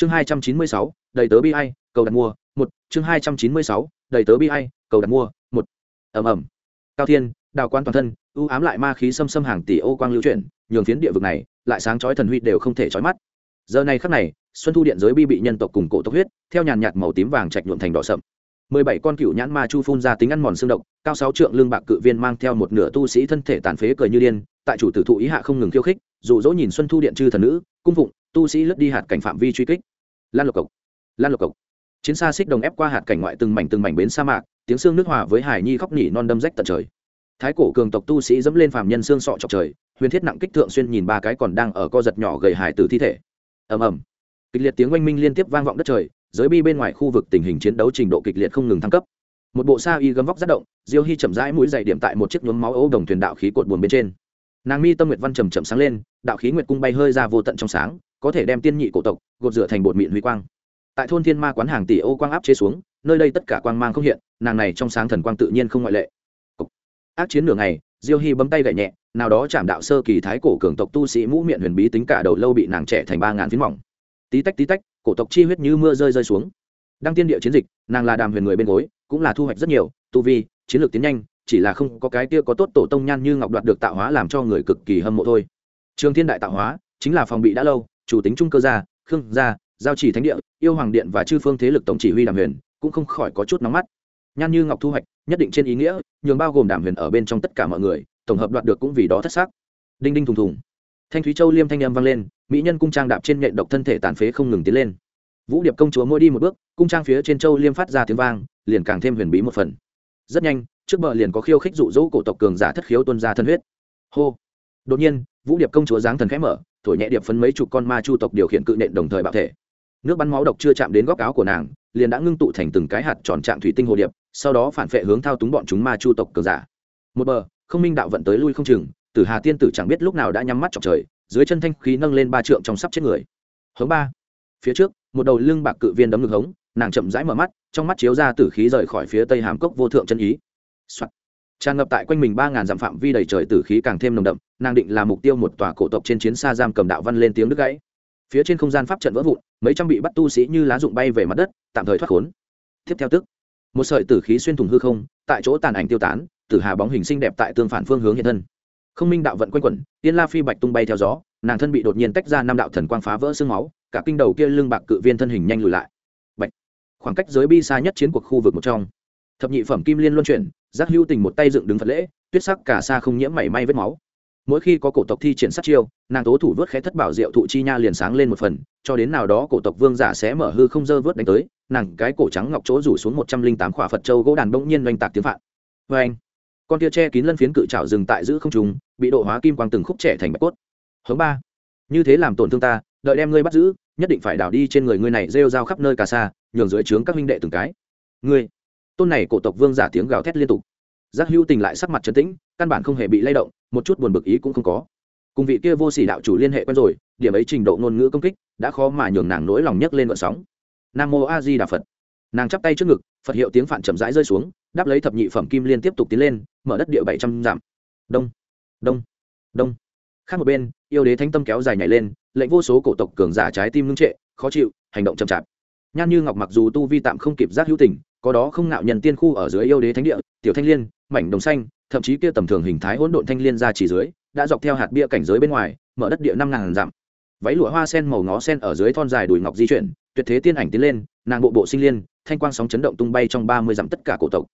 chương hai trăm chín mươi sáu, đầy tớ bi ai, cầu đặt mua, một. Chương hai trăm chín mươi sáu, đầy tớ bi ai, cầu đặt mua, một. Ẩm ẩm cao thiên, đào quan toàn thân ưu ám lại ma khí xâm xâm hàng tỷ ô quang lưu chuyển, nhường phiến địa vực này, lại sáng chói thần huy đều không thể chói mắt. Giờ này khắc này, xuân thu điện giới bi bị nhân tộc cùng cổ tộc huyết, theo nhàn nhạt màu tím vàng trạch nhuộm thành đỏ sậm. Mười bảy con cựu nhãn ma chu phun ra tính ăn mòn xương động cao sáu trượng lương bạc cự viên mang theo một nửa tu sĩ thân thể tàn phế cười như điên, tại chủ tử thụ ý hạ không ngừng khiêu khích, dụ dỗ nhìn xuân thu điện chư thần nữ, cung phụng tu sĩ lướt đi hạt cảnh phạm vi truy kích. Lan lộc cộc, lan lộc cộc. Chiến xa xích đồng ép qua hạt cảnh ngoại từng mảnh từng mảnh bến sa mạc, tiếng xương nước hòa với hải nhi khóc nỉ non đâm rách tận trời. Thái cổ cường tộc tu sĩ dẫm lên phàm nhân xương sọ chọc trời, huyền thiết nặng kích thượng xuyên nhìn ba cái còn đang ở co giật nhỏ gầy hải từ thi thể. Ầm ầm. Kịch liệt tiếng oanh minh liên tiếp vang vọng đất trời, giới bi bên ngoài khu vực tình hình chiến đấu trình độ kịch liệt không ngừng thăng cấp. Một bộ sa y gấm vóc rất động, diêu hy chậm rãi mũi dày điểm tại một chiếc nhuốm máu ấu đồng thuyền đạo khí cột buồn bên trên. Nàng mi tâm nguyệt văn trầm chậm sáng lên, đạo khí nguyệt cung bay hơi ra vô tận trong sáng có thể đem tiên nhị cổ tộc, gột rửa thành bột mịn huy quang. Tại thôn thiên ma quán hàng tỷ ô quang áp chế xuống, nơi đây tất cả quang mang không hiện, nàng này trong sáng thần quang tự nhiên không ngoại lệ. Ác chiến nửa ngày, diêu hy bấm tay gậy nhẹ, nào đó chạm đạo sơ kỳ thái cổ cường tộc tu sĩ mũ miệng huyền bí tính cả đầu lâu bị nàng trẻ thành ba ngàn phiến mỏng. Tí tách tí tách, cổ tộc chi huyết như mưa rơi rơi xuống. Đăng tiên địa chiến dịch, nàng là đàm huyền người bên gối, cũng là thu hoạch rất nhiều, tu vi, chiến lược tiến nhanh, chỉ là không có cái kia có tốt tổ tông nhan như ngọc đoạt được tạo hóa làm cho người cực kỳ hâm mộ thôi. Trường thiên đại tạo hóa, chính là phòng bị đã lâu chủ tính trung cơ gia, khương gia, giao chỉ thánh địa, yêu hoàng điện và chư phương thế lực tổng chỉ huy đàm huyền cũng không khỏi có chút nóng mắt. Nhan như ngọc thu hoạch, nhất định trên ý nghĩa, nhường bao gồm đàm huyền ở bên trong tất cả mọi người, tổng hợp đoạt được cũng vì đó thất xác đinh đinh thùng thùng. Thanh thúy châu liêm thanh âm vang lên, mỹ nhân cung trang đạp trên nhện độc thân thể tàn phế không ngừng tiến lên. Vũ điệp công chúa mỗi đi một bước, cung trang phía trên châu liêm phát ra tiếng vang, liền càng thêm huyền bí một phần. Rất nhanh, trước bờ liền có khiêu khích dụ dỗ cổ tộc cường giả thất khiếu tuân ra thân huyết. Hô. Đột nhiên, vũ điệp công chúa giáng thần khẽ mở thổi nhẹ điệp phấn mấy chục con ma chu tộc điều khiển cự nện đồng thời bạo thể. Nước bắn máu độc chưa chạm đến góc áo của nàng, liền đã ngưng tụ thành từng cái hạt tròn trạng thủy tinh hồ điệp, sau đó phản phệ hướng thao túng bọn chúng ma chu tộc cường giả. Một bờ, không minh đạo vận tới lui không chừng, tử hà tiên tử chẳng biết lúc nào đã nhắm mắt chọc trời, dưới chân thanh khí nâng lên ba trượng trong sắp chết người. Hướng ba. Phía trước, một đầu lưng bạc cự viên đấm ngực hống, nàng chậm rãi mở mắt, trong mắt chiếu ra tử khí rời khỏi phía tây hàm cốc vô thượng chân ý、Soạn tràn ngập tại quanh mình ba ngàn dặm phạm vi đầy trời tử khí càng thêm nồng đậm, nàng định là mục tiêu một tòa cổ tộc trên chiến xa giam cầm đạo văn lên tiếng đứt gãy. Phía trên không gian pháp trận vỡ vụn, mấy trăm bị bắt tu sĩ như lá rụng bay về mặt đất, tạm thời thoát khốn. Tiếp theo tức, một sợi tử khí xuyên thủng hư không, tại chỗ tàn ảnh tiêu tán, tử hà bóng hình xinh đẹp tại tương phản phương hướng hiện thân. Không minh đạo vận quanh quẩn, tiên la phi bạch tung bay theo gió, nàng thân bị đột nhiên tách ra năm đạo thần quang phá vỡ xương máu, cả kinh đầu kia lưng bạc cự viên thân hình nhanh lùi lại. Bạch. Khoảng cách giới bi xa nhất chiến cuộc khu vực một trong. Thập nhị phẩm kim liên luân chuyển giác hữu tình một tay dựng đứng phật lễ, tuyết sắc cả xa không nhiễm mảy may vết máu. Mỗi khi có cổ tộc thi triển sát chiêu, nàng tố thủ vớt khẽ thất bảo diệu thụ chi nha liền sáng lên một phần, cho đến nào đó cổ tộc vương giả sẽ mở hư không dơ vớt đánh tới, nàng cái cổ trắng ngọc chỗ rủ xuống một trăm linh tám khỏa phật châu gỗ đàn bỗng nhiên oanh tạc tiếng phạn. Vê anh, con tia che kín lân phiến cự trào dừng tại giữ không trùng bị độ hóa kim quang từng khúc trẻ thành bạch cốt. Hướng ba, như thế làm tổn thương ta, đợi đem ngươi bắt giữ, nhất định phải đảo đi trên người ngươi này rêu rao khắp nơi cà xa, nhường dưới trướng các minh đệ từng cái. Ngươi tôn này cổ tộc vương giả tiếng gào thét liên tục. Giác hữu tình lại sắc mặt trấn tĩnh, căn bản không hề bị lay động, một chút buồn bực ý cũng không có. Cùng vị kia vô sỉ đạo chủ liên hệ quen rồi, điểm ấy trình độ ngôn ngữ công kích, đã khó mà nhường nàng nỗi lòng nhấc lên vận sóng. Nam mô a di đà phật. Nàng chắp tay trước ngực, phật hiệu tiếng phản chậm rãi rơi xuống, đáp lấy thập nhị phẩm kim liên tiếp tục tiến lên, mở đất địa bảy trăm dặm. Đông đông đông. Khác một bên, yêu đế thánh tâm kéo dài nhảy lên, lệnh vô số cổ tộc cường giả trái tim ngưng trệ, khó chịu, hành động chậm chạp. Nhan như ngọc mặc dù tu vi tạm không kịp giác hữu tình có đó không nạo nhân tiên khu ở dưới yêu đế thánh địa, tiểu thanh liên, mảnh đồng xanh, thậm chí kia tầm thường hình thái hỗn độn thanh liên ra chỉ dưới, đã dọc theo hạt bia cảnh giới bên ngoài, mở đất địa năm ngàn dặm. Váy lụa hoa sen màu ngó sen ở dưới thon dài đùi ngọc di chuyển, tuyệt thế tiên ảnh tiến lên, nàng bộ bộ sinh liên, thanh quang sóng chấn động tung bay trong ba mươi dặm tất cả cổ tộc.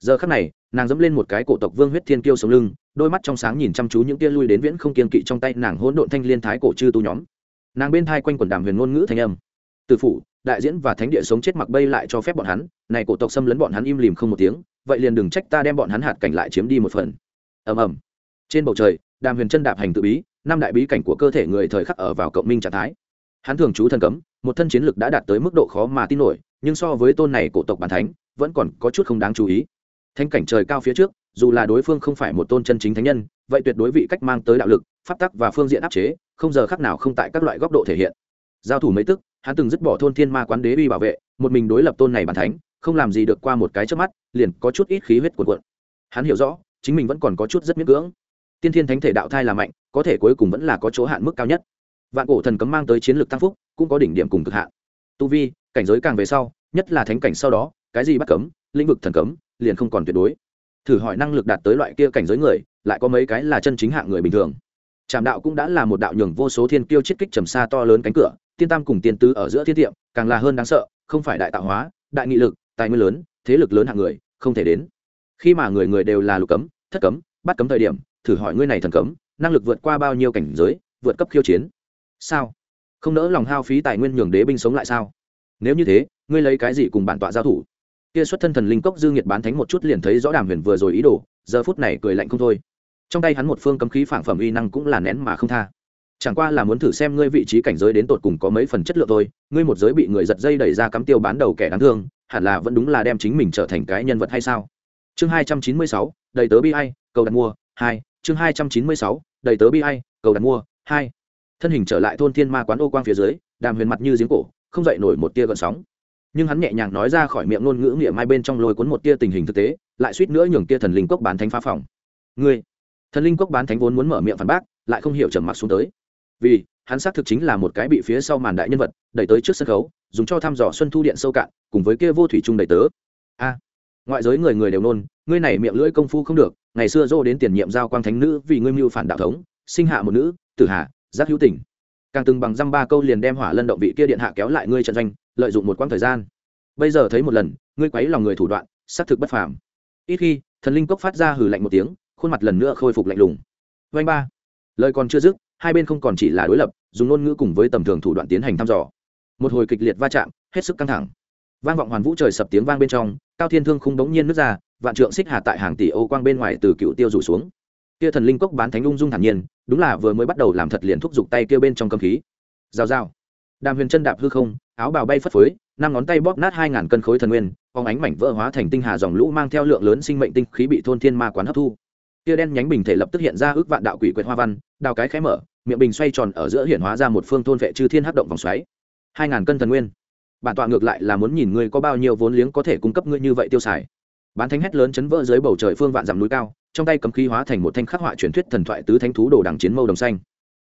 Giờ khắc này, nàng dẫm lên một cái cổ tộc vương huyết thiên kiêu sống lưng, đôi mắt trong sáng nhìn chăm chú những tia lui đến viễn không kiên kỵ trong tay nàng hỗn độn thanh liên thái cổ chư tu nhóm. Nàng bên thai quanh quần đàm huyền ngôn ngữ thanh âm. Từ phủ đại diễn và thánh địa sống chết mặc bay lại cho phép bọn hắn, này cổ tộc xâm lấn bọn hắn im lìm không một tiếng, vậy liền đừng trách ta đem bọn hắn hạt cảnh lại chiếm đi một phần. Ầm ầm. Trên bầu trời, đàm huyền chân đạp hành tự bí, năm đại bí cảnh của cơ thể người thời khắc ở vào cộng minh trạng thái. Hắn thường trú thần cấm, một thân chiến lực đã đạt tới mức độ khó mà tin nổi, nhưng so với tôn này cổ tộc bản thánh, vẫn còn có chút không đáng chú ý. Thanh cảnh trời cao phía trước, dù là đối phương không phải một tôn chân chính thánh nhân, vậy tuyệt đối vị cách mang tới đạo lực, pháp tắc và phương diện áp chế, không giờ khác nào không tại các loại góc độ thể hiện. Giao thủ mấy tức hắn từng dứt bỏ thôn thiên ma quán đế uy bảo vệ, một mình đối lập tôn này bản thánh, không làm gì được qua một cái trước mắt, liền có chút ít khí huyết cuộn cuộn. Hắn hiểu rõ, chính mình vẫn còn có chút rất miễn cưỡng. Tiên thiên thánh thể đạo thai là mạnh, có thể cuối cùng vẫn là có chỗ hạn mức cao nhất. Vạn cổ thần cấm mang tới chiến lược tăng phúc, cũng có đỉnh điểm cùng cực hạn. Tu vi, cảnh giới càng về sau, nhất là thánh cảnh sau đó, cái gì bắt cấm, lĩnh vực thần cấm, liền không còn tuyệt đối. Thử hỏi năng lực đạt tới loại kia cảnh giới người, lại có mấy cái là chân chính hạng người bình thường. Trạm đạo cũng đã là một đạo nhường vô số thiên kiêu chiết kích trầm xa to lớn cánh cửa tiên tam cùng tiên tứ ở giữa thiên tiệm, càng là hơn đáng sợ, không phải đại tạo hóa, đại nghị lực, tài nguyên lớn, thế lực lớn hạng người, không thể đến. Khi mà người người đều là lục cấm, thất cấm, bắt cấm thời điểm, thử hỏi ngươi này thần cấm, năng lực vượt qua bao nhiêu cảnh giới, vượt cấp khiêu chiến? Sao? Không nỡ lòng hao phí tài nguyên nhường đế binh sống lại sao? Nếu như thế, ngươi lấy cái gì cùng bản tọa giao thủ? Kia xuất thân thần linh cốc dư nghiệt bán thánh một chút liền thấy rõ đàm huyền vừa rồi ý đồ, giờ phút này cười lạnh không thôi. Trong tay hắn một phương cấm khí phản phẩm uy năng cũng là nén mà không tha chẳng qua là muốn thử xem ngươi vị trí cảnh giới đến tột cùng có mấy phần chất lượng thôi. Ngươi một giới bị người giật dây đẩy ra cắm tiêu bán đầu kẻ đáng thương, hẳn là vẫn đúng là đem chính mình trở thành cái nhân vật hay sao? Chương hai trăm chín mươi sáu, đầy tớ bi ai, cầu đặt mua, hai. Chương hai trăm chín mươi sáu, đầy tớ bi ai, cầu đặt mua, hai. Thân hình trở lại thôn thiên ma quán ô quang phía dưới, đàm huyền mặt như giếng cổ, không dậy nổi một tia gợn sóng. Nhưng hắn nhẹ nhàng nói ra khỏi miệng ngôn ngữ nghĩa mai bên trong lôi cuốn một tia tình hình thực tế, lại suýt nữa nhường tia thần linh cốc bán thánh phá phòng. Ngươi, thần linh cốc bán thánh vốn muốn mở miệng phản bác, lại không hiểu trầm mặc xuống tới vì hắn xác thực chính là một cái bị phía sau màn đại nhân vật đẩy tới trước sân khấu, dùng cho thăm dò xuân thu điện sâu cạn, cùng với kia vô thủy trung đầy tớ a, ngoại giới người người đều nôn, ngươi này miệng lưỡi công phu không được, ngày xưa dô đến tiền nhiệm giao quang thánh nữ vì ngươi mưu phản đạo thống, sinh hạ một nữ, tử hạ, giác hữu tình. Càng từng bằng dăm ba câu liền đem hỏa lân động vị kia điện hạ kéo lại ngươi trận doanh, lợi dụng một quãng thời gian. Bây giờ thấy một lần, ngươi quấy lòng người thủ đoạn, xác thực bất phàm. Ít khi, thần linh cốc phát ra hừ lạnh một tiếng, khuôn mặt lần nữa khôi phục lạnh lùng. Vanh ba. Lời còn chưa dứt hai bên không còn chỉ là đối lập, dùng ngôn ngữ cùng với tầm thường thủ đoạn tiến hành thăm dò. Một hồi kịch liệt va chạm, hết sức căng thẳng. Vang vọng hoàn vũ trời sập tiếng vang bên trong, cao thiên thương không đống nhiên nước ra, vạn trượng xích hà tại hàng tỷ ô quang bên ngoài từ cựu tiêu rủ xuống. Kia thần linh cốc bán thánh ung dung thản nhiên, đúng là vừa mới bắt đầu làm thật liền thúc giục tay kia bên trong cầm khí. Rào rào. Đàm huyền chân đạp hư không, áo bào bay phất phới, năm ngón tay bóp nát hai ngàn cân khối thần nguyên, phóng ánh mảnh vỡ hóa thành tinh hà dòng lũ mang theo lượng lớn sinh mệnh tinh khí bị thôn thiên ma quán hấp thu kia đen nhánh bình thể lập tức hiện ra ước vạn đạo quỷ quyệt hoa văn, đào cái khẽ mở, miệng bình xoay tròn ở giữa hiện hóa ra một phương thôn vệ chư thiên hấp động vòng xoáy. Hai ngàn cân thần nguyên. Bản tọa ngược lại là muốn nhìn ngươi có bao nhiêu vốn liếng có thể cung cấp ngươi như vậy tiêu xài. Bán thánh hét lớn chấn vỡ dưới bầu trời phương vạn dặm núi cao, trong tay cấm khí hóa thành một thanh khắc họa truyền thuyết thần thoại tứ thánh thú đồ đằng chiến mâu đồng xanh.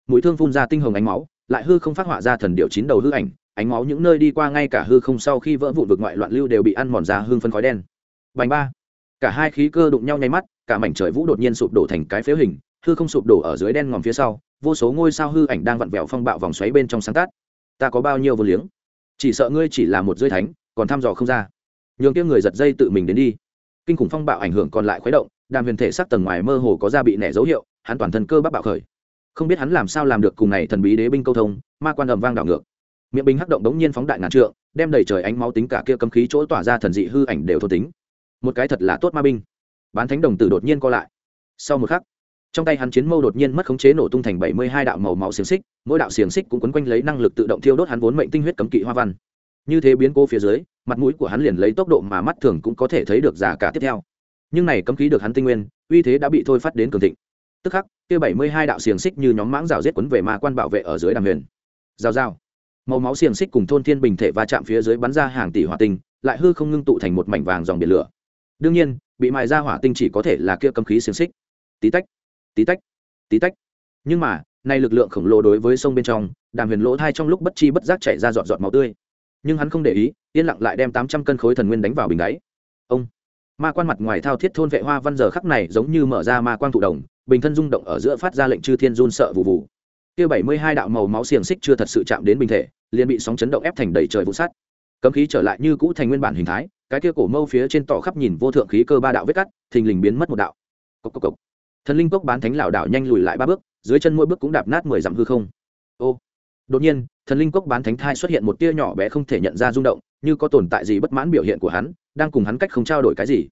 Mũi thương phun ra tinh hồng ánh máu, lại hư không phát họa ra thần điệu chín đầu hư ảnh, ánh máu những nơi đi qua ngay cả hư không sau khi vỡ vụn vực ngoại loạn lưu đều bị ăn mòn ra hương phân khói đen. Bành ba. Cả hai khí cơ đụng nhau nháy mắt cả mảnh trời vũ đột nhiên sụp đổ thành cái phếu hình, hư không sụp đổ ở dưới đen ngòm phía sau, vô số ngôi sao hư ảnh đang vặn vẹo phong bạo vòng xoáy bên trong sáng tác ta có bao nhiêu vô liếng? Chỉ sợ ngươi chỉ là một dưới thánh, còn thăm dò không ra. Nhường kia người giật dây tự mình đến đi. Kinh khủng phong bạo ảnh hưởng còn lại khuấy động, đàm huyền thể sắc tầng ngoài mơ hồ có da bị nẻ dấu hiệu, hắn toàn thân cơ bắp bạo khởi. Không biết hắn làm sao làm được cùng này thần bí đế binh câu thông, ma quan ầm vang đảo ngược. Miệng binh hắc động đống nhiên phóng đại ngàn trượng, đem đầy trời ánh máu tính cả kia cấm khí chỗ tỏa ra thần dị hư ảnh đều thô tính. Một cái thật là tốt ma binh bán thánh đồng tử đột nhiên co lại. Sau một khắc, trong tay hắn chiến mâu đột nhiên mất khống chế nổ tung thành bảy mươi hai đạo màu máu xiềng xích, mỗi đạo xiềng xích cũng quấn quanh lấy năng lực tự động thiêu đốt hắn vốn mệnh tinh huyết cấm kỵ hoa văn. Như thế biến cô phía dưới, mặt mũi của hắn liền lấy tốc độ mà mắt thường cũng có thể thấy được giả cả tiếp theo. Nhưng này cấm khí được hắn tinh nguyên, uy thế đã bị thôi phát đến cường thịnh. Tức khắc, kia bảy mươi hai đạo xiềng xích như nhóm mãng rào rết quấn về ma quan bảo vệ ở dưới đàm huyền. Rào rào. Màu máu xiềng xích cùng thôn thiên bình thể va chạm phía dưới bắn ra hàng tỷ hỏa tinh, lại hư không ngưng tụ thành một mảnh vàng dòng biển lửa. Đương nhiên bị mài ra hỏa tinh chỉ có thể là kia cấm khí xiềng xích. Tí tách tí tách tí tách. Nhưng mà, nay lực lượng khổng lồ đối với sông bên trong, đàm huyền lỗ thai trong lúc bất chi bất giác chảy ra giọt giọt máu tươi. Nhưng hắn không để ý, yên lặng lại đem tám trăm cân khối thần nguyên đánh vào bình đáy. Ông, ma quan mặt ngoài thao thiết thôn vệ hoa văn giờ khắc này giống như mở ra ma quan thụ đồng bình thân rung động ở giữa phát ra lệnh chư thiên run sợ vụ vụ. Kia bảy mươi hai đạo màu máu xiềng xích chưa thật sự chạm đến bình thể, liền bị sóng chấn động ép thành đầy trời vụ sắt cấm khí trở lại như cũ thành nguyên bản hình thái, cái kia cổ mâu phía trên tỏ khắp nhìn vô thượng khí cơ ba đạo vết cắt, thình lình biến mất một đạo. Cốc cốc cốc. thần linh cốc bán thánh lảo đảo nhanh lùi lại ba bước, dưới chân mỗi bước cũng đạp nát mười dặm hư không. Ô. Đột nhiên, thần linh cốc bán thánh thai xuất hiện một tia nhỏ bé không thể nhận ra rung động, như có tồn tại gì bất mãn biểu hiện của hắn, đang cùng hắn cách không trao đổi cái gì.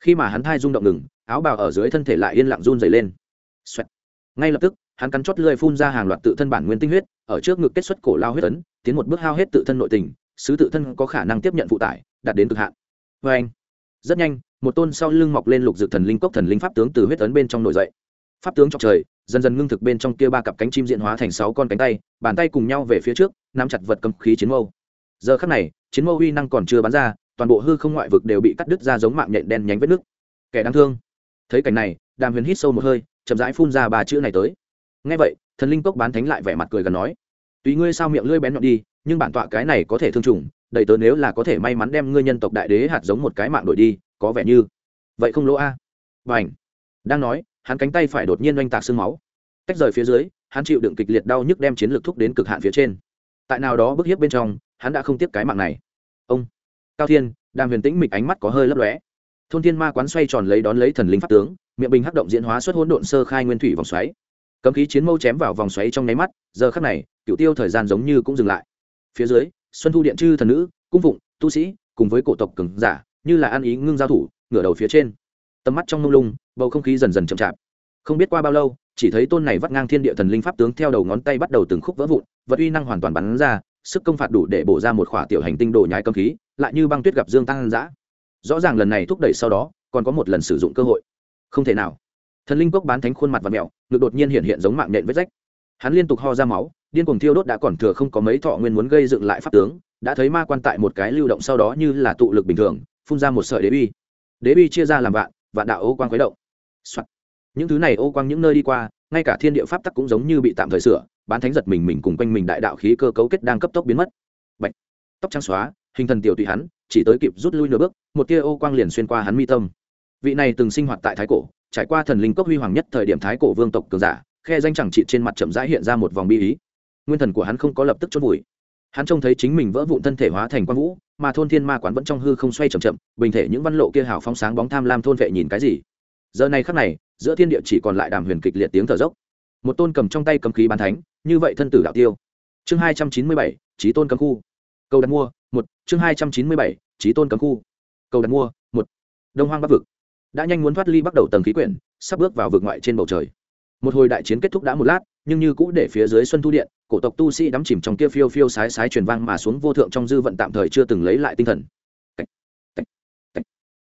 Khi mà hắn thai rung động ngừng, áo bào ở dưới thân thể lại yên lặng run dày lên. Xoẹt. ngay lập tức, hắn cắn chót lưỡi phun ra hàng loạt tự thân bản nguyên tinh huyết, ở trước ngực kết xuất cổ lao huyết tấn tiến một bước hao hết tự thân nội tình sứ tự thân có khả năng tiếp nhận phụ tải, đạt đến cực hạn. Vê anh, rất nhanh, một tôn sau lưng mọc lên lục dược thần linh cốc thần linh pháp tướng từ huyết ấn bên trong nổi dậy. Pháp tướng trong trời, dần dần ngưng thực bên trong kia ba cặp cánh chim diện hóa thành sáu con cánh tay, bàn tay cùng nhau về phía trước, nắm chặt vật cầm khí chiến mâu. Giờ khắc này, chiến mâu uy năng còn chưa bắn ra, toàn bộ hư không ngoại vực đều bị cắt đứt ra giống mạng nhện đen nhánh vết nước kẻ đáng thương. Thấy cảnh này, đàm huyền hít sâu một hơi, chậm rãi phun ra ba chữ này tới. Ngay vậy, thần linh cốc bán thánh lại vẻ mặt cười gần nói tùy ngươi sao miệng lưỡi bén nhọn đi, nhưng bản tọa cái này có thể thương trùng, đầy tớ nếu là có thể may mắn đem ngươi nhân tộc đại đế hạt giống một cái mạng đổi đi, có vẻ như vậy không lỗ a. À. ảnh đang nói, hắn cánh tay phải đột nhiên oanh tạc sương máu. Tách rời phía dưới, hắn chịu đựng kịch liệt đau nhức đem chiến lược thúc đến cực hạn phía trên. Tại nào đó bức hiếp bên trong, hắn đã không tiếp cái mạng này. Ông! Cao thiên, đàm huyền tĩnh mịch ánh mắt có hơi lấp lóe. Thôn thiên ma quán xoay tròn lấy đón lấy thần linh pháp tướng, miệng bình hắc động diễn hóa xuất hỗn độn sơ khai nguyên thủy vòng xoáy cấm khí chiến mâu chém vào vòng xoáy trong nháy mắt, giờ khắc này, cựu tiêu thời gian giống như cũng dừng lại. Phía dưới, xuân thu điện chư thần nữ, cung phụng, tu sĩ, cùng với cổ tộc cường giả, như là ăn ý ngưng giao thủ, ngửa đầu phía trên. Tầm mắt trong mông lung, bầu không khí dần dần chậm chạp. Không biết qua bao lâu, chỉ thấy tôn này vắt ngang thiên địa thần linh pháp tướng theo đầu ngón tay bắt đầu từng khúc vỡ vụn, vật uy năng hoàn toàn bắn ra, sức công phạt đủ để bổ ra một khỏa tiểu hành tinh đồ nhái cấm khí, lại như băng tuyết gặp dương tăng giã rõ ràng lần này thúc đẩy sau đó, còn có một lần sử dụng cơ hội. Không thể nào thần linh cốc bán thánh khuôn mặt và mẹo, ngực đột nhiên hiện hiện giống mạng nhện vết rách. Hắn liên tục ho ra máu, điên cuồng thiêu đốt đã còn thừa không có mấy thọ nguyên muốn gây dựng lại pháp tướng, đã thấy ma quan tại một cái lưu động sau đó như là tụ lực bình thường, phun ra một sợi đế bi đế bi chia ra làm vạn vạn đạo ô quang khuấy động、Soạn. những thứ này ô quang những nơi đi qua, ngay cả thiên địa pháp tắc cũng giống như bị tạm thời sửa, bán thánh giật mình mình cùng quanh mình đại đạo khí cơ cấu kết đang cấp tốc biến mất. Bạch. tóc trắng xóa, hình thần tiểu tùy hắn, chỉ tới kịp rút lui nửa bước, một tia ô quang liền xuyên qua hắn mi tâm. Vị này từng sinh hoạt tại thái cổ trải qua thần linh cốc huy hoàng nhất thời điểm thái cổ vương tộc cường giả, khe danh chẳng trị trên mặt chậm rãi hiện ra một vòng bi ý. Nguyên thần của hắn không có lập tức chốt vùi. Hắn trông thấy chính mình vỡ vụn thân thể hóa thành quang vũ, mà thôn thiên ma quán vẫn trong hư không xoay chậm chậm, bình thể những văn lộ kia hào phóng sáng bóng tham lam thôn vệ nhìn cái gì. Giờ này khắc này, giữa thiên địa chỉ còn lại đàm huyền kịch liệt tiếng thở dốc. Một tôn cầm trong tay cầm khí bàn thánh, như vậy thân tử đạo tiêu. Chương hai trăm chín mươi bảy trí tôn cấm khu. Cầu đặt mua, một, chương hai trăm chín mươi bảy trí tôn cấm khu. Cầu đặt mua, một. Đông hoang bắc vực đã nhanh muốn thoát ly bắt đầu tầng khí quyển, sắp bước vào vực ngoại trên bầu trời. Một hồi đại chiến kết thúc đã một lát, nhưng như cũ để phía dưới xuân thu điện, cổ tộc tu sĩ đắm chìm trong kia phiêu phiêu sái sái truyền vang mà xuống vô thượng trong dư vận tạm thời chưa từng lấy lại tinh thần.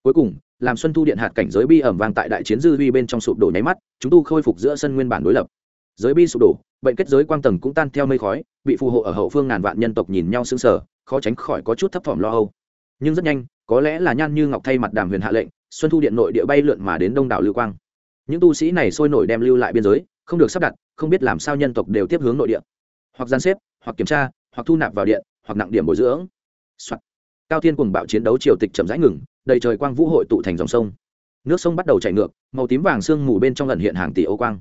Cuối cùng, làm xuân thu điện hạt cảnh giới bi ẩm vang tại đại chiến dư vi bên trong sụp đổ nháy mắt, chúng tu khôi phục giữa sân nguyên bản đối lập. Giới bi sụp đổ, bệnh kết giới quang tầng cũng tan theo mây khói, bị phù hộ ở hậu phương ngàn vạn nhân tộc nhìn nhau sững sờ, khó tránh khỏi có chút thấp thỏm lo âu. Nhưng rất nhanh, có lẽ là nhan như ngọc thay mặt đàm huyền hạ lệnh xuân thu điện nội địa bay lượn mà đến đông đảo lưu quang. Những tu sĩ này sôi nổi đem lưu lại biên giới, không được sắp đặt, không biết làm sao nhân tộc đều tiếp hướng nội địa. Hoặc gian xếp, hoặc kiểm tra, hoặc thu nạp vào điện, hoặc nặng điểm bồi dưỡng、Soạn. cao thiên cùng bạo chiến đấu triều tịch chậm rãi ngừng, đầy trời quang vũ hội tụ thành dòng sông. Nước sông bắt đầu chảy ngược, màu tím vàng sương mù bên trong lần hiện hàng tỷ ô quang.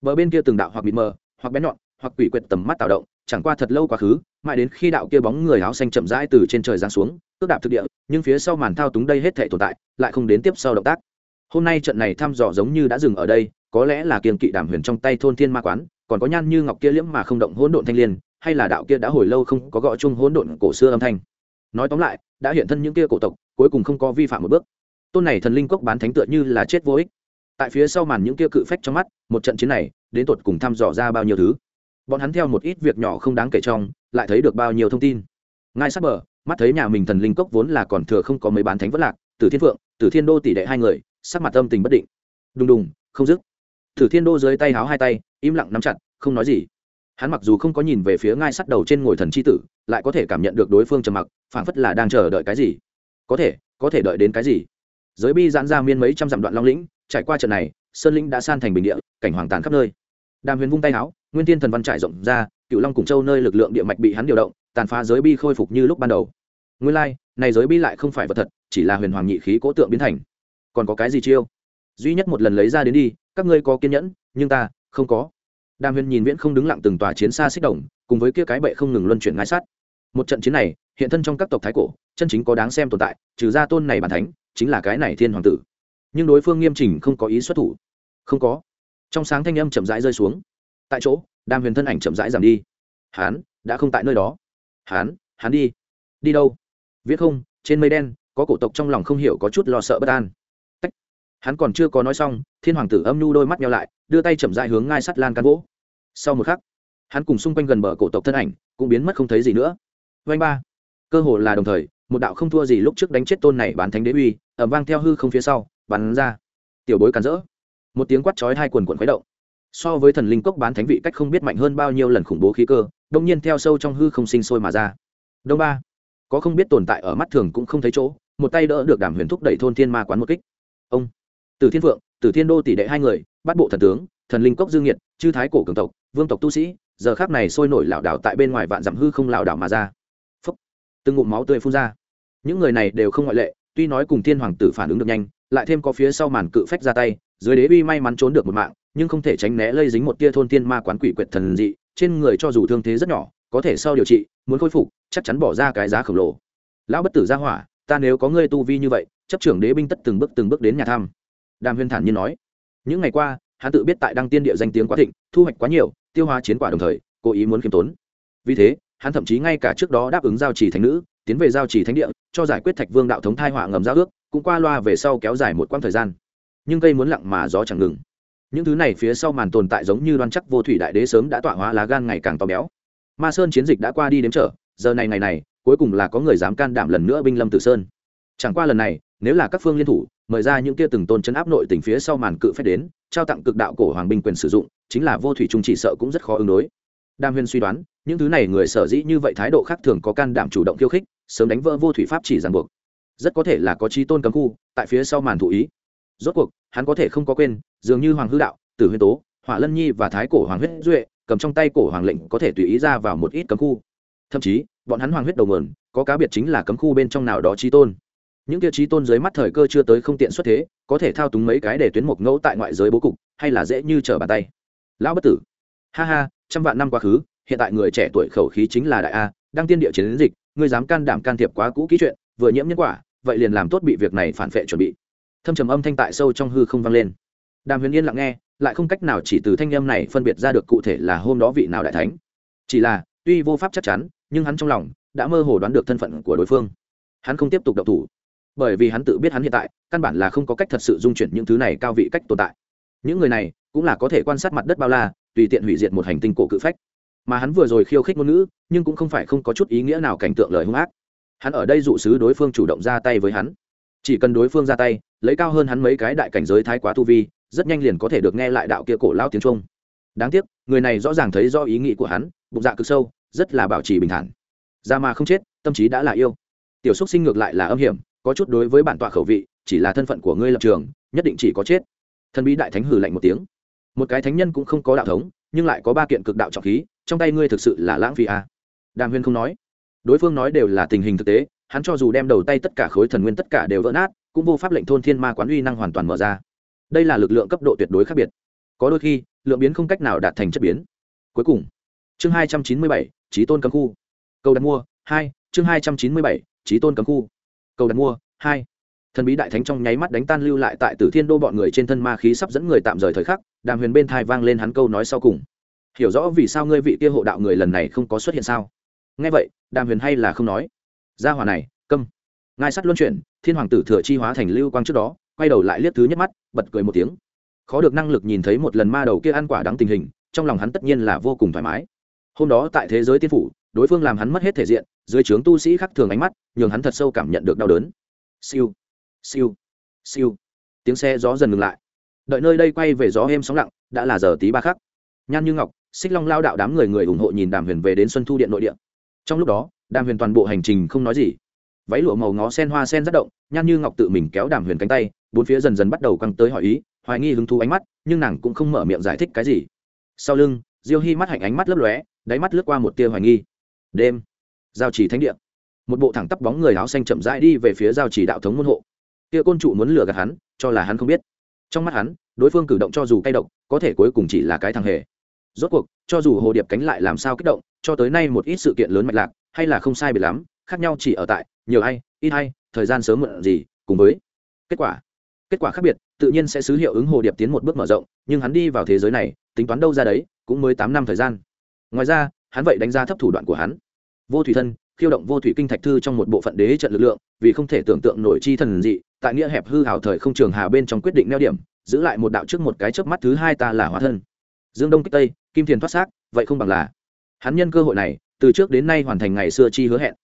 Bờ bên kia từng đạo hoặc bị mờ, hoặc bén nhọn, hoặc quỷ quyệt tầm mắt tạo động chẳng qua thật lâu quá khứ, mãi đến khi đạo kia bóng người áo xanh chậm rãi từ trên trời giáng xuống, cước đạp thực địa, nhưng phía sau màn thao túng đây hết thể tồn tại, lại không đến tiếp sau động tác. Hôm nay trận này thăm dò giống như đã dừng ở đây, có lẽ là kiên kỵ đàm huyền trong tay thôn thiên ma quán, còn có nhan như ngọc kia liễm mà không động hỗn độn thanh liên, hay là đạo kia đã hồi lâu không có gõ chung hỗn độn cổ xưa âm thanh. Nói tóm lại, đã hiện thân những kia cổ tộc, cuối cùng không có vi phạm một bước. Tôn này thần linh cốc bán thánh tựa như là chết vô ích. Tại phía sau màn những kia cự phách trong mắt, một trận chiến này, đến tột cùng thăm dò ra bao nhiêu thứ? Bọn hắn theo một ít việc nhỏ không đáng kể trong, lại thấy được bao nhiêu thông tin. Ngay sát bờ, mắt thấy nhà mình thần linh cốc vốn là còn thừa không có mấy bán thánh vất lạc từ thiên phượng từ thiên đô tỷ đệ hai người, sắc mặt âm tình bất định. Đùng đùng, không dứt. Thử thiên đô dưới tay háo hai tay, im lặng nắm chặt, không nói gì. Hắn mặc dù không có nhìn về phía ngai sắt đầu trên ngồi thần c h i tử, lại có thể cảm nhận được đối phương trầm mặc, phảng phất là đang chờ đợi cái gì. Có thể có thể đợi đến cái gì? Giới bi giãn ra miên mấy trăm dặm đoạn long lĩnh, trải qua trận này, sơn lĩnh đã san thành bình địa, cảnh hoàng tàn khắp nơi đàm huyền vung tay áo nguyên tiên thần văn trải rộng ra cựu long cùng châu nơi lực lượng địa mạch bị hắn điều động tàn phá giới bi khôi phục như lúc ban đầu. Nguyên lai、like, này giới bi lại không phải vật thật chỉ là huyền hoàng nhị khí cố tượng biến thành. Còn có cái gì chiêu? Duy nhất một lần lấy ra đến đi các ngươi có kiên nhẫn nhưng ta không có. Đàm huyền nhìn viễn không đứng lặng từng tòa chiến xa xích đồng cùng với kia cái bệ không ngừng luân chuyển ngai sát. Một trận chiến này hiện thân trong các tộc thái cổ chân chính có đáng xem tồn tại trừ ra tôn này bản thánh chính là cái này thiên hoàng tử. Nhưng đối phương nghiêm chỉnh không có ý xuất thủ. Không có trong sáng thanh âm chậm rãi rơi xuống. Tại chỗ đàm huyền thân ảnh chậm rãi giảm đi. Hán đã không tại nơi đó. Hán hán đi. Đi đâu? Viết không, trên mây đen, có cổ tộc trong lòng không hiểu có chút lo sợ bất an. Tách. hắn còn chưa có nói xong, thiên hoàng tử âm nhu đôi mắt nhau lại, đưa tay chậm rãi hướng ngai sắt lan can gỗ. Sau một khắc, hắn cùng xung quanh gần bờ cổ tộc thân ảnh cũng biến mất không thấy gì nữa. Vanh ba. Cơ hồ là đồng thời, một đạo không thua gì lúc trước đánh chết tôn này bán thánh đế uy ẩm vang theo hư không phía sau, bắn ra. Tiểu bối cắn rỡ một tiếng quát chói hai quần quần khuấy động. So với thần linh cốc bán thánh vị cách không biết mạnh hơn bao nhiêu lần khủng bố khí cơ, đông nhiên theo sâu trong hư không sinh sôi mà ra. Đông ba, có không biết tồn tại ở mắt thường cũng không thấy chỗ, một tay đỡ được đàm huyền thúc đẩy thôn thiên ma quán một kích. Ông từ thiên phượng từ thiên đô tỷ đệ hai người, bắt bộ thần tướng, thần linh cốc dương nhiệt chư thái cổ cường tộc, vương tộc tu sĩ, giờ khác này sôi nổi lảo đảo tại bên ngoài vạn dặm hư không lảo đảo mà ra. Phúc. từng ngụm máu tươi phun ra. Những người này đều không ngoại lệ, tuy nói cùng thiên hoàng tử phản ứng được nhanh, lại thêm có phía sau màn cự phách ra tay dưới đế uy may mắn trốn được một mạng, nhưng không thể tránh né lây dính một tia thôn tiên ma quán quỷ quyệt thần dị, trên người cho dù thương thế rất nhỏ, có thể sau điều trị, muốn khôi phục, chắc chắn bỏ ra cái giá khổng lồ. Lão bất tử ra hỏa, ta nếu có ngươi tu vi như vậy, chấp trưởng đế binh tất từng bước từng bước đến nhà thăm. Đàm huyên thản nhiên nói. Những ngày qua, hắn tự biết tại đăng tiên địa danh tiếng quá thịnh, thu hoạch quá nhiều, tiêu hóa chiến quả đồng thời, cố ý muốn khiêm tốn. Vì thế, hắn thậm chí ngay cả trước đó đáp ứng giao trì thánh nữ, tiến về giao trì thánh địa, cho giải quyết thạch vương đạo thống thai họa ngầm giao ước, cũng qua loa về sau kéo dài một quãng thời gian nhưng cây muốn lặng mà gió chẳng ngừng. Những thứ này phía sau màn tồn tại giống như đoan chắc vô thủy đại đế sớm đã tọa hóa lá gan ngày càng to béo. Ma sơn chiến dịch đã qua đi đếm trở, giờ này ngày này, cuối cùng là có người dám can đảm lần nữa binh lâm tử sơn. Chẳng qua lần này, nếu là các phương liên thủ, mời ra những kia từng tôn chấn áp nội tỉnh phía sau màn cự phép đến, trao tặng cực đạo cổ hoàng binh quyền sử dụng, chính là vô thủy trung chỉ sợ cũng rất khó ứng đối. Đam huyên suy đoán, những thứ này người sở dĩ như vậy thái độ khác thường có can đảm chủ động khiêu khích, sớm đánh vỡ vô thủy pháp chỉ ràng buộc. Rất có thể là có trí tôn cấm khu, tại phía sau màn thụ ý rốt cuộc, hắn có thể không có quên, dường như hoàng hư đạo, tử huyên tố, hỏa lân nhi và thái cổ hoàng huyết duệ, cầm trong tay cổ hoàng lệnh có thể tùy ý ra vào một ít cấm khu. Thậm chí, bọn hắn hoàng huyết đầu mườn có cá biệt chính là cấm khu bên trong nào đó trí tôn. Những tiêu chí tôn dưới mắt thời cơ chưa tới không tiện xuất thế, có thể thao túng mấy cái để tuyến một ngẫu tại ngoại giới bố cục, hay là dễ như trở bàn tay. Lão bất tử. Ha ha, trăm vạn năm quá khứ, hiện tại người trẻ tuổi khẩu khí chính là đại a, đang tiên địa chiến dịch ngươi dám can đảm can thiệp quá cũ kỹ chuyện, vừa nhiễm nhân quả, vậy liền làm tốt bị việc này phản vệ chuẩn bị thâm trầm âm thanh tại sâu trong hư không vang lên. Đàm huyền yên lặng nghe, lại không cách nào chỉ từ thanh âm này phân biệt ra được cụ thể là hôm đó vị nào đại thánh. Chỉ là, tuy vô pháp chắc chắn, nhưng hắn trong lòng đã mơ hồ đoán được thân phận của đối phương. Hắn không tiếp tục độc thủ, bởi vì hắn tự biết hắn hiện tại, căn bản là không có cách thật sự dung chuyển những thứ này cao vị cách tồn tại. Những người này cũng là có thể quan sát mặt đất bao la, tùy tiện hủy diệt một hành tinh cổ cự phách. Mà hắn vừa rồi khiêu khích ngôn ngữ, nhưng cũng không phải không có chút ý nghĩa nào cảnh tượng lời hung ác. Hắn ở đây dụ sứ đối phương chủ động ra tay với hắn. Chỉ cần đối phương ra tay lấy cao hơn hắn mấy cái đại cảnh giới thái quá tu vi, rất nhanh liền có thể được nghe lại đạo kia cổ lao tiếng trung. Đáng tiếc, người này rõ ràng thấy do ý nghĩ của hắn, bụng dạ cực sâu, rất là bảo trì bình thản. Ra mà không chết, tâm trí đã là yêu. Tiểu xúc sinh ngược lại là âm hiểm, có chút đối với bản tọa khẩu vị, chỉ là thân phận của ngươi lập trường, nhất định chỉ có chết. Thần bí đại thánh hừ lạnh một tiếng. Một cái thánh nhân cũng không có đạo thống, nhưng lại có ba kiện cực đạo trọng khí, trong tay ngươi thực sự là lãng phí à. đàm huyên không nói. Đối phương nói đều là tình hình thực tế, hắn cho dù đem đầu tay tất cả khối thần nguyên tất cả đều vỡ nát cũng vô pháp lệnh thôn thiên ma quán uy năng hoàn toàn mở ra. Đây là lực lượng cấp độ tuyệt đối khác biệt. Có đôi khi, lượng biến không cách nào đạt thành chất biến. Cuối cùng, chương hai trăm chín mươi bảy trí tôn cấm khu. Câu đặt mua, hai, chương hai trăm chín mươi bảy trí tôn cấm khu. Câu đặt mua, hai. Thần bí đại thánh trong nháy mắt đánh tan lưu lại tại tử thiên đô bọn người trên thân ma khí sắp dẫn người tạm rời thời khắc, đàm huyền bên thai vang lên hắn câu nói sau cùng. Hiểu rõ vì sao ngươi vị kia hộ đạo người lần này không có xuất hiện sao? Nghe vậy, đàm huyền hay là không nói. Gia hòa này, câm ngai sắt luân chuyển, thiên hoàng tử thừa chi hóa thành lưu quang trước đó, quay đầu lại liếc thứ nhất mắt, bật cười một tiếng. Khó được năng lực nhìn thấy một lần ma đầu kia ăn quả đáng tình hình, trong lòng hắn tất nhiên là vô cùng thoải mái. Hôm đó tại thế giới tiên phủ, đối phương làm hắn mất hết thể diện, dưới trướng tu sĩ khắc thường ánh mắt, nhường hắn thật sâu cảm nhận được đau đớn. Siêu siêu siêu. Tiếng xe gió dần ngừng lại. Đợi nơi đây quay về gió êm sóng lặng, đã là giờ tí ba khắc. Nhan như ngọc, xích long lao đạo đám người người ủng hộ nhìn đàm huyền về đến xuân thu điện nội địa. trong lúc đó, đàm huyền toàn bộ hành trình không nói gì váy lụa màu ngó sen hoa sen rất động, nhan như ngọc tự mình kéo đàm huyền cánh tay, bốn phía dần dần bắt đầu căng tới hỏi ý, hoài nghi hứng thú ánh mắt, nhưng nàng cũng không mở miệng giải thích cái gì. Sau lưng, diêu hy mắt hạnh ánh mắt lấp lóe, đáy mắt lướt qua một tia hoài nghi. Đêm, giao chỉ thánh địa. Một bộ thẳng tắp bóng người áo xanh chậm rãi đi về phía giao chỉ đạo thống môn hộ. Tia côn trụ muốn lừa gạt hắn, cho là hắn không biết. Trong mắt hắn, đối phương cử động cho dù cay độc, có thể cuối cùng chỉ là cái thằng hề. Rốt cuộc, cho dù hồ điệp cánh lại làm sao kích động, cho tới nay một ít sự kiện lớn mạch lạc, hay là không sai biệt lắm, khác nhau chỉ ở tại nhiều hay, ít hay, thời gian sớm muộn gì, cùng với kết quả. Kết quả khác biệt, tự nhiên sẽ xứ hiệu ứng hồ điệp tiến một bước mở rộng, nhưng hắn đi vào thế giới này, tính toán đâu ra đấy, cũng mới tám năm thời gian. Ngoài ra, hắn vậy đánh giá thấp thủ đoạn của hắn. Vô thủy thân, khiêu động vô thủy kinh thạch thư trong một bộ phận đế trận lực lượng, vì không thể tưởng tượng nổi chi thần dị, tại nghĩa hẹp hư hào thời không trường hà bên trong quyết định neo điểm, giữ lại một đạo trước một cái chớp mắt thứ hai ta là hóa thân. Dương đông kích tây, kim thiền thoát xác, vậy không bằng là. Hắn nhân cơ hội này, từ trước đến nay hoàn thành ngày xưa chi hứa hẹn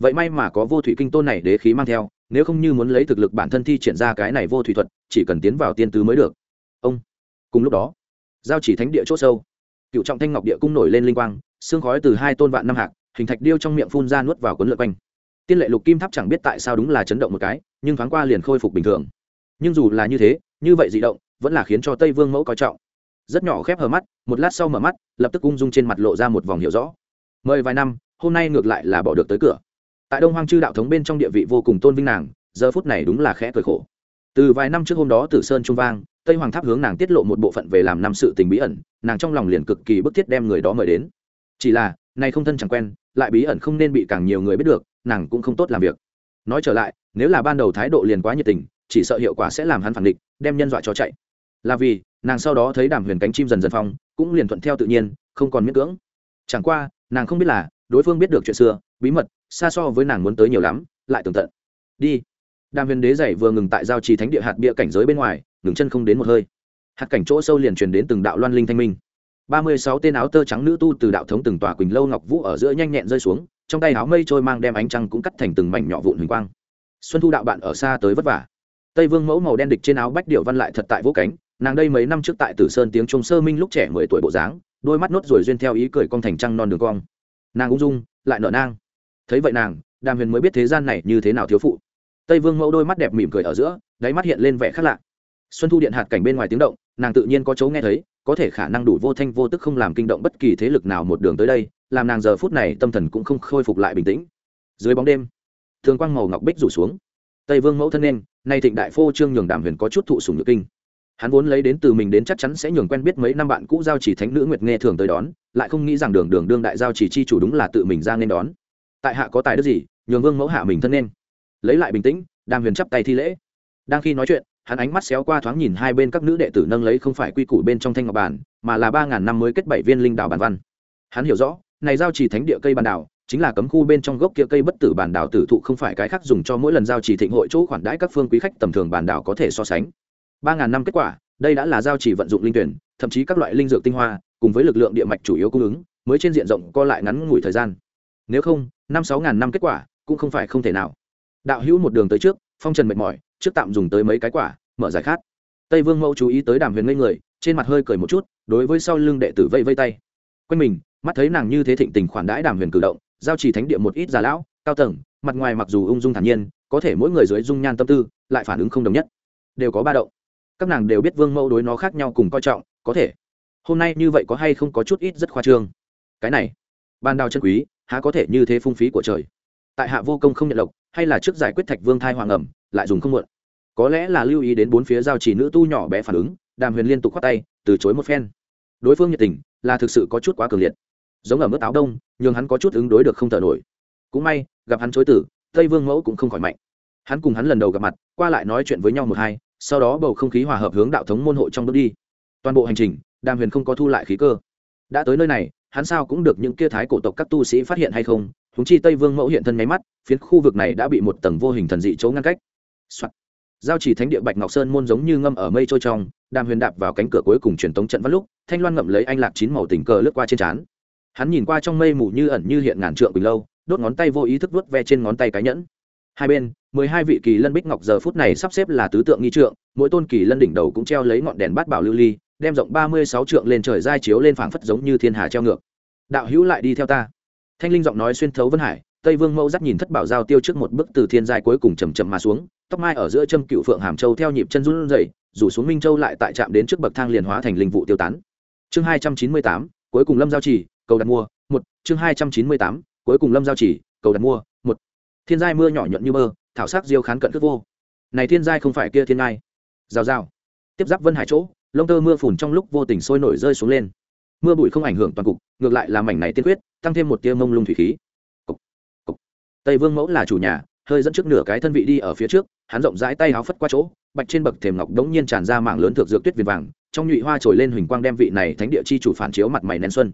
vậy may mà có vô thủy kinh tôn này đế khí mang theo, nếu không như muốn lấy thực lực bản thân thi triển ra cái này vô thủy thuật, chỉ cần tiến vào tiên tứ mới được. Ông. Cùng lúc đó, giao chỉ thánh địa c h ỗ sâu, cựu trọng thanh ngọc địa cung nổi lên linh quang, xương khói từ hai tôn vạn năm hạc, hình thạch điêu trong miệng phun ra nuốt vào cuốn lượt quanh. Tiên lệ lục kim tháp chẳng biết tại sao đúng là chấn động một cái, nhưng thoáng qua liền khôi phục bình thường. Nhưng dù là như thế, như vậy dị động, vẫn là khiến cho tây vương mẫu coi trọng. Rất nhỏ khép hờ mắt, một lát sau mở mắt, lập tức ung dung trên mặt lộ ra một vòng hiểu rõ. Mời vài năm, hôm nay ngược lại là bỏ được tới cửa tại đông hoang chư đạo thống bên trong địa vị vô cùng tôn vinh nàng, giờ phút này đúng là khẽ cười khổ. Từ vài năm trước hôm đó tử sơn trung vang, tây hoàng tháp hướng nàng tiết lộ một bộ phận về làm năm sự tình bí ẩn, nàng trong lòng liền cực kỳ bức thiết đem người đó mời đến. Chỉ là, nay không thân chẳng quen, lại bí ẩn không nên bị càng nhiều người biết được, nàng cũng không tốt làm việc. Nói trở lại, nếu là ban đầu thái độ liền quá nhiệt tình, chỉ sợ hiệu quả sẽ làm hắn phản địch đem nhân dọa cho chạy. Là vì, nàng sau đó thấy đàm huyền cánh chim dần dần phong, cũng liền thuận theo tự nhiên, không còn miễn cưỡng. Chẳng qua, nàng không biết là, đối phương biết được chuyện xưa, bí mật xa so với nàng muốn tới nhiều lắm, lại tường tận. Đi. Đàm huyền đế dày vừa ngừng tại giao trì thánh địa hạt bia cảnh giới bên ngoài, ngừng chân không đến một hơi. Hạt cảnh chỗ sâu liền truyền đến từng đạo loan linh thanh minh. Ba mươi sáu tên áo tơ trắng nữ tu từ đạo thống từng tòa quỳnh lâu ngọc vũ ở giữa nhanh nhẹn rơi xuống, trong tay áo mây trôi mang đem ánh trăng cũng cắt thành từng mảnh nhỏ vụn huỳnh quang. Xuân thu đạo bạn ở xa tới vất vả. Tây vương mẫu màu đen địch trên áo bách điệu văn lại thật tại vũ cánh, nàng đây mấy năm trước tại tử sơn tiếng trung sơ minh lúc trẻ mười tuổi bộ dáng, đôi mắt nốt rồi duyên theo ý cười cong thành trăng non đường cong. Nàng ung dung, lại nở nang thấy vậy nàng, đàm huyền mới biết thế gian này như thế nào thiếu phụ. Tây vương mẫu đôi mắt đẹp mỉm cười ở giữa, đáy mắt hiện lên vẻ khác lạ. Xuân thu điện hạt cảnh bên ngoài tiếng động, nàng tự nhiên có chỗ nghe thấy, có thể khả năng đủ vô thanh vô tức không làm kinh động bất kỳ thế lực nào một đường tới đây, làm nàng giờ phút này tâm thần cũng không khôi phục lại bình tĩnh. Dưới bóng đêm, thường quang màu ngọc bích rủ xuống. Tây vương mẫu thân nên, nay thịnh đại phô trương nhường đàm huyền có chút thụ sùng nhược kinh. Hắn vốn lấy đến từ mình đến chắc chắn sẽ nhường quen biết mấy năm bạn cũ giao chỉ thánh nữ nguyệt nghe thường tới đón, lại không nghĩ rằng đường đường đương đại giao chỉ chi chủ đúng là tự mình ra nên đón tại hạ có tài đức gì, nhường vương mẫu hạ mình thân nên. Lấy lại bình tĩnh, đàm huyền chắp tay thi lễ. Đang khi nói chuyện, hắn ánh mắt xéo qua thoáng nhìn hai bên các nữ đệ tử nâng lấy không phải quy củ bên trong thanh ngọc bản mà là ba ngàn năm mới kết bảy viên linh đảo bản văn. Hắn hiểu rõ, này giao chỉ thánh địa cây bản đảo, chính là cấm khu bên trong gốc kia cây bất tử bản đảo tử thụ không phải cái khác dùng cho mỗi lần giao chỉ thịnh hội chỗ khoản đãi các phương quý khách tầm thường bản đảo có thể so sánh. Ba ngàn năm kết quả, đây đã là giao chỉ vận dụng linh tuyển, thậm chí các loại linh dược tinh hoa, cùng với lực lượng địa mạch chủ yếu cung ứng, mới trên diện rộng co lại ngắn ngủi thời gian. Nếu không năm sáu ngàn năm kết quả, cũng không phải không thể nào. Đạo hữu một đường tới trước, phong trần mệt mỏi, trước tạm dùng tới mấy cái quả, mở giải khát. Tây vương mẫu chú ý tới đàm huyền ngây người, trên mặt hơi cười một chút, đối với sau lưng đệ tử vây vây tay. Quanh mình, mắt thấy nàng như thế thịnh tình khoản đãi đàm huyền cử động, giao chỉ thánh địa một ít già lão, cao tầng, mặt ngoài mặc dù ung dung thản nhiên, có thể mỗi người dưới dung nhan tâm tư, lại phản ứng không đồng nhất. Đều có ba động. Các nàng đều biết vương mẫu đối nó khác nhau cùng coi trọng, có thể. Hôm nay như vậy có hay không có chút ít rất khoa trương. Cái này, ban đào chân quý há có thể như thế phung phí của trời. Tại hạ vô công không nhận lộc, hay là trước giải quyết thạch vương thai hoàng ẩm, lại dùng không mượn có lẽ là lưu ý đến bốn phía giao chỉ nữ tu nhỏ bé phản ứng, đàm huyền liên tục khoát tay, từ chối một phen. Đối phương nhiệt tình, là thực sự có chút quá cường liệt. Giống ở mức áo đông nhưng hắn có chút ứng đối được không thở nổi. Cũng may, gặp hắn chối tử, tây vương mẫu cũng không khỏi mạnh. Hắn cùng hắn lần đầu gặp mặt, qua lại nói chuyện với nhau một hai, sau đó bầu không khí hòa hợp hướng đạo thống môn hộ trong bước đi. Toàn bộ hành trình, đàm huyền không có thu lại khí cơ. Đã tới nơi này hắn sao cũng được những kia thái cổ tộc các tu sĩ phát hiện hay không? Húng chi tây vương mẫu hiện thân nháy mắt, phiến khu vực này đã bị một tầng vô hình thần dị chỗ ngăn cách、Soạn. giao chỉ thánh địa bạch ngọc sơn môn giống như ngâm ở mây trôi trong, đàm huyền đạp vào cánh cửa cuối cùng truyền tống trận văn lúc, thanh loan ngậm lấy anh lạc chín màu tình cờ lướt qua trên trán. Hắn nhìn qua trong mây mù như ẩn như hiện ngàn trượng bình lâu, đốt ngón tay vô ý thức vớt ve trên ngón tay cái nhẫn. Hai bên, mười hai vị kỳ lân bích ngọc giờ phút này sắp xếp là tứ tượng nghi trượng, mỗi tôn kỳ lân đỉnh đầu cũng treo lấy ngọn đèn bát bảo lưu ly đem rộng ba mươi sáu trượng lên trời giai chiếu lên phảng phất giống như thiên hà treo ngược. Đạo hữu lại đi theo ta. Thanh linh giọng nói xuyên thấu vân hải, tây vương mẫu dắt nhìn thất bảo giao tiêu trước một bức từ thiên giai cuối cùng chầm chậm mà xuống, tóc mai ở giữa châm cựu phượng hàm châu theo nhịp chân run rẩy, rủ xuống minh châu lại tại trạm đến trước bậc thang liền hóa thành linh vụ tiêu tán. Chương hai trăm chín mươi tám, cuối cùng lâm giao chỉ, cầu đặt mua, một. Chương hai trăm chín mươi tám, cuối cùng lâm giao chỉ, cầu đặt mua, một. Thiên giai mưa nhỏ nhuận như mơ, thảo sắc diêu khán cận cất vô. Này thiên giai không phải kia thiên ngai. Rào rào. Tiếp giáp vân hải chỗ lông tơ mưa phùn trong lúc vô tình sôi nổi rơi xuống lên. Mưa bụi không ảnh hưởng toàn cục ngược lại làm mảnh này tiên quyết tăng thêm một tia mông lung thủy khí. Cục, cục. tây vương mẫu là chủ nhà hơi dẫn trước nửa cái thân vị đi ở phía trước hắn rộng rãi tay áo phất qua chỗ bạch trên bậc thềm ngọc đống nhiên tràn ra mảng lớn thực dược tuyết viền vàng trong nhụy hoa trồi lên huỳnh quang đem vị này thánh địa chi chủ phản chiếu mặt mày nén xuân.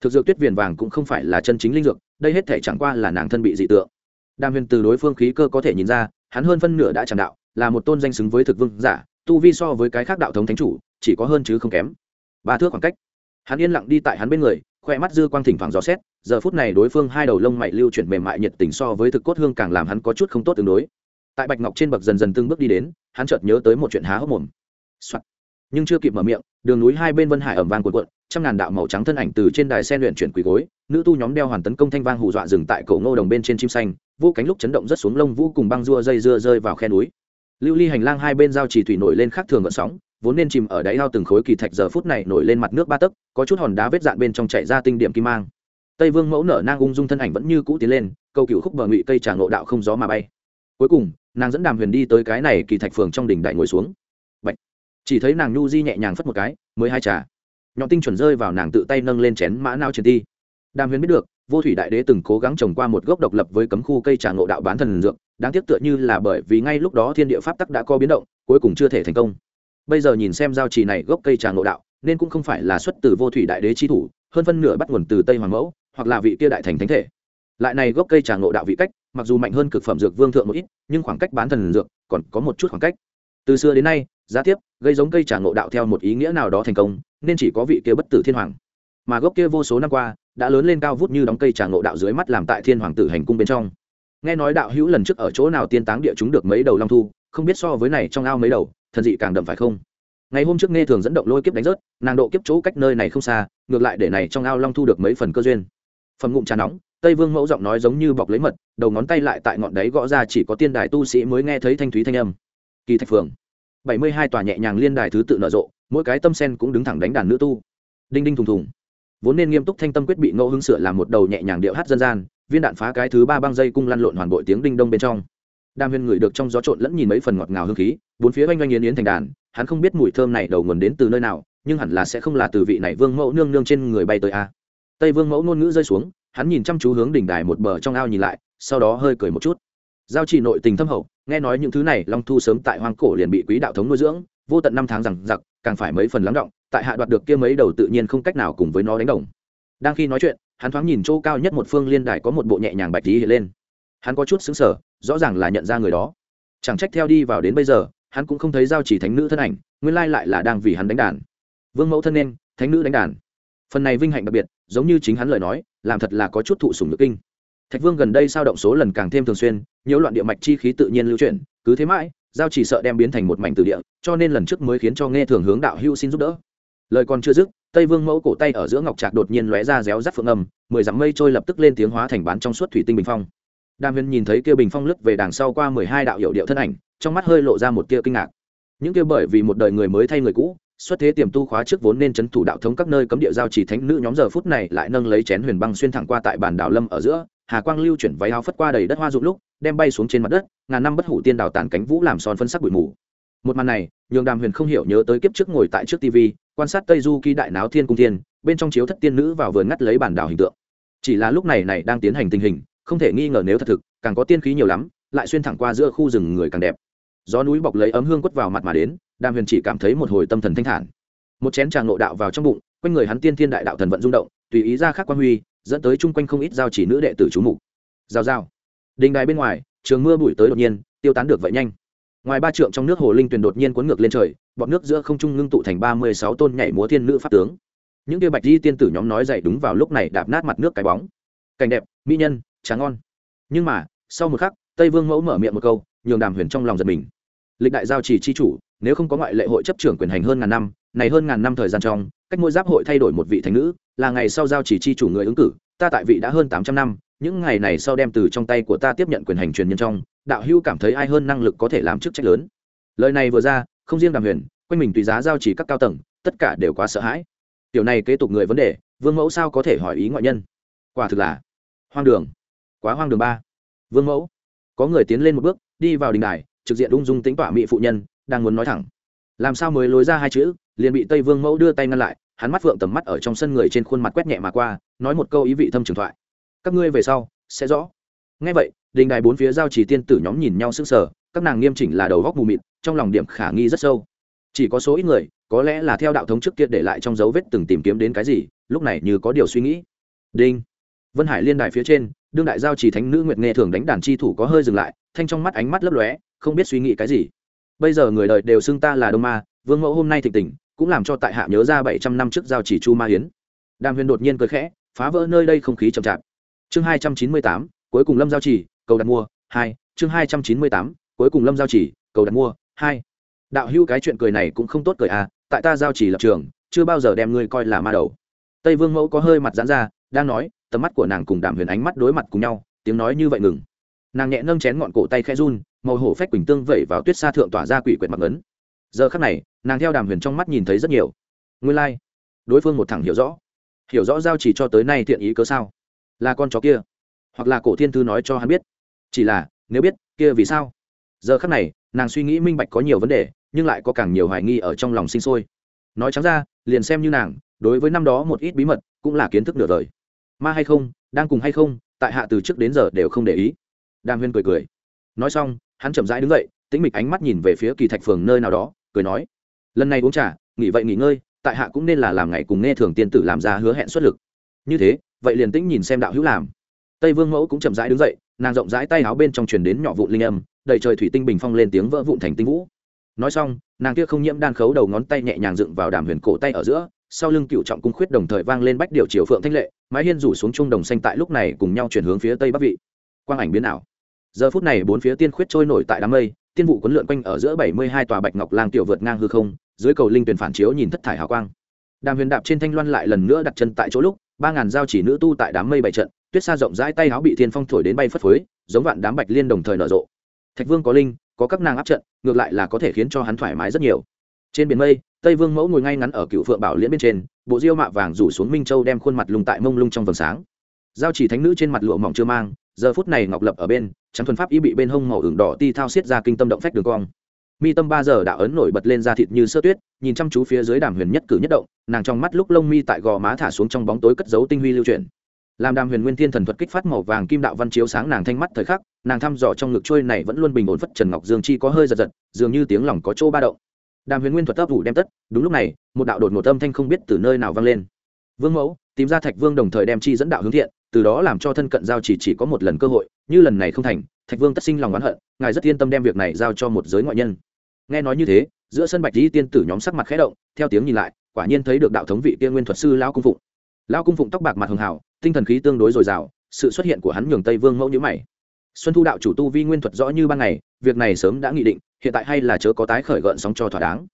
Thực dược tuyết viền vàng cũng không phải là chân chính linh dược đây hết thể chẳng qua là nàng thân bị dị tượng. Đàm huyền từ đối phương khí cơ có thể nhìn ra hắn hơn phân nửa đã tràn đạo là một tôn danh xứng với thực vương giả, tu vi so với cái khác đạo thống thánh chủ, chỉ có hơn chứ không kém. Ba thước khoảng cách. Hắn yên lặng đi tại hắn bên người, khoe mắt dư quang thỉnh thoảng gió xét, giờ phút này đối phương hai đầu lông mày lưu chuyển mềm mại nhiệt tình so với thực cốt hương càng làm hắn có chút không tốt tương đối. Tại bạch ngọc trên bậc dần dần từng bước đi đến, hắn chợt nhớ tới một chuyện há hốc mồm、Soạn. nhưng chưa kịp mở miệng, đường núi hai bên vân hải ẩm vang cuộn cuộn, trăm ngàn đạo màu trắng thân ảnh từ trên đài sen luyện chuyển quỳ gối, nữ tu nhóm đeo hoàn tấn công thanh vang hù dọa dừng tại cổ ngô đồng bên trên chim xanh vũ cánh lúc chấn động rất xuống lông vũ cùng băng rua dây dưa rơi vào khe núi lưu ly hành lang hai bên giao chỉ thủy nổi lên khác thường gợn sóng, vốn nên chìm ở đáy ao từng khối kỳ thạch giờ phút này nổi lên mặt nước ba tấc, có chút hòn đá vết dạn bên trong chạy ra tinh điểm kim mang. Tây vương mẫu nở nang ung dung thân ảnh vẫn như cũ tiến lên, câu cựu khúc bờ ngụy cây trà ngộ đạo không gió mà bay. Cuối cùng, nàng dẫn đàm huyền đi tới cái này kỳ thạch phường trong đỉnh đại ngồi xuống. Bạch. chỉ thấy nàng nhu di nhẹ nhàng phất một cái, mới hai trà. Nhọn tinh chuẩn rơi vào nàng tự tay nâng lên chén mã nao truyền ti. Đàm huyền biết được vô thủy đại đế từng cố gắng trồng qua một gốc độc lập với cấm khu cây trà ngộ đạo bán thần dược, đáng tiếc tựa như là bởi vì ngay lúc đó thiên địa pháp tắc đã có biến động, cuối cùng chưa thể thành công. Bây giờ nhìn xem giao trì này gốc cây trà ngộ đạo, nên cũng không phải là xuất từ vô thủy đại đế chi thủ, hơn phân nửa bắt nguồn từ tây hoàng mẫu, hoặc là vị kia đại thành thánh thể. Lại này gốc cây trà ngộ đạo vị cách, mặc dù mạnh hơn cực phẩm dược vương thượng một ít, nhưng khoảng cách bán thần dược còn có một chút khoảng cách. Từ xưa đến nay, giá tiếp gây giống cây trà ngộ đạo theo một ý nghĩa nào đó thành công, nên chỉ có vị kia bất tử thiên hoàng. Mà gốc kia vô số năm qua đã lớn lên cao vút như đóng cây trà ngộ đạo dưới mắt làm tại thiên hoàng tử hành cung bên trong. Nghe nói đạo hữu lần trước ở chỗ nào tiên táng địa chúng được mấy đầu long thu, không biết so với này trong ao mấy đầu, thần dị càng đậm phải không? Ngày hôm trước nghe thường dẫn động lôi kiếp đánh rớt, nàng độ kiếp chỗ cách nơi này không xa, ngược lại để này trong ao long thu được mấy phần cơ duyên. Phần ngụm trà nóng, tây vương mẫu giọng nói giống như bọc lấy mật, đầu ngón tay lại tại ngọn đáy gõ ra chỉ có tiên đài tu sĩ mới nghe thấy thanh thúy thanh âm. Kỳ thạch phường bảy mươi hai tòa nhẹ nhàng liên đài thứ tự nở rộ, mỗi cái tâm sen cũng đứng thẳng đánh đàn nữ tu. Đinh đinh thùng thùng vốn nên nghiêm túc thanh tâm quyết bị ngẫu hứng sửa làm một đầu nhẹ nhàng điệu hát dân gian, viên đạn phá cái thứ ba băng dây cung lăn lộn hoàn bội tiếng đinh đông bên trong. Đam huyền ngửi được trong gió trộn lẫn nhìn mấy phần ngọt ngào hương khí, bốn phía oanh oanh yến yến thành đàn, hắn không biết mùi thơm này đầu nguồn đến từ nơi nào, nhưng hẳn là sẽ không là từ vị này vương mẫu nương nương trên người bay tới a. Tây vương mẫu ngôn ngữ rơi xuống, hắn nhìn chăm chú hướng đỉnh đài một bờ trong ao nhìn lại, sau đó hơi cười một chút. Giao chỉ nội tình thâm hậu, nghe nói những thứ này long thu sớm tại hoang cổ liền bị quý đạo thống nuôi dưỡng, vô tận năm tháng rằng giặc càng phải mấy phần lắng động tại hạ đoạt được kia mấy đầu tự nhiên không cách nào cùng với nó đánh đồng. Đang khi nói chuyện, hắn thoáng nhìn chỗ cao nhất một phương liên đài có một bộ nhẹ nhàng bạch tí hiện lên. Hắn có chút xứng sở rõ ràng là nhận ra người đó. Chẳng trách theo đi vào đến bây giờ, hắn cũng không thấy giao chỉ thánh nữ thân ảnh, nguyên lai lại là đang vì hắn đánh đàn. Vương mẫu thân nên, thánh nữ đánh đàn. Phần này vinh hạnh đặc biệt, giống như chính hắn lời nói, làm thật là có chút thụ sùng nước kinh. Thạch vương gần đây sao động số lần càng thêm thường xuyên, nhiễu loạn địa mạch chi khí tự nhiên lưu chuyển, cứ thế mãi, giao chỉ sợ đem biến thành một mảnh từ địa, cho nên lần trước mới khiến cho nghe thường hướng đạo hưu xin giúp đỡ lời còn chưa dứt, tây vương mẫu cổ tay ở giữa ngọc trạc đột nhiên lóe ra réo rắt phượng âm, mười dặm mây trôi lập tức lên tiếng hóa thành bán trong suốt thủy tinh bình phong. Đàm huyền nhìn thấy kia bình phong lướt về đằng sau qua mười hai đạo hiệu điệu thân ảnh, trong mắt hơi lộ ra một tia kinh ngạc. Những kia bởi vì một đời người mới thay người cũ, xuất thế tiềm tu khóa trước vốn nên chấn thủ đạo thống các nơi cấm địa giao chỉ thánh nữ nhóm giờ phút này lại nâng lấy chén huyền băng xuyên thẳng qua tại bản đảo lâm ở giữa, hà quang lưu chuyển váy áo phất qua đầy đất hoa rụng lúc, đem bay xuống trên mặt đất, ngàn năm bất hủ tiên đào tàn cánh vũ làm son phân sắc bụi mù một màn này, nhường đàm huyền không hiểu nhớ tới kiếp trước ngồi tại trước tv quan sát tây du ký đại náo thiên cung thiên, bên trong chiếu thất tiên nữ vào vườn ngắt lấy bản đảo hình tượng. Chỉ là lúc này này đang tiến hành tình hình, không thể nghi ngờ nếu thật thực, càng có tiên khí nhiều lắm, lại xuyên thẳng qua giữa khu rừng người càng đẹp. Gió núi bọc lấy ấm hương quất vào mặt mà đến, đàm huyền chỉ cảm thấy một hồi tâm thần thanh thản. Một chén trà nội đạo vào trong bụng, quanh người hắn tiên thiên đại đạo thần vận rung động, tùy ý ra khác quan huy, dẫn tới chung quanh không ít giao chỉ nữ đệ tử chú mục. Giao giao đình đài bên ngoài, trường mưa bụi tới đột nhiên, tiêu tán được vậy nhanh ngoài ba trượng trong nước hồ linh tuyền đột nhiên cuốn ngược lên trời bọn nước giữa không trung ngưng tụ thành ba mươi sáu tôn nhảy múa thiên nữ pháp tướng. Những kia bạch di tiên tử nhóm nói dậy đúng vào lúc này đạp nát mặt nước cái bóng. Cảnh đẹp, mỹ nhân, tráng ngon. Nhưng mà, sau một khắc, tây vương mẫu mở miệng một câu, nhường đàm huyền trong lòng giật mình. Lịch đại giao chỉ chi chủ, nếu không có ngoại lệ hội chấp trưởng quyền hành hơn ngàn năm, này hơn ngàn năm thời gian trong, cách mỗi giáp hội thay đổi một vị thành nữ, là ngày sau giao chỉ chi chủ người ứng cử, ta tại vị đã hơn tám trăm năm những ngày này sau đem từ trong tay của ta tiếp nhận quyền hành truyền nhân trong, đạo hưu cảm thấy ai hơn năng lực có thể làm chức trách lớn. Lời này vừa ra, không riêng đàm huyền, quanh mình tùy giá giao chỉ các cao tầng, tất cả đều quá sợ hãi. Tiểu này kế tục người vấn đề, vương mẫu sao có thể hỏi ý ngoại nhân? Quả thực là hoang đường, quá hoang đường ba. Vương mẫu, có người tiến lên một bước, đi vào đình đài, trực diện ung dung tính tỏa mỹ phụ nhân, đang muốn nói thẳng. Làm sao mới lối ra hai chữ, liền bị tây vương mẫu đưa tay ngăn lại, hắn mắt phượng tầm mắt ở trong sân người trên khuôn mặt quét nhẹ mà qua, nói một câu ý vị thâm trường thoại các ngươi về sau, sẽ rõ. Ngay vậy, đình đài bốn phía giao chỉ tiên tử nhóm nhìn nhau sững sờ, các nàng nghiêm chỉnh là đầu góc mù mịt, trong lòng điểm khả nghi rất sâu. Chỉ có số ít người, có lẽ là theo đạo thống trước kia để lại trong dấu vết từng tìm kiếm đến cái gì, lúc này như có điều suy nghĩ. Đinh. Vân hải liên đài phía trên, đương đại giao chỉ thánh nữ nguyệt nghe thường đánh đàn chi thủ có hơi dừng lại, thanh trong mắt ánh mắt lấp lóe, không biết suy nghĩ cái gì. Bây giờ người đời đều xưng ta là đông ma, vương mẫu hôm nay thịnh tình, cũng làm cho tại hạ nhớ ra bảy trăm năm trước giao chỉ chu ma hiến đàm huyền đột nhiên cười khẽ, phá vỡ nơi đây không khí chậm chạp chương hai trăm chín mươi tám, cuối cùng lâm giao chỉ cầu đặt mua, hai. Chương hai trăm chín mươi tám, cuối cùng lâm giao chỉ cầu đặt mua, hai. Đạo hữu cái chuyện cười này cũng không tốt cười à tại ta giao chỉ lập trường, chưa bao giờ đem ngươi coi là ma đầu. Tây vương mẫu có hơi mặt giãn ra, đang nói, tầm mắt của nàng cùng đàm huyền ánh mắt đối mặt cùng nhau, tiếng nói như vậy ngừng. Nàng nhẹ nâng chén ngọn cổ tay khẽ run, màu hổ phách quỳnh tương vẩy vào tuyết xa thượng tỏa ra quỷ quyệt mặc ấn. Giờ khắc này, nàng theo đàm huyền trong mắt nhìn thấy rất nhiều. Nguyên lai、like. đối phương một thẳng hiểu rõ. Hiểu rõ giao chỉ cho tới nay thiện ý cớ sao? Là con chó kia, hoặc là cổ thiên thư nói cho hắn biết. Chỉ là, nếu biết, kia vì sao? Giờ khắc này, nàng suy nghĩ minh bạch có nhiều vấn đề, nhưng lại có càng nhiều hoài nghi ở trong lòng sinh sôi. Nói trắng ra, liền xem như nàng, đối với năm đó một ít bí mật, cũng là kiến thức nửa đời. Ma hay không, đang cùng hay không, tại hạ từ trước đến giờ đều không để ý. Đàm huyên cười cười. Nói xong, hắn chậm rãi đứng dậy, tĩnh mịch ánh mắt nhìn về phía kỳ thạch phường nơi nào đó, cười nói, lần này uống trà, nghỉ vậy nghỉ ngơi, tại hạ cũng nên là làm ngày cùng nghe thường tiên tử làm ra hứa hẹn xuất lực. Như thế vậy liền tĩnh nhìn xem đạo hữu làm. Tây vương mẫu cũng chậm rãi đứng dậy, nàng rộng rãi tay áo bên trong truyền đến nhỏ vụn linh âm, đầy trời thủy tinh bình phong lên tiếng vỡ vụn thành tinh vũ. Nói xong, nàng kia không nhiễm đan khấu đầu ngón tay nhẹ nhàng dựng vào đàm huyền cổ tay ở giữa, sau lưng cựu trọng cung khuyết đồng thời vang lên bách điệu triều phượng thanh lệ, mái hiên rủ xuống trung đồng xanh tại lúc này cùng nhau chuyển hướng phía tây bắc vị. Quang ảnh biến ảo. Giờ phút này bốn phía tiên khuyết trôi nổi tại đám mây, tiên vụ quấn lượn quanh ở giữa bảy mươi hai tòa bạch ngọc lang tiểu vượt ngang hư không, dưới cầu linh tuyển phản chiếu nhìn thất thải hào quang. Đàm huyền đạp trên thanh loan lại lần nữa đặt chân tại chỗ lúc ba ngàn giao chỉ nữ tu tại đám mây bảy trận, tuyết xa rộng rãi tay áo bị thiên phong thổi đến bay phất phới, giống vạn đám bạch liên đồng thời nở rộ. Thạch vương có linh, có các nàng áp trận, ngược lại là có thể khiến cho hắn thoải mái rất nhiều. Trên biển mây, tây vương mẫu ngồi ngay ngắn ở cựu phượng bảo liễn bên trên, bộ diêu mạ vàng rủ xuống minh châu đem khuôn mặt lùng tại mông lung trong vầng sáng. Giao chỉ thánh nữ trên mặt lụa mỏng chưa mang, giờ phút này ngọc lập ở bên, trắng thuần pháp y bị bên hông màu ửng đỏ ti thao xiết ra kinh tâm động phách đường cong. Mi tâm ba giờ đã ấn nổi bật lên ra thịt như sơ tuyết nhìn chăm chú phía dưới đàm huyền nhất cử nhất động, nàng trong mắt lúc lông mi tại gò má thả xuống trong bóng tối cất giấu tinh huy lưu chuyển. Làm đàm huyền nguyên thiên thần thuật kích phát màu vàng kim đạo văn chiếu sáng nàng thanh mắt thời khắc, nàng thăm dò trong ngực trôi này vẫn luôn bình ổn phất trần ngọc dương chi có hơi giật giật, dường như tiếng lòng có chỗ ba động. Đàm huyền nguyên thuật ấp ủ đem tất, đúng lúc này, một đạo đột một âm thanh không biết từ nơi nào vang lên. Vương mẫu, tìm ra thạch vương đồng thời đem chi dẫn đạo hướng thiện, từ đó làm cho thân cận giao chỉ chỉ có một lần cơ hội, như lần này không thành, thạch vương tất sinh lòng oán hận, ngài rất yên tâm đem việc này giao cho một giới ngoại nhân. Nghe nói như thế giữa sân bạch di tiên tử nhóm sắc mặt khẽ động, theo tiếng nhìn lại, quả nhiên thấy được đạo thống vị tiên nguyên thuật sư lao cung phụng. Lao cung phụng tóc bạc mặt hường hảo, tinh thần khí tương đối dồi dào, sự xuất hiện của hắn nhường tây vương mẫu nhữ mày. Xuân thu đạo chủ tu vi nguyên thuật rõ như ban ngày, việc này sớm đã nghị định, hiện tại hay là chớ có tái khởi gợn sóng cho thỏa đáng.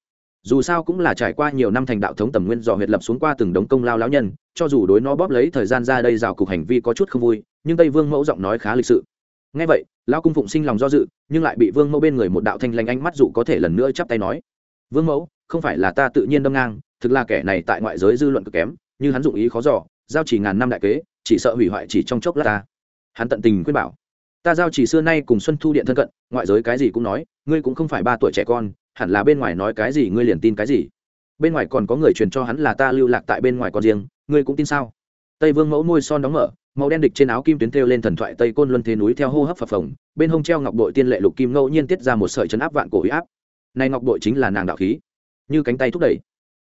Dù sao cũng là trải qua nhiều năm thành đạo thống tầm nguyên dò huyệt lập xuống qua từng đống công lao lão nhân, cho dù đối nó bóp lấy thời gian ra đây rào cục hành vi có chút không vui, nhưng tây vương mẫu giọng nói khá lịch sự. Ngay vậy lão cung phụng sinh lòng do dự, nhưng lại bị vương mẫu bên người một đạo thanh lanh ánh mắt dụ có thể lần nữa chắp tay nói, vương mẫu, không phải là ta tự nhiên đâm ngang, thực là kẻ này tại ngoại giới dư luận cực kém, như hắn dụng ý khó dò, giao chỉ ngàn năm đại kế, chỉ sợ hủy hoại chỉ trong chốc lát ta. Hắn tận tình khuyên bảo, ta giao chỉ xưa nay cùng xuân thu điện thân cận, ngoại giới cái gì cũng nói, ngươi cũng không phải ba tuổi trẻ con, hẳn là bên ngoài nói cái gì ngươi liền tin cái gì. Bên ngoài còn có người truyền cho hắn là ta lưu lạc tại bên ngoài con riêng, ngươi cũng tin sao? Tây vương mẫu môi son đóng mở màu đen địch trên áo kim tuyến thêu lên thần thoại tây côn luân thế núi theo hô hấp phập phồng, bên hông treo ngọc bội tiên lệ lục kim ngẫu nhiên tiết ra một sợi chấn áp vạn cổ huy áp. Này ngọc bội chính là nàng đạo khí. Như cánh tay thúc đẩy.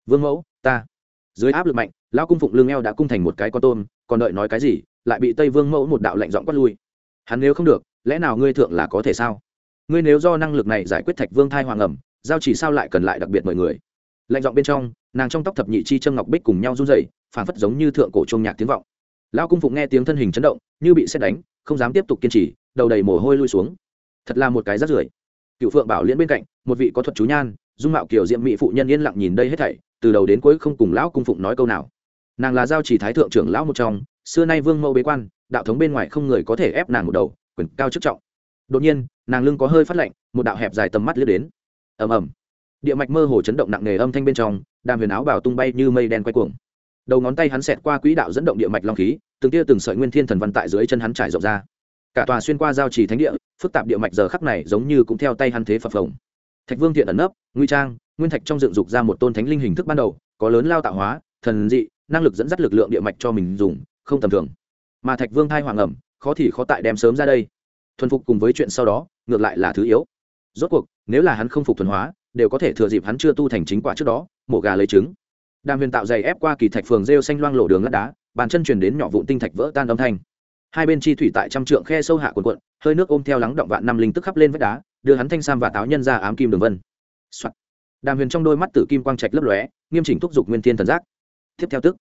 Vương mẫu, ta. Dưới áp lực mạnh, lão cung phụng lương eo đã cung thành một cái con tôm, còn đợi nói cái gì, lại bị tây vương mẫu một đạo lệnh giọng quát lui. Hắn nếu không được, lẽ nào ngươi thượng là có thể sao? Ngươi nếu do năng lực này giải quyết thạch vương thai hoàng ẩm, giao chỉ sao lại cần lại đặc biệt mọi người? Lệnh giọng bên trong, nàng trong tóc thập nhị chi trâm ngọc bích cùng nhau run rẩy, phảng phất giống như thượng cổ trung nhạc tiếng vọng lão cung phụng nghe tiếng thân hình chấn động, như bị xét đánh, không dám tiếp tục kiên trì, đầu đầy mồ hôi lui xuống. Thật là một cái rắt rưởi. Cựu phượng bảo liễn bên cạnh, một vị có thuật chú nhan, dung mạo kiểu diệm mỹ phụ nhân yên lặng nhìn đây hết thảy, từ đầu đến cuối không cùng lão cung phụng nói câu nào. Nàng là giao chỉ thái thượng trưởng lão một trong, xưa nay vương mẫu bế quan, đạo thống bên ngoài không người có thể ép nàng một đầu, quyền cao chức trọng. Đột nhiên, nàng lưng có hơi phát lạnh, một đạo hẹp dài tầm mắt lướt đến. Ầm ầm. Địa mạch mơ hồ chấn động nặng nề âm thanh bên trong, đàm huyền áo bảo tung bay như mây đen quay cuồng đầu ngón tay hắn xẹt qua quỹ đạo dẫn động địa mạch long khí, từng tia từng sợi nguyên thiên thần văn tại dưới chân hắn trải rộng ra. Cả tòa xuyên qua giao trì thánh địa, phức tạp địa mạch giờ khắc này giống như cũng theo tay hắn thế phập phồng. Thạch vương thiện ẩn nấp nguy trang, nguyên thạch trong dựng dục ra một tôn thánh linh hình thức ban đầu, có lớn lao tạo hóa, thần dị, năng lực dẫn dắt lực lượng địa mạch cho mình dùng, không tầm thường. Mà thạch vương thai hoàng ẩm, khó thì khó tại đem sớm ra đây. Thuần phục cùng với chuyện sau đó, ngược lại là thứ yếu. Rốt cuộc, nếu là hắn không phục thuần hóa, đều có thể thừa dịp hắn chưa tu thành chính quả trước đó, mổ gà lấy trứng đàm huyền tạo dày ép qua kỳ thạch phường rêu xanh loang lộ đường lát đá, bàn chân truyền đến nhỏ vụn tinh thạch vỡ tan âm thanh. Hai bên chi thủy tại trăm trượng khe sâu hạ quần quận hơi nước ôm theo lắng động vạn năm linh tức khắp lên vách đá, đưa hắn thanh sam và táo nhân ra ám kim đường vân、Soạn. đàm huyền trong đôi mắt tử kim quang trạch lấp lóe, nghiêm chỉnh thúc giục nguyên thiên thần giác. Tiếp theo tức,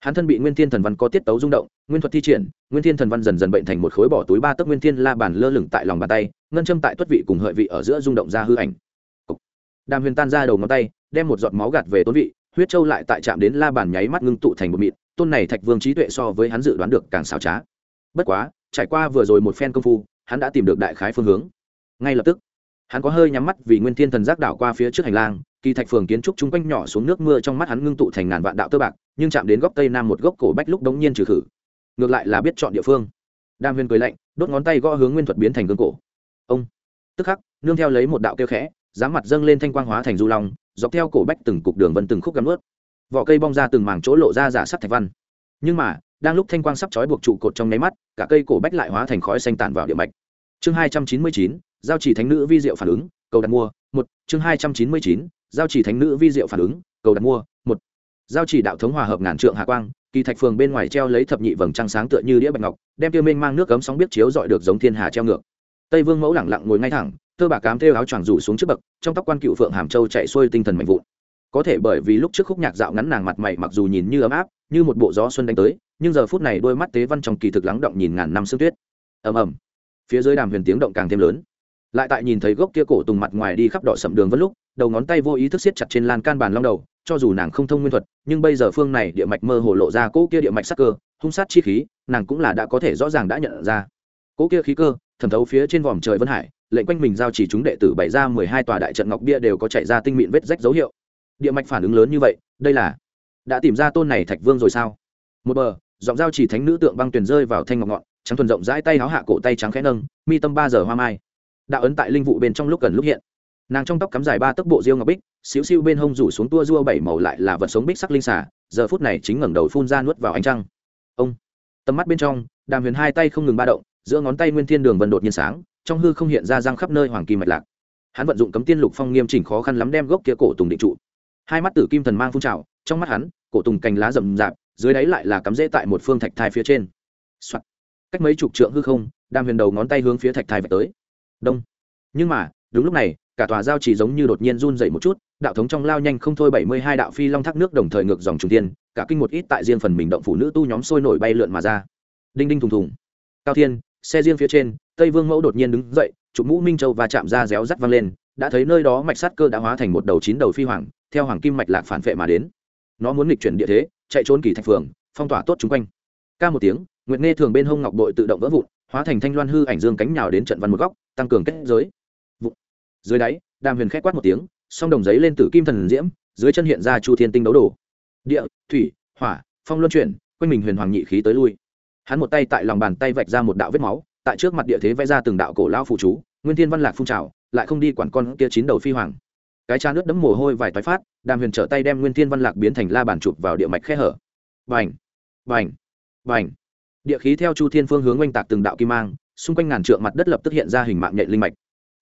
hắn thân bị nguyên thiên thần văn có tiết tấu rung động, nguyên thuật thi triển, nguyên thiên thần văn dần dần bệnh thành một khối bỏ túi ba tấc nguyên thiên la bàn lơ lửng tại lòng bàn tay, ngân châm tại tuất vị cùng hợi vị ở giữa rung động ra hư ảnh. Đàm huyền tan ra đầu ngón tay, đem một giọt máu gạt về tốn vị huyết châu lại tại chạm đến la bàn nháy mắt ngưng tụ thành một mịt tôn này thạch vương trí tuệ so với hắn dự đoán được càng xảo trá. Bất quá, trải qua vừa rồi một phen công phu, hắn đã tìm được đại khái phương hướng. Ngay lập tức, hắn có hơi nhắm mắt vì nguyên thiên thần giác đảo qua phía trước hành lang, kỳ thạch phường kiến trúc chung quanh nhỏ xuống nước mưa trong mắt hắn ngưng tụ thành ngàn vạn đạo tơ bạc, nhưng chạm đến góc tây nam một gốc cổ bách lúc đống nhiên trừ khử. Ngược lại là biết chọn địa phương. Đam huyền cười lạnh, đốt ngón tay gõ hướng nguyên thuật biến thành gương cổ. Ông. Tức khắc, nương theo lấy một đạo kêu khẽ dáng mặt dâng lên thanh quang hóa thành du long dọc theo cổ bách từng cục đường vân từng khúc gắn ướt. Vỏ cây bong ra từng mảng chỗ lộ ra giả sắt thạch văn. Nhưng mà, đang lúc thanh quang sắp trói buộc trụ cột trong nháy mắt, cả cây cổ bách lại hóa thành khói xanh tản vào địa mạch. Chương hai trăm chín mươi chín, giao chỉ thánh nữ vi diệu phản ứng, cầu đặt mua, một. Chương hai trăm chín mươi chín, giao chỉ thánh nữ vi diệu phản ứng, cầu đặt mua, một. Giao chỉ đạo thống hòa hợp ngàn trượng hạ quang, kỳ thạch phường bên ngoài treo lấy thập nhị vầng trăng sáng tựa như đĩa bạch ngọc, đem tiêu minh mang nước cấm sóng biết chiếu dọi được giống thiên hà treo ngược. Tây vương mẫu lẳng lặng ngồi ngay thẳng thơ bà cám thêu áo choàng rủ xuống trước bậc, trong tóc quan cựu phượng hàm châu chạy xuôi tinh thần mạnh vụn. Có thể bởi vì lúc trước khúc nhạc dạo ngắn nàng mặt mày mặc dù nhìn như ấm áp, như một bộ gió xuân đánh tới, nhưng giờ phút này đôi mắt tế văn trong kỳ thực lắng động nhìn ngàn năm sương tuyết. Ầm ầm. Phía dưới đàm huyền tiếng động càng thêm lớn. Lại tại nhìn thấy gốc kia cổ tùng mặt ngoài đi khắp đỏ sậm đường vân lúc, đầu ngón tay vô ý thức siết chặt trên lan can bàn long đầu, cho dù nàng không thông nguyên thuật, nhưng bây giờ phương này địa mạch mơ hồ lộ ra cỗ kia địa mạch sắc cơ, hung sát chi khí, nàng cũng là đã có thể rõ ràng đã nhận ra. Cỗ kia khí cơ, thẩm thấu phía trên vòm trời vân hải lệnh quanh mình giao chỉ chúng đệ tử bày ra mười hai tòa đại trận ngọc bia đều có chạy ra tinh mịn vết rách dấu hiệu. Địa mạch phản ứng lớn như vậy, đây là đã tìm ra tôn này thạch vương rồi sao? Một bờ, giọng giao chỉ thánh nữ tượng băng tuyền rơi vào thanh ngọc ngọn, trắng thuần rộng rãi tay háo hạ cổ tay trắng khẽ nâng, mi tâm ba giờ hoa mai. Đạo ấn tại linh vụ bên trong lúc gần lúc hiện. Nàng trong tóc cắm dài ba tấc bộ diêu ngọc bích, xíu xiu bên hông rủ xuống tua rua bảy màu lại là vật sống bích sắc linh xả giờ phút này chính ngẩng đầu phun ra nuốt vào ánh trăng. Ông, tầm mắt bên trong, đàm huyền hai tay không ngừng ba động, giữa ngón tay nguyên thiên đường vần đột nhiên sáng trong hư không hiện ra răng khắp nơi hoàng kim mạch lạc. Hắn vận dụng cấm tiên lục phong nghiêm chỉnh khó khăn lắm đem gốc kia cổ tùng định trụ. Hai mắt tử kim thần mang phun trào, trong mắt hắn, cổ tùng cành lá rậm rạp, dưới đáy lại là cắm rễ tại một phương thạch thai phía trên、Soạn. cách mấy chục trượng hư không đàm huyền đầu ngón tay hướng phía thạch thai về tới. Đông. Nhưng mà, đúng lúc này, cả tòa giao chỉ giống như đột nhiên run dậy một chút, đạo thống trong lao nhanh không thôi bảy mươi hai đạo phi long thác nước đồng thời ngược dòng trung tiên, cả kinh một ít tại riêng phần mình động phụ nữ tu nhóm sôi nổi bay lượn mà ra. Đinh đinh thùng thùng. Cao thiên, xe riêng phía trên tây vương mẫu đột nhiên đứng dậy, chụp mũ minh châu và chạm ra réo rắt văng lên, đã thấy nơi đó mạch sát cơ đã hóa thành một đầu chín đầu phi hoàng, theo hoàng kim mạch lạc phản vệ mà đến. Nó muốn nghịch chuyển địa thế, chạy trốn kỳ thạch phường, phong tỏa tốt chung quanh. Ca một tiếng, nguyệt nghe thường bên hông ngọc bội tự động vỡ vụn, hóa thành thanh loan hư ảnh dương cánh nhào đến trận văn một góc, tăng cường kết giới. Vụn. Dưới đáy, đàm huyền khét quát một tiếng, song đồng giấy lên tử kim thần diễm, dưới chân hiện ra chu thiên tinh đấu đồ. Địa, thủy, hỏa, phong luân chuyển, quanh mình huyền hoàng nhị khí tới lui. Hắn một tay tại lòng bàn tay vạch ra một đạo vết máu tại trước mặt địa thế vẽ ra từng đạo cổ lao phụ chú, nguyên thiên văn lạc phun trào, lại không đi quản con kia chín đầu phi hoàng. Cái cha nước đấm mồ hôi vài toái phát, đàm huyền trở tay đem nguyên thiên văn lạc biến thành la bàn chụp vào địa mạch khe hở. Vành vành vành địa khí theo chu thiên phương hướng oanh tạc từng đạo kim mang, xung quanh ngàn trượng mặt đất lập tức hiện ra hình mạng nhện linh mạch.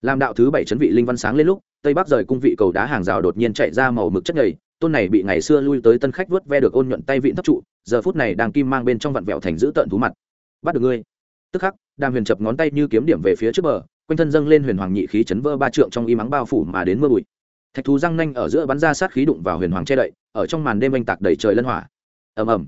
Làm đạo thứ bảy chấn vị linh văn sáng lên lúc, tây bắc rời cung vị cầu đá hàng rào đột nhiên chạy ra màu mực chất nhầy, tôn này bị ngày xưa lui tới tân khách vớt ve được ôn nhuận tay vịn thấp trụ, giờ phút này đang kim mang bên trong vặn vẹo thành giữ tợn thú mặt. Bắt được ngươi tức khắc, đàm huyền chập ngón tay như kiếm điểm về phía trước bờ, quanh thân dâng lên huyền hoàng nhị khí chấn vỡ ba trượng trong y mắng bao phủ mà đến mưa bụi. Thạch thú răng nanh ở giữa bắn ra sát khí đụng vào huyền hoàng che đậy, ở trong màn đêm oanh tạc đầy trời lân hỏa. Ầm ầm.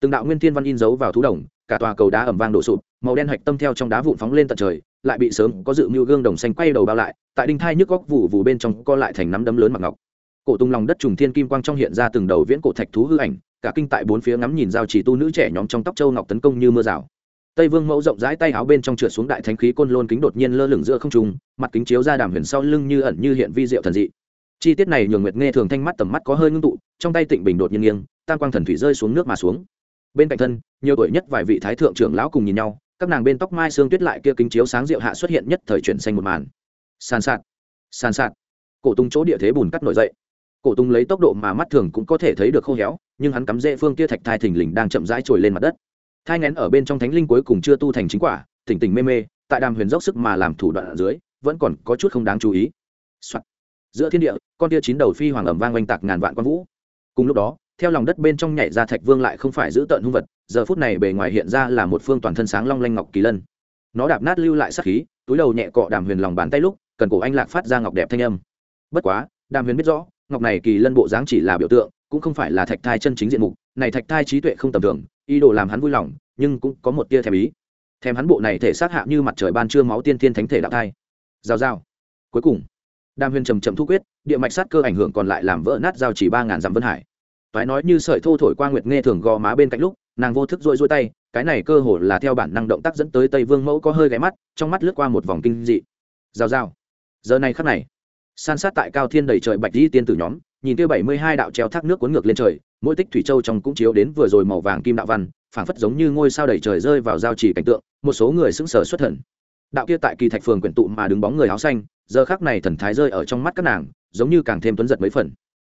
Từng đạo nguyên thiên văn in dấu vào thú đồng, cả tòa cầu đá ẩm vang đổ sụp, màu đen hạch tâm theo trong đá vụn phóng lên tận trời, lại bị sớm có dự mưu gương đồng xanh quay đầu bao lại, tại đinh thai nhức góc vụ vụ bên trong co lại thành nắm đấm lớn mặc ngọc. Cổ tung lòng đất trùng thiên kim quang trong hiện ra từng đầu viễn cổ thạch thú hư ảnh, cả kinh tại bốn phía ngắm nhìn giao chỉ tu nữ trẻ nhóm trong tóc châu ngọc tấn công như mưa rào tây vương mẫu rộng rãi tay áo bên trong trượt xuống đại thánh khí côn lôn kính đột nhiên lơ lửng giữa không trung, mặt kính chiếu ra đàm huyền sau lưng như ẩn như hiện vi diệu thần dị. Chi tiết này nhường nguyệt nghe thường thanh mắt tầm mắt có hơi ngưng tụ, trong tay tịnh bình đột nhiên nghiêng, tam quang thần thủy rơi xuống nước mà xuống. Bên cạnh thân, nhiều tuổi nhất vài vị thái thượng trưởng lão cùng nhìn nhau, các nàng bên tóc mai xương tuyết lại kia kính chiếu sáng rượu hạ xuất hiện nhất thời chuyển xanh một màn. Sàn sạt sàn sạt. Cổ tung chỗ địa thế bùn cắt nổi dậy. Cổ tung lấy tốc độ mà mắt thường cũng có thể thấy được khô héo, nhưng hắn cắm rễ phương kia thạch thai thình lình đang chậm rãi trồi lên mặt đất thai ngén ở bên trong thánh linh cuối cùng chưa tu thành chính quả, tỉnh tỉnh mê mê, tại đàm huyền dốc sức mà làm thủ đoạn ở dưới, vẫn còn có chút không đáng chú ý、Soạn. giữa thiên địa, con tia chín đầu phi hoàng ẩm vang oanh tạc ngàn vạn quan vũ. Cùng lúc đó, theo lòng đất bên trong nhảy ra thạch vương lại không phải giữ tợn hung vật, giờ phút này bề ngoài hiện ra là một phương toàn thân sáng long lanh ngọc kỳ lân. Nó đạp nát lưu lại sắc khí, túi đầu nhẹ cọ đàm huyền lòng bàn tay lúc, cần cổ anh lạc phát ra ngọc đẹp thanh âm. Bất quá, đàm huyền biết rõ, ngọc này kỳ lân bộ dáng chỉ là biểu tượng, cũng không phải là thạch thai chân chính diện mục, này thạch thai trí tuệ không tầm thường ý đồ làm hắn vui lòng, nhưng cũng có một tia thèm ý. Thèm hắn bộ này thể xác hạ như mặt trời ban trưa máu tiên thiên thánh thể đạo thai. Giao giao. Cuối cùng, đàm huyền trầm trầm thu quyết, địa mạch sát cơ ảnh hưởng còn lại làm vỡ nát giao chỉ ba ngàn dặm vân hải. Toái nói như sợi thô thổi qua nguyệt nghe thường gò má bên cạnh lúc, nàng vô thức rỗi rỗi tay, cái này cơ hồ là theo bản năng động tác dẫn tới tây vương mẫu có hơi ghé mắt, trong mắt lướt qua một vòng kinh dị. Giao giao. Giờ này khắc này, san sát tại cao thiên đầy trời bạch di tiên tử nhóm, nhìn kia bảy mươi hai đạo treo thác nước cuốn ngược lên trời mỗi tích thủy châu trong cũng chiếu đến vừa rồi màu vàng kim đạo văn, phảng phất giống như ngôi sao đầy trời rơi vào giao chỉ cảnh tượng, một số người sững sờ xuất thần. Đạo kia tại kỳ thạch phường quyển tụ mà đứng bóng người áo xanh, giờ khác này thần thái rơi ở trong mắt các nàng, giống như càng thêm tuấn giật mấy phần.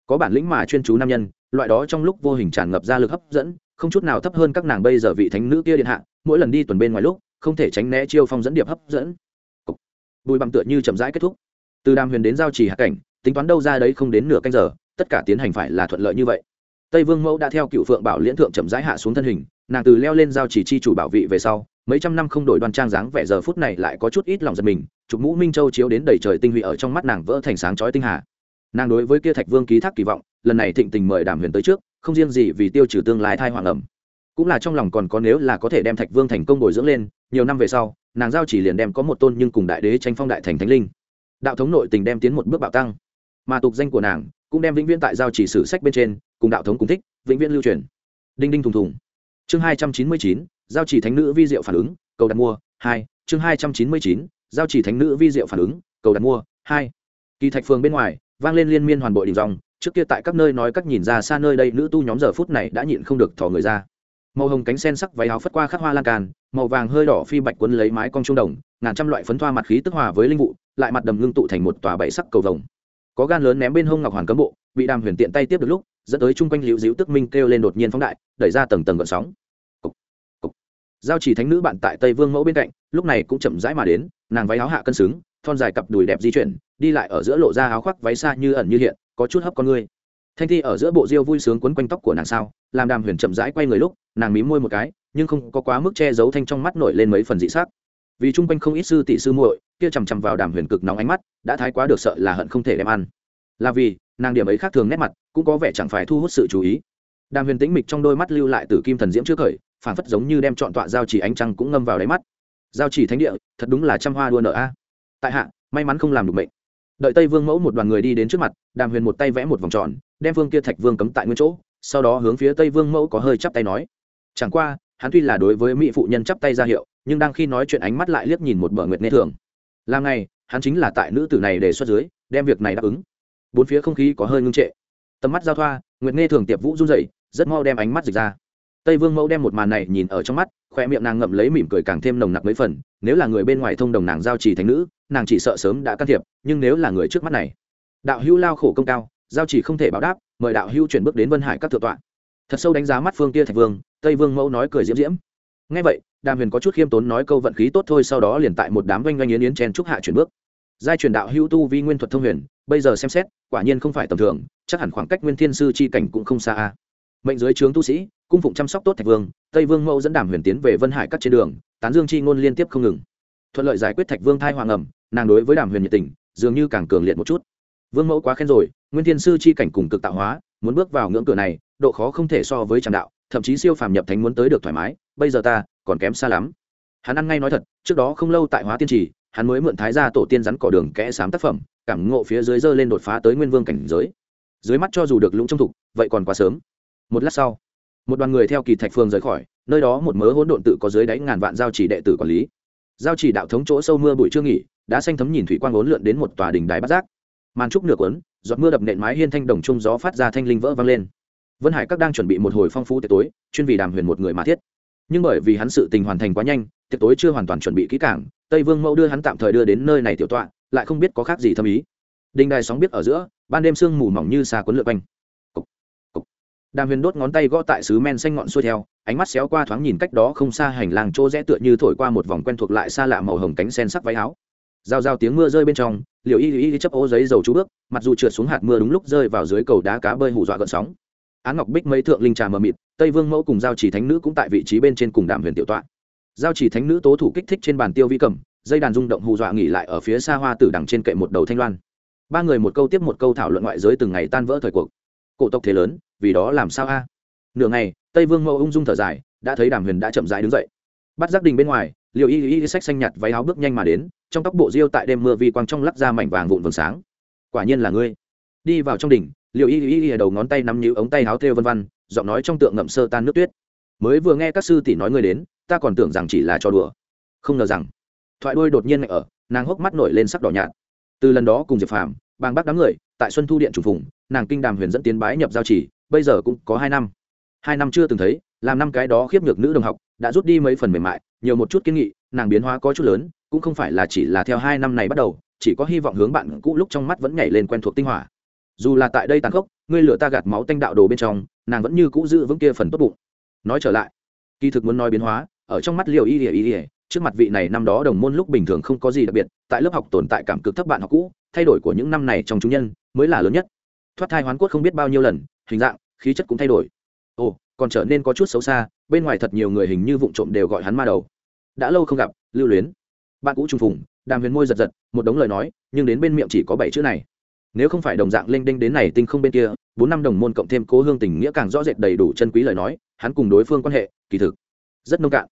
Có bản lĩnh mà chuyên chú nam nhân, loại đó trong lúc vô hình tràn ngập ra lực hấp dẫn, không chút nào thấp hơn các nàng bây giờ vị thánh nữ kia điện hạ, mỗi lần đi tuần bên ngoài lúc, không thể tránh né chiêu phong dẫn điệp hấp dẫn. Bùi bằng tựa như chậm rãi kết thúc. Từ đàm huyền đến giao trì hạ cảnh, tính toán đâu ra đấy không đến nửa canh giờ, tất cả tiến hành phải là thuận lợi như vậy tây vương mẫu đã theo cựu phượng bảo liễn thượng chậm rãi hạ xuống thân hình, nàng từ leo lên giao chỉ chi chủ bảo vị về sau, mấy trăm năm không đổi đoan trang dáng vẻ giờ phút này lại có chút ít lòng giật mình, chụp mũ minh châu chiếu đến đầy trời tinh huy ở trong mắt nàng vỡ thành sáng chói tinh hà. Nàng đối với kia thạch vương ký thác kỳ vọng, lần này thịnh tình mời đàm huyền tới trước, không riêng gì vì tiêu trừ tương lai thai hoàng ẩm, cũng là trong lòng còn có nếu là có thể đem thạch vương thành công bồi dưỡng lên, nhiều năm về sau, nàng giao chỉ liền đem có một tôn nhưng cùng đại đế tranh phong đại thành thánh linh. Đạo thống nội tình đem tiến một bước bạo tăng. Mà tục danh của nàng cũng đem vĩnh viễn tại giao chỉ sử sách bên trên cùng đạo thống cùng thích, vĩnh viễn lưu truyền. Đinh đinh thùng thùng. Chương hai trăm chín mươi chín, giao chỉ thánh nữ vi diệu phản ứng, cầu đặt mua, hai. Chương hai trăm chín mươi chín, giao chỉ thánh nữ vi diệu phản ứng, cầu đặt mua, hai. Kỳ thạch phường bên ngoài, vang lên liên miên hoàn bội đình dòng, trước kia tại các nơi nói các nhìn ra xa nơi đây nữ tu nhóm giờ phút này đã nhịn không được thỏ người ra. Màu hồng cánh sen sắc váy áo phất qua khắc hoa lan càn màu vàng hơi đỏ phi bạch quấn lấy mái cong trung đồng, ngàn trăm loại phấn thoa mặt khí tức hòa với linh vụ, lại mặt đầm ngưng tụ thành một tòa bảy sắc cầu vồng. Có gan lớn ném bên hông ngọc hoàn cấm bộ bị đàm huyền tiện tay tiếp được lúc dẫn tới chung quanh liễu diễu tức minh kêu lên đột nhiên phóng đại đẩy ra tầng tầng gợn sóng. Cục, cục. giao chỉ thánh nữ bạn tại tây vương mẫu bên cạnh lúc này cũng chậm rãi mà đến nàng váy áo hạ cân xứng thon dài cặp đùi đẹp di chuyển đi lại ở giữa lộ ra áo khoác váy xa như ẩn như hiện có chút hấp con người. Thanh thi ở giữa bộ diêu vui sướng quấn quanh tóc của nàng sao làm đàm huyền chậm rãi quay người lúc nàng mím môi một cái nhưng không có quá mức che giấu thanh trong mắt nổi lên mấy phần dị sắc. Vì chung quanh không ít sư tỷ sư muội kia chằm chằm vào đàm huyền cực nóng ánh mắt đã thái quá được sợ là hận không thể đem ăn. Là vì nàng điểm ấy khác thường nét mặt, cũng có vẻ chẳng phải thu hút sự chú ý. Đàm huyền tĩnh mịch trong đôi mắt lưu lại từ kim thần diễm trước khởi phản phất giống như đem chọn tọa giao chỉ ánh trăng cũng ngâm vào đáy mắt. Giao chỉ thánh địa, thật đúng là trăm hoa đua nợ a. Tại hạ, may mắn không làm được mệnh. Đợi tây vương mẫu một đoàn người đi đến trước mặt, đàm huyền một tay vẽ một vòng tròn, đem vương kia thạch vương cấm tại nguyên chỗ, sau đó hướng phía tây vương mẫu có hơi chắp tay nói. Chẳng qua, hắn tuy là đối với mỹ phụ nhân chắp tay ra hiệu, nhưng đang khi nói chuyện ánh mắt lại liếc nhìn một bờ nguyệt nghe thường. Làm ngày, hắn chính là tại nữ tử này đề xuất dưới, đem việc này đáp ứng bốn phía không khí có hơi ngưng trệ. Tầm mắt giao thoa, nguyệt nghe thường tiệp vũ run rẩy, rất mau đem ánh mắt dịch ra. Tây vương mẫu đem một màn này nhìn ở trong mắt, khoe miệng nàng ngậm lấy mỉm cười càng thêm nồng nặc mấy phần, nếu là người bên ngoài thông đồng nàng giao trì thành nữ, nàng chỉ sợ sớm đã can thiệp, nhưng nếu là người trước mắt này, đạo hữu lao khổ công cao, giao chỉ không thể báo đáp, mời đạo hữu chuyển bước đến vân hải các thượng tọa. Thật sâu đánh giá mắt phương kia thạch vương, tây vương mẫu nói cười diễm diễm. Ngay vậy, đàm huyền có chút khiêm tốn nói câu vận khí tốt thôi sau đó liền tại một đám oanh oanh yến yến chen trúc hạ chuyển bước. Giai truyền đạo hữu tu vi nguyên thuật thông huyền bây giờ xem xét, quả nhiên không phải tầm thường, chắc hẳn khoảng cách nguyên thiên sư chi cảnh cũng không xa a. Mệnh dưới trướng tu sĩ, cung phụng chăm sóc tốt thạch vương, tây vương mẫu dẫn đàm huyền tiến về vân hải các trên đường, tán dương chi ngôn liên tiếp không ngừng. Thuận lợi giải quyết thạch vương thai hoàng ẩm, nàng đối với đàm huyền nhiệt tình, dường như càng cường liệt một chút. Vương mẫu quá khen rồi, nguyên thiên sư chi cảnh cùng cực tạo hóa, muốn bước vào ngưỡng cửa này, độ khó không thể so với tràng đạo, thậm chí siêu phàm nhập thánh muốn tới được thoải mái, bây giờ ta, còn kém xa lắm. Hắn ăn ngay nói thật, trước đó không lâu tại hóa tiên trì, hắn mới mượn thái gia tổ tiên rắn cỏ đường kẽ sám tác phẩm cảm ngộ phía dưới dơ lên đột phá tới nguyên vương cảnh giới. Dưới mắt cho dù được lũng trong thục, vậy còn quá sớm. Một lát sau, một đoàn người theo kỳ thạch phương rời khỏi, nơi đó một mớ hỗn độn tự có dưới đáy ngàn vạn giao chỉ đệ tử quản lý. Giao chỉ đạo thống chỗ sâu mưa bụi chưa nghỉ, đã xanh thấm nhìn thủy quang ốn lượn đến một tòa đỉnh đài bát giác. Màn trúc nửa cuốn, giọt mưa đập nện mái hiên thanh đồng trung gió phát ra thanh linh vỡ vang lên. Vân hải các đang chuẩn bị một hồi phong phú tiệc tối, chuyên vì đàm huyền một người mà thiết nhưng bởi vì hắn sự tình hoàn thành quá nhanh tiệc tối chưa hoàn toàn chuẩn bị kỹ cảng tây vương mẫu đưa hắn tạm thời đưa đến nơi này tiểu tọa lại không biết có khác gì thâm ý. Đình đài sóng biết ở giữa ban đêm sương mù mỏng như xa cuốn lượt quanh. Cục, cục. đàm huyền đốt ngón tay gõ tại sứ men xanh ngọn xuôi theo ánh mắt xéo qua thoáng nhìn cách đó không xa hành lang chỗ rẽ tựa như thổi qua một vòng quen thuộc lại xa lạ màu hồng cánh sen sắc váy áo. Giao giao tiếng mưa rơi bên trong liều y y chấp ô giấy dầu chú bước mặc dù trượt xuống hạt mưa đúng lúc rơi vào dưới cầu đá cá bơi hù dọa gợn sóng án ngọc bích mấy thượng linh trà mờ mịt, tây vương mẫu cùng giao chỉ thánh nữ cũng tại vị trí bên trên cùng đàm huyền tiểu tọa. giao chỉ thánh nữ tố thủ kích thích trên bàn tiêu vi cầm, dây đàn rung động hù dọa nghỉ lại ở phía xa hoa tử đằng trên kệ một đầu thanh loan. ba người một câu tiếp một câu thảo luận ngoại giới từng ngày tan vỡ thời cuộc. cổ tộc thế lớn, vì đó làm sao a? À? Nửa ngày, tây vương mẫu ung dung thở dài, đã thấy đàm huyền đã chậm rãi đứng dậy. bắt giác đình bên ngoài liệu y y sách xanh nhặt váy áo bước nhanh mà đến, trong tóc bộ riêu tại đêm mưa vi quang trong lắc ra mảnh vàng vụn vầng sáng. quả nhiên là ngươi. đi vào trong đỉnh liệu y y y đầu ngón tay nắm nhíu ống tay áo thêu vân vân giọng nói trong tượng ngậm sơ tan nước tuyết. Mới vừa nghe các sư tỷ nói ngươi đến, ta còn tưởng rằng chỉ là trò đùa. Không ngờ rằng, thoại đôi đột nhiên ngại ở, nàng hốc mắt nổi lên sắc đỏ nhạt. Từ lần đó cùng diệp phàm, bàng bác đám người, tại xuân thu điện trùng phùng, nàng kinh đàm huyền dẫn tiến bái nhập giao chỉ bây giờ cũng có hai năm. Hai năm chưa từng thấy, làm năm cái đó khiếp nhược nữ đồng học, đã rút đi mấy phần mềm mại, nhiều một chút kiến nghị, nàng biến hóa có chút lớn, cũng không phải là chỉ là theo hai năm này bắt đầu, chỉ có hy vọng hướng bạn cũ lúc trong mắt vẫn nhảy lên quen thuộc tinh hỏa dù là tại đây tàn khốc, ngươi lửa ta gạt máu tanh đạo đồ bên trong, nàng vẫn như cũ giữ vững kia phần tốt bụng. Nói trở lại, kỳ thực muốn nói biến hóa, ở trong mắt liều y ỉa y ỉa trước mặt vị này năm đó đồng môn lúc bình thường không có gì đặc biệt, tại lớp học tồn tại cảm cực thấp bạn học cũ, thay đổi của những năm này trong chúng nhân mới là lớn nhất. Thoát thai hoán cốt không biết bao nhiêu lần, hình dạng, khí chất cũng thay đổi. Ồ, còn trở nên có chút xấu xa, bên ngoài thật nhiều người hình như vụng trộm đều gọi hắn ma đầu. Đã lâu không gặp, lưu luyến. Bạn cũ trùng phùng, đàm huyền môi giật giật, một đống lời nói, nhưng đến bên miệng chỉ có bảy chữ này nếu không phải đồng dạng lênh đênh đến này tinh không bên kia, bốn năm đồng môn cộng thêm cố hương tình nghĩa càng rõ rệt đầy đủ chân quý lời nói, hắn cùng đối phương quan hệ, kỳ thực, rất nông cạn.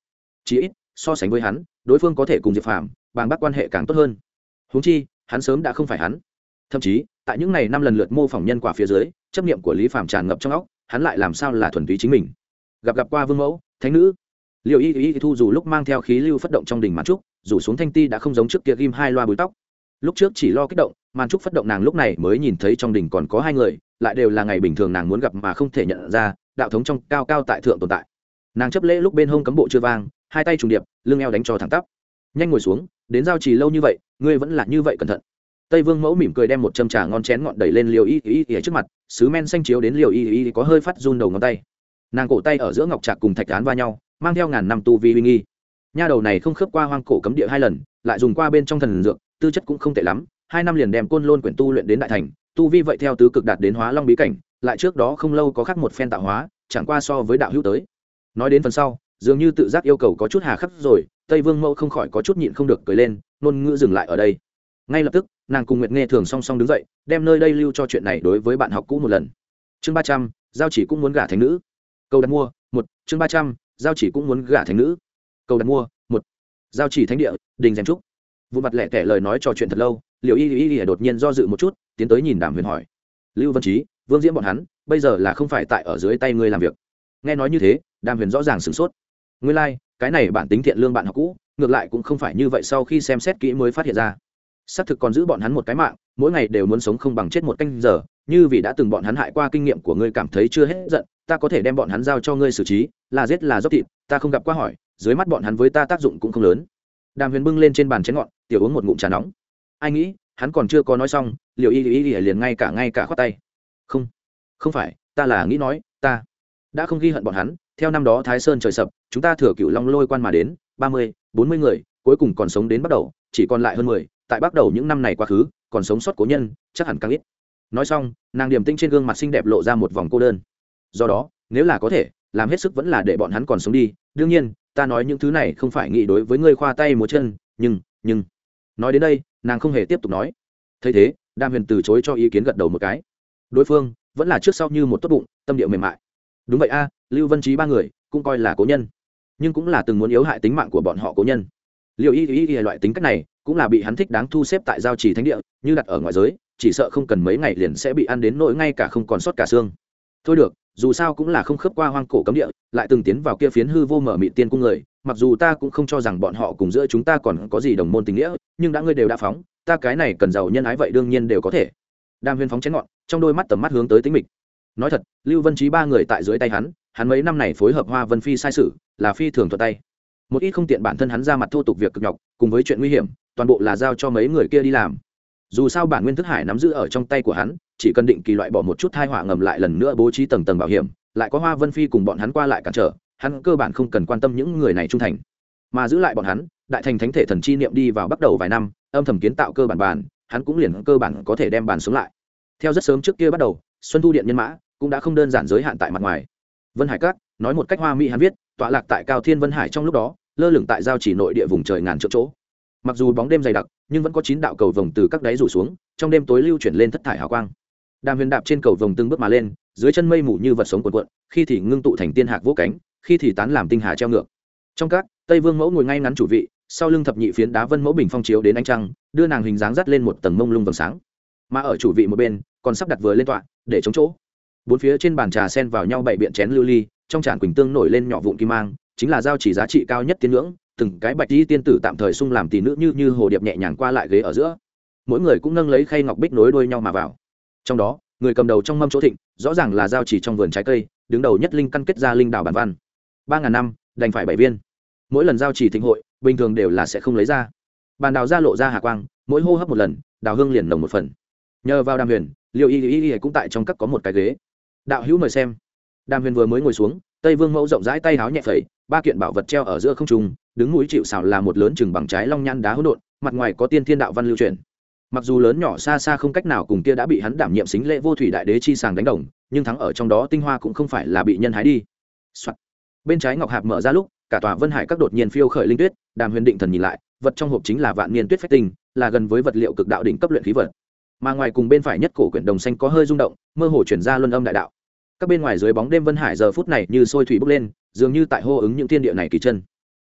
Chí ít, so sánh với hắn, đối phương có thể cùng diệp phàm, bàng bác quan hệ càng tốt hơn. Huống chi, hắn sớm đã không phải hắn. Thậm chí, tại những ngày năm lần lượt mô phỏng nhân quả phía dưới, chấp niệm của lý phàm tràn ngập trong óc, hắn lại làm sao là thuần túy chính mình? Gặp gặp qua vương mẫu, thánh nữ. Liệu y y thu dù lúc mang theo khí lưu phất động trong đỉnh màn trúc, dù xuống thanh ti đã không giống trước kia ghim hai loa búi tóc. Lúc trước chỉ lo kích động màn trúc phất động nàng lúc này mới nhìn thấy trong đỉnh còn có hai người, lại đều là ngày bình thường nàng muốn gặp mà không thể nhận ra, đạo thống trong cao cao tại thượng tồn tại. Nàng chấp lễ lúc bên hông cấm bộ chưa vang, hai tay trùng điệp, lưng eo đánh cho thẳng tắp. Nhanh ngồi xuống, đến giao trì lâu như vậy, ngươi vẫn là như vậy cẩn thận. Tây vương mẫu mỉm cười đem một châm trà ngon chén ngọn đẩy lên liều y y y trước mặt, sứ men xanh chiếu đến liều y y có hơi phát run đầu ngón tay. Nàng cổ tay ở giữa ngọc trạc cùng thạch án va nhau, mang theo ngàn năm tu vi uy nghi. Nha đầu này không khớp qua hoang cổ cấm địa hai lần, lại dùng qua bên trong thần dược, tư chất cũng không tệ lắm hai năm liền đem côn lôn quyển tu luyện đến đại thành, tu vi vậy theo tứ cực đạt đến hóa long bí cảnh, lại trước đó không lâu có khác một phen tạo hóa, chẳng qua so với đạo hữu tới. Nói đến phần sau, dường như tự giác yêu cầu có chút hà khắc rồi, tây vương mẫu không khỏi có chút nhịn không được cười lên, ngôn ngữ dừng lại ở đây. Ngay lập tức, nàng cùng nguyệt nghe thường song song đứng dậy, đem nơi đây lưu cho chuyện này đối với bạn học cũ một lần. Chương ba trăm, giao chỉ cũng muốn gả thành nữ. Câu đặt mua, một, chương ba trăm, giao chỉ cũng muốn gả thành nữ. Câu đặt mua, một, giao chỉ thánh địa, đình rèm trúc. Vụ mặt lẻ tẻ lời nói trò chuyện thật lâu liệu y y y đột nhiên do dự một chút tiến tới nhìn đàm huyền hỏi. Lưu văn trí vương diễm bọn hắn bây giờ là không phải tại ở dưới tay ngươi làm việc. Nghe nói như thế đàm huyền rõ ràng sửng sốt. Ngươi lai、like, cái này bản tính thiện lương bạn học cũ ngược lại cũng không phải như vậy sau khi xem xét kỹ mới phát hiện ra. Xác thực còn giữ bọn hắn một cái mạng mỗi ngày đều muốn sống không bằng chết một canh giờ như vì đã từng bọn hắn hại qua kinh nghiệm của ngươi cảm thấy chưa hết giận ta có thể đem bọn hắn giao cho ngươi xử trí là giết là dốc thịt ta không gặp qua hỏi dưới mắt bọn hắn với ta tác dụng cũng không lớn. Đàm huyền bưng lên trên bàn chén ngọn tiểu uống một ngụm trà nóng ai nghĩ, hắn còn chưa có nói xong liệu y y y liền ngay cả ngay cả khoát tay. Không không phải, ta là nghĩ nói, ta đã không ghi hận bọn hắn, theo năm đó thái sơn trời sập, chúng ta thừa cựu long lôi quan mà đến, ba mươi, bốn mươi người, cuối cùng còn sống đến bắt đầu, chỉ còn lại hơn mười, tại bắt đầu những năm này quá khứ, còn sống sót cố nhân, chắc hẳn càng ít. Nói xong, nàng điểm tinh trên gương mặt xinh đẹp lộ ra một vòng cô đơn. Do đó, nếu là có thể, làm hết sức vẫn là để bọn hắn còn sống đi. Đương nhiên, ta nói những thứ này không phải nghĩ đối với ngươi khoa tay múa chân, nhưng nhưng, nói đến đây nàng không hề tiếp tục nói. Thấy thế đam huyền từ chối cho ý kiến gật đầu một cái. Đối phương vẫn là trước sau như một tốt bụng, tâm điệu mềm mại. Đúng vậy a, lưu văn trí ba người cũng coi là cố nhân, nhưng cũng là từng muốn yếu hại tính mạng của bọn họ cố nhân. Liệu y y y loại tính cách này cũng là bị hắn thích đáng thu xếp tại giao trì thánh địa, như đặt ở ngoài giới, chỉ sợ không cần mấy ngày liền sẽ bị ăn đến nỗi ngay cả không còn sót cả xương. Thôi được, dù sao cũng là không khớp qua hoang cổ cấm địa, lại từng tiến vào kia phiến hư vô mở mị tiên cung người mặc dù ta cũng không cho rằng bọn họ cùng giữa chúng ta còn có gì đồng môn tình nghĩa, nhưng đã ngươi đều đã phóng, ta cái này cần giàu nhân ái vậy đương nhiên đều có thể. Đam huyên phóng chén ngọn, trong đôi mắt tầm mắt hướng tới tính mịch. Nói thật, lưu vân trí ba người tại dưới tay hắn hắn mấy năm này phối hợp hoa vân phi sai sự, là phi thường thuật tay. Một ít không tiện bản thân hắn ra mặt thô tục việc cực nhọc, cùng với chuyện nguy hiểm, toàn bộ là giao cho mấy người kia đi làm. Dù sao bản nguyên thức hải nắm giữ ở trong tay của hắn, chỉ cần định kỳ loại bỏ một chút thai họa ngầm lại lần nữa bố trí tầng tầng bảo hiểm, lại có hoa vân phi cùng bọn hắn qua lại cản trở hắn cơ bản không cần quan tâm những người này trung thành. Mà giữ lại bọn hắn, đại thành thánh thể thần chi niệm đi vào bắt đầu vài năm, âm thầm kiến tạo cơ bản bàn, hắn cũng liền cơ bản có thể đem bàn xuống lại. Theo rất sớm trước kia bắt đầu, xuân thu điện nhân mã cũng đã không đơn giản giới hạn tại mặt ngoài. Vân hải cát nói một cách hoa mỹ hắn viết, tọa lạc tại cao thiên vân hải trong lúc đó, lơ lửng tại giao chỉ nội địa vùng trời ngàn chỗ chỗ. Mặc dù bóng đêm dày đặc, nhưng vẫn có chín đạo cầu vồng từ các đáy rủ xuống, trong đêm tối lưu chuyển lên thất thải hào quang. Đàm huyền đạp trên cầu vồng từng bước mà lên, dưới chân mây mù như vật sống cuộn cuộn, khi thì ngưng tụ thành tiên hạc vỗ cánh khi thì tán làm tinh hà treo ngược. Trong các, tây vương mẫu ngồi ngay ngắn chủ vị, sau lưng thập nhị phiến đá vân mẫu bình phong chiếu đến ánh trăng, đưa nàng hình dáng dắt lên một tầng mông lung vầng sáng. Mà ở chủ vị một bên, còn sắp đặt vừa lên tọa, để chống chỗ. Bốn phía trên bàn trà sen vào nhau bảy biện chén lưu ly, trong tràn quỳnh tương nổi lên nhỏ vụn kim mang, chính là giao chỉ giá trị cao nhất tiến ngưỡng, từng cái bạch y tiên tử tạm thời sung làm tỷ nữ như như hồ điệp nhẹ nhàng qua lại ghế ở giữa. Mỗi người cũng nâng lấy khay ngọc bích nối đuôi nhau mà vào. Trong đó, người cầm đầu trong mâm chỗ thịnh, rõ ràng là giao chỉ trong vườn trái cây, đứng đầu nhất linh căn kết ra linh đảo bản văn ba ngàn năm, đành phải bảy viên. Mỗi lần giao chỉ thịnh hội, bình thường đều là sẽ không lấy ra. Bàn đào ra lộ ra hạ quang, mỗi hô hấp một lần, đào hương liền nồng một phần. Nhờ vào đàm huyền liệu y y y cũng tại trong các có một cái ghế. Đạo hữu mời xem. Đàm huyền vừa mới ngồi xuống, tây vương mẫu rộng rãi tay háo nhẹ phẩy, ba kiện bảo vật treo ở giữa không trung, đứng núi chịu xảo là một lớn chừng bằng trái long nhan đá hỗn độn, mặt ngoài có tiên thiên đạo văn lưu truyền. Mặc dù lớn nhỏ xa xa không cách nào cùng kia đã bị hắn đảm nhiệm xính lễ vô thủy đại đế chi sàng đánh đồng, nhưng thắng ở trong đó tinh hoa cũng không phải là bị nhân hái đi、Soạn bên trái ngọc hạp mở ra lúc, cả tòa vân hải các đột nhiên phiêu khởi linh tuyết, đàm huyền định thần nhìn lại, vật trong hộp chính là vạn niên tuyết phách tinh, là gần với vật liệu cực đạo đỉnh cấp luyện khí vật. Mà ngoài cùng bên phải nhất cổ quyển đồng xanh có hơi rung động, mơ hồ chuyển ra luân âm đại đạo. Các bên ngoài dưới bóng đêm vân hải giờ phút này như sôi thủy bốc lên, dường như tại hô ứng những thiên địa này kỳ chân.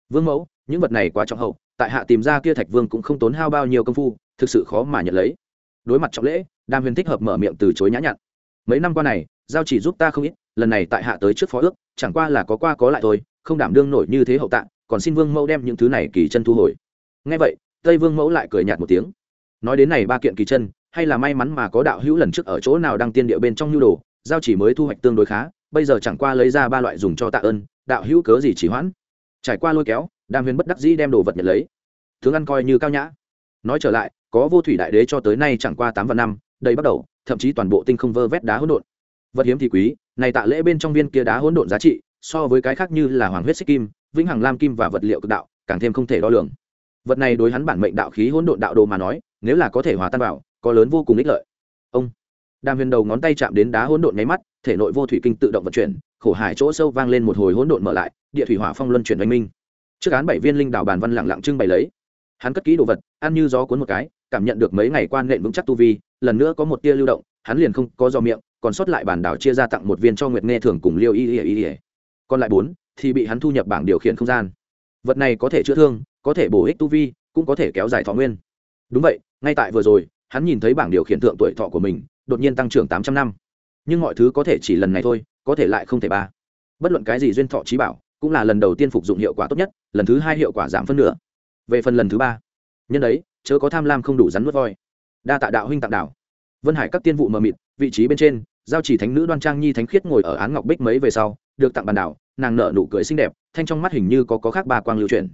Vương mẫu, những vật này quá trọng hậu, tại hạ tìm ra kia thạch vương cũng không tốn hao bao nhiêu công phu, thực sự khó mà nhận lấy. Đối mặt trọng lễ, đàm huyền thích hợp mở miệng từ chối nhã nhặn. Mấy năm qua này, giao chỉ giúp ta không ít, lần này tại hạ tới trước phó ước chẳng qua là có qua có lại thôi, không đảm đương nổi như thế hậu tạng còn xin vương mẫu đem những thứ này kỳ chân thu hồi. Ngay vậy, tây vương mẫu lại cười nhạt một tiếng. Nói đến này ba kiện kỳ chân, hay là may mắn mà có đạo hữu lần trước ở chỗ nào đang tiên địa bên trong nhu đồ, giao chỉ mới thu hoạch tương đối khá, bây giờ chẳng qua lấy ra ba loại dùng cho tạ ơn, đạo hữu cớ gì chỉ hoãn? Trải qua lôi kéo, đàm huyền bất đắc dĩ đem đồ vật nhận lấy. Tướng ăn coi như cao nhã. Nói trở lại, có vô thủy đại đế cho tới nay chẳng qua tám vạn năm, đây bắt đầu, thậm chí toàn bộ tinh không vơ vét đá hỗn độn vật hiếm thì quý, này tạ lễ bên trong viên kia đá hỗn độn giá trị, so với cái khác như là hoàng huyết xích kim, vĩnh hằng lam kim và vật liệu cực đạo, càng thêm không thể đo lường. Vật này đối hắn bản mệnh đạo khí hỗn độn đạo đồ mà nói, nếu là có thể hòa tan vào, có lớn vô cùng ích lợi. Ông đàm huyền đầu ngón tay chạm đến đá hỗn độn nháy mắt, thể nội vô thủy kinh tự động vận chuyển, khổ hải chỗ sâu vang lên một hồi hỗn độn mở lại, địa thủy hỏa phong luân chuyển oanh minh. Trước án bảy viên linh đảo bàn văn lặng lặng trưng bày lấy. Hắn cất kỹ đồ vật, ăn như gió cuốn một cái, cảm nhận được mấy ngày quan nện vững chắc tu vi, lần nữa có một tia lưu động, hắn liền không có do miệng còn sót lại bản đảo chia ra tặng một viên cho nguyệt nghe thường cùng liêu y y y y. Còn lại bốn, thì bị hắn thu nhập bảng điều khiển không gian. Vật này có thể chữa thương, có thể bổ ích tu vi, cũng có thể kéo dài thọ nguyên. Đúng vậy, ngay tại vừa rồi, hắn nhìn thấy bảng điều khiển thượng tuổi thọ của mình, đột nhiên tăng trưởng tám trăm năm. Nhưng mọi thứ có thể chỉ lần này thôi, có thể lại không thể ba. Bất luận cái gì duyên thọ trí bảo, cũng là lần đầu tiên phục dụng hiệu quả tốt nhất, lần thứ hai hiệu quả giảm phân nửa. Về phần lần thứ ba, nhân đấy chớ có tham lam không đủ rắn nuốt voi. Đa tạ đạo huynh tặng đạo vân hải các tiên vụ mờ mịt vị trí bên trên, giao chỉ thánh nữ đoan trang nhi thánh khiết ngồi ở án ngọc bích mấy về sau, được tặng bàn đảo, nàng nở nụ cười xinh đẹp, thanh trong mắt hình như có có khác ba quang lưu truyền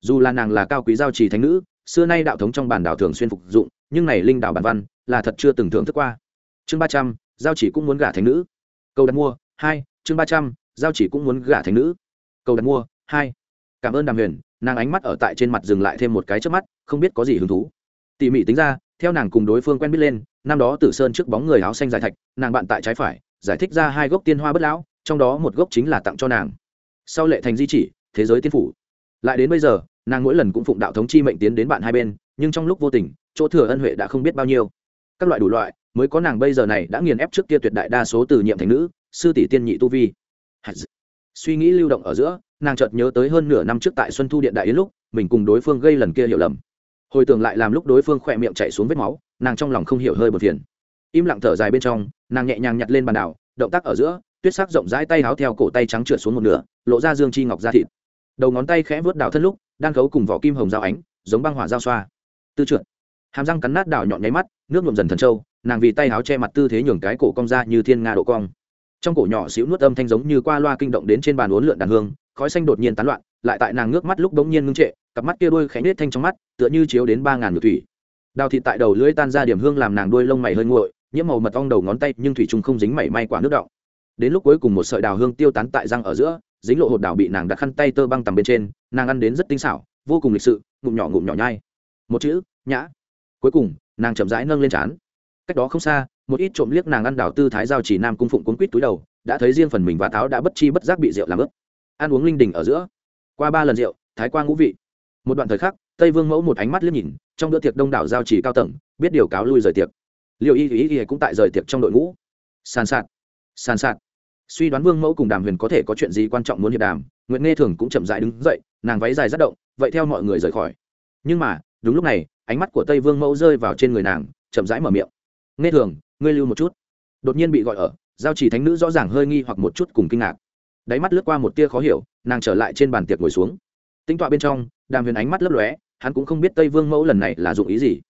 dù là nàng là cao quý giao chỉ thánh nữ, xưa nay đạo thống trong bản đảo thường xuyên phục dụng, nhưng này linh đảo bản văn là thật chưa từng thưởng thức qua. Chương ba trăm, giao chỉ cũng muốn gả thánh nữ. Câu đặt mua, hai, chương ba trăm, giao chỉ cũng muốn gả thánh nữ. Câu đặt mua, hai. Cảm ơn đàm huyền, nàng ánh mắt ở tại trên mặt dừng lại thêm một cái trước mắt, không biết có gì hứng thú. Tỉ mỉ tính ra theo nàng cùng đối phương quen biết lên, năm đó tử sơn trước bóng người áo xanh dài thạch, nàng bạn tại trái phải, giải thích ra hai gốc tiên hoa bất lão, trong đó một gốc chính là tặng cho nàng. Sau lệ thành di chỉ, thế giới tiên phủ. Lại đến bây giờ, nàng mỗi lần cũng phụng đạo thống chi mệnh tiến đến bạn hai bên, nhưng trong lúc vô tình, chỗ thừa ân huệ đã không biết bao nhiêu. Các loại đủ loại, mới có nàng bây giờ này đã nghiền ép trước kia tuyệt đại đa số từ nhiệm thành nữ, sư tỷ tiên nhị tu vi. Suy nghĩ lưu động ở giữa, nàng chợt nhớ tới hơn nửa năm trước tại xuân thu điện đại yến lúc, mình cùng đối phương gây lần kia hiểu lầm hồi tưởng lại làm lúc đối phương khỏe miệng chạy xuống vết máu, nàng trong lòng không hiểu hơi một phiền. Im lặng thở dài bên trong, nàng nhẹ nhàng nhặt lên bàn đảo, động tác ở giữa, tuyết sắc rộng rãi tay háo theo cổ tay trắng trượt xuống một nửa, lộ ra dương chi ngọc ra thịt. Đầu ngón tay khẽ vớt đảo thân lúc, đang khấu cùng vỏ kim hồng dao ánh, giống băng hỏa dao xoa. Tư trượt. Hàm răng cắn nát đảo nhọn nháy mắt, nước nhuộm dần thần trâu nàng vì tay háo che mặt tư thế nhường cái cổ cong ra như thiên nga độ cong. Trong cổ nhỏ xíu nuốt âm thanh giống như qua loa kinh động đến trên bàn uốn lượn đàn hương, khói xanh đột nhiên tán loạn lại tại nàng ngước mắt lúc bỗng nhiên ngưng trệ, cặp mắt kia đôi khẽ nết thanh trong mắt, tựa như chiếu đến ba ngàn ngược thủy. Đào thịt tại đầu lưỡi tan ra điểm hương làm nàng đôi lông mày hơi nguội, nhiễm màu mật ong đầu ngón tay, nhưng thủy trùng không dính mảy may quả nước đọng. Đến lúc cuối cùng một sợi đào hương tiêu tán tại răng ở giữa, dính lộ hột đào bị nàng đặt khăn tay tơ băng tầm bên trên, nàng ăn đến rất tinh xảo, vô cùng lịch sự, ngụm nhỏ ngụm nhỏ nhai. Một chữ, nhã. Cuối cùng, nàng chậm rãi nâng lên trán. Cách đó không xa, một ít trộm liếc nàng ăn đào tư thái giao chỉ nam cung phụng cuốn quýt túi đầu, đã thấy riêng phần mình và táo đã bất chi bất giác bị rượu làm ướp ăn uống linh đình ở giữa qua ba lần rượu, thái qua ngũ vị. Một đoạn thời khắc, tây vương mẫu một ánh mắt liếc nhìn, trong bữa tiệc đông đảo giao chỉ cao tầng, biết điều cáo lui rời tiệc. Liệu y ý y cũng tại rời tiệc trong đội ngũ. Sàn sạt sàn sạt. Suy đoán vương mẫu cùng đàm huyền có thể có chuyện gì quan trọng muốn hiệp đàm nguyễn nghe thường cũng chậm dại đứng dậy, nàng váy dài rất động, vậy theo mọi người rời khỏi. Nhưng mà, đúng lúc này, ánh mắt của tây vương mẫu rơi vào trên người nàng, chậm rãi mở miệng. Nghe thường, ngươi lưu một chút. Đột nhiên bị gọi ở, giao chỉ thánh nữ rõ ràng hơi nghi hoặc một chút cùng kinh ngạc đáy mắt lướt qua một tia khó hiểu, nàng trở lại trên bàn tiệc ngồi xuống. Tính tọa bên trong, đàm huyền ánh mắt lấp lóe, hắn cũng không biết tây vương mẫu lần này là dụng ý gì.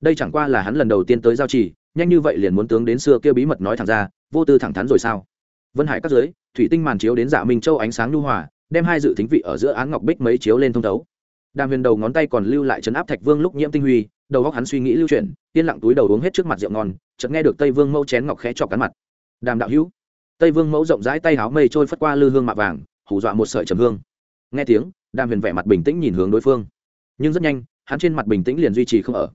Đây chẳng qua là hắn lần đầu tiên tới giao trì, nhanh như vậy liền muốn tướng đến xưa kia bí mật nói thẳng ra, vô tư thẳng thắn rồi sao? Vân hải các giới, thủy tinh màn chiếu đến dạ minh châu ánh sáng nhu hòa, đem hai dự thính vị ở giữa án ngọc bích mấy chiếu lên thông thấu. Đàm huyền đầu ngón tay còn lưu lại chấn áp thạch vương lúc nhiễm tinh huy, đầu góc hắn suy nghĩ lưu chuyển, yên lặng túi đầu uống hết trước mặt rượu ngon, chợt nghe được tây vương mẫu chén ngọc khẽ chọc cắn mặt. Đàm đạo hữu tây vương mẫu rộng rãi tay háo mây trôi phất qua lư hương mạ vàng, hù dọa một sợi trầm hương. Nghe tiếng, đàm huyền vẻ mặt bình tĩnh nhìn hướng đối phương. Nhưng rất nhanh, hắn trên mặt bình tĩnh liền duy trì không ở.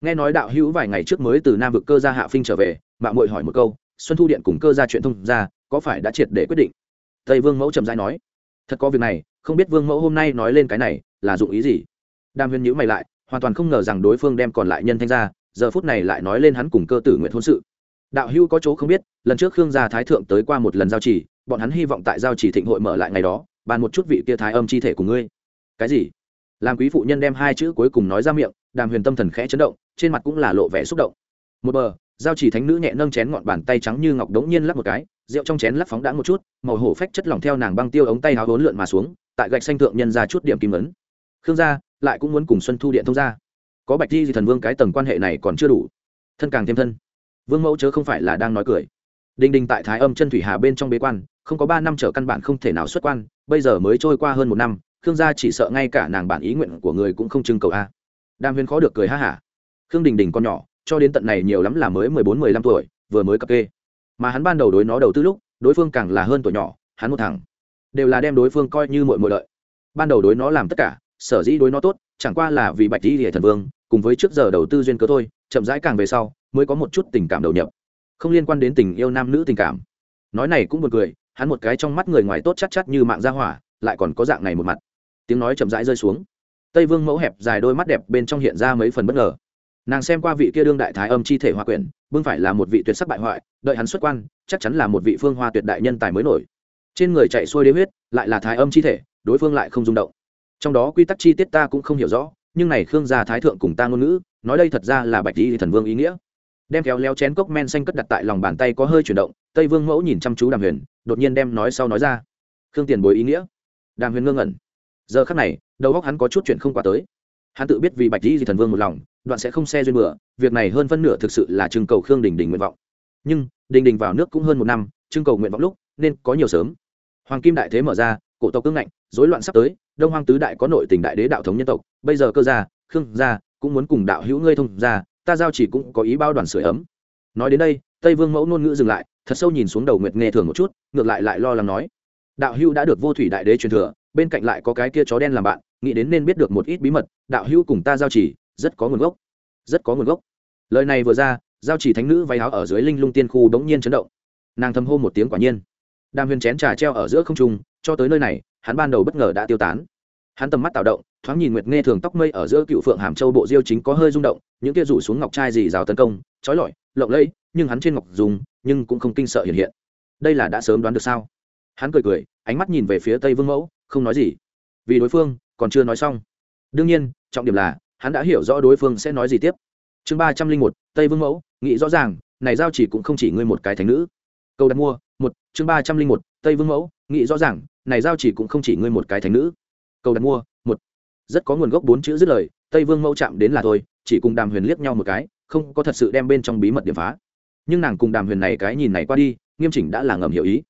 Nghe nói đạo hữu vài ngày trước mới từ nam vực cơ gia hạ phinh trở về mạng mội hỏi một câu, xuân thu điện cùng cơ gia chuyện thông ra, có phải đã triệt để quyết định? Tây vương mẫu trầm rãi nói, thật có việc này, không biết vương mẫu hôm nay nói lên cái này, là dụng ý gì? Đàm huyền nhữ mày lại, hoàn toàn không ngờ rằng đối phương đem còn lại nhân thanh ra, giờ phút này lại nói lên hắn cùng cơ tử nguyện hôn sự đạo hưu có chỗ không biết, lần trước khương gia thái thượng tới qua một lần giao chỉ, bọn hắn hy vọng tại giao chỉ thịnh hội mở lại ngày đó bàn một chút vị kia thái âm chi thể của ngươi. Cái gì? Làm quý phụ nhân đem hai chữ cuối cùng nói ra miệng, đàm huyền tâm thần khẽ chấn động, trên mặt cũng là lộ vẻ xúc động. Một bờ, giao chỉ thánh nữ nhẹ nâng chén ngọn bàn tay trắng như ngọc đống nhiên lắp một cái, rượu trong chén lắp phóng đã một chút, màu hổ phách chất lỏng theo nàng băng tiêu ống tay háo hốn lượn mà xuống, tại gạch xanh thượng nhân ra chút điểm kim ấn. Khương gia lại cũng muốn cùng xuân thu điện thông gia. Có bạch di thì thần vương cái tầng quan hệ này còn chưa đủ. Thân càng thêm thân vương mẫu chớ không phải là đang nói cười. Đinh đinh tại thái âm chân thủy hà bên trong bế quan, không có ba năm trở căn bản không thể nào xuất quan, bây giờ mới trôi qua hơn một năm, khương gia chỉ sợ ngay cả nàng bản ý nguyện của người cũng không trưng cầu a. Đam huyên khó được cười ha hả. Khương đình đình con nhỏ, cho đến tận này nhiều lắm là mới mười bốn, mười lăm tuổi, vừa mới cập kê. Mà hắn ban đầu đối nó đầu tư lúc, đối phương càng là hơn tuổi nhỏ, hắn một thằng. Đều là đem đối phương coi như mội mội lợi. Ban đầu đối nó làm tất cả, sở dĩ đối nó tốt, chẳng qua là vì bạch di hệ thần vương, cùng với trước giờ đầu tư duyên cớ thôi, chậm rãi càng về sau mới có một chút tình cảm đầu nhập, không liên quan đến tình yêu nam nữ tình cảm. Nói này cũng buồn cười, hắn một cái trong mắt người ngoài tốt chắc chắc như mạng ra hỏa, lại còn có dạng này một mặt. Tiếng nói chậm rãi rơi xuống. Tây vương mẫu hẹp dài đôi mắt đẹp bên trong hiện ra mấy phần bất ngờ. Nàng xem qua vị kia đương đại thái âm chi thể hoa quyển, bưng phải là một vị tuyệt sắc bại hoại, đợi hắn xuất quan, chắc chắn là một vị phương hoa tuyệt đại nhân tài mới nổi. Trên người chạy xuôi đế huyết, lại là thái âm chi thể, đối phương lại không rung động. Trong đó quy tắc chi tiết ta cũng không hiểu rõ, nhưng này khương gia thái thượng cùng ta ngôn ngữ, nói đây thật ra là bạch di thần vương ý nghĩa đem kéo leo chén cốc men xanh cất đặt tại lòng bàn tay có hơi chuyển động, tây vương mẫu nhìn chăm chú đàm huyền, đột nhiên đem nói sau nói ra. Khương tiền bối ý nghĩa. Đàm huyền ngơ ngẩn. Giờ khắc này, đầu óc hắn có chút chuyện không qua tới. Hắn tự biết vì bạch di thần vương một lòng, đoạn sẽ không xe duyên bừa, việc này hơn phân nửa thực sự là trưng cầu khương đình đình nguyện vọng. Nhưng, đình đình vào nước cũng hơn một năm, trưng cầu nguyện vọng lúc, nên có nhiều sớm. Hoàng kim đại thế mở ra, cổ tộc cương ngạnh, rối loạn sắp tới, đông hoang tứ đại có nội tình đại đế đạo thống nhân tộc, bây giờ cơ gia, khương gia, cũng muốn cùng đạo hữu ngươi thông gia ta giao chỉ cũng có ý bao đoàn sưởi ấm. Nói đến đây, tây vương mẫu ngôn ngữ dừng lại, thật sâu nhìn xuống đầu nguyệt nghe thường một chút, ngược lại lại lo lắng nói. Đạo hưu đã được vô thủy đại đế truyền thừa, bên cạnh lại có cái kia chó đen làm bạn, nghĩ đến nên biết được một ít bí mật, đạo hưu cùng ta giao chỉ, rất có nguồn gốc. Rất có nguồn gốc. Lời này vừa ra, giao chỉ thánh nữ váy áo ở dưới linh lung tiên khu đống nhiên chấn động. Nàng thầm hô một tiếng quả nhiên. Đàm huyền chén trà treo ở giữa không trung, cho tới nơi này, hắn ban đầu bất ngờ đã tiêu tán hắn tầm mắt tạo động, thoáng nhìn nguyệt nghe thường tóc mây ở giữa cựu phượng hàm châu bộ diêu chính có hơi rung động, những kia rủ xuống ngọc trai dì rào tấn công, trói lọi, lộng lẫy, nhưng hắn trên ngọc dùng, nhưng cũng không kinh sợ hiện hiện. Đây là đã sớm đoán được sao? Hắn cười cười, ánh mắt nhìn về phía tây vương mẫu, không nói gì. Vì đối phương, còn chưa nói xong. Đương nhiên, trọng điểm là, hắn đã hiểu rõ đối phương sẽ nói gì tiếp. Chương ba trăm linh một, tây vương mẫu, nghĩ rõ ràng, này giao chỉ cũng không chỉ ngươi một cái thánh nữ. Câu đặt mua, một, chương ba trăm linh một, tây vương mẫu, nghĩ rõ ràng, này giao chỉ cũng không chỉ ngươi một cái thánh nữ cầu đặt mua, một. Rất có nguồn gốc bốn chữ dứt lời, tây vương mẫu chạm đến là thôi, chỉ cùng đàm huyền liếc nhau một cái, không có thật sự đem bên trong bí mật điểm phá. Nhưng nàng cùng đàm huyền này cái nhìn này qua đi, nghiêm chỉnh đã là ngầm hiểu ý.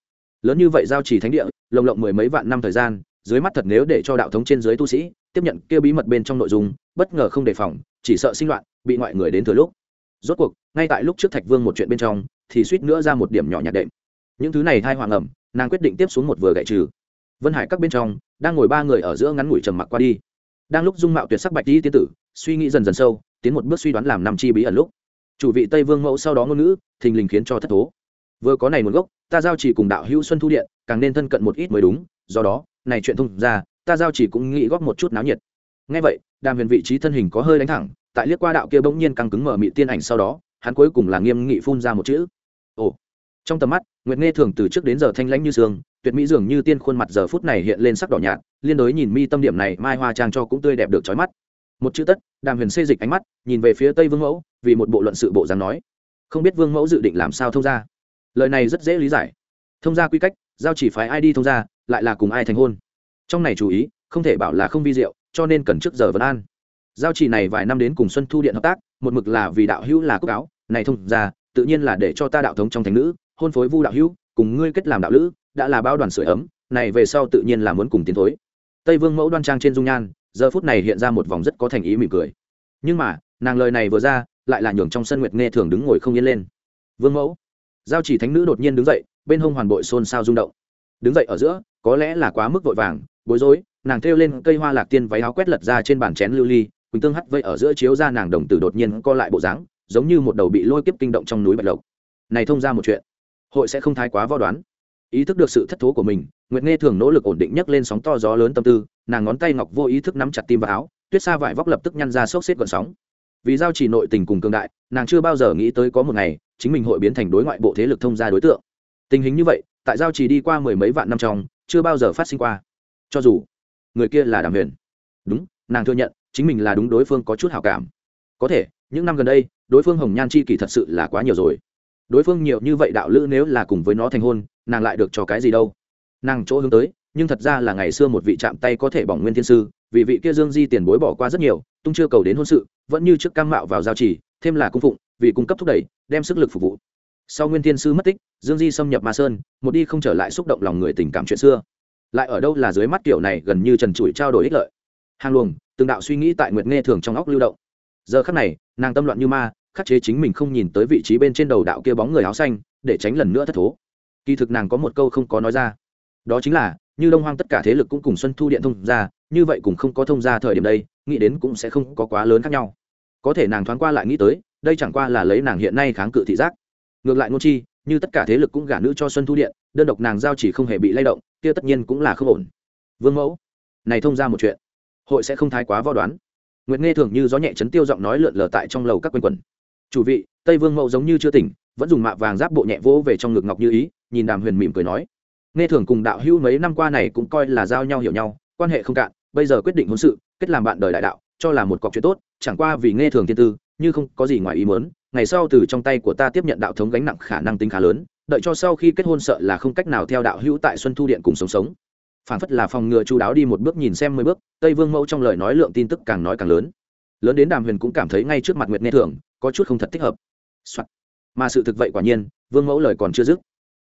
Lớn như vậy giao chỉ thánh địa, lồng lộng mười mấy vạn năm thời gian, dưới mắt thật nếu để cho đạo thống trên dưới tu sĩ tiếp nhận kêu bí mật bên trong nội dung, bất ngờ không đề phòng, chỉ sợ sinh loạn, bị ngoại người đến thừa lúc. Rốt cuộc, ngay tại lúc trước thạch vương một chuyện bên trong, thì suýt nữa ra một điểm nhỏ nhạt đệm. Những thứ này thai hoàng ẩm, nàng quyết định tiếp xuống một vừa gậy trừ. Vân hải các bên trong đang ngồi ba người ở giữa ngắn ngủi trầm mặc qua đi. Đang lúc dung mạo tuyệt sắc bạch đi tiên tử, suy nghĩ dần dần sâu, tiến một bước suy đoán làm năm chi bí ẩn lúc. Chủ vị tây vương mẫu sau đó ngôn ngữ, thình lình khiến cho thất thố. Vừa có này nguồn gốc, ta giao chỉ cùng đạo hữu xuân thu điện, càng nên thân cận một ít mới đúng, do đó, này chuyện thông ra, ta giao chỉ cũng nghĩ góp một chút náo nhiệt. Ngay vậy, đàm huyền vị trí thân hình có hơi đánh thẳng, tại liếc qua đạo kia bỗng nhiên căng cứng mở mị tiên ảnh sau đó, hắn cuối cùng là nghiêm nghị phun ra một chữ. Ồ. Trong tầm mắt nguyệt nghe thường từ trước đến giờ thanh lãnh như sương, tuyệt mỹ dường như tiên khuôn mặt giờ phút này hiện lên sắc đỏ nhạt, liên đối nhìn mi tâm điểm này, mai hoa trang cho cũng tươi đẹp được chói mắt. Một chữ tất, đàm huyền xê dịch ánh mắt, nhìn về phía tây vương mẫu, vì một bộ luận sự bộ dáng nói. Không biết vương mẫu dự định làm sao thông ra lời này rất dễ lý giải. Thông ra quy cách, giao chỉ phái ai đi thông ra lại là cùng ai thành hôn. Trong này chú ý, không thể bảo là không vi diệu, cho nên cần trước giờ vấn an. Giao chỉ này vài năm đến cùng xuân thu điện hợp tác, một mực là vì đạo hữu là cúc áo, này thông ra tự nhiên là để cho ta đạo thống trong thánh nữ hôn phối vu đạo hữu, cùng ngươi kết làm đạo lữ, đã là bao đoàn sửa ấm, này về sau tự nhiên là muốn cùng tiến thối. Tây vương mẫu đoan trang trên dung nhan, giờ phút này hiện ra một vòng rất có thành ý mỉm cười. Nhưng mà, nàng lời này vừa ra, lại là nhường trong sân nguyệt nghe thường đứng ngồi không yên lên. Vương mẫu, giao chỉ thánh nữ đột nhiên đứng dậy, bên hông hoàn bội xôn xao rung động. Đứng dậy ở giữa, có lẽ là quá mức vội vàng, bối rối, nàng thêu lên cây hoa lạc tiên váy áo quét lật ra trên bàn chén lưu ly, quỳnh tương hắt vây ở giữa chiếu ra nàng đồng tử đột nhiên co lại bộ dáng, giống như một đầu bị lôi kiếp kinh động trong núi bạch lộc. Này thông ra một chuyện hội sẽ không thái quá võ đoán. Ý thức được sự thất thố của mình, nguyệt nghe thường nỗ lực ổn định nhấc lên sóng to gió lớn tâm tư, nàng ngón tay ngọc vô ý thức nắm chặt tim vào áo, tuyết xa vải vóc lập tức nhăn ra sốc xếp gọn sóng. Vì giao chỉ nội tình cùng cường đại, nàng chưa bao giờ nghĩ tới có một ngày, chính mình hội biến thành đối ngoại bộ thế lực thông gia đối tượng. Tình hình như vậy, tại giao chỉ đi qua mười mấy vạn năm trong, chưa bao giờ phát sinh qua. Cho dù người kia là đàm huyền. Đúng, nàng thừa nhận, chính mình là đúng đối phương có chút hảo cảm. Có thể, những năm gần đây, đối phương hồng nhan chi kỳ thật sự là quá nhiều rồi đối phương nhiều như vậy đạo lữ nếu là cùng với nó thành hôn, nàng lại được cho cái gì đâu? Nàng chỗ hướng tới, nhưng thật ra là ngày xưa một vị chạm tay có thể bỏng nguyên thiên sư, vì vị kia dương di tiền bối bỏ qua rất nhiều, tung chưa cầu đến hôn sự, vẫn như trước cam mạo vào giao trì thêm là cung phụng, vì cung cấp thúc đẩy, đem sức lực phục vụ. Sau nguyên thiên sư mất tích, dương di xâm nhập ma sơn, một đi không trở lại xúc động lòng người tình cảm chuyện xưa. Lại ở đâu là dưới mắt kiểu này gần như trần trụi trao đổi ích lợi. Hàng luồng, từng đạo suy nghĩ tại nguyệt nghe thường trong óc lưu động. Giờ khắc này, nàng tâm loạn như ma khắc chế chính mình không nhìn tới vị trí bên trên đầu đạo kia bóng người áo xanh, để tránh lần nữa thất thố. Kỳ thực nàng có một câu không có nói ra. Đó chính là, như đông hoang tất cả thế lực cũng cùng xuân thu điện thông ra, như vậy cũng không có thông ra thời điểm đây, nghĩ đến cũng sẽ không có quá lớn khác nhau. Có thể nàng thoáng qua lại nghĩ tới, đây chẳng qua là lấy nàng hiện nay kháng cự thị giác. Ngược lại ngôn chi, như tất cả thế lực cũng gả nữ cho xuân thu điện, đơn độc nàng giao chỉ không hề bị lay động, kia tất nhiên cũng là không ổn. Vương mẫu, này thông ra một chuyện, hội sẽ không thái quá vo đoán. Nguyệt nghe thường như gió nhẹ chấn tiêu giọng nói lượn lờ tại trong lầu các quanh quần chủ vị, tây vương mẫu giống như chưa tỉnh, vẫn dùng mạ vàng giáp bộ nhẹ vỗ về trong ngực ngọc như ý, nhìn đàm huyền mỉm cười nói, nghe thường cùng đạo hữu mấy năm qua này cũng coi là giao nhau hiểu nhau, quan hệ không cạn, bây giờ quyết định hôn sự, kết làm bạn đời đại đạo, cho là một cọc chuyện tốt, chẳng qua vì nghe thường thiên tư, như không có gì ngoài ý muốn, ngày sau từ trong tay của ta tiếp nhận đạo thống gánh nặng khả năng tính khá lớn, đợi cho sau khi kết hôn sợ là không cách nào theo đạo hữu tại xuân thu điện cùng sống sống. Phản phất là phòng ngừa chú đáo đi một bước nhìn xem mười bước, tây vương mẫu trong lời nói lượng tin tức càng nói càng lớn. Lớn đến đàm huyền cũng cảm thấy ngay trước mặt nguyệt nghe thường có chút không thật thích hợp、Soạn. mà sự thực vậy quả nhiên, vương mẫu lời còn chưa dứt.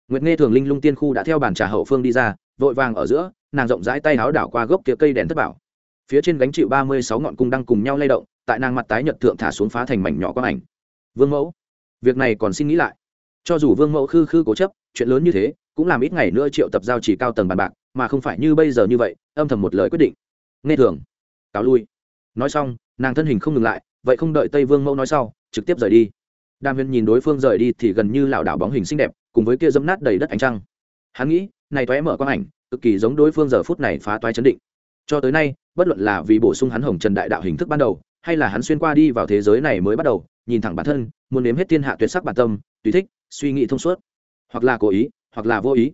Nguyệt nghe thường linh lung tiên khu đã theo bàn trà hậu phương đi ra, vội vàng ở giữa, nàng rộng rãi tay áo đảo qua gốc kia cây đèn thất bảo. Phía trên gánh chịu ba mươi sáu ngọn cung đang cùng nhau lay động, tại nàng mặt tái nhật thượng thả xuống phá thành mảnh nhỏ quang ảnh. Vương mẫu, việc này còn xin nghĩ lại. Cho dù vương mẫu khư khư cố chấp, chuyện lớn như thế, cũng làm ít ngày nữa triệu tập giao chỉ cao tầng bàn bạc, mà không phải như bây giờ như vậy, âm thầm một lời quyết định. Nghe thường, cáo lui. Nói xong, nàng thân hình không ngừng lại, vậy không đợi tây vương mẫu nói sau trực tiếp rời đi. Đàm huyền nhìn đối phương rời đi thì gần như lảo đảo bóng hình xinh đẹp, cùng với kia dấm nát đầy đất ánh trăng. Hắn nghĩ, này toé mở quang ảnh, cực kỳ giống đối phương giờ phút này phá toái chấn định. Cho tới nay, bất luận là vì bổ sung hắn hồng trần đại đạo hình thức ban đầu, hay là hắn xuyên qua đi vào thế giới này mới bắt đầu, nhìn thẳng bản thân, muốn nếm hết thiên hạ tuyệt sắc bản tâm, tùy thích, suy nghĩ thông suốt. Hoặc là cố ý, hoặc là vô ý.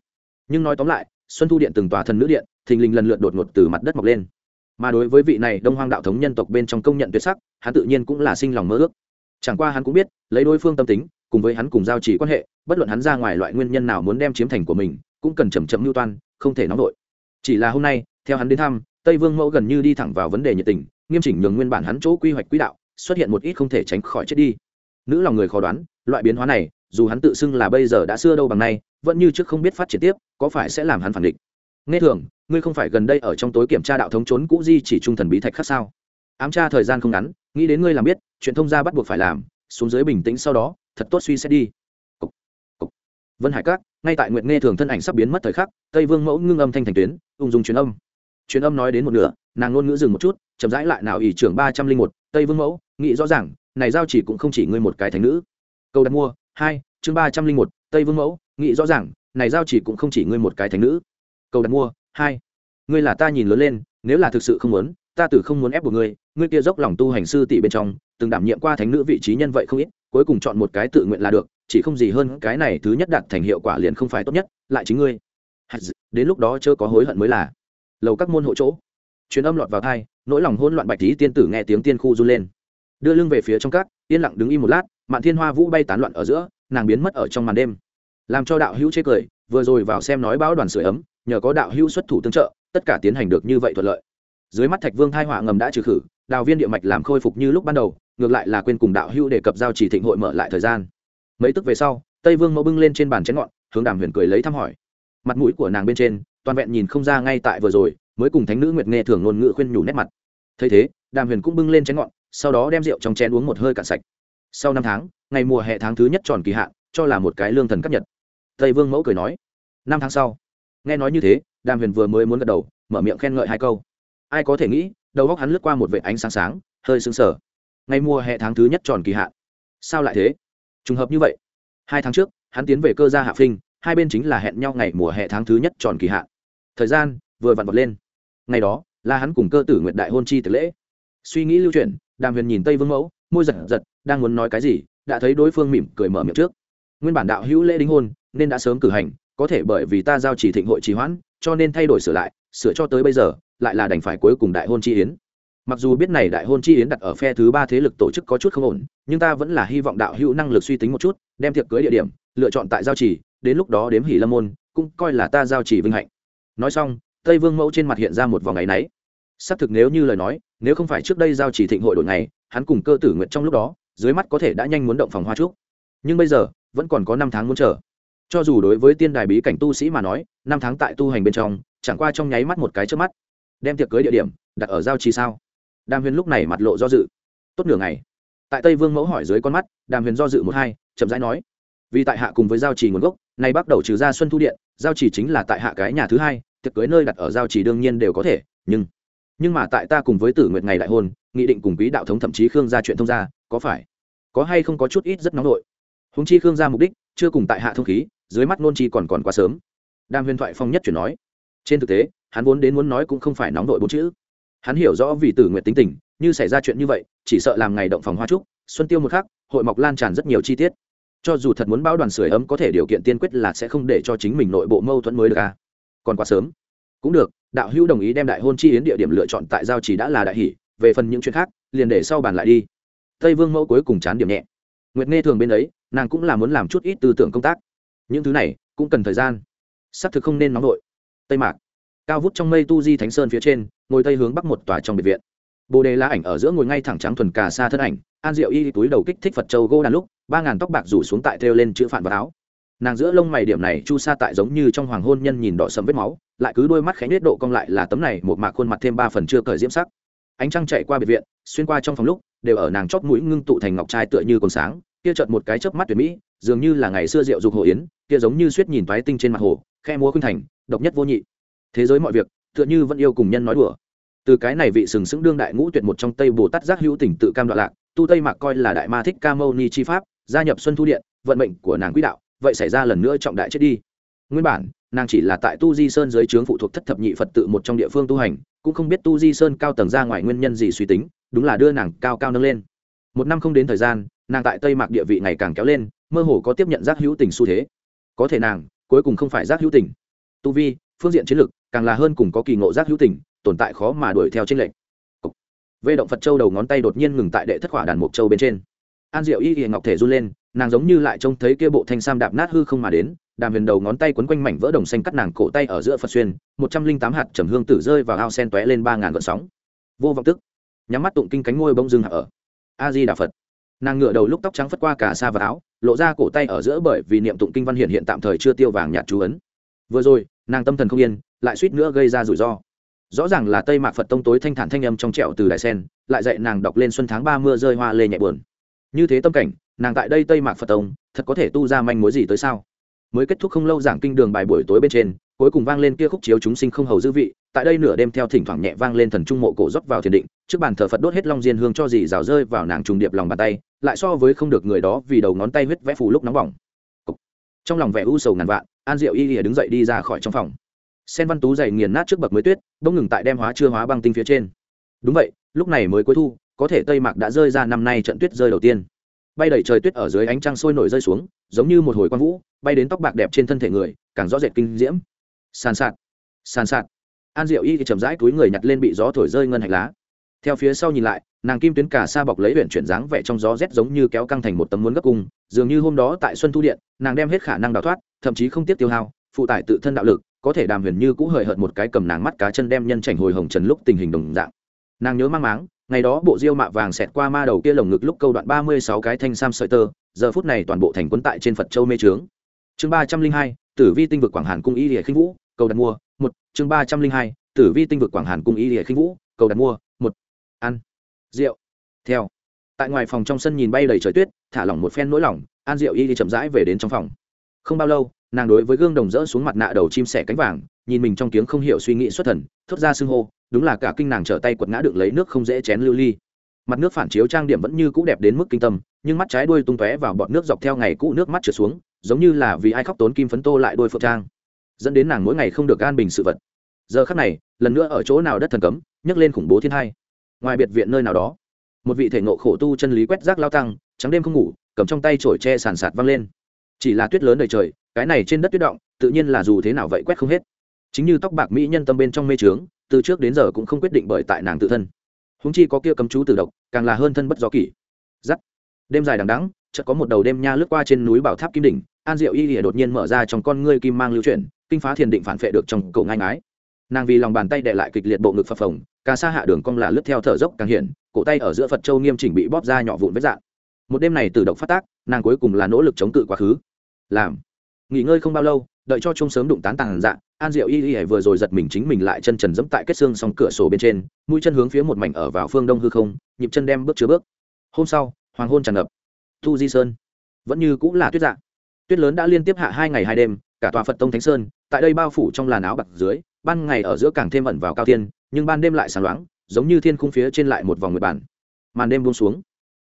Nhưng nói tóm lại, xuân thu điện từng tòa thần nữ điện, thình lình lần lượt đột ngột từ mặt đất mọc lên. Mà đối với vị này đông hoang đạo thống nhân tộc bên trong công nhận tuyệt sắc, hắn tự nhiên cũng là sinh lòng mơ ước chẳng qua hắn cũng biết, lấy đối phương tâm tính, cùng với hắn cùng giao chỉ quan hệ, bất luận hắn ra ngoài loại nguyên nhân nào muốn đem chiếm thành của mình, cũng cần chầm chậm mưu toan, không thể nóng vội. Chỉ là hôm nay, theo hắn đến thăm, tây vương mẫu gần như đi thẳng vào vấn đề nhiệt tình, nghiêm chỉnh nhường nguyên bản hắn chỗ quy hoạch quỹ đạo, xuất hiện một ít không thể tránh khỏi chết đi. Nữ lòng người khó đoán, loại biến hóa này, dù hắn tự xưng là bây giờ đã xưa đâu bằng nay, vẫn như trước không biết phát triển tiếp, có phải sẽ làm hắn phản định nghe thường, ngươi không phải gần đây ở trong tối kiểm tra đạo thống trốn cũ di chỉ trung thần bí thạch khác sao? Ám tra thời gian không ngắn, nghĩ đến ngươi làm biết chuyện thông gia bắt buộc phải làm xuống dưới bình tĩnh sau đó thật tốt suy xét đi. Cục, cục. vân hải các ngay tại nguyện nghe thường thân ảnh sắp biến mất thời khắc tây vương mẫu ngưng âm thanh thành tuyến ung dung truyền âm. Truyền âm nói đến một nửa nàng ngôn ngữ dừng một chút chậm rãi lại nào ỷ trưởng ba trăm linh một tây vương mẫu nghĩ rõ ràng này giao chỉ cũng không chỉ ngươi một cái thành nữ. Câu đặt mua hai chương ba trăm linh một tây vương mẫu nghĩ rõ ràng này giao chỉ cũng không chỉ ngươi một cái thành nữ. Câu đặt mua hai ngươi là ta nhìn lớn lên nếu là thực sự không muốn ta từ không muốn ép buộc ngươi ngươi kia dốc lòng tu hành sư tỷ bên trong từng đảm nhiệm qua thánh nữ vị trí nhân vậy không ít, cuối cùng chọn một cái tự nguyện là được, chỉ không gì hơn cái này thứ nhất đạt thành hiệu quả liền không phải tốt nhất, lại chính ngươi. Đến lúc đó chưa có hối hận mới là. Lầu các môn hộ chỗ. Chuyến âm lọt vào thai nỗi lòng hôn loạn bạch tí tiên tử nghe tiếng tiên khu run lên. Đưa lưng về phía trong các, yên lặng đứng im một lát, mạn thiên hoa vũ bay tán loạn ở giữa, nàng biến mất ở trong màn đêm. Làm cho đạo hữu chê cười, vừa rồi vào xem nói báo đoàn sửa ấm, nhờ có đạo hữu xuất thủ tương trợ, tất cả tiến hành được như vậy thuận lợi. Dưới mắt thạch vương thai họa ngầm đã trừ khử, đào viên địa mạch làm khôi phục như lúc ban đầu ngược lại là quên cùng đạo hưu đề cập giao chỉ thịnh hội mở lại thời gian. Mấy tức về sau, tây vương mẫu bưng lên trên bàn chén ngọn, hướng đàm huyền cười lấy thăm hỏi. Mặt mũi của nàng bên trên, toàn vẹn nhìn không ra ngay tại vừa rồi, mới cùng thánh nữ nguyệt nghe thường ngôn ngữ khuyên nhủ nét mặt. Thấy thế, đàm huyền cũng bưng lên chén ngọn, sau đó đem rượu trong chén uống một hơi cạn sạch. Sau năm tháng, ngày mùa hè tháng thứ nhất tròn kỳ hạn, cho là một cái lương thần cấp nhật. Tây vương mẫu cười nói, năm tháng sau. Nghe nói như thế, đàm huyền vừa mới muốn gật đầu, mở miệng khen ngợi hai câu. Ai có thể nghĩ, đầu góc hắn lướt qua một vệ ánh sáng sáng, hơi sững sờ ngay mùa hè tháng thứ nhất tròn kỳ hạn. Sao lại thế? Trùng hợp như vậy. Hai tháng trước, hắn tiến về cơ gia hạ phinh, hai bên chính là hẹn nhau ngày mùa hè tháng thứ nhất tròn kỳ hạn. Thời gian vừa vặn vọt lên. Ngày đó là hắn cùng cơ tử nguyện đại hôn chi tiệc lễ. Suy nghĩ lưu chuyển, đàm huyền nhìn tây vương mẫu, môi giật giật, đang muốn nói cái gì, đã thấy đối phương mỉm cười mở miệng trước. Nguyên bản đạo hữu lễ đính hôn, nên đã sớm cử hành, có thể bởi vì ta giao chỉ thịnh hội trì hoãn, cho nên thay đổi sửa lại, sửa cho tới bây giờ, lại là đành phải cuối cùng đại hôn chi yến mặc dù biết này đại hôn chi yến đặt ở phe thứ ba thế lực tổ chức có chút không ổn, nhưng ta vẫn là hy vọng đạo hữu năng lực suy tính một chút, đem tiệc cưới địa điểm, lựa chọn tại giao chỉ đến lúc đó đếm hỉ lâm môn, cũng coi là ta giao chỉ vinh hạnh. Nói xong, tây vương mẫu trên mặt hiện ra một vòng ngày náy. Xác thực nếu như lời nói, nếu không phải trước đây giao chỉ thịnh hội đội này hắn cùng cơ tử nguyện trong lúc đó, dưới mắt có thể đã nhanh muốn động phòng hoa trúc. Nhưng bây giờ, vẫn còn có năm tháng muốn chờ. Cho dù đối với tiên đài bí cảnh tu sĩ mà nói, năm tháng tại tu hành bên trong, chẳng qua trong nháy mắt một cái trước mắt. Đem tiệc cưới địa điểm đặt ở giao trì sao? Đàm huyền lúc này mặt lộ do dự. Tốt nửa ngày. Tại tây vương mẫu hỏi dưới con mắt, đàm huyền do dự một hai, chậm rãi nói, vì tại hạ cùng với giao trì nguồn gốc, nay bắt đầu trừ ra xuân thu điện, giao trì chính là tại hạ cái nhà thứ hai, tiệc cưới nơi đặt ở giao trì đương nhiên đều có thể, nhưng nhưng mà tại ta cùng với tử nguyệt ngày đại hôn, nghị định cùng quý đạo thống thậm chí khương gia chuyện thông gia, có phải, có hay không có chút ít rất nóng nội? Húng chi khương gia mục đích, chưa cùng tại hạ thông khí, dưới mắt nôn chi còn còn quá sớm. Đàm huyền thoại phong nhất chuyển nói, trên thực tế, hắn vốn đến muốn nói cũng không phải nóng nội bốn chữ hắn hiểu rõ vì tử nguyện tính tình, như xảy ra chuyện như vậy, chỉ sợ làm ngày động phòng hoa trúc, xuân tiêu một khắc, hội mọc lan tràn rất nhiều chi tiết. Cho dù thật muốn bão đoàn sưởi ấm có thể điều kiện tiên quyết là sẽ không để cho chính mình nội bộ mâu thuẫn mới được à. Còn quá sớm. Cũng được, đạo hữu đồng ý đem đại hôn chi yến địa điểm lựa chọn tại giao chỉ đã là đại hỷ, về phần những chuyện khác, liền để sau bàn lại đi. Tây vương mẫu cuối cùng chán điểm nhẹ. Nguyệt nghe thường bên ấy, nàng cũng là muốn làm chút ít tư tưởng công tác. Những thứ này, cũng cần thời gian. Xác thực không nên nóng vội tây mạc cao vút trong mây tu di thánh sơn phía trên, ngồi tây hướng bắc một tòa trong biệt viện. Bồ đề la ảnh ở giữa ngồi ngay thẳng trắng thuần cà xa thân ảnh, an diệu y túi đầu kích thích phật châu gô đàn lúc, ba ngàn tóc bạc rủ xuống tại thêu lên chữ phản vào áo. Nàng giữa lông mày điểm này chu sa tại giống như trong hoàng hôn nhân nhìn đỏ sầm vết máu, lại cứ đôi mắt khẽ nết độ cong lại là tấm này, một mạc khuôn mặt thêm ba phần chưa cởi diễm sắc. Ánh trăng chạy qua biệt viện, xuyên qua trong phòng lúc, đều ở nàng chót mũi ngưng tụ thành ngọc trai tựa như còn sáng, kia chợt một cái chớp mắt tuyệt mỹ, dường như là ngày xưa rượu dục hồ yến, kia giống như suýt nhìn toái tinh trên mặt hồ, khe múa khuynh thành, độc nhất vô nhị thế giới mọi việc, tựa như vẫn yêu cùng nhân nói đùa. Từ cái này vị sừng sững đương đại ngũ tuyệt một trong tây bồ tát giác hữu tỉnh tự cam đoạn lạc, tu tây mạc coi là đại ma thích ca mâu ni chi pháp, gia nhập xuân thu điện, vận mệnh của nàng quỹ đạo, vậy xảy ra lần nữa trọng đại chết đi. Nguyên bản, nàng chỉ là tại tu di sơn dưới trướng phụ thuộc thất thập nhị phật tự một trong địa phương tu hành, cũng không biết tu di sơn cao tầng ra ngoài nguyên nhân gì suy tính, đúng là đưa nàng cao cao nâng lên. Một năm không đến thời gian, nàng tại tây mạc địa vị ngày càng kéo lên, mơ hồ có tiếp nhận giác hữu tình xu thế. Có thể nàng, cuối cùng không phải giác hữu tình. Tu vi phương diện chiến lược, càng là hơn cùng có kỳ ngộ giác hữu tình, tồn tại khó mà đuổi theo trên lệnh. Vê động phật châu đầu ngón tay đột nhiên ngừng tại đệ thất hỏa đàn mộc châu bên trên. An diệu y y ngọc thể run lên, nàng giống như lại trông thấy kia bộ thanh sam đạp nát hư không mà đến, đàm huyền đầu ngón tay quấn quanh mảnh vỡ đồng xanh cắt nàng cổ tay ở giữa phật xuyên, một trăm linh tám hạt trầm hương tử rơi vào ao sen tóe lên ba ngàn gợn sóng. Vô vọng tức. Nhắm mắt tụng kinh cánh ngôi bông dưng hạ ở. A di đà phật. Nàng ngựa đầu lúc tóc trắng phất qua cả xa và áo, lộ ra cổ tay ở giữa bởi vì niệm tụng kinh văn hiện hiện tạm thời chưa tiêu vàng nhạt chú ấn. Vừa rồi nàng tâm thần không yên, lại suýt nữa gây ra rủi ro. Rõ ràng là tây mạc phật tông tối thanh thản thanh âm trong trẹo từ đại sen, lại dạy nàng đọc lên xuân tháng ba mưa rơi hoa lê nhẹ buồn. Như thế tâm cảnh, nàng tại đây tây mạc phật tông, thật có thể tu ra manh mối gì tới sao? Mới kết thúc không lâu giảng kinh đường bài buổi tối bên trên, cuối cùng vang lên kia khúc chiếu chúng sinh không hầu dư vị, tại đây nửa đêm theo thỉnh thoảng nhẹ vang lên thần trung mộ cổ dốc vào thiền định, trước bàn thờ phật đốt hết long diên hương cho dì rào rơi vào nàng trùng điệp lòng bàn tay, lại so với không được người đó vì đầu ngón tay huyết vẽ phù lúc nóng bỏng. Trong lòng vẻ u sầu ngàn vạn an diệu y lìa đứng dậy đi ra khỏi trong phòng. Sen văn tú dày nghiền nát trước bậc mới tuyết, bỗng ngừng tại đem hóa chưa hóa băng tinh phía trên. Đúng vậy, lúc này mới cuối thu, có thể tây mạc đã rơi ra năm nay trận tuyết rơi đầu tiên. Bay đầy trời tuyết ở dưới ánh trăng sôi nổi rơi xuống, giống như một hồi quang vũ, bay đến tóc bạc đẹp trên thân thể người, càng rõ rệt kinh diễm. Sàn sạt sàn sạt. An diệu y thì chậm rãi túi người nhặt lên bị gió thổi rơi ngân hạch lá theo phía sau nhìn lại, nàng kim tuyến cả sa bọc lấy huyện chuyển dáng vẻ trong gió rét giống như kéo căng thành một tấm muốn gấp cung, dường như hôm đó tại xuân thu điện, nàng đem hết khả năng đào thoát, thậm chí không tiếp tiêu hao, phụ tải tự thân đạo lực, có thể đàm huyền như cũ hời hợt một cái cầm nàng mắt cá chân đem nhân chảnh hồi hồng trần lúc tình hình đồng dạng. Nàng nhớ mang máng, ngày đó bộ diêu mạ vàng xẹt qua ma đầu kia lồng ngực lúc câu đoạn ba mươi sáu cái thanh sam sợi tơ, giờ phút này toàn bộ thành quân tại trên phật châu mê trướng. Chương ba trăm linh hai, tử vi tinh vực quảng hàn cung y địa khinh vũ, cầu đặt mua, một, chương ba trăm linh hai, tử vi tinh vực quảng hàn cung y địa khinh vũ, cầu đặt mua ăn. Rượu. Theo. Tại ngoài phòng trong sân nhìn bay đầy trời tuyết, thả lỏng một phen nỗi lòng, an rượu y đi chậm rãi về đến trong phòng. Không bao lâu, nàng đối với gương đồng rỡ xuống mặt nạ đầu chim sẻ cánh vàng, nhìn mình trong tiếng không hiểu suy nghĩ xuất thần, thốt ra xưng hô, đúng là cả kinh nàng trở tay quật ngã được lấy nước không dễ chén lưu ly. Mặt nước phản chiếu trang điểm vẫn như cũ đẹp đến mức kinh tâm, nhưng mắt trái đuôi tung tóe vào bọt nước dọc theo ngày cũ nước mắt trượt xuống, giống như là vì ai khóc tốn kim phấn tô lại đôi phượng trang. Dẫn đến nàng mỗi ngày không được an bình sự vật. Giờ khắc này, lần nữa ở chỗ nào đất thần cấm, nhấc lên khủng bố thiên hai ngoài biệt viện nơi nào đó. Một vị thể ngộ khổ tu chân lý quét rác lao tăng, trắng đêm không ngủ, cầm trong tay chổi tre sàn sạt văng lên. Chỉ là tuyết lớn đầy trời, cái này trên đất tuyết động, tự nhiên là dù thế nào vậy quét không hết. Chính như tóc bạc mỹ nhân tâm bên trong mê trướng, từ trước đến giờ cũng không quyết định bởi tại nàng tự thân. Húng chi có kia cấm chú từ độc, càng là hơn thân bất gió kỷ. Giắt đêm dài đằng đắng chợt có một đầu đêm nha lướt qua trên núi bảo tháp kim đỉnh, an diệu y lìa đột nhiên mở ra trong con ngươi kim mang lưu chuyển, kinh phá thiền định phản phệ được trong cổ ngai ngái nàng vì lòng bàn tay đệ lại kịch liệt bộ ngực phập phồng ca sa hạ đường cong là lướt theo thở dốc càng hiển cổ tay ở giữa phật châu nghiêm chỉnh bị bóp ra nhỏ vụn vết dạng một đêm này từ độc phát tác nàng cuối cùng là nỗ lực chống cự quá khứ. Làm. Nghỉ ngơi không bao lâu đợi cho chung sớm đụng tán tàn dạng, an diệu y y vừa rồi giật mình chính mình lại chân trần dẫm tại kết xương song cửa sổ bên trên mũi chân hướng phía một mảnh ở vào phương đông hư không nhịp chân đem bước chứa bước. Hôm sau hoàng hôn tràn ngập. Thu di sơn. Vẫn như cũng là tuyết dạng tuyết lớn đã liên tiếp hạ hai ngày hai đêm cả tòa phật tông thánh sơn tại đây bao phủ trong làn áo bạc dưới ban ngày ở giữa càng thêm ẩn vào cao thiên, nhưng ban đêm lại sáng loáng, giống như thiên khung phía trên lại một vòng nguyệt bản. Màn đêm buông xuống,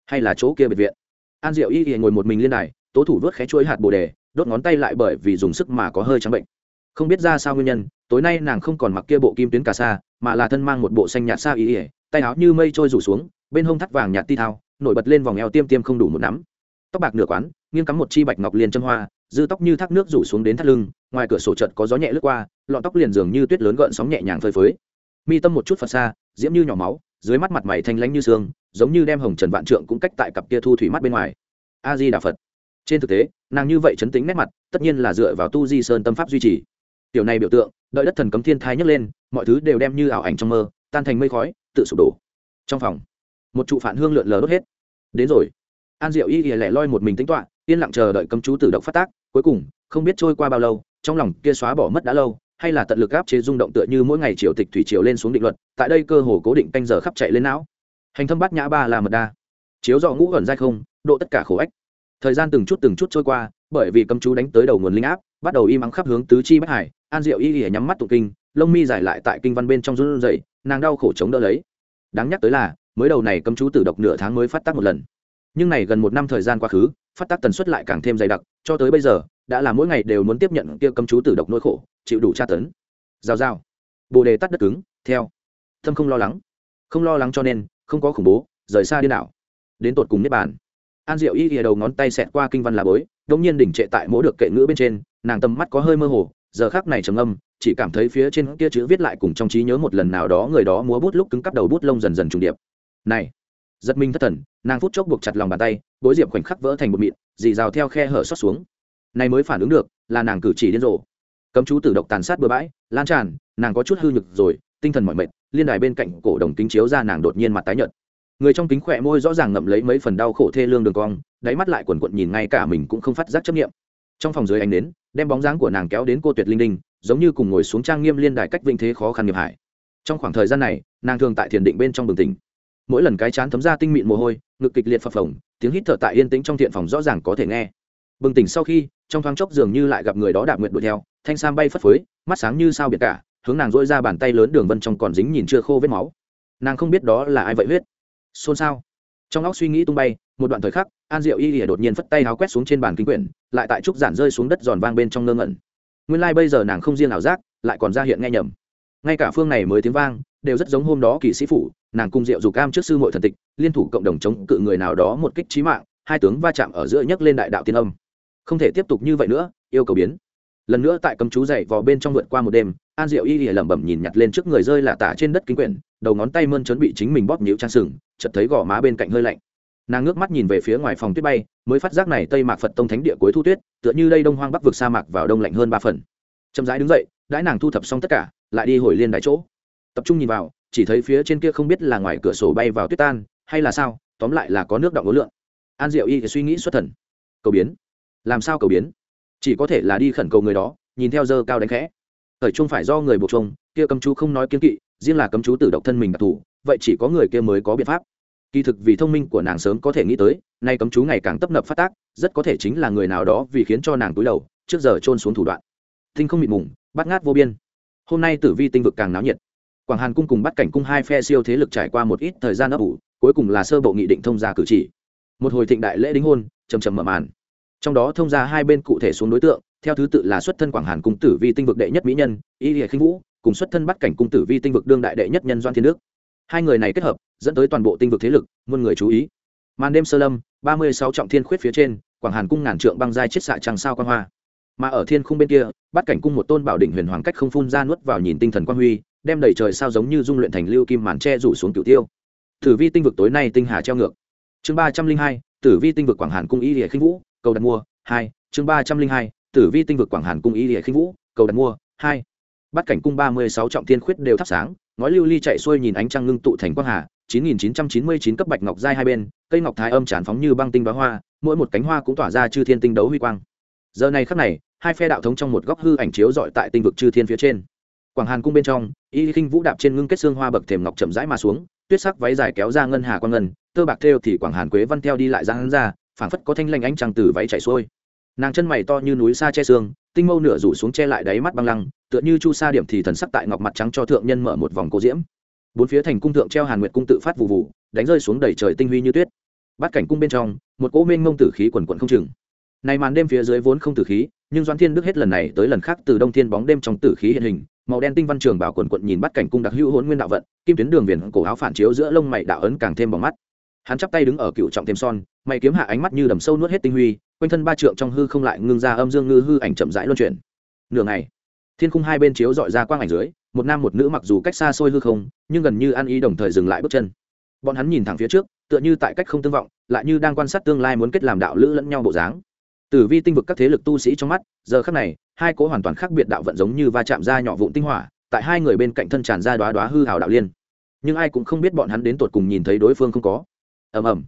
hay là chỗ kia biệt viện. An diệu y y ngồi một mình liên đài, tố thủ vớt khé chuỗi hạt bồ đề, đốt ngón tay lại bởi vì dùng sức mà có hơi trắng bệnh. Không biết ra sao nguyên nhân, tối nay nàng không còn mặc kia bộ kim tuyến cà sa, mà là thân mang một bộ xanh nhạt sa y ỉa tay áo như mây trôi rủ xuống, bên hông thắt vàng nhạt ti thao, nổi bật lên vòng eo tiêm tiêm không đủ một nắm. Tóc bạc nửa quán, nghiêng cắm một chi bạch ngọc liền châm hoa dư tóc như thác nước rủ xuống đến thắt lưng, ngoài cửa sổ chợt có gió nhẹ lướt qua, lọn tóc liền dường như tuyết lớn gợn sóng nhẹ nhàng phơi phới. Mi tâm một chút phật xa, diễm như nhỏ máu, dưới mắt mặt mày thanh lãnh như xương, giống như đem hồng trần vạn trượng cũng cách tại cặp kia thu thủy mắt bên ngoài. A di đà phật. Trên thực tế, nàng như vậy chấn tính nét mặt, tất nhiên là dựa vào tu di sơn tâm pháp duy trì. Tiểu này biểu tượng, đợi đất thần cấm thiên thai nhấc lên, mọi thứ đều đem như ảo ảnh trong mơ, tan thành mây khói, tự sụp đổ. Trong phòng, một trụ phản hương lượn lờ đốt hết. Đến rồi. An diệu y lẻ loi một mình tính toạ yên lặng chờ đợi cấm chú tự động phát tác cuối cùng, không biết trôi qua bao lâu, trong lòng kia xóa bỏ mất đã lâu, hay là tận lực áp chế rung động tựa như mỗi ngày triều tịch thủy triều lên xuống định luật, tại đây cơ hồ cố định canh giờ khắp chạy lên não. Hành thâm bát nhã ba là mật đa. Chiếu dọ ngũ gần dai không, độ tất cả khổ ách. Thời gian từng chút từng chút trôi qua, bởi vì cấm chú đánh tới đầu nguồn linh áp, bắt đầu im ắng khắp hướng tứ chi bất hải, an diệu y ỉa nhắm mắt tụ kinh, lông mi giải lại tại kinh văn bên trong run rẩy, nàng đau khổ chống đỡ lấy. Đáng nhắc tới là, mới đầu này cấm chú tử độc nửa tháng mới phát tác một lần. Nhưng này gần một năm thời gian quá khứ phát tác tần suất lại càng thêm dày đặc, cho tới bây giờ, đã là mỗi ngày đều muốn tiếp nhận kia cấm chú tử độc nỗi khổ, chịu đủ tra tấn. Giao giao bồ đề tắt đất cứng, theo. Thâm không lo lắng. Không lo lắng cho nên, không có khủng bố, rời xa điên đảo. Đến tột cùng nếp bàn. An diệu y ghìa đầu ngón tay xẹt qua kinh văn là bối đông nhiên đỉnh trệ tại mỗi được kệ ngữ bên trên, nàng tầm mắt có hơi mơ hồ, giờ khác này trầm âm, chỉ cảm thấy phía trên kia chữ viết lại cùng trong trí nhớ một lần nào đó người đó múa bút lúc cứng cắp đầu bút lông dần dần trùng điệp. Này! Giật minh thất thần, nàng phút chốc buộc chặt lòng bàn tay bối diệp khoảnh khắc vỡ thành một mịn, dì rào theo khe hở xót xuống. Này mới phản ứng được, là nàng cử chỉ điên rồ. Cấm chú tử độc tàn sát bừa bãi, lan tràn, nàng có chút hư nhược rồi, tinh thần mỏi mệt, liên đài bên cạnh cổ đồng kính chiếu ra nàng đột nhiên mặt tái nhợt. Người trong kính khỏe môi rõ ràng ngậm lấy mấy phần đau khổ thê lương đường cong, đáy mắt lại quần quận nhìn ngay cả mình cũng không phát giác chấp nghiệm trong phòng dưới ánh đến đem bóng dáng của nàng kéo đến cô tuyệt linh đinh, giống như cùng ngồi xuống trang nghiêm liên đài cách vinh thế khó khăn nghiệp hải. Trong khoảng thời gian này, nàng thường tại thiền định bên trong bừng tỉnh mỗi lần cái chán thấm ra tinh mịn mồ hôi, ngực kịch liệt phập phồng, tiếng hít thở tại yên tĩnh trong thiện phòng rõ ràng có thể nghe. Bừng tỉnh sau khi, trong thoáng chốc dường như lại gặp người đó đạp nguyện đuổi theo, thanh sam bay phất phới, mắt sáng như sao biệt cả, hướng nàng dỗi ra bàn tay lớn đường vân trong còn dính nhìn chưa khô vết máu. Nàng không biết đó là ai vậy huyết. Xôn xao. Trong óc suy nghĩ tung bay, một đoạn thời khắc, an diệu y ỉa đột nhiên phất tay áo quét xuống trên bàn kinh quyển, lại tại trúc giản rơi xuống đất giòn vang bên trong ngơ ngẩn. Nguyên lai、like、bây giờ nàng không riêng ảo giác, lại còn ra hiện nghe nhầm. Ngay cả phương này mới tiếng vang, đều rất giống hôm đó kỳ sĩ phủ nàng cung diệu dục cam trước sư mội thần tịch, liên thủ cộng đồng chống cự người nào đó một kích trí mạng, hai tướng va chạm ở giữa nhấc lên đại đạo tiên âm. Không thể tiếp tục như vậy nữa, yêu cầu biến. Lần nữa tại cấm chú dậy vào bên trong vượt qua một đêm, an diệu y lìa lẩm bẩm nhìn nhặt lên trước người rơi là tả trên đất kính quyển, đầu ngón tay mơn trớn bị chính mình bóp nhíu trang sừng, chợt thấy gò má bên cạnh hơi lạnh. Nàng ngước mắt nhìn về phía ngoài phòng tuyết bay, mới phát giác này tây mạc phật tông thánh địa cuối thu tuyết, tựa như đây đông hoang bắc vực sa mạc vào đông lạnh hơn ba phần. Chậm rãi đứng dậy, đãi nàng thu thập xong tất cả, lại đi hồi liên đại chỗ. Tập trung nhìn vào chỉ thấy phía trên kia không biết là ngoài cửa sổ bay vào tuyết tan, hay là sao, tóm lại là có nước đọng ngố lượng. An diệu y thì suy nghĩ xuất thần. Cầu biến. Làm sao cầu biến? Chỉ có thể là đi khẩn cầu người đó, nhìn theo dơ cao đánh khẽ. Thời chung phải do người buộc chung kia cấm chú không nói kiên kỵ, riêng là cấm chú tự độc thân mình đặc thù, vậy chỉ có người kia mới có biện pháp. Kỳ thực vì thông minh của nàng sớm có thể nghĩ tới, nay cấm chú ngày càng tấp nập phát tác, rất có thể chính là người nào đó vì khiến cho nàng túi đầu, trước giờ trôn xuống thủ đoạn. Tinh không mịt mùng, bắt ngát vô biên. Hôm nay tử vi tinh vực càng náo nhiệt quảng hàn cung cùng bắt cảnh cung hai phe siêu thế lực trải qua một ít thời gian ấp ủ, cuối cùng là sơ bộ nghị định thông gia cử chỉ. Một hồi thịnh đại lễ đính hôn chầm chầm mở màn. Trong đó thông gia hai bên cụ thể xuống đối tượng, theo thứ tự là xuất thân quảng hàn cung tử vi tinh vực đệ nhất mỹ nhân, y lìa khinh vũ, cùng xuất thân bắt cảnh cung tử vi tinh vực đương đại đệ nhất nhân doan thiên đức. Hai người này kết hợp, dẫn tới toàn bộ tinh vực thế lực, muôn người chú ý. Màn đêm sơ lâm, ba mươi sáu trọng thiên khuyết phía trên, quảng hàn cung ngàn trượng băng giai chiết xạ trăng sao quan hoa. Mà ở thiên khung bên kia bắt cảnh cung một tôn bảo đỉnh huyền hoàng cách không phun ra nuốt vào nhìn tinh thần quan huy đem đầy trời sao giống như dung luyện thành lưu kim màn tre rủ xuống cửu tiêu. Tử vi tinh vực tối nay tinh hà treo ngược. Chương ba trăm linh hai, tử vi tinh vực quảng hàn cung y địa khinh vũ, cầu đặt mua, hai. Chương ba trăm linh hai, tử vi tinh vực quảng hàn cung y địa khinh vũ, cầu đặt mua, hai. Bắt cảnh cung ba mươi sáu trọng thiên khuyết đều thắp sáng, ngói lưu ly chạy xuôi nhìn ánh trăng ngưng tụ thành quang hà, chín nghìn chín trăm chín mươi chín cấp bạch ngọc giai hai bên, cây ngọc thái âm tràn phóng như băng tinh bá hoa, mỗi một cánh hoa cũng tỏa ra chư thiên tinh đấu huy quang. Giờ này khắc này, hai phe đạo thống trong một góc hư ảnh chiếu dọi tại tinh vực chư thiên phía trên quảng hàn cung bên trong, y khinh vũ đạp trên ngưng kết xương hoa bậc thềm ngọc chậm rãi mà xuống, tuyết sắc váy dài kéo ra ngân hà quang ngân, tơ bạc thêu thì quảng hàn quế văn theo đi lại ra hắn ra, phảng phất có thanh lanh ánh trăng từ váy chảy xuôi. Nàng chân mày to như núi xa che xương, tinh mâu nửa rủ xuống che lại đáy mắt băng lăng, tựa như chu sa điểm thì thần sắc tại ngọc mặt trắng cho thượng nhân mở một vòng cô diễm. Bốn phía thành cung thượng treo hàn nguyệt cung tự phát vụ vụ đánh rơi xuống đầy trời tinh huy như tuyết. Bát cảnh cung bên trong, một cỗ mênh mông tử khí quần quận không chừng. Này màn đêm phía dưới vốn không tử khí, nhưng doãn thiên đức hết lần này tới lần khác từ đông thiên bóng đêm trong tử khí hiện hình màu đen tinh văn trường bảo quần quận nhìn bắt cảnh cung đặc hữu hỗn nguyên đạo vận, kim tuyến đường viền cổ áo phản chiếu giữa lông mày đạo ấn càng thêm bóng mắt. Hắn chắp tay đứng ở cựu trọng thêm son, mày kiếm hạ ánh mắt như đầm sâu nuốt hết tinh huy, quanh thân ba trượng trong hư không lại ngưng ra âm dương ngư hư ảnh chậm rãi luân chuyển. Nửa ngày, thiên khung hai bên chiếu dọi ra quang ảnh dưới, một nam một nữ mặc dù cách xa xôi hư không, nhưng gần như ăn ý đồng thời dừng lại bước chân. Bọn hắn nhìn thẳng phía trước, tựa như tại cách không tương vọng, lại như đang quan sát tương lai muốn kết làm đạo lữ lẫn nhau bộ dáng tử vi tinh vực các thế lực tu sĩ trong mắt, giờ khắc này, hai cố hoàn toàn khác biệt đạo vận giống như va chạm ra nhỏ vụn tinh hỏa, tại hai người bên cạnh thân tràn ra đóa đóa hư hào đạo liên. Nhưng ai cũng không biết bọn hắn đến tột cùng nhìn thấy đối phương không có. Ầm ầm.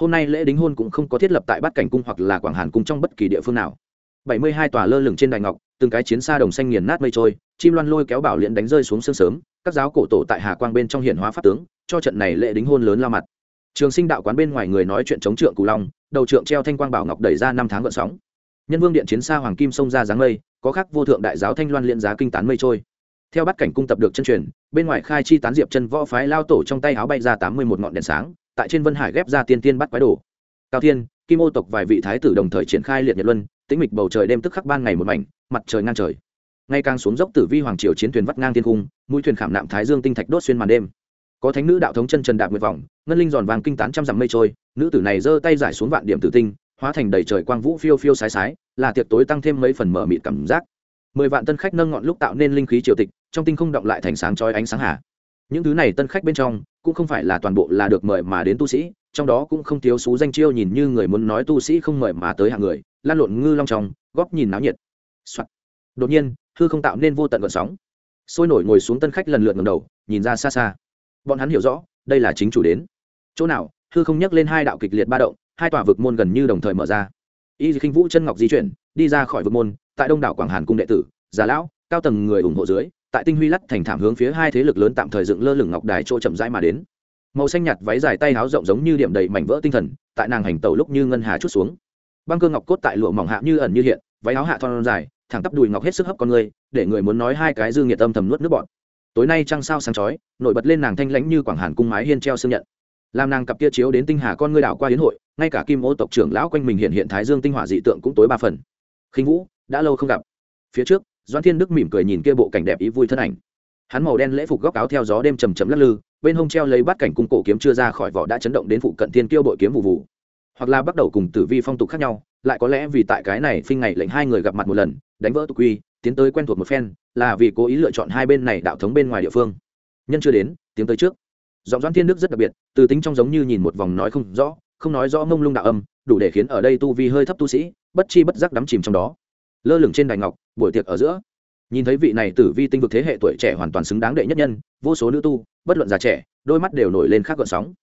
Hôm nay lễ đính hôn cũng không có thiết lập tại bát cảnh cung hoặc là quảng hàn cung trong bất kỳ địa phương nào. Bảy mươi hai tòa lơ lửng trên đài ngọc, từng cái chiến xa đồng xanh nghiền nát mây trôi, chim loan lôi kéo bảo liễn đánh rơi xuống sương sớm, các giáo cổ tổ tại hà quang bên trong hiển hóa pháp tướng, cho trận này lễ đính hôn lớn la mặt trường sinh đạo quán bên ngoài người nói chuyện chống trượng cù long, đầu trượng treo thanh quang bảo ngọc đẩy ra năm tháng gợn sóng. Nhân vương điện chiến xa hoàng kim sông ra dáng mây, có khắc vô thượng đại giáo thanh loan liên giá kinh tán mây trôi. Theo bắt cảnh cung tập được chân truyền, bên ngoài khai chi tán diệp chân võ phái lao tổ trong tay áo bay ra tám mươi một ngọn đèn sáng, tại trên vân hải ghép ra tiên tiên bắt quái đồ. Cao thiên, kim ô tộc vài vị thái tử đồng thời triển khai liệt nhật luân, tĩnh mịch bầu trời đêm tức khắc ban ngày một mảnh, mặt trời ngang trời. Ngày càng xuống dốc tử vi hoàng triều chiến thuyền vắt ngang thiên cung, mũi thuyền khảm nạm thái dương tinh thạch đốt xuyên màn đêm có thánh nữ đạo thống chân trần đạp nguyệt vọng, ngân linh giòn vàng kinh tán trăm dặm mây trôi, nữ tử này giơ tay giải xuống vạn điểm tử tinh, hóa thành đầy trời quang vũ phiêu phiêu sái sái, là tiệc tối tăng thêm mấy phần mở mịt cảm giác. Mười vạn tân khách nâng ngọn lúc tạo nên linh khí triều tịch, trong tinh không động lại thành sáng chói ánh sáng hạ những thứ này tân khách bên trong, cũng không phải là toàn bộ là được mời mà đến tu sĩ, trong đó cũng không thiếu xú danh chiêu nhìn như người muốn nói tu sĩ không mời mà tới hạng người, lan lộn ngư long trong, góp nhìn náo nhiệt、Soạn. đột nhiên, hư không tạo nên vô tận gợn sóng. Sôi nổi ngồi xuống tân khách lần lượt ngầm đầu, nhìn ra xa xa bọn hắn hiểu rõ, đây là chính chủ đến. Chỗ nào, hư không nhắc lên hai đạo kịch liệt ba động, hai tòa vực môn gần như đồng thời mở ra. Y khinh vũ chân ngọc di chuyển, đi ra khỏi vực môn, tại đông đảo quảng hàn cung đệ tử, già lão, cao tầng người ủng hộ dưới, tại tinh huy lắt thành thảm hướng phía hai thế lực lớn tạm thời dựng lơ lửng ngọc đài chỗ chậm rãi mà đến. Màu xanh nhạt váy dài tay áo rộng giống như điểm đầy mảnh vỡ tinh thần, tại nàng hành tàu lúc như ngân hà chút xuống. Băng cơ ngọc cốt tại lụa mỏng hạ như ẩn như hiện, váy áo hạ thon dài, thẳng tắp đùi ngọc hết sức hấp con người, để người muốn nói hai cái dư nghiệt âm thầm nuốt nước bọn tối nay trăng sao sáng chói, nổi bật lên nàng thanh lãnh như quảng hàn cung mái hiên treo xương nhận. Làm nàng cặp kia chiếu đến tinh hà con ngươi đảo qua hiến hội, ngay cả kim ô tộc trưởng lão quanh mình hiện hiện thái dương tinh hỏa dị tượng cũng tối ba phần. Khinh vũ, đã lâu không gặp. Phía trước doan thiên đức mỉm cười nhìn kia bộ cảnh đẹp ý vui thân ảnh. Hắn màu đen lễ phục góc áo theo gió đêm chầm chầm lắc lư, bên hông treo lấy bát cảnh cung cổ kiếm chưa ra khỏi vỏ đã chấn động đến phụ cận thiên kiêu bội kiếm vụ vụ. Hoặc là bắt đầu cùng tử vi phong tục khác nhau, lại có lẽ vì tại cái này phinh ngày lệnh hai người gặp mặt một lần, đánh vỡ tục quy tiến tới quen thuộc một phen, là vì cố ý lựa chọn hai bên này đạo thống bên ngoài địa phương. Nhân chưa đến, tiến tới trước. Giọng doãn thiên đức rất đặc biệt, từ tính trong giống như nhìn một vòng nói không rõ, không nói rõ mông lung đạo âm, đủ để khiến ở đây tu vi hơi thấp tu sĩ, bất chi bất giác đắm chìm trong đó. Lơ lửng trên đài ngọc, buổi tiệc ở giữa. Nhìn thấy vị này tử vi tinh vực thế hệ tuổi trẻ hoàn toàn xứng đáng đệ nhất nhân, vô số nữ tu, bất luận già trẻ, đôi mắt đều nổi lên khác gợn sóng.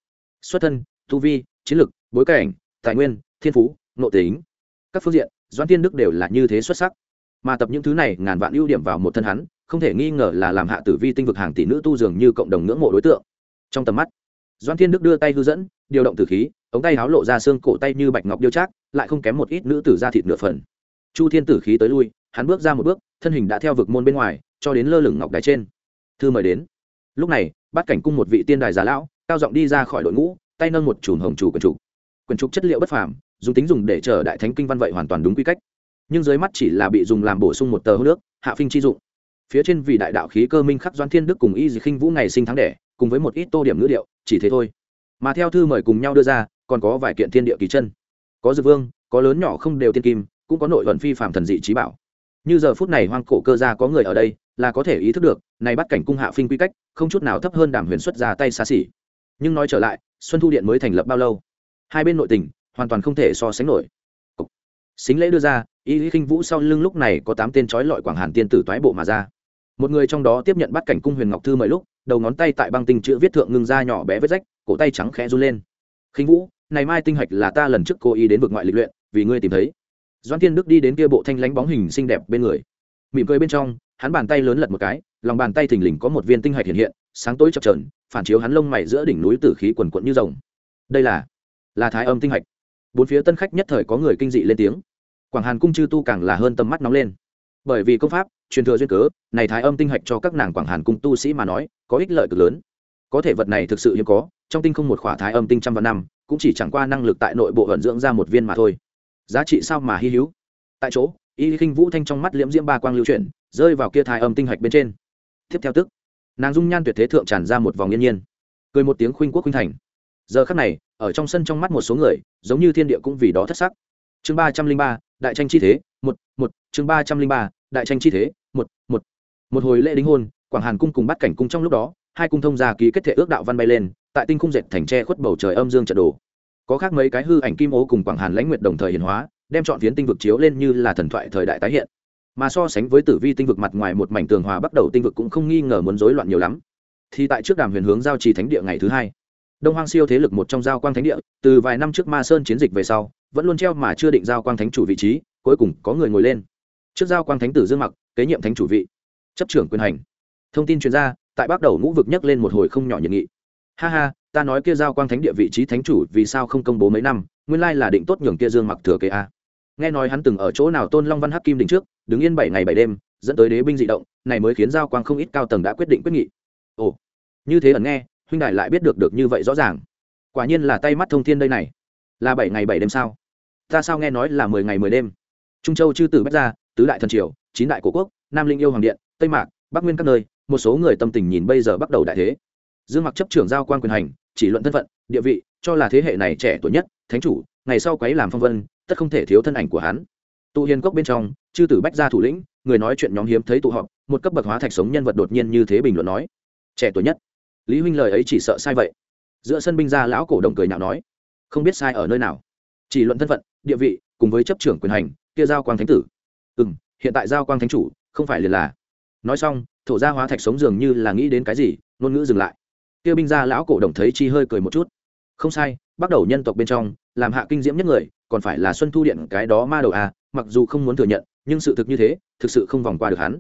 Xuất thân, tu vi, chiến lực, bối cảnh, tài nguyên, thiên phú, nội tính. Các phương diện, doãn thiên đức đều là như thế xuất sắc mà tập những thứ này ngàn vạn ưu điểm vào một thân hắn, không thể nghi ngờ là làm hạ tử vi tinh vực hàng tỷ nữ tu dường như cộng đồng ngưỡng mộ đối tượng. Trong tầm mắt, doãn thiên đức đưa tay hư dẫn, điều động tử khí, ống tay háo lộ ra xương cổ tay như bạch ngọc điêu chắc lại không kém một ít nữ tử ra thịt nửa phần. Chu thiên tử khí tới lui, hắn bước ra một bước, thân hình đã theo vực môn bên ngoài, cho đến lơ lửng ngọc đài trên. Thư mời đến. Lúc này, bắt cảnh cung một vị tiên đài già lão, cao giọng đi ra khỏi đội ngũ, tay nâng một chùm hồng chủ quần trục. Quần trục chất liệu bất phàm, dùng tính dùng để chờ đại thánh kinh văn vậy hoàn toàn đúng quy cách nhưng dưới mắt chỉ là bị dùng làm bổ sung một tờ hô nước, hạ phinh chi dụng. Phía trên vì đại đạo khí cơ minh khắc doan thiên đức cùng y dị khinh vũ ngày sinh tháng đẻ, cùng với một ít tô điểm ngữ điệu, chỉ thế thôi. Mà theo thư mời cùng nhau đưa ra, còn có vài kiện thiên địa kỳ chân. Có dược vương, có lớn nhỏ không đều tiên kim, cũng có nội vận phi phạm thần dị trí bảo. Như giờ phút này hoang cổ cơ gia có người ở đây, là có thể ý thức được, này bắt cảnh cung hạ phinh quy cách, không chút nào thấp hơn đảm huyền xuất ra tay xa xỉ. Nhưng nói trở lại, xuân thu điện mới thành lập bao lâu? Hai bên nội tình, hoàn toàn không thể so sánh nổi xính lễ đưa ra, y lý khinh vũ sau lưng lúc này có tám tên trói lọi quảng hàn tiên tử toái bộ mà ra. Một người trong đó tiếp nhận bắt cảnh cung huyền ngọc thư mời lúc, đầu ngón tay tại băng tinh chữ viết thượng ngưng ra nhỏ bé vết rách, cổ tay trắng khẽ run lên. Khinh vũ, này mai tinh hạch là ta lần trước cô ý đến vực ngoại lịch luyện, vì ngươi tìm thấy. Doan tiên đức đi đến kia bộ thanh lánh bóng hình xinh đẹp bên người. Mỉm cười bên trong, hắn bàn tay lớn lật một cái, lòng bàn tay thình lình có một viên tinh hạch hiện hiện, sáng tối chập trờn phản chiếu hắn lông mày giữa đỉnh núi tử khí quần quận như rồng. Đây là là thái âm tinh hạch bốn phía tân khách nhất thời có người kinh dị lên tiếng. Quảng hàn cung chư tu càng là hơn tầm mắt nóng lên. Bởi vì công pháp, truyền thừa duyên cớ, này thái âm tinh hạch cho các nàng quảng hàn cung tu sĩ mà nói, có ích lợi cực lớn. Có thể vật này thực sự hiếm có, trong tinh không một khỏa thái âm tinh trăm vạn năm, cũng chỉ chẳng qua năng lực tại nội bộ vận dưỡng ra một viên mà thôi. Giá trị sao mà hy hữu? Tại chỗ, y khinh vũ thanh trong mắt liễm diễm ba quang lưu chuyển, rơi vào kia thái âm tinh hạch bên trên. Tiếp theo tức, nàng dung nhan tuyệt thế thượng tràn ra một vòng yên nhiên. Cười một tiếng khuynh quốc khuynh thành giờ khắc này, ở trong sân trong mắt một số người, giống như thiên địa cũng vì đó thất sắc. Chương ba trăm linh ba, đại tranh chi thế, một một, chương ba trăm linh ba, đại tranh chi thế, một một. Một hồi lễ đính hôn, quảng hàn cung cùng bắt cảnh cung trong lúc đó, hai cung thông gia ký kết thể ước đạo văn bay lên, tại tinh cung dệt thành tre khuất bầu trời âm dương trận đồ. Có khác mấy cái hư ảnh kim ố cùng quảng hàn lãnh nguyệt đồng thời hiển hóa, đem chọn phiến tinh vực chiếu lên như là thần thoại thời đại tái hiện. Mà so sánh với tử vi tinh vực mặt ngoài một mảnh tường hòa bắt đầu tinh vực cũng không nghi ngờ muốn rối loạn nhiều lắm. Thì tại trước đàm huyền hướng giao trì thánh địa ngày thứ hai đông hoang siêu thế lực một trong giao quang thánh địa, từ vài năm trước ma sơn chiến dịch về sau, vẫn luôn treo mà chưa định giao quang thánh chủ vị trí, cuối cùng có người ngồi lên. Trước giao quang thánh tử dương mặc, kế nhiệm thánh chủ vị. Chấp trưởng quyền hành. Thông tin chuyên gia tại bắt đầu ngũ vực nhắc lên một hồi không nhỏ nhiệt nghị. Ha ha, ta nói kia giao quang thánh địa vị trí thánh chủ vì sao không công bố mấy năm, nguyên lai là định tốt nhường kia dương mặc thừa kế a. Nghe nói hắn từng ở chỗ nào tôn long văn hắc kim đỉnh trước, đứng yên bảy ngày bảy đêm, dẫn tới đế binh dị động, này mới khiến giao quang không ít cao tầng đã quyết định quyết nghị. Ồ, như thế ẩn nghe huynh đại lại biết được được như vậy rõ ràng. Quả nhiên là tay mắt thông thiên đây này. Là bảy ngày bảy đêm sao? Ta sao nghe nói là mười ngày mười đêm? Trung châu chư tử bách gia, tứ đại thần triều, chín đại cổ quốc, nam linh yêu hoàng điện, tây mạc, bắc nguyên các nơi, một số người tâm tình nhìn bây giờ bắt đầu đại thế. Dương mặc chấp trưởng giao quan quyền hành, chỉ luận thân phận, địa vị, cho là thế hệ này trẻ tuổi nhất, thánh chủ, ngày sau quấy làm phong vân, tất không thể thiếu thân ảnh của hắn. Tụ hiền cốc bên trong, chư tử bách gia thủ lĩnh, người nói chuyện nhóm hiếm thấy tụ họp, một cấp bậc hóa thạch sống nhân vật đột nhiên như thế bình luận nói. Trẻ tuổi nhất lý huynh lời ấy chỉ sợ sai vậy. Giữa sân binh gia lão cổ đồng cười nhạo nói, không biết sai ở nơi nào. Chỉ luận thân phận, địa vị, cùng với chấp trưởng quyền hành, kia giao quang thánh tử. Ừ m hiện tại giao quang thánh chủ, không phải liền là. Nói xong, thổ gia hóa thạch sống dường như là nghĩ đến cái gì, ngôn ngữ dừng lại. Kia binh gia lão cổ đồng thấy chi hơi cười một chút. Không sai, bắt đầu nhân tộc bên trong, làm hạ kinh diễm nhất người, còn phải là xuân thu điện, cái đó ma đầu à mặc dù không muốn thừa nhận, nhưng sự thực như thế, thực sự không vòng qua được hắn.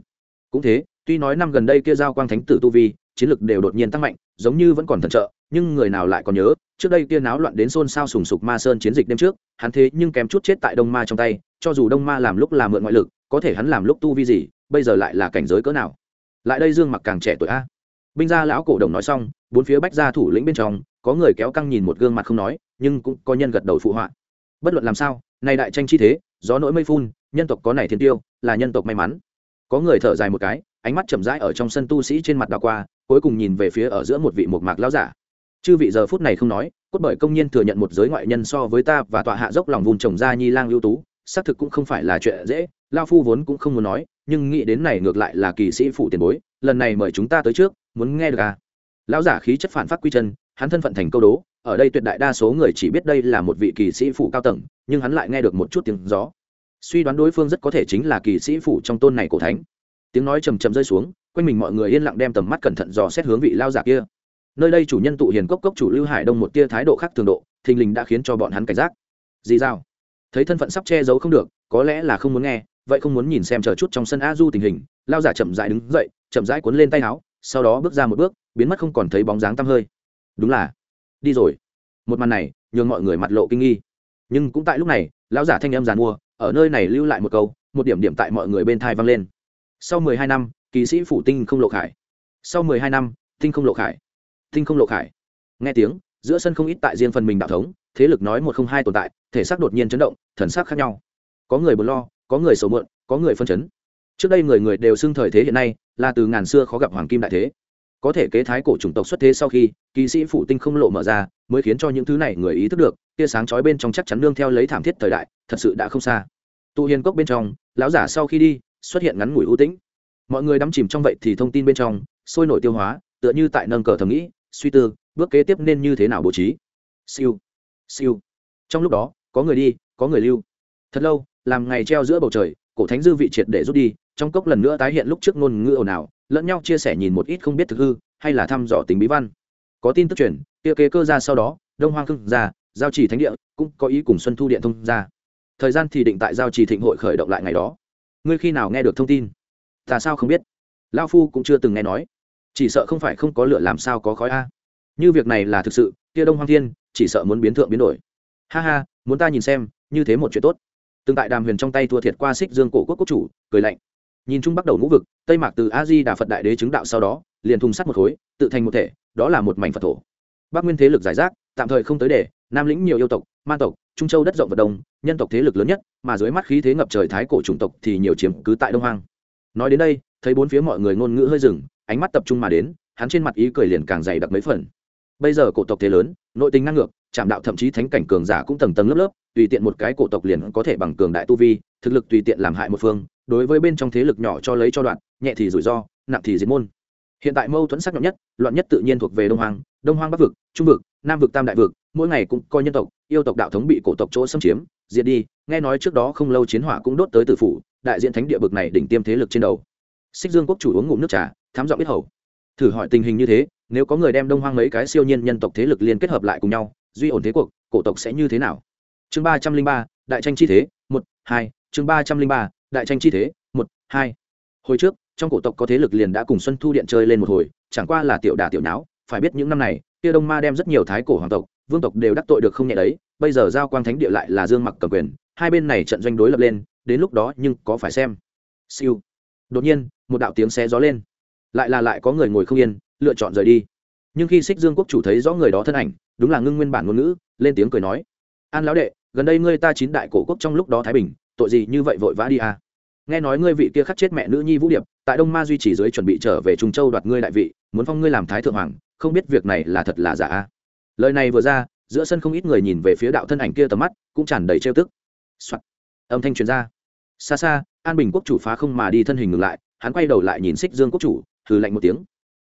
Cũng thế, tuy nói năm gần đây kia giao quang thánh tử tu vi chiến lực đều đột nhiên tăng mạnh, giống như vẫn còn thần trợ, nhưng người nào lại còn nhớ, trước đây kia náo loạn đến xôn xao sùng sục ma sơn chiến dịch đêm trước, hắn thế nhưng kém chút chết tại đông ma trong tay, cho dù đông ma làm lúc là mượn ngoại lực, có thể hắn làm lúc tu vi gì, bây giờ lại là cảnh giới cỡ nào? Lại đây dương mặc càng trẻ tuổi a. Binh gia lão cổ đồng nói xong, bốn phía bách gia thủ lĩnh bên trong, có người kéo căng nhìn một gương mặt không nói, nhưng cũng có nhân gật đầu phụ họa. Bất luận làm sao nay đại tranh chi thế, gió nổi mây phun, nhân tộc có này thiên tiêu, là nhân tộc may mắn. Có người thở dài một cái, ánh mắt chậm rãi ở trong sân tu sĩ trên mặt đảo qua cuối cùng nhìn về phía ở giữa một vị một mạc lão giả. Chư vị giờ phút này không nói, cốt bởi công nhân thừa nhận một giới ngoại nhân so với ta và tọa hạ dốc lòng vùng trồng ra nhi lang ưu tú, xác thực cũng không phải là chuyện dễ lao phu vốn cũng không muốn nói, nhưng nghĩ đến này ngược lại là kỳ sĩ phụ tiền bối, lần này mời chúng ta tới trước, muốn nghe được à? Lão giả khí chất phản phát quy chân, hắn thân phận thành câu đố, ở đây tuyệt đại đa số người chỉ biết đây là một vị kỳ sĩ phụ cao tầng, nhưng hắn lại nghe được một chút tiếng gió. Suy đoán đối phương rất có thể chính là kỳ sĩ phụ trong tôn này cổ thánh. Tiếng nói trầm trầm rơi xuống quanh mình mọi người yên lặng đem tầm mắt cẩn thận dò xét hướng vị lao giả kia. Nơi đây chủ nhân tụ hiền cốc cốc chủ lưu hải đông một tia thái độ khác thường độ, thình lình đã khiến cho bọn hắn cảnh giác. Dì dao thấy thân phận sắp che giấu không được, có lẽ là không muốn nghe, vậy không muốn nhìn xem chờ chút trong sân a du tình hình, lao giả chậm rãi đứng dậy, chậm rãi cuốn lên tay áo, sau đó bước ra một bước, biến mất không còn thấy bóng dáng tăm hơi. Đúng là, đi rồi. Một màn này, nhường mọi người mặt lộ kinh nghi. Nhưng cũng tại lúc này, lão giả thanh em giàn mua, ở nơi này lưu lại một câu, một điểm điểm tại mọi người bên thai vang lên. Sau mười hai năm kỳ sĩ phủ tinh không lộ khải. Sau mười hai năm, tinh không lộ khải. Tinh không lộ khải. Nghe tiếng, giữa sân không ít tại riêng phần mình đạo thống, thế lực nói một không hai tồn tại, thể xác đột nhiên chấn động, thần sắc khác nhau. Có người buồn lo, có người sầu mượn có người phân chấn. Trước đây người người đều xưng thời thế hiện nay là từ ngàn xưa khó gặp hoàng kim đại thế. Có thể kế thái cổ chủng tộc xuất thế sau khi kỳ sĩ phụ tinh không lộ mở ra, mới khiến cho những thứ này người ý thức được, tia sáng chói bên trong chắc chắn nương theo lấy thảm thiết thời đại, thật sự đã không xa. Tụ hiền cốc bên trong, lão giả sau khi đi, xuất hiện ngắn ngủi ưu tĩnh mọi người đắm chìm trong vậy thì thông tin bên trong sôi nổi tiêu hóa, tựa như tại nâng cờ thầm nghĩ, suy tư, bước kế tiếp nên như thế nào bố trí. Siêu siêu. Trong lúc đó, có người đi, có người lưu. Thật lâu, làm ngày treo giữa bầu trời, cổ thánh dư vị triệt để rút đi, trong cốc lần nữa tái hiện lúc trước ngôn ngữ ồn ào, lẫn nhau chia sẻ nhìn một ít không biết thực hư, hay là thăm dò tính bí văn. Có tin tức truyền, kia kế cơ ra sau đó, đông hoang khương ra giao trì thánh địa, cũng có ý cùng xuân thu điện thông ra. Thời gian thì định tại giao trì thịnh hội khởi động lại ngày đó. Ngươi khi nào nghe được thông tin? Ta sao không biết? Lao phu cũng chưa từng nghe nói. Chỉ sợ không phải không có lửa làm sao có khói a. Như việc này là thực sự, kia đông hoang thiên, chỉ sợ muốn biến thượng biến đổi. Ha ha, muốn ta nhìn xem, như thế một chuyện tốt. Từng tại đàm huyền trong tay thua thiệt qua xích dương cổ quốc quốc chủ, cười lạnh. Nhìn chung bắt đầu ngũ vực, tây mạc từ a di đà phật đại đế chứng đạo sau đó, liền thùng sắt một khối, tự thành một thể, đó là một mảnh phật thổ. Bắc nguyên thế lực giải rác, tạm thời không tới để, nam lĩnh nhiều yêu tộc man tộc, trung châu đất rộng vật đông, nhân tộc thế lực lớn nhất, mà dưới mắt khí thế ngập trời thái cổ chủng tộc thì nhiều chiếm cứ tại đông hoang nói đến đây thấy bốn phía mọi người ngôn ngữ hơi dừng, ánh mắt tập trung mà đến hắn trên mặt ý cười liền càng dày đặc mấy phần. Bây giờ cổ tộc thế lớn nội tình năng ngược chạm đạo thậm chí thánh cảnh cường giả cũng tầng tầng lớp lớp tùy tiện một cái cổ tộc liền có thể bằng cường đại tu vi thực lực tùy tiện làm hại một phương đối với bên trong thế lực nhỏ cho lấy cho đoạn nhẹ thì rủi ro nặng thì diệt môn. Hiện tại mâu thuẫn sắc nhọn nhất loạn nhất tự nhiên thuộc về đông hoàng đông hoàng bắc vực trung vực nam vực tam đại vực mỗi ngày cũng coi nhân tộc, yêu tộc đạo thống bị cổ tộc chỗ xâm chiếm, diệt đi. Nghe nói trước đó không lâu chiến hỏa cũng đốt tới tử phủ, đại diện thánh địa bực này đỉnh tiêm thế lực trên đầu. Xích dương quốc chủ uống ngụm nước trà, thám giọng biết hầu. Thử hỏi tình hình như thế, nếu có người đem đông hoang mấy cái siêu nhiên nhân tộc thế lực liên kết hợp lại cùng nhau, duy ổn thế cuộc, cổ tộc sẽ như thế nào? Chương ba trăm linh ba, đại tranh chi thế, một, hai. Chương ba trăm linh ba, đại tranh chi thế, một, hai. Hồi trước, trong cổ tộc có thế lực liền đã cùng xuân thu điện chơi lên một hồi, chẳng qua là tiểu đà tiểu não phải biết những năm này, kia đông ma đem rất nhiều thái cổ hoàng tộc, vương tộc đều đắc tội được không nhẹ đấy, bây giờ giao quang thánh địa lại là dương mặc cầm quyền, hai bên này trận doanh đối lập lên, đến lúc đó nhưng có phải xem. Siêu. Đột nhiên, một đạo tiếng xé gió lên. Lại là lại có người ngồi không yên, lựa chọn rời đi. Nhưng khi xích dương quốc chủ thấy rõ người đó thân ảnh, đúng là ngưng nguyên bản ngôn ngữ, lên tiếng cười nói. An lão đệ, gần đây ngươi ta chín đại cổ quốc trong lúc đó thái bình, tội gì như vậy vội vã đi à? Nghe nói ngươi vị kia khắc chết mẹ nữ nhi vũ điệp, tại đông ma duy trì dưới chuẩn bị trở về trung châu đoạt ngươi đại vị, muốn phong ngươi làm thái thượng hoàng không biết việc này là thật là giả. Lời này vừa ra, giữa sân không ít người nhìn về phía đạo thân ảnh kia tầm mắt, cũng tràn đầy trêu tức、Soạn. âm thanh truyền ra. Xa xa, an bình quốc chủ phá không mà đi thân hình ngừng lại, hắn quay đầu lại nhìn xích dương quốc chủ, hừ lạnh một tiếng.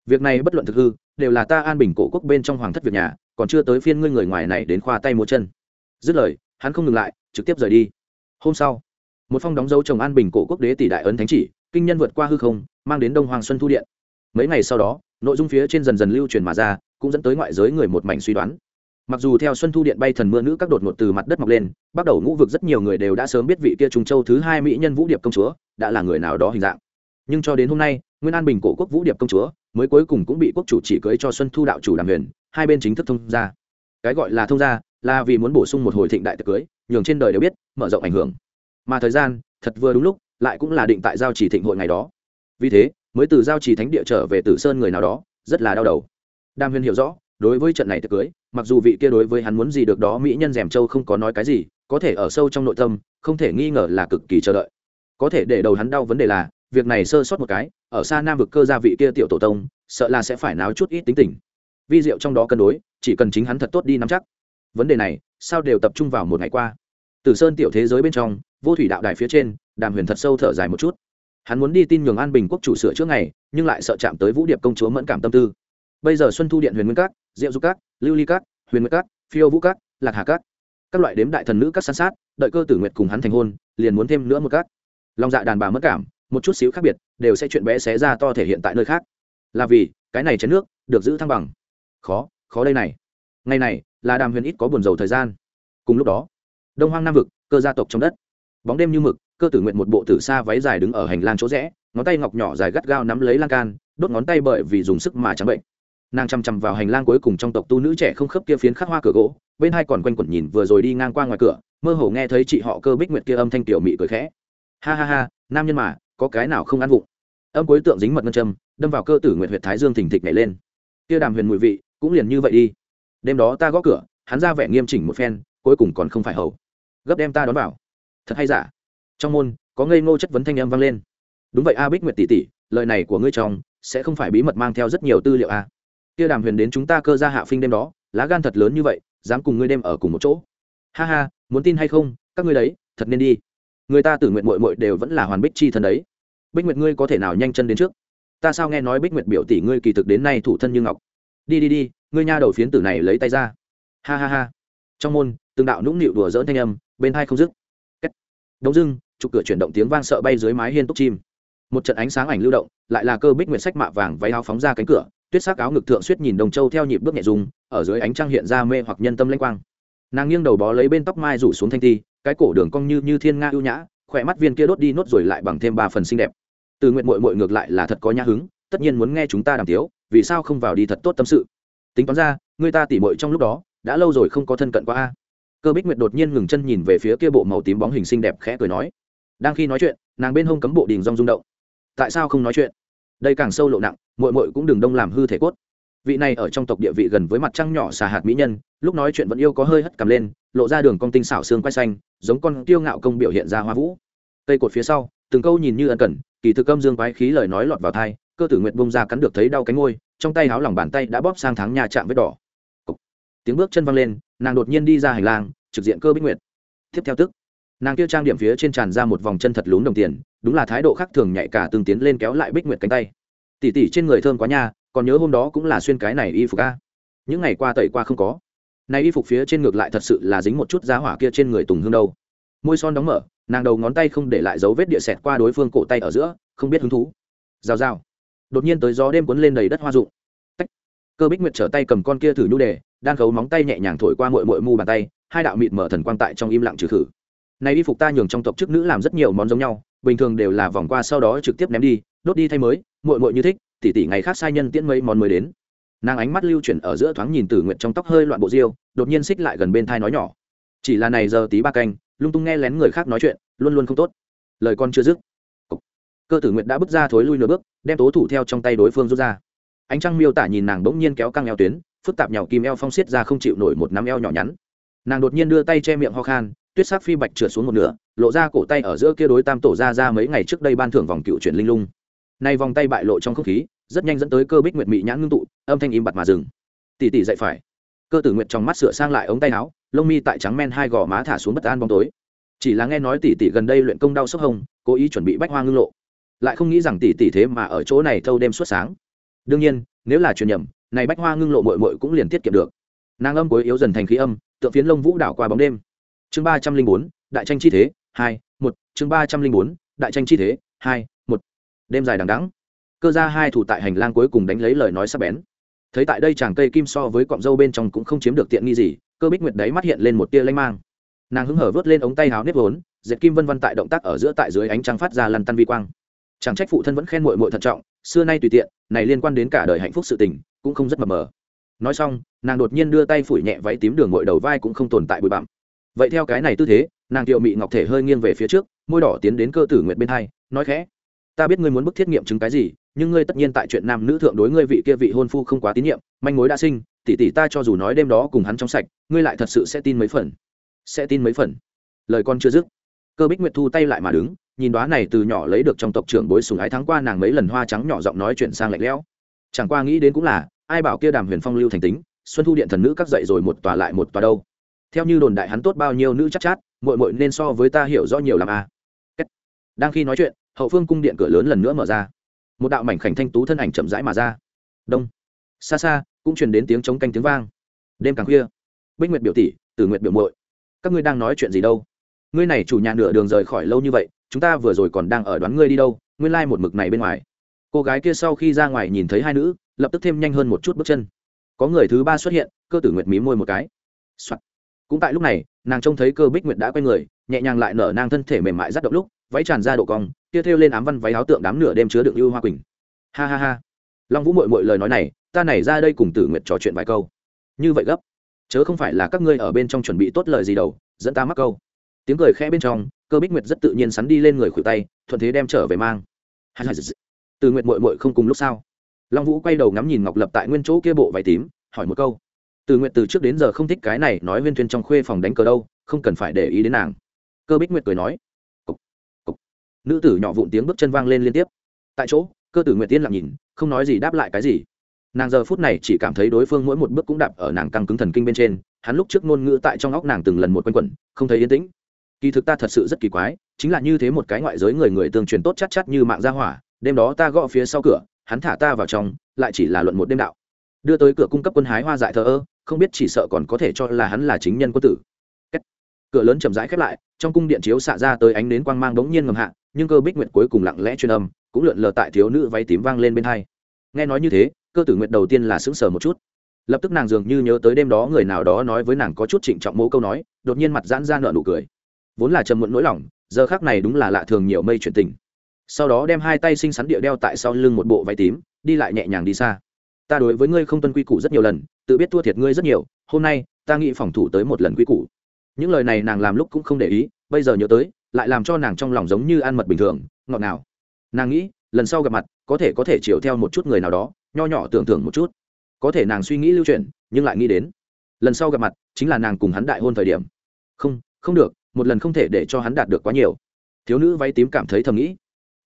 Việc này bất luận thực hư, đều là ta an bình cổ quốc bên trong hoàng thất việc nhà, còn chưa tới phiên ngươi người ngoài này đến khoa tay múa chân. Dứt lời, hắn không ngừng lại, trực tiếp rời đi. Hôm sau, một phong đóng dấu chồng an bình cổ quốc đế tỷ đại ấn thánh chỉ, kinh nhân vượt qua hư không, mang đến đông hoàng xuân thu điện. Mấy ngày sau đó nội dung phía trên dần dần lưu truyền mà ra, cũng dẫn tới ngoại giới người một mảnh suy đoán. Mặc dù theo xuân thu điện bay thần mưa nữ các đột ngột từ mặt đất mọc lên, bắt đầu ngũ vực rất nhiều người đều đã sớm biết vị kia trung châu thứ hai mỹ nhân vũ điệp công chúa đã là người nào đó hình dạng. Nhưng cho đến hôm nay, nguyên an bình cổ quốc vũ điệp công chúa mới cuối cùng cũng bị quốc chủ chỉ cưới cho xuân thu đạo chủ làm huyền, hai bên chính thức thông ra cái gọi là thông ra là vì muốn bổ sung một hồi thịnh đại tiệc cưới, nhường trên đời đều biết, mở rộng ảnh hưởng. Mà thời gian thật vừa đúng lúc, lại cũng là định tại giao chỉ thịnh hội ngày đó. Vì thế mới từ giao trì thánh địa trở về tử sơn người nào đó, rất là đau đầu. Đàm huyền hiểu rõ, đối với trận này tiệc cưới, mặc dù vị kia đối với hắn muốn gì được đó mỹ nhân rèm châu không có nói cái gì, có thể ở sâu trong nội tâm, không thể nghi ngờ là cực kỳ chờ đợi. Có thể để đầu hắn đau vấn đề là, việc này sơ sót một cái, ở xa nam vực cơ gia vị kia tiểu tổ tông, sợ là sẽ phải náo chút ít tính tình. Vi diệu trong đó cân đối, chỉ cần chính hắn thật tốt đi nắm chắc. Vấn đề này, sao đều tập trung vào một ngày qua? Từ sơn tiểu thế giới bên trong, vô thủy đạo đài phía trên, đàm huyền thật sâu thở dài một chút hắn muốn đi tin nhường an bình quốc chủ sửa trước ngày, nhưng lại sợ chạm tới vũ điệp công chúa mẫn cảm tâm tư. Bây giờ xuân thu điện, huyền nguyên các, diệu du các, lưu ly các, huyền nguyên các, phiêu vũ các, lạc hà các các loại đếm đại thần nữ các san sát, đợi cơ tử nguyệt cùng hắn thành hôn, liền muốn thêm nữa một các. Lòng dạ đàn bà mất cảm, một chút xíu khác biệt, đều sẽ chuyện bé xé ra to thể hiện tại nơi khác. Là vì, cái này chén nước, được giữ thăng bằng. Khó khó đây này. Ngày này, là đàm huyền ít có buồn dầu thời gian. Cùng lúc đó, đông hoang nam vực, cơ gia tộc trong đất bóng đêm như mực, cơ tử nguyện một bộ tử xa váy dài đứng ở hành lang chỗ rẽ, ngón tay ngọc nhỏ dài gắt gao nắm lấy lan can, đốt ngón tay bởi vì dùng sức mà trắng bệnh. Nàng chằm chằm vào hành lang cuối cùng trong tộc tu nữ trẻ không khớp kia phiến khắc hoa cửa gỗ, bên hai còn quanh quẩn nhìn vừa rồi đi ngang qua ngoài cửa, mơ hồ nghe thấy chị họ cơ bích nguyệt kia âm thanh tiểu mị cười khẽ. Ha ha ha, nam nhân mà, có cái nào không ăn vụng? Âm cuối tượng dính mật ngân châm, đâm vào cơ tử nguyệt huyệt thái dương thình thịch nhảy lên. Kia đàm huyền mùi vị, cũng liền như vậy đi. Đêm đó ta gõ cửa, hắn ra vẻ nghiêm chỉnh một phen, cuối cùng còn không phải hầu. Gấp đem ta đón vào thật hay giả? Trong môn, có ngây ngô chất vấn thanh âm vang lên. Đúng vậy a, bích nguyệt tỷ tỷ, lời này của ngươi chồng sẽ không phải bí mật mang theo rất nhiều tư liệu a. Kia đàm huyền đến chúng ta cơ ra hạ phinh đêm đó, lá gan thật lớn như vậy, dám cùng ngươi đêm ở cùng một chỗ. Ha ha, muốn tin hay không, các ngươi đấy, thật nên đi. Người ta tử nguyện mội mội đều vẫn là hoàn bích chi thân đấy. Bích nguyệt ngươi có thể nào nhanh chân đến trước? Ta sao nghe nói bích nguyệt biểu tỷ ngươi kỳ thực đến nay thủ thân như ngọc? Đi đi đi, ngươi nha đầu phiến tử này lấy tay ra. Ha ha ha. Trong môn, từng đạo nũng nịu đùa dỡn thanh âm, bên hai không dứt đông dưng trục cửa chuyển động tiếng vang sợ bay dưới mái hiên túc chim. Một trận ánh sáng ảnh lưu động, lại là cơ bích nguyệt sách mạ vàng váy áo phóng ra cánh cửa, tuyết sắc áo ngực thượng suýt nhìn đồng châu theo nhịp bước nhẹ dùng ở dưới ánh trăng hiện ra mê hoặc nhân tâm lanh quang. Nàng nghiêng đầu bó lấy bên tóc mai rủ xuống thanh ti cái cổ đường cong như như thiên nga ưu nhã, khỏe mắt viên kia đốt đi nốt rồi lại bằng thêm ba phần xinh đẹp. Từ nguyện mội mội ngược lại là thật có nhã hứng, tất nhiên muốn nghe chúng ta đàm tiếu, vì sao không vào đi thật tốt tâm sự. Tính toán ra, người ta tỉ mội trong lúc đó, đã lâu rồi không có thân cận qua a cơ bích nguyệt đột nhiên ngừng chân nhìn về phía kia bộ màu tím bóng hình xinh đẹp khẽ cười nói. Đang khi nói chuyện, nàng bên hông cấm bộ đình rong rung động. Tại sao không nói chuyện? Đây càng sâu lộ nặng mội mội cũng đừng đông làm hư thể cốt. Vị này ở trong tộc địa vị gần với mặt trăng nhỏ xà hạt mỹ nhân, lúc nói chuyện vẫn yêu có hơi hất cầm lên, lộ ra đường con tinh xảo xương quay xanh, giống con tiêu ngạo công biểu hiện ra hoa vũ. Cây cột phía sau, từng câu nhìn như ân cần, kỳ thực âm dương quái khí lời nói lọt vào thai cơ tử nguyện bông ra cắn được thấy đau cánh ngôi trong tay háo lòng bàn tay đã bóp sang tháng nhà chạm vết đỏ tiếng bước chân văng lên, nàng đột nhiên đi ra hành lang, trực diện cơ bích nguyệt. Tiếp theo tức, nàng kia trang điểm phía trên tràn ra một vòng chân thật lún đồng tiền, đúng là thái độ khác thường nhạy cả từng tiến lên kéo lại bích nguyệt cánh tay. Tỉ tỉ trên người thơm quá nha, còn nhớ hôm đó cũng là xuyên cái này y phục a. Những ngày qua tẩy qua không có. Này y phục phía trên ngược lại thật sự là dính một chút giá hỏa kia trên người tùng hương đâu. Môi son đóng mở, nàng đầu ngón tay không để lại dấu vết địa sẹt qua đối phương cổ tay ở giữa, không biết hứng thú. Rào rào. Đột nhiên tới gió đêm cuốn lên đầy đất hoa rụng. Tách. cơ bích nguyệt trở tay cầm con kia thử nhu đề đang khấu móng tay nhẹ nhàng thổi qua mội mội mu bàn tay, hai đạo mịt mở thần quang tại trong im lặng trừ khử. Này y phục ta nhường trong tộc chức nữ làm rất nhiều món giống nhau, bình thường đều là vòng qua sau đó trực tiếp ném đi, đốt đi thay mới mội mội như thích, tỉ tỉ ngày khác sai nhân tiễn mấy món mới đến. Nàng ánh mắt lưu chuyển ở giữa thoáng nhìn tử nguyện trong tóc hơi loạn bộ diêu, đột nhiên xích lại gần bên thai nói nhỏ. Chỉ là này giờ tí ba canh, lung tung nghe lén người khác nói chuyện, luôn luôn không tốt. Lời con chưa dứt cơ tử nguyện đã bước ra thối lui nửa bước, đem tố thủ theo trong tay đối phương rút ra. Ánh trăng miêu tả nhìn nàng bỗng nhiên kéo căng eo tuyến phức tạp nhào kim eo phong xiết ra không chịu nổi một nắm eo nhỏ nhắn. Nàng đột nhiên đưa tay che miệng ho khan tuyết sắc phi bạch trượt xuống một nửa lộ ra cổ tay ở giữa kia đối tam tổ ra ra mấy ngày trước đây ban thưởng vòng cựu chuyển linh lung. Nay vòng tay bại lộ trong không khí rất nhanh dẫn tới cơ bích nguyệt mị nhãn ngưng tụ âm thanh im bặt mà dừng. Tỉ tỉ dậy phải. Cơ tử nguyệt trong mắt sửa sang lại ống tay áo lông mi tại trắng men hai gò má thả xuống bất an bóng tối. Chỉ là nghe nói tỷ tỷ gần đây luyện công đau sốc hồng, cố ý chuẩn bị bách hoa ngưng lộ. Lại không nghĩ rằng tỷ tỷ thế mà ở chỗ này thâu đêm suốt sáng. Đương nhiên nếu là truyền nhầm này bách hoa ngưng lộ mội mội cũng liền tiết kiệm được. Nàng âm cuối yếu dần thành khí âm, tượng phiến lông vũ đảo qua bóng đêm. Chương ba trăm linh bốn, đại tranh chi thế, hai, một, chương ba trăm linh bốn, đại tranh chi thế, hai, một. Đêm dài đằng đắng cơ ra hai thủ tại hành lang cuối cùng đánh lấy lời nói sắp bén. Thấy tại đây chàng cây kim so với cọng dâu bên trong cũng không chiếm được tiện nghi gì, cơ bích nguyệt đấy mắt hiện lên một tia lanh mang. Nàng hứng hở vớt lên ống tay háo nếp vốn, dệt kim vân vân tại động tác ở giữa tại dưới ánh trăng phát ra lăn tăn vi quang. Chàng trách phụ thân vẫn khen mội mội thận trọng, xưa nay tùy tiện, này liên quan đến cả đời hạnh phúc sự tình cũng không rất mập mờ. Nói xong, nàng đột nhiên đưa tay phủi nhẹ váy tím đường mội đầu vai cũng không tồn tại bụi bặm. Vậy theo cái này tư thế, nàng kiệu mị ngọc thể hơi nghiêng về phía trước, môi đỏ tiến đến cơ tử nguyệt bên hai, nói khẽ, ta biết ngươi muốn bức thiết nghiệm chứng cái gì, nhưng ngươi tất nhiên tại chuyện nam nữ thượng đối ngươi vị kia vị hôn phu không quá tín nhiệm, manh mối đã sinh, tỷ tỷ ta cho dù nói đêm đó cùng hắn trong sạch, ngươi lại thật sự sẽ tin mấy phần. Sẽ tin mấy phần. Lời con chưa dứt, cơ bích nguyệt thu tay lại mà đứng, nhìn đoá này từ nhỏ lấy được trong tộc trưởng bối sùng ái thắng qua nàng mấy lần hoa trắng nhỏ giọng nói chuyện sang lạnh lẽo. Chẳng qua nghĩ đến cũng là ai bảo kia đàm huyền phong lưu thành tính xuân thu điện thần nữ cắt dậy rồi một tòa lại một tòa đâu? Theo như đồn đại hắn tốt bao nhiêu nữ chắc chát, chát muội muội nên so với ta hiểu rõ nhiều làm a à. đang khi nói chuyện hậu phương cung điện cửa lớn lần nữa mở ra. Một đạo mảnh khảnh thanh tú thân ảnh chậm rãi mà ra. Đông. Xa xa cũng truyền đến tiếng chống canh tiếng vang. Đêm càng khuya. Bích nguyệt biểu tỷ tử nguyệt biểu muội các ngươi đang nói chuyện gì đâu? Ngươi này chủ nhà nửa đường rời khỏi lâu như vậy chúng ta vừa rồi còn đang ở đoán ngươi đi đâu nguyên lai、like、một mực này bên ngoài. Cô gái kia sau khi ra ngoài nhìn thấy hai nữ lập tức thêm nhanh hơn một chút bước chân. Có người thứ ba xuất hiện, cơ tử nguyệt mí môi một cái、Soạn. cũng tại lúc này, nàng trông thấy cơ bích nguyệt đã quay người, nhẹ nhàng lại nở nang thân thể mềm mại rất động lúc, váy tràn ra độ cong, kia thêu lên ám văn váy áo tượng đám nửa đêm chứa đựng ưu hoa quỳnh. Ha ha ha. Long vũ mội mội lời nói này, ta này ra đây cùng tử nguyệt trò chuyện vài câu. Như vậy gấp. Chớ không phải là các ngươi ở bên trong chuẩn bị tốt lời gì đâu, dẫn ta mắc câu. Tiếng cười khẽ bên trong, cơ bích nguyệt rất tự nhiên sắn đi lên người khuỷu tay, thuận thế đem trở về mang. Từ nguyệt mội mội không cùng lúc sao long vũ quay đầu ngắm nhìn ngọc lập tại nguyên chỗ kia bộ váy tím hỏi một câu. Từ nguyệt từ trước đến giờ không thích cái này nói viên thuyên trong khuê phòng đánh cờ đâu không cần phải để ý đến nàng. Cơ bích nguyệt cười nói. Cục, cục. nữ tử nhỏ vụn tiếng bước chân vang lên liên tiếp. Tại chỗ cơ tử nguyệt tiên lặng nhìn không nói gì đáp lại cái gì. Nàng giờ phút này chỉ cảm thấy đối phương mỗi một bước cũng đạp ở nàng căng cứng thần kinh bên trên hắn lúc trước ngôn ngữ tại trong óc nàng từng lần một quanh quẩn không thấy yên tĩnh. Kỳ thực ta thật sự rất kỳ quái chính là như thế một cái ngoại giới người người tương truyền tốt chắc chắc như mạng gia hỏa đêm đó ta gõ phía sau cửa hắn thả ta vào trong, lại chỉ là luận một đêm đạo. Đưa tới cửa cung cấp quân hái hoa dại thờ ơ, không biết chỉ sợ còn có thể cho là hắn là chính nhân quân tử. Cửa lớn chậm rãi khép lại, trong cung điện chiếu xạ ra tới ánh nến quang mang đống nhiên ngầm hạ, nhưng cơ bích nguyệt cuối cùng lặng lẽ truyền âm, cũng lượn lờ tại thiếu nữ váy tím vang lên bên hai. Nghe nói như thế, cơ tử nguyệt đầu tiên là sững sờ một chút. Lập tức nàng dường như nhớ tới đêm đó người nào đó nói với nàng có chút trịnh trọng mẫu câu nói, đột nhiên mặt giãn ra nợ nụ cười. Vốn là trầm muộn nỗi lòng, giờ khác này đúng là lạ thường nhiều mây chuyển tình sau đó đem hai tay xinh xắn địa đeo tại sau lưng một bộ váy tím, đi lại nhẹ nhàng đi xa. Ta đối với ngươi không tuân quy củ rất nhiều lần, tự biết thua thiệt ngươi rất nhiều, hôm nay, ta nghĩ phòng thủ tới một lần quy củ. Những lời này nàng làm lúc cũng không để ý, bây giờ nhớ tới, lại làm cho nàng trong lòng giống như ăn mật bình thường, ngọt nào nàng nghĩ, lần sau gặp mặt, có thể có thể chiều theo một chút người nào đó, nho nhỏ tưởng thưởng một chút. Có thể nàng suy nghĩ lưu chuyển, nhưng lại nghĩ đến. Lần sau gặp mặt, chính là nàng cùng hắn đại hôn thời điểm. Không không được, một lần không thể để cho hắn đạt được quá nhiều. Thiếu nữ váy tím cảm thấy thầm nghĩ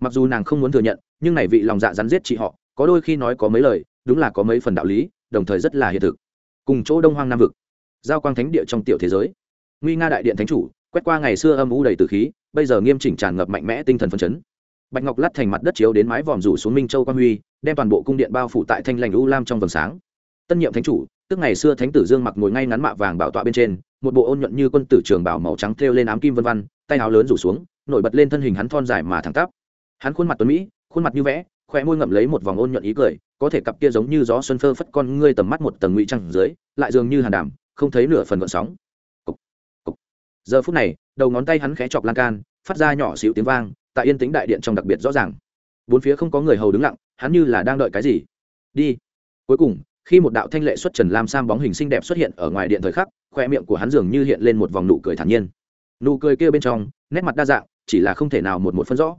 mặc dù nàng không muốn thừa nhận, nhưng này vị lòng dạ rắn giết chị họ, có đôi khi nói có mấy lời, đúng là có mấy phần đạo lý, đồng thời rất là hiện thực. Cùng chỗ đông hoang nam vực, giao quang thánh địa trong tiểu thế giới. Nguy nga đại điện thánh chủ, quét qua ngày xưa âm u đầy từ khí, bây giờ nghiêm chỉnh tràn ngập mạnh mẽ tinh thần phấn chấn. Bạch ngọc lắt thành mặt đất chiếu đến mái vòm rủ xuống minh châu quang huy, đem toàn bộ cung điện bao phủ tại thanh lành u lam trong vầng sáng. Tân nhiệm thánh chủ, tức ngày xưa thánh tử dương mặc ngồi ngay ngắn mạ vàng bảo tọa bên trên, một bộ ôn nhuận như quân tử trường bảo màu trắng thêu lên ám kim vân văn tay áo lớn rủ xuống, nổi bật lên thân hình hắn thon dài mà thẳng tắp hắn khuôn mặt tuấn mỹ khuôn mặt như vẽ khoe môi ngậm lấy một vòng ôn nhuận ý cười có thể cặp kia giống như gió xuân phơ phất con ngươi tầm mắt một tầng ngụy trăng dưới lại dường như hàn đảm không thấy nửa phần gợn sóng. Cục, cục. giờ phút này đầu ngón tay hắn khẽ chọc lan can phát ra nhỏ xíu tiếng vang tại yên tĩnh đại điện trong đặc biệt rõ ràng. Bốn phía không có người hầu đứng lặng hắn như là đang đợi cái gì? Đi. Cuối cùng khi một đạo thanh lệ xuất trần lam sam bóng hình xinh đẹp xuất hiện ở ngoài điện thời khắc khoe miệng của hắn dường như hiện lên một vòng nụ cười thản nhiên. Nụ cười kia bên trong nét mặt đa dạng chỉ là không thể nào một một phân rõ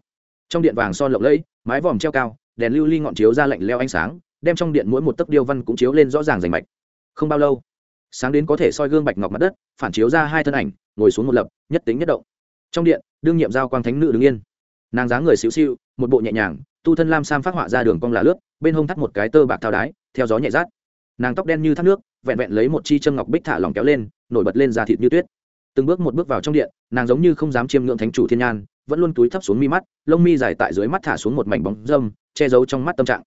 trong điện vàng son lộng lẫy, mái vòm treo cao, đèn lưu ly ngọn chiếu ra lạnh leo ánh sáng, đem trong điện mỗi một tấc điêu văn cũng chiếu lên rõ ràng rành mạch. Không bao lâu, sáng đến có thể soi gương bạch ngọc mặt đất, phản chiếu ra hai thân ảnh, ngồi xuống một lập, nhất tính nhất động. Trong điện, đương nhiệm giao quang thánh nữ đứng yên. Nàng dáng người xíu xiu, một bộ nhẹ nhàng, tu thân lam sam phát họa ra đường cong là lướt, bên hông thắt một cái tơ bạc thao đái, theo gió nhẹ rát. Nàng tóc đen như thác nước, vẹn vẹn lấy một chi châm ngọc bích thả lòng kéo lên, nổi bật lên da thịt như tuyết. Từng bước một bước vào trong điện, nàng giống như không dám chiêm ngưỡng thánh chủ thiên nhan vẫn luôn túi thấp xuống mi mắt, lông mi dài tại dưới mắt thả xuống một mảnh bóng dâm, che giấu trong mắt tâm trạng.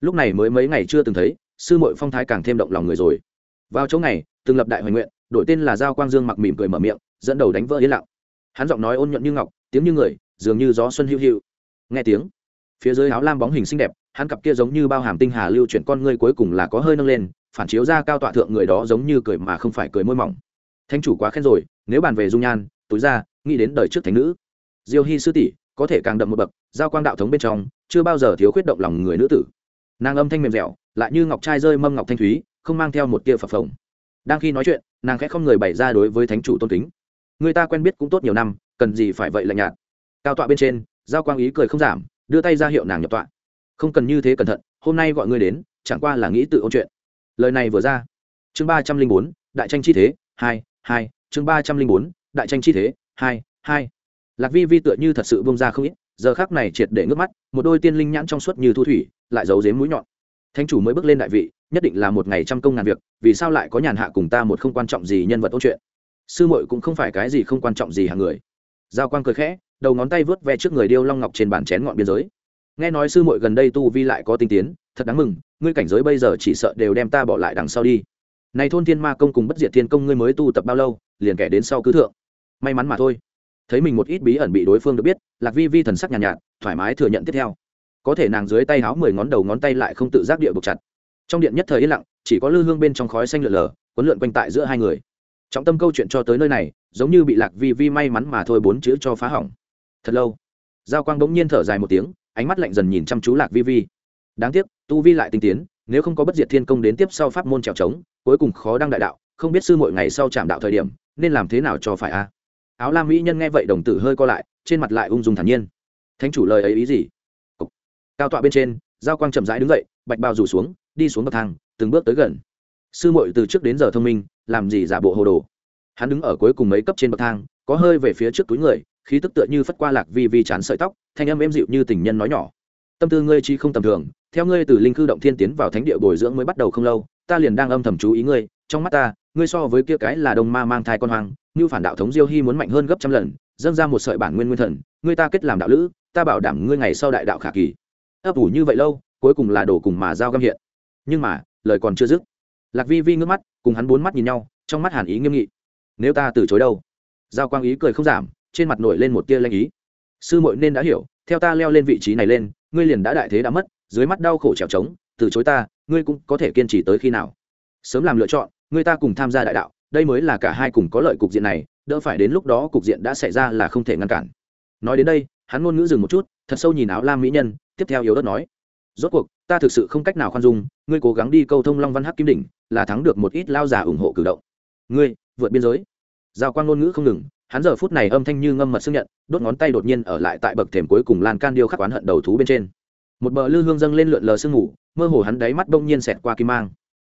Lúc này mới mấy ngày chưa từng thấy, sư mội phong thái càng thêm động lòng người rồi. Vào chỗ này, từng lập đại hoài nguyện, đổi tên là giao quang dương mặc mỉm cười mở miệng, dẫn đầu đánh vỡ yên lặng. Hắn giọng nói ôn nhuận như ngọc, tiếng như người, dường như gió xuân hữu hữu nghe tiếng, phía dưới áo lam bóng hình xinh đẹp, hắn cặp kia giống như bao hàm tinh hà lưu chuyển con ngươi cuối cùng là có hơi nâng lên, phản chiếu ra cao tọa thượng người đó giống như cười mà không phải cười môi mỏng. Thanh chủ quá khen rồi, nếu bàn về dung nhan, túi ra, nghĩ đến đời trước thánh nữ diêu hy sư tỷ, có thể càng đậm một bậc, giao quang đạo thống bên trong, chưa bao giờ thiếu khuyết động lòng người nữ tử. Nàng âm thanh mềm dẻo, lại như ngọc trai rơi mâm ngọc thanh thúy, không mang theo một tia phập phồng. Đang khi nói chuyện, nàng khẽ không người bày ra đối với thánh chủ tôn kính. Người ta quen biết cũng tốt nhiều năm, cần gì phải vậy lạnh nhạt. Cao tọa bên trên, giao quang ý cười không giảm, đưa tay ra hiệu nàng nhập tọa. Không cần như thế cẩn thận, hôm nay gọi ngươi đến, chẳng qua là nghĩ tự ôn chuyện. Lời này vừa ra. Chương ba trăm linh bốn, đại tranh chi thế, hai hai. Chương ba trăm linh bốn, đại tranh chi thế, hai hai lạc vi vi tựa như thật sự bông ra không ít, giờ khác này triệt để ngước mắt, một đôi tiên linh nhãn trong suốt như thu thủy, lại giấu dếm mũi nhọn. Thánh chủ mới bước lên đại vị, nhất định là một ngày trăm công ngàn việc, vì sao lại có nhàn hạ cùng ta một không quan trọng gì nhân vật ôn chuyện? Sư muội cũng không phải cái gì không quan trọng gì hàng người. Giao quang cười khẽ, đầu ngón tay vớt ve trước người điêu long ngọc trên bàn chén ngọn biên giới. Nghe nói sư muội gần đây tu vi lại có tinh tiến, thật đáng mừng, ngươi cảnh giới bây giờ chỉ sợ đều đem ta bỏ lại đằng sau đi. Này thôn thiên ma công cùng bất diệt thiên công ngươi mới tu tập bao lâu, liền kẻ đến sau cứ thượng. May mắn mà thôi thấy mình một ít bí ẩn bị đối phương được biết lạc vi vi thần sắc nhàn nhạt, nhạt thoải mái thừa nhận tiếp theo. Có thể nàng dưới tay háo mười ngón đầu ngón tay lại không tự giác địa buộc chặt. Trong điện nhất thời yên lặng chỉ có lư hương bên trong khói xanh lượn lờ quấn lượn quanh tại giữa hai người. Trọng tâm câu chuyện cho tới nơi này giống như bị lạc vi vi may mắn mà thôi bốn chữ cho phá hỏng. Thật lâu giao quang bỗng nhiên thở dài một tiếng ánh mắt lạnh dần nhìn chăm chú lạc vi vi. Đáng tiếc tu vi lại tinh tiến nếu không có bất diệt thiên công đến tiếp sau pháp môn trèo trống cuối cùng khó đăng đại đạo không biết sư mỗi ngày sau chạm đạo thời điểm nên làm thế nào cho phải a? Áo lam mỹ nhân nghe vậy đồng tử hơi co lại, trên mặt lại ung dung thản nhiên. Thánh chủ lời ấy ý gì? Cao tọa bên trên, giao quang chậm rãi đứng dậy, bạch bào rủ xuống, đi xuống bậc thang, từng bước tới gần. Sư muội từ trước đến giờ thông minh, làm gì giả bộ hồ đồ? Hắn đứng ở cuối cùng mấy cấp trên bậc thang, có hơi về phía trước túi người, khí tức tựa như phất qua lạc vi vi chán sợi tóc, thanh âm êm dịu như tình nhân nói nhỏ. Tâm tư ngươi chi không tầm thường, theo ngươi từ linh cư động thiên tiến vào thánh địa bồi dưỡng mới bắt đầu không lâu, ta liền đang âm thầm chú ý ngươi, trong mắt ta, ngươi so với kia cái là đông ma mang thai con hoang như phản đạo thống diêu hy muốn mạnh hơn gấp trăm lần, dâng ra một sợi bản nguyên nguyên thần ngươi ta kết làm đạo lữ, ta bảo đảm ngươi ngày sau đại đạo khả kỳ. Ấp ủ như vậy lâu, cuối cùng là đổ cùng mà giao găm hiện. Nhưng mà, lời còn chưa dứt. Lạc vi vi ngước mắt, cùng hắn bốn mắt nhìn nhau, trong mắt hàn ý nghiêm nghị. Nếu ta từ chối đâu? Giao quang ý cười không giảm, trên mặt nổi lên một tia lanh ý. Sư muội nên đã hiểu, theo ta leo lên vị trí này lên, ngươi liền đã đại thế đã mất, dưới mắt đau khổ trèo trống, từ chối ta, ngươi cũng có thể kiên trì tới khi nào. Sớm làm lựa chọn, ngươi ta cùng tham gia đại đạo đây mới là cả hai cùng có lợi cục diện này, đỡ phải đến lúc đó cục diện đã xảy ra là không thể ngăn cản. Nói đến đây, hắn ngôn ngữ dừng một chút, thật sâu nhìn áo lam mỹ nhân, tiếp theo yếu đất nói, rốt cuộc, ta thực sự không cách nào khoan dung, ngươi cố gắng đi câu thông long văn hắc kim đỉnh, là thắng được một ít lao giả ủng hộ cử động. Ngươi, vượt biên giới. Giao quan ngôn ngữ không ngừng, hắn giờ phút này âm thanh như ngâm mật xưng nhận, đốt ngón tay đột nhiên ở lại tại bậc thềm cuối cùng lan can điêu khắc oán hận đầu thú bên trên. Một bờ lư hương dâng lên lượn lờ sương ngủ mơ hồ hắn đáy mắt bỗng nhiên xẹt qua kim mang.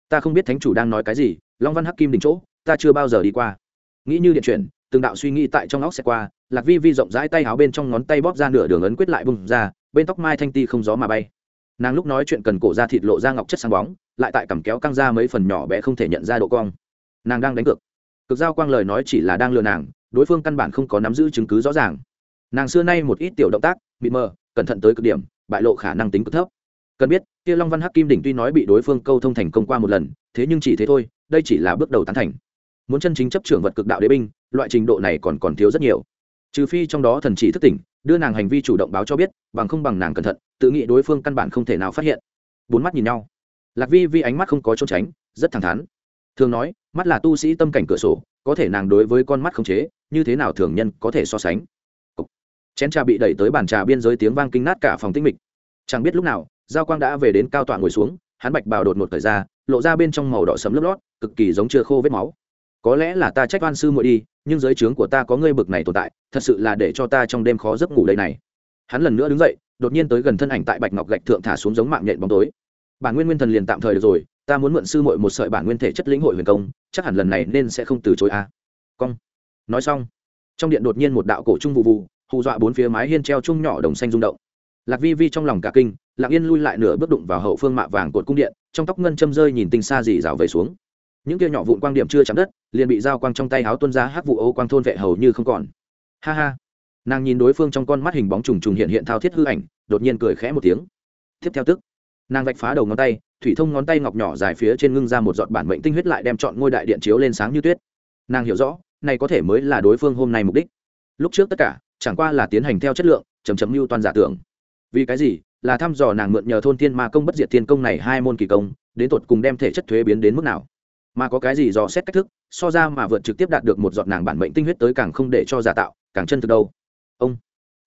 Ta không biết thánh chủ đang nói cái gì, long văn hắc kim đỉnh chỗ ta chưa bao giờ đi qua. Nghĩ như điện chuyển, từng đạo suy nghĩ tại trong óc xẹt qua, lạc vi vi rộng rãi tay áo bên trong ngón tay bóp ra nửa đường ấn quyết lại bùng ra, bên tóc mai thanh ti không gió mà bay. Nàng lúc nói chuyện cần cổ ra thịt lộ ra ngọc chất sáng bóng, lại tại cầm kéo căng ra mấy phần nhỏ bé không thể nhận ra độ cong. Nàng đang đánh cược. Cực giao quang lời nói chỉ là đang lừa nàng, đối phương căn bản không có nắm giữ chứng cứ rõ ràng. Nàng xưa nay một ít tiểu động tác bị mờ, cẩn thận tới cực điểm, bại lộ khả năng tính cực thấp. Cần biết, kia long văn hắc kim đỉnh tuy nói bị đối phương câu thông thành công qua một lần, thế nhưng chỉ thế thôi, đây chỉ là bước đầu tán thành muốn chân chính chấp trưởng vật cực đạo đế binh, loại trình độ này còn còn thiếu rất nhiều. Trừ phi trong đó thần chỉ thức tỉnh, đưa nàng hành vi chủ động báo cho biết, bằng không bằng nàng cẩn thận, tự nghĩ đối phương căn bản không thể nào phát hiện. Bốn mắt nhìn nhau. Lạc vi vi ánh mắt không có trốn tránh, rất thẳng thắn. Thường nói, mắt là tu sĩ tâm cảnh cửa sổ, có thể nàng đối với con mắt không chế, như thế nào thường nhân có thể so sánh. Chén trà bị đẩy tới bàn trà biên giới tiếng vang kinh nát cả phòng tinh mịch. Chẳng biết lúc nào, giao quang đã về đến cao tọa ngồi xuống, hắn bạch bào đột một thời ra, lộ ra bên trong màu đỏ sấm lấp lót, cực kỳ giống chưa khô vết máu có lẽ là ta trách oan sư muội đi, nhưng giới trướng của ta có ngươi bực này tồn tại, thật sự là để cho ta trong đêm khó giấc ngủ đây này. Hắn lần nữa đứng dậy, đột nhiên tới gần thân ảnh tại bạch ngọc gạch thượng thả xuống giống mạng nhện bóng tối. Bản nguyên nguyên thần liền tạm thời được rồi, ta muốn mượn sư muội một sợi bản nguyên thể chất lĩnh hội huyền công, chắc hẳn lần này nên sẽ không từ chối a. À. cong. Nói xong, trong điện đột nhiên một đạo cổ trung vụ vụ, hù dọa bốn phía mái hiên treo chung nhỏ đồng xanh rung động. Lạc vi vi trong lòng cả kinh lạc yên lui lại nửa bước đụng vào hậu phương mạ vàng cột cung điện, trong tóc ngân châm rơi nhìn tinh xa dì rào về xuống những kia nhỏ vụn quang điểm chưa chạm đất, liền bị dao quang trong tay háo tuân ra hát vụ ô quang thôn vệ hầu như không còn. Ha ha. Nàng nhìn đối phương trong con mắt hình bóng trùng trùng hiện hiện thao thiết hư ảnh, đột nhiên cười khẽ một tiếng. Tiếp theo tức, nàng vạch phá đầu ngón tay, thủy thông ngón tay ngọc nhỏ dài phía trên ngưng ra một giọt bản mệnh tinh huyết lại đem chọn ngôi đại điện chiếu lên sáng như tuyết. Nàng hiểu rõ, này có thể mới là đối phương hôm nay mục đích. Lúc trước tất cả, chẳng qua là tiến hành theo chất lượng chấm chấm mưu toàn giả tưởng. Vì cái gì? Là thăm dò nàng mượn nhờ thôn tiên ma công bất diệt thiên công này hai môn kỳ công, đến tột cùng đem thể chất thuế biến đến mức nào? Mà có cái gì dò xét cách thức, so ra mà vượt trực tiếp đạt được một giọt nàng bản mệnh tinh huyết tới càng không để cho giả tạo, càng chân thực đâu. Ông,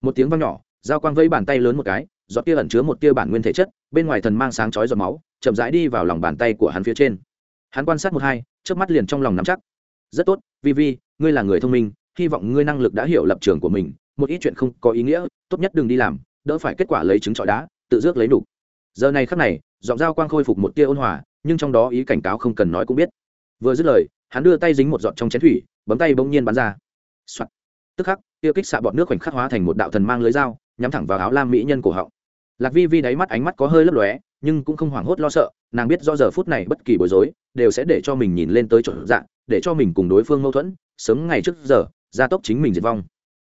một tiếng vang nhỏ giao quang vẫy bàn tay lớn một cái, giọt kia ẩn chứa một tia bản nguyên thể chất, bên ngoài thần mang sáng chói giọt máu, chậm rãi đi vào lòng bàn tay của hắn phía trên. Hắn quan sát một hai trước mắt liền trong lòng nắm chắc. Rất tốt, vi vi, ngươi là người thông minh, hy vọng ngươi năng lực đã hiểu lập trường của mình, một ít chuyện không có ý nghĩa, tốt nhất đừng đi làm, đỡ phải kết quả lấy trứng trọi đá, tự rước lấy đủ. giờ này khắc này, giọng giao quang khôi phục một tia ôn hòa, nhưng trong đó ý cảnh cáo không cần nói cũng biết vừa dứt lời, hắn đưa tay dính một giọt trong chén thủy, bấm tay bỗng nhiên bắn ra、Soạn. tức khắc tiêu kích xạ bọt nước khoảnh khắc hóa thành một đạo thần mang lưới dao, nhắm thẳng vào áo lam mỹ nhân cổ họng. Lạc vi vi đáy mắt ánh mắt có hơi lấp lóe, nhưng cũng không hoảng hốt lo sợ, nàng biết do giờ phút này bất kỳ bối rối, đều sẽ để cho mình nhìn lên tới chỗ dạng, để cho mình cùng đối phương mâu thuẫn, sớm ngày trước giờ, gia tốc chính mình diệt vong.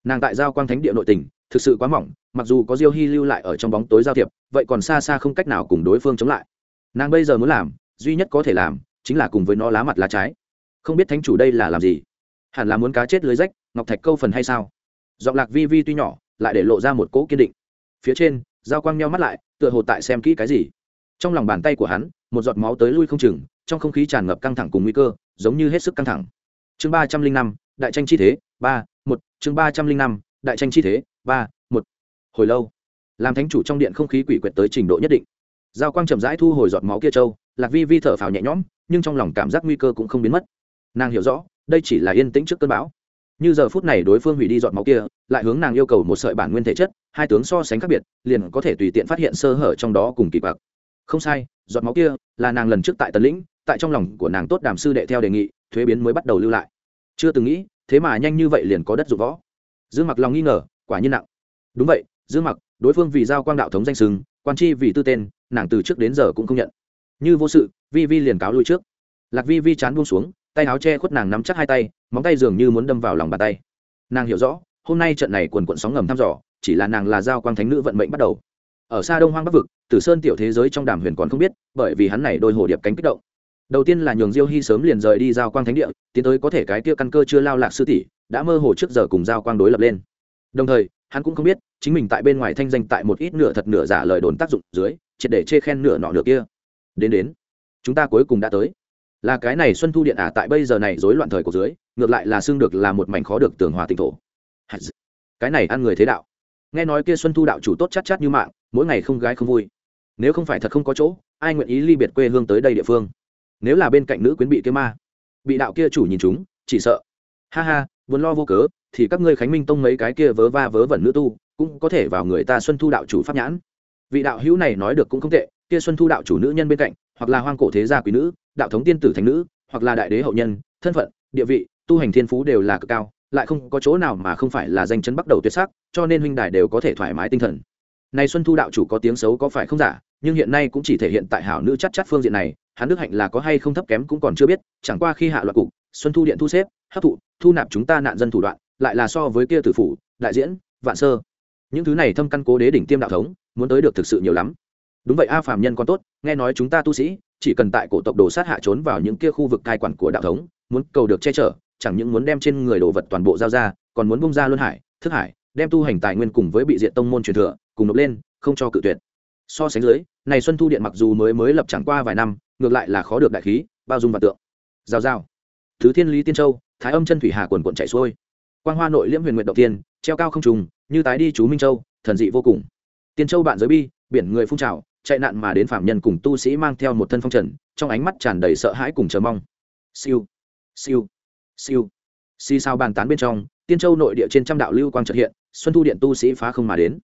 Nàng tại giao quang thánh địa nội tình, thực sự quá mỏng, mặc dù có diêu hy lưu lại ở trong bóng tối giao thiệp, vậy còn xa xa không cách nào cùng đối phương chống lại. Nàng bây giờ muốn làm, duy nhất có thể làm chính là cùng với nó lá mặt lá trái. Không biết thánh chủ đây là làm gì? Hẳn là muốn cá chết lưới rách, ngọc thạch câu phần hay sao? Giọng lạc vi vi tuy nhỏ, lại để lộ ra một cỗ kiên định. Phía trên, giao quang meo mắt lại, tựa hồ tại xem kỹ cái gì. Trong lòng bàn tay của hắn, một giọt máu tới lui không chừng, trong không khí tràn ngập căng thẳng cùng nguy cơ, giống như hết sức căng thẳng. Chương ba trăm linh năm, đại tranh chi thế, ba, một, chương ba trăm linh năm, đại tranh chi thế, ba, một. Hồi lâu, làm thánh chủ trong điện không khí quỷ quyệt tới trình độ nhất định. Giao quang chậm rãi thu hồi giọt máu kia trâu, lạc vi vi thở phào nhẹ nhõm nhưng trong lòng cảm giác nguy cơ cũng không biến mất. Nàng hiểu rõ, đây chỉ là yên tĩnh trước cơn bão. Như giờ phút này đối phương hủy đi dọn máu kia, lại hướng nàng yêu cầu một sợi bản nguyên thể chất, hai tướng so sánh khác biệt, liền có thể tùy tiện phát hiện sơ hở trong đó cùng kỳ bạc không sai dọn máu kia là nàng lần trước tại tấn lĩnh, tại trong lòng của nàng tốt đàm sư đệ theo đề nghị, thuế biến mới bắt đầu lưu lại. Chưa từng nghĩ, thế mà nhanh như vậy liền có đất dụng võ. Dương mặc lòng nghi ngờ, quả nhiên nặng. Đúng vậy, dương mặc, đối phương vì giao quang đạo thống danh sừng quan chi vì tư tên, nàng từ trước đến giờ cũng không nhận như vô sự, vi vi liền cáo lui trước. Lạc vi vi chán buông xuống, tay áo che khuất nàng nắm chắc hai tay, móng tay dường như muốn đâm vào lòng bàn tay. Nàng hiểu rõ, hôm nay trận này quần quận sóng ngầm thăm dò, chỉ là nàng là giao quang thánh nữ vận mệnh bắt đầu. Ở xa đông hoang bắc vực, tử sơn tiểu thế giới trong đàm huyền còn không biết, bởi vì hắn này đôi hồ điệp cánh kích động. Đầu tiên là nhường diêu hy sớm liền rời đi giao quang thánh địa, tiến tới có thể cái tia căn cơ chưa lao lạc sư tỷ, đã mơ hồ trước giờ cùng giao quang đối lập lên. Đồng thời, hắn cũng không biết, chính mình tại bên ngoài thanh danh tại một ít nửa thật nửa giả lời đồn tác dụng dưới, triệt để chê khen nửa nọ nửa kia đến đến. Chúng ta cuối cùng đã tới. Là cái này xuân thu điện ả à, tại bây giờ này rối loạn thời của dưới ngược lại là xương được là một mảnh khó được tường hòa tinh thổ. Cái này ăn người thế đạo. Nghe nói kia xuân thu đạo chủ tốt chát chát như mạng mỗi ngày không gái không vui. Nếu không phải thật không có chỗ ai nguyện ý ly biệt quê hương tới đây địa phương? Nếu là bên cạnh nữ quyến bị kia ma bị đạo kia chủ nhìn chúng chỉ sợ. Ha ha vốn lo vô cớ thì các ngươi khánh minh tông mấy cái kia vớ va vớ vẩn nữ tu cũng có thể vào người ta xuân thu đạo chủ pháp nhãn. Vị đạo hữu này nói được cũng không tệ kia xuân thu đạo chủ nữ nhân bên cạnh, hoặc là hoang cổ thế gia quý nữ, đạo thống tiên tử thành nữ, hoặc là đại đế hậu nhân, thân phận, địa vị, tu hành thiên phú đều là cực cao, lại không có chỗ nào mà không phải là danh chấn bắt đầu tuyệt sắc, cho nên huynh đài đều có thể thoải mái tinh thần. Này xuân thu đạo chủ có tiếng xấu có phải không giả, nhưng hiện nay cũng chỉ thể hiện tại hảo nữ chắc chắc phương diện này, hắn đức hạnh là có hay không thấp kém cũng còn chưa biết, chẳng qua khi hạ loạt cục, xuân thu điện thu xếp, hấp thụ, thu nạp chúng ta nạn dân thủ đoạn, lại là so với kia tử phủ, đại diễn, vạn sơ. Những thứ này thâm căn cố đế đỉnh tiêm đạo thống, muốn tới được thực sự nhiều lắm đúng vậy a phàm nhân còn tốt, nghe nói chúng ta tu sĩ, chỉ cần tại cổ tộc đồ sát hạ trốn vào những kia khu vực cai quản của đạo thống, muốn cầu được che chở, chẳng những muốn đem trên người đồ vật toàn bộ giao ra, còn muốn bung ra luân hải, thức hải, đem tu hành tài nguyên cùng với bị diện tông môn truyền thừa, cùng nộp lên, không cho cự tuyệt. So sánh dưới, này xuân thu điện mặc dù mới mới lập chẳng qua vài năm, ngược lại là khó được đại khí, bao dung và tượng. Giao giao. Thứ thiên lý tiên châu, thái âm chân thủy hà quần quận chảy xuôi. Quang hoa nội liễm huyền nguyện đầu tiên, treo cao không trùng như tái đi chú minh châu, thần dị vô cùng. Tiên châu bạn giới bi, biển người phun trào chạy nạn mà đến phạm nhân cùng tu sĩ mang theo một thân phong trần, trong ánh mắt tràn đầy sợ hãi cùng chờ mong. Siêu siêu siêu. Si sao bàn tán bên trong, tiên châu nội địa trên trăm đạo lưu quang trật hiện, xuân thu điện tu sĩ phá không mà đến.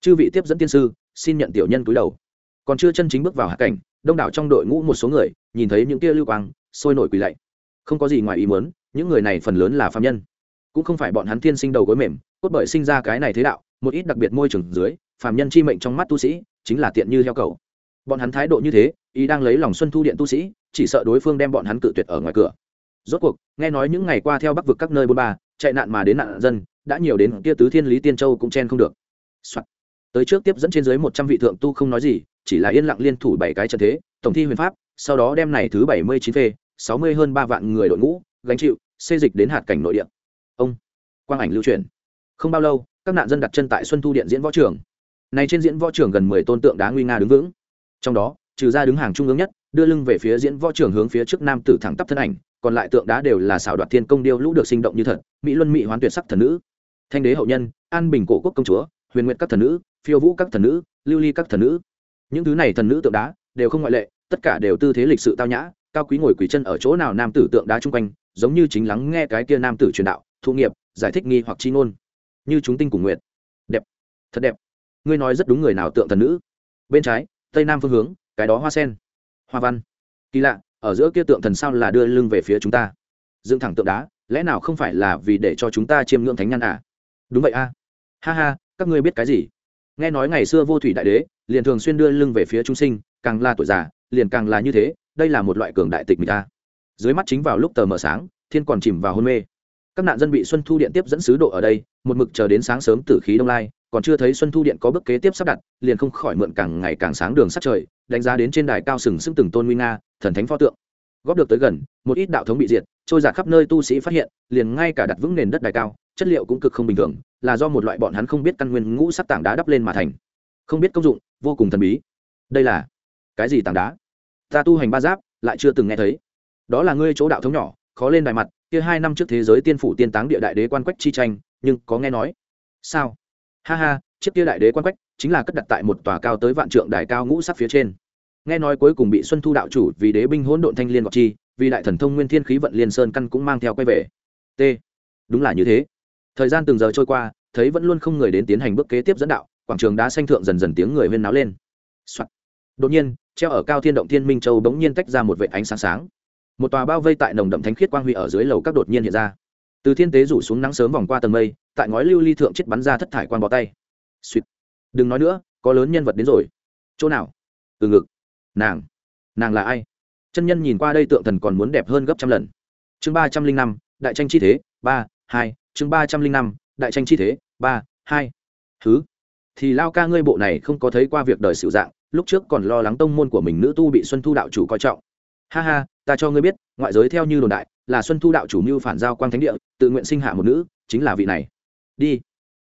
Chư vị tiếp dẫn tiên sư, xin nhận tiểu nhân túi đầu. Còn chưa chân chính bước vào hạ cảnh, đông đảo trong đội ngũ một số người, nhìn thấy những tia lưu quang, sôi nổi quỳ lạy. Không có gì ngoài ý muốn, những người này phần lớn là phạm nhân. Cũng không phải bọn hắn tiên sinh đầu gối mềm, cốt bởi sinh ra cái này thế đạo, một ít đặc biệt môi trường dưới, phạm nhân chi mệnh trong mắt tu sĩ chính là tiện như heo cầu. Bọn hắn thái độ như thế, ý đang lấy lòng xuân thu điện tu sĩ, chỉ sợ đối phương đem bọn hắn cự tuyệt ở ngoài cửa. Rốt cuộc, nghe nói những ngày qua theo bắc vực các nơi bôn ba, chạy nạn mà đến nạn dân, đã nhiều đến kia tứ thiên lý tiên châu cũng chen không được、Soạn. tới trước tiếp dẫn trên dưới một trăm vị thượng tu không nói gì, chỉ là yên lặng liên thủ bảy cái trận thế, tổng thi huyền pháp, sau đó đem này thứ bảy mươi chín phê, sáu mươi hơn ba vạn người đội ngũ, gánh chịu, xê dịch đến hạt cảnh nội địa. Ông. Quang ảnh lưu truyền. Không bao lâu, các nạn dân đặt chân tại xuân thu điện diễn võ trường này trên diễn võ trường gần mười tôn tượng đá nguy nga đứng vững. Trong đó, trừ ra đứng hàng trung ương nhất, đưa lưng về phía diễn võ trường hướng phía trước nam tử thẳng tắp thân ảnh, còn lại tượng đá đều là xảo đoạt thiên công điêu lũ được sinh động như thật, mỹ luân mỹ hoán tuyệt sắc thần nữ. Thanh đế hậu nhân, an bình cổ quốc công chúa, huyền nguyện các thần nữ, phiêu vũ các thần nữ, lưu ly các thần nữ. Những thứ này thần nữ tượng đá đều không ngoại lệ, tất cả đều tư thế lịch sự tao nhã, cao quý ngồi quỳ chân ở chỗ nào nam tử tượng đá chung quanh, giống như chính lắng nghe cái kia nam tử truyền đạo, thụ nghiệp, giải thích nghi hoặc chi ngôn. Như chúng tinh cùng nguyện đẹp. Thật đẹp ngươi nói rất đúng người nào tượng thần nữ. Bên trái, tây nam phương hướng, cái đó hoa sen. Hoa văn. Kỳ lạ, ở giữa kia tượng thần sao là đưa lưng về phía chúng ta. Dựng thẳng tượng đá, lẽ nào không phải là vì để cho chúng ta chiêm ngưỡng thánh nhân à? Đúng vậy a. Ha ha, các ngươi biết cái gì? Nghe nói ngày xưa vô thủy đại đế, liền thường xuyên đưa lưng về phía chúng sinh, càng là tuổi già, liền càng là như thế, đây là một loại cường đại tịch mình ta dưới mắt chính vào lúc tờ mờ sáng, thiên còn chìm vào hôn mê. Các nạn dân bị xuân thu điện tiếp dẫn sứ độ ở đây, một mực chờ đến sáng sớm tử khí đông lai còn chưa thấy xuân thu điện có bước kế tiếp sắp đặt, liền không khỏi mượn càng ngày càng sáng đường sắt trời, đánh giá đến trên đài cao sừng sững từng tôn nguy nga, thần thánh pho tượng. Góp được tới gần, một ít đạo thống bị diệt, trôi giạt khắp nơi tu sĩ phát hiện, liền ngay cả đặt vững nền đất đài cao, chất liệu cũng cực không bình thường, là do một loại bọn hắn không biết căn nguyên ngũ sắc tảng đá đắp lên mà thành. Không biết công dụng, vô cùng thần bí. Đây là cái gì tảng đá? Ta tu hành ba giáp, lại chưa từng nghe thấy. Đó là ngươi chỗ đạo thống nhỏ, khó lên đài mặt, kia hai năm trước thế giới tiên phủ tiên táng địa đại đế quan quách chi tranh, nhưng có nghe nói. Sao? Ha ha, chiếc kia đại đế quan quách, chính là cất đặt tại một tòa cao tới vạn trượng đài cao ngũ sắc phía trên. Nghe nói cuối cùng bị xuân thu đạo chủ vì đế binh hỗn độn thanh liên ngọc chi, vì đại thần thông nguyên thiên khí vận liên sơn căn cũng mang theo quay về. T. Đúng là như thế. Thời gian từng giờ trôi qua, thấy vẫn luôn không người đến tiến hành bước kế tiếp dẫn đạo, quảng trường đá xanh thượng dần dần tiếng người huyên náo lên、Soạn. đột nhiên, treo ở cao thiên động thiên minh châu bỗng nhiên tách ra một vệ ánh sáng sáng. Một tòa bao vây tại nồng đậm thánh khiết quang huy ở dưới lầu các đột nhiên hiện ra từ thiên tế rủ xuống nắng sớm vòng qua tầng mây, tại ngói lưu ly thượng chết bắn ra thất thải quan bó tay. Suýt đừng nói nữa, có lớn nhân vật đến rồi. Chỗ nào? Từ ngực. Nàng. Nàng là ai? Chân nhân nhìn qua đây tượng thần còn muốn đẹp hơn gấp trăm lần. Chương ba trăm linh năm, đại tranh chi thế, ba, hai, chương ba trăm linh năm, đại tranh chi thế, ba, hai. Thứ thì lao ca ngươi bộ này không có thấy qua việc đời sự dạng, lúc trước còn lo lắng tông môn của mình nữ tu bị xuân thu đạo chủ coi trọng. Ha ha, ta cho ngươi biết, ngoại giới theo như đồn đại là xuân thu đạo chủ mưu phản giao quang thánh địa, tự nguyện sinh hạ một nữ, chính là vị này. Đi.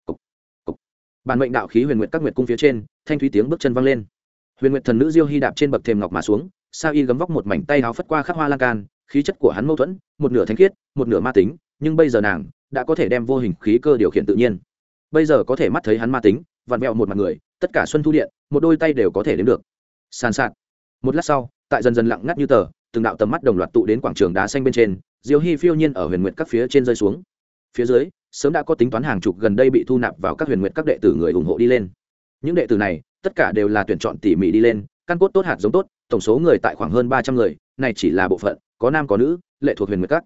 Cục. Cục. bản mệnh đạo khí huyền nguyện các nguyệt cung phía trên, thanh thúy tiếng bước chân văng lên. Huyền nguyện thần nữ diêu hy đạp trên bậc thềm ngọc mà xuống, sa y gấm vóc một mảnh tay áo phất qua khắc hoa lan can, khí chất của hắn mâu thuẫn, một nửa thanh khiết, một nửa ma tính, nhưng bây giờ nàng đã có thể đem vô hình khí cơ điều khiển tự nhiên. Bây giờ có thể mắt thấy hắn ma tính, vặn vẹo một mặt người, tất cả xuân thu điện, một đôi tay đều có thể đến được. Sàn sạt. Một lát sau, tại dần dần lặng ngắt như tờ, từng đạo tầm mắt đồng loạt tụ đến quảng trường đá xanh bên trên diêu hy phiêu nhiên ở huyền nguyện các phía trên rơi xuống. Phía dưới, sớm đã có tính toán hàng chục gần đây bị thu nạp vào các huyền nguyện các đệ tử người ủng hộ đi lên. Những đệ tử này, tất cả đều là tuyển chọn tỉ mỉ đi lên, căn cốt tốt hạt giống tốt, tổng số người tại khoảng hơn ba trăm người, này chỉ là bộ phận, có nam có nữ, lệ thuộc huyền nguyện các.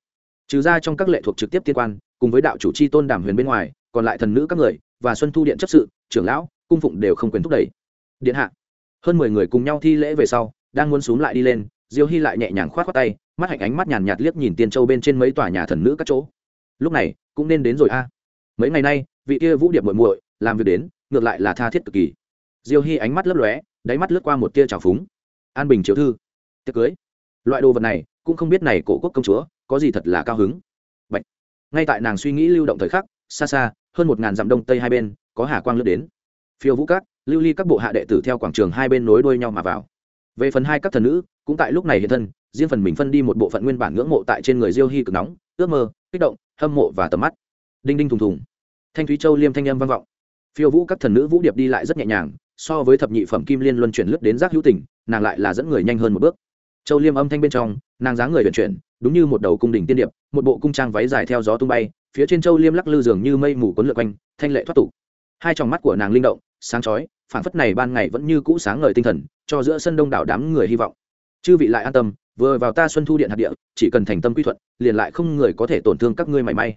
Trừ ra trong các lệ thuộc trực tiếp tiên quan, cùng với đạo chủ c h i tôn đàm huyền bên ngoài, còn lại thần nữ các người, và xuân thu điện chấp sự, trưởng lão, cung phụng đều không quyền thúc đẩy. Điện hạ, hơn mười người cùng nhau thi lễ về sau, đang muốn xúm lại đi lên, diêu hy lại nhẹ nhàng k h o á t khoác tay mắt hạnh ánh mắt nhàn nhạt liếc nhìn tiên châu bên trên mấy tòa nhà thần nữ các chỗ. Lúc này, cũng nên đến rồi a. Mấy ngày nay, vị kia vũ điệp muội muội làm việc đến, ngược lại là tha thiết cực kỳ. Diêu hy ánh mắt lấp lóe, đáy mắt lướt qua một tia trào phúng. An bình chiếu thư, tiệc cưới. Loại đồ vật này, cũng không biết này cổ quốc công chúa có gì thật là cao hứng. Bạch. ngay tại nàng suy nghĩ lưu động thời khắc, xa xa, hơn một ngàn dặm đông tây hai bên, có hà quang lướt đến. Phiêu vũ các, lưu ly các bộ hạ đệ tử theo quảng trường hai bên nối đuôi nhau mà vào. Về phần hai các thần nữ cũng tại lúc này hiện thân, riêng phần mình phân đi một bộ phận nguyên bản ngưỡng mộ tại trên người diêu hy cực nóng, ước mơ, kích động, hâm mộ và tầm mắt. Đinh đinh thùng thùng. Thanh thúy châu liêm thanh âm vang vọng. Phiêu vũ các thần nữ vũ điệp đi lại rất nhẹ nhàng, so với thập nhị phẩm kim liên luân chuyển lướt đến giác hữu tỉnh nàng lại là dẫn người nhanh hơn một bước. Châu liêm âm thanh bên trong, nàng dáng người vận chuyển, đúng như một đầu cung đỉnh tiên điệp, một bộ cung trang váy dài theo gió tung bay, phía trên châu liêm lắc lư dường như mây mù cuốn lượn quanh, thanh lệ thoát tục. Hai tròng mắt của nàng linh động, sáng chói phản phất này ban ngày vẫn như cũ sáng ngời tinh thần, cho giữa sân đông đảo đám người hy vọng chư vị lại an tâm, vừa vào ta xuân thu điện hạt địa, chỉ cần thành tâm quy thuận, liền lại không người có thể tổn thương các ngươi mảy may.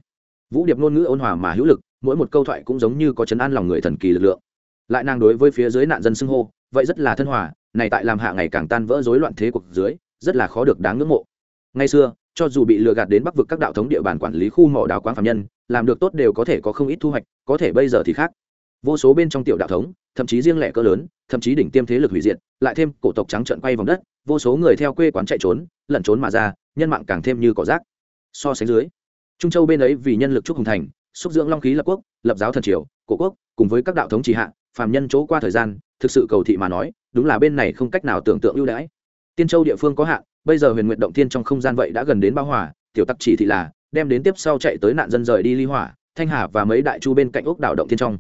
Vũ điệp ngôn ngữ ôn hòa mà hữu lực, mỗi một câu thoại cũng giống như có chấn an lòng người thần kỳ lực lượng. Lại nàng đối với phía dưới nạn dân xưng hô, vậy rất là thân hòa, này tại làm hạ ngày càng tan vỡ rối loạn thế cuộc dưới, rất là khó được đáng ngưỡng mộ. Ngày xưa, cho dù bị lừa gạt đến bắc vực các đạo thống địa bàn quản lý khu mỏ đào quán phạm nhân, làm được tốt đều có thể có không ít thu hoạch, có thể bây giờ thì khác. Vô số bên trong tiểu đạo thống thậm chí riêng lẻ cỡ lớn, thậm chí đỉnh tiêm thế lực hủy diệt, lại thêm cổ tộc trắng trận quay vòng đất, vô số người theo quê quán chạy trốn, lẩn trốn mà ra, nhân mạng càng thêm như cỏ rác. So sánh dưới, trung châu bên ấy vì nhân lực trúc hùng thành, xúc dưỡng long khí lập quốc, lập giáo thần triều, cổ quốc, cùng với các đạo thống trì hạ, phàm nhân chỗ qua thời gian, thực sự cầu thị mà nói, đúng là bên này không cách nào tưởng tượng ưu đãi. Tiên châu địa phương có hạn, bây giờ huyền nguyện động tiên trong không gian vậy đã gần đến bao hòa, tiểu tắc chỉ thị là, đem đến tiếp sau chạy tới nạn dân rời đi ly hỏa, thanh hà và mấy đại chu bên cạnh ốc đảo động thiên trong.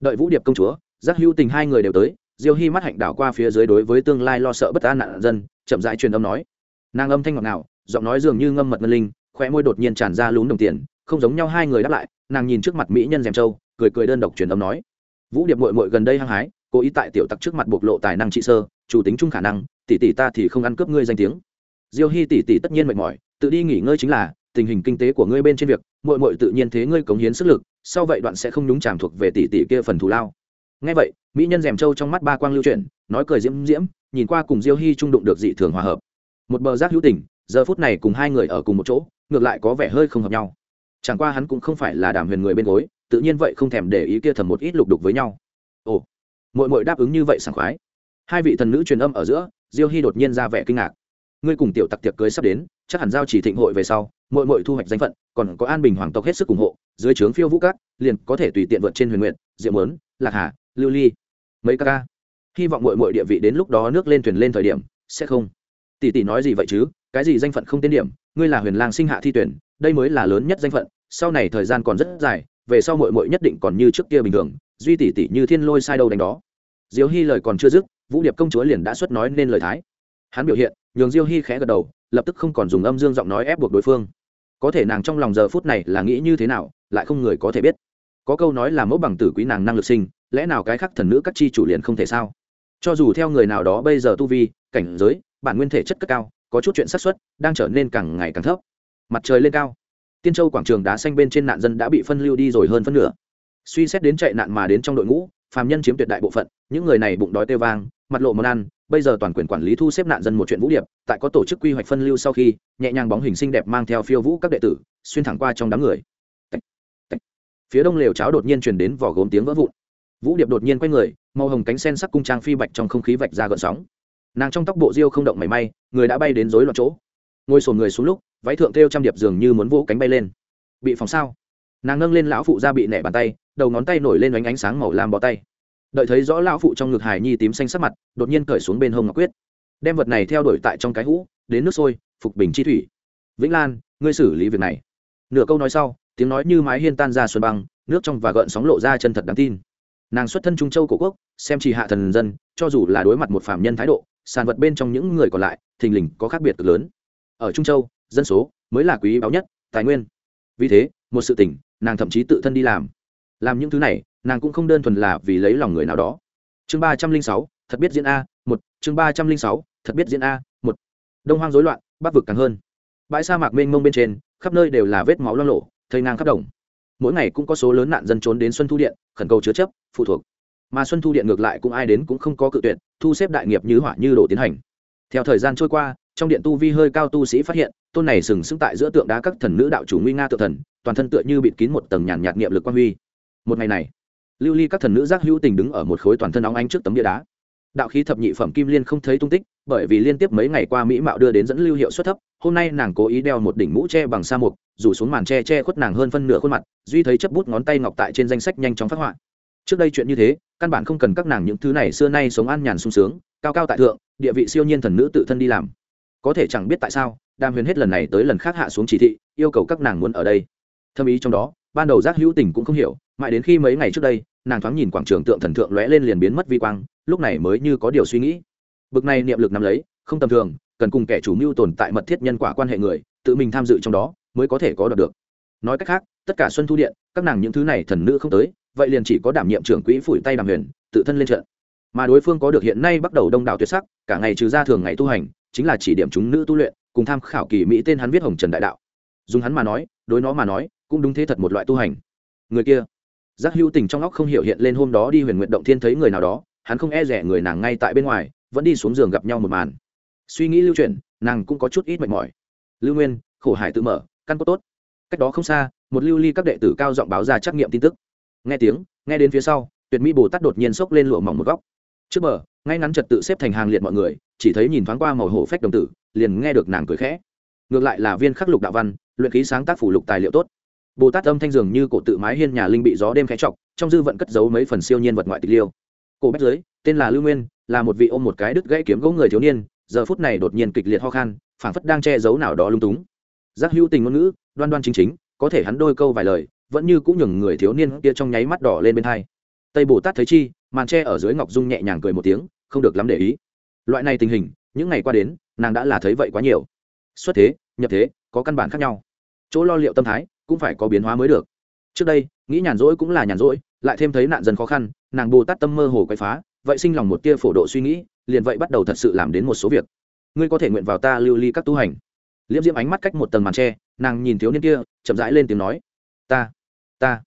Đợi vũ điệp công chúa giác hữu tình hai người đều tới, diêu hy mắt hạnh đảo qua phía dưới đối với tương lai lo sợ bất an nạn dân, chậm rãi truyền âm nói. Nàng âm thanh ngọt ngào, giọng nói dường như ngâm mật ngân linh, khóe môi đột nhiên tràn ra lún đồng tiền, không giống nhau hai người đáp lại, nàng nhìn trước mặt mỹ nhân dèm châu cười cười đơn độc truyền âm nói. Vũ điệp mội mội gần đây hăng hái, cố ý tại tiểu tặc trước mặt bộc lộ tài năng trị sơ, chủ tính chung khả năng, tỷ tỷ ta thì không ăn cướp ngươi danh tiếng. Diêu hy tỷ tỷ tất nhiên mệt mỏi, tự đi nghỉ ngơi chính là, tình hình kinh tế của ngươi bên trên việc mội mội tự nhiên thế ngươi cống hiến sức lực, sau vậy đoạn sẽ không nhúng chàm thuộc về tỷ tỷ kia phần thù lao ngay vậy, mỹ nhân rèm trâu trong mắt ba quang lưu chuyển, nói cười diễm diễm, nhìn qua cùng diêu hy trung đụng được dị thường hòa hợp. Một bờ giác hữu tình, giờ phút này cùng hai người ở cùng một chỗ, ngược lại có vẻ hơi không hợp nhau. Chẳng qua hắn cũng không phải là đàm huyền người bên gối, tự nhiên vậy không thèm để ý kia thầm một ít lục đục với nhau. Ồ mội mội đáp ứng như vậy sảng khoái. Hai vị thần nữ truyền âm ở giữa, diêu hy đột nhiên ra vẻ kinh ngạc. Ngươi cùng tiểu tặc tiệc cưới sắp đến, chắc hẳn giao chỉ thịnh hội về sau mội mội thu hoạch danh phận, còn có an bình hoàng tộc hết sức ủng hộ, dưới trướng phiêu vũ cát liền có thể tùy tiện vượt trên huyền nguyện diễm mớn, lạc hà lưu ly, mấy ca ca. Hy vọng mội mội địa vị đến lúc đó nước lên thuyền lên thời điểm, sẽ không. Tỷ tỷ nói gì vậy chứ? Cái gì danh phận không tên điểm? Ngươi là huyền lang sinh hạ thi tuyển, đây mới là lớn nhất danh phận. Sau này thời gian còn rất dài, về sau mội mội nhất định còn như trước kia bình thường, duy tỷ tỷ như thiên lôi sai đâu đánh đó. Diêu hy lời còn chưa dứt, vũ điệp công chúa liền đã xuất nói nên lời thái. Hắn biểu hiện, nhường diêu hy khẽ gật đầu, lập tức không còn dùng âm dương giọng nói ép buộc đối phương. Có thể nàng trong lòng giờ phút này là nghĩ như thế nào, lại không người có thể biết. Có câu nói là mẫu bằng tử quý nàng năng lực sinh lẽ nào cái khác thần nữ các chi chủ liền không thể sao? Cho dù theo người nào đó bây giờ tu vi, cảnh giới, bản nguyên thể chất cất cao, có chút chuyện xác suất, đang trở nên càng ngày càng thấp. Mặt trời lên cao. Tiên châu quảng trường đá xanh bên trên nạn dân đã bị phân lưu đi rồi hơn phân nửa. Suy xét đến chạy nạn mà đến trong đội ngũ, phàm nhân chiếm tuyệt đại bộ phận, những người này bụng đói tê vang, mặt lộ món ăn, bây giờ toàn quyền quản lý thu xếp nạn dân một chuyện vũ điệp, tại có tổ chức quy hoạch phân lưu sau khi, nhẹ nhàng bóng hình xinh đẹp mang theo phiêu vũ các đệ tử, xuyên thẳng qua trong đám người. Phía đông lều cháo đột nhiên truyền đến vỏ gốm tiếng vỡ vụn vũ điệp đột nhiên quay người, màu hồng cánh sen sắc cung trang phi bạch trong không khí vạch ra gợn sóng. Nàng trong tóc bộ diêu không động mảy may, người đã bay đến rối loạn chỗ. Ngồi sồn người xuống lúc, váy thượng thêu trăm điệp dường như muốn vỗ cánh bay lên. Bị phòng sao? Nàng nâng lên lão phụ ra bị nẻ bàn tay, đầu ngón tay nổi lên ánh ánh sáng màu lam bó tay. Đợi thấy rõ lão phụ trong ngực hải nhi tím xanh sắc mặt, đột nhiên cởi xuống bên hông ngọc quyết. Đem vật này theo đuổi tại trong cái hũ, đến nước sôi, phục bình chi thủy. Vĩnh lan, ngươi xử lý việc này. Nửa câu nói sau, tiếng nói như mái hiên tan ra xuân băng, nước trong và gợn sóng lộ ra chân thật đáng tin nàng xuất thân trung châu cổ quốc, xem chỉ hạ thần dân, cho dù là đối mặt một phạm nhân thái độ sàn vật bên trong những người còn lại, thình lình có khác biệt cực lớn. Ở trung châu, dân số mới là quý báu nhất, tài nguyên. Vì thế, một sự tỉnh nàng thậm chí tự thân đi làm. Làm những thứ này, nàng cũng không đơn thuần là vì lấy lòng người nào đó. Chương ba trăm linh sáu, thật biết diễn a, một. Chương ba trăm linh sáu, thật biết diễn a, một. Đông hoang rối loạn, bắc vực càng hơn. Bãi sa mạc mênh mông bên trên, khắp nơi đều là vết máu lo lộ thây ngang khắp đồng mỗi ngày cũng có số lớn nạn dân trốn đến xuân thu điện, khẩn cầu chứa chấp, phụ thuộc. Mà xuân thu điện ngược lại cũng ai đến cũng không có cự tuyệt, thu xếp đại nghiệp như hỏa như đồ tiến hành. Theo thời gian trôi qua, trong điện tu vi hơi cao tu sĩ phát hiện, tôn này sừng sững tại giữa tượng đá các thần nữ đạo chủ nguy nga tự thần, toàn thân tựa như bịt kín một tầng nhàn nhạt niệm lực quan huy. Một ngày này, lưu ly các thần nữ giác hữu tình đứng ở một khối toàn thân óng ánh trước tấm bia đá đạo khí thập nhị phẩm kim liên không thấy tung tích, bởi vì liên tiếp mấy ngày qua mỹ mạo đưa đến dẫn lưu hiệu suất thấp, hôm nay nàng cố ý đeo một đỉnh mũ che bằng sa mục, rủ xuống màn tre che khuất nàng hơn phân nửa khuôn mặt, duy thấy chấp bút ngón tay ngọc tại trên danh sách nhanh chóng phát họa. Trước đây chuyện như thế, căn bản không cần các nàng những thứ này xưa nay sống an nhàn sung sướng, cao cao tại thượng, địa vị siêu nhiên thần nữ tự thân đi làm. Có thể chẳng biết tại sao đam huyền hết lần này tới lần khác hạ xuống chỉ thị, yêu cầu các nàng muốn ở đây. Thâm ý trong đó, ban đầu giác hữu tình cũng không hiểu, mãi đến khi mấy ngày trước đây nàng thoáng nhìn quảng trường tượng thần thượng lóe lên liền biến mất vi quang, lúc này mới như có điều suy nghĩ. Bực này niệm lực nắm lấy, không tầm thường, cần cùng kẻ chủ mưu tồn tại mật thiết nhân quả quan hệ người, tự mình tham dự trong đó mới có thể có đoạt được. Nói cách khác, tất cả xuân thu điện, các nàng những thứ này thần nữ không tới, vậy liền chỉ có đảm nhiệm trưởng quỹ phủi tay đàm huyền, tự thân lên trận. Mà đối phương có được hiện nay bắt đầu đông đảo tuyệt sắc, cả ngày trừ ra thường ngày tu hành, chính là chỉ điểm chúng nữ tu luyện, cùng tham khảo kỳ mỹ tên hắn viết hồng trần đại đạo. Dùng hắn mà nói, đối nó mà nói, cũng đúng thế thật một loại tu hành. Người kia giác hữu tình trong óc không hiểu hiện lên hôm đó đi huyền nguyện động thiên thấy người nào đó, hắn không e rẻ người nàng ngay tại bên ngoài, vẫn đi xuống giường gặp nhau một màn. Suy nghĩ lưu chuyển, nàng cũng có chút ít mệt mỏi. Lưu nguyên, khổ hải tự mở, căn cốt tốt. Cách đó không xa, một lưu ly các đệ tử cao giọng báo ra trắc nghiệm tin tức. Nghe tiếng, nghe đến phía sau, tuyệt mỹ bồ tát đột nhiên xốc lên lụa mỏng một góc. Trước bờ, ngay ngắn trật tự xếp thành hàng liệt mọi người, chỉ thấy nhìn thoáng qua màu hổ phách đồng tử, liền nghe được nàng cười khẽ. Ngược lại là viên khắc lục đạo văn, luyện khí sáng tác phủ lục tài liệu tốt bồ tát âm thanh dường như cổ tự mái hiên nhà linh bị gió đêm khẽ trọc trong dư vận cất giấu mấy phần siêu nhiên vật ngoại tịch liêu. Cổ bách giới, tên là lưu nguyên, là một vị ôm một cái đứt gãy kiếm gỗ người thiếu niên, giờ phút này đột nhiên kịch liệt ho khan, phảng phất đang che giấu nào đó lung túng. Giác hữu tình ngôn ngữ, đoan đoan chính chính, có thể hắn đôi câu vài lời, vẫn như cũng nhường người thiếu niên kia trong nháy mắt đỏ lên bên hai. Tây bồ tát thấy chi, màn tre ở dưới ngọc dung nhẹ nhàng cười một tiếng, không được lắm để ý. Loại này tình hình, những ngày qua đến, nàng đã là thấy vậy quá nhiều. Xuất thế, nhập thế, có căn bản khác nhau. Chỗ lo liệu tâm thái cũng phải có biến hóa mới được. Trước đây, nghĩ nhàn rỗi cũng là nhàn rỗi, lại thêm thấy nạn dân khó khăn, nàng bồ tát tâm mơ hồ quay phá, vậy sinh lòng một tia phổ độ suy nghĩ, liền vậy bắt đầu thật sự làm đến một số việc. Ngươi có thể nguyện vào ta lưu ly các tu hành. Liễm diễm ánh mắt cách một tầng màn tre, nàng nhìn thiếu niên kia, chậm rãi lên tiếng nói, ta ta.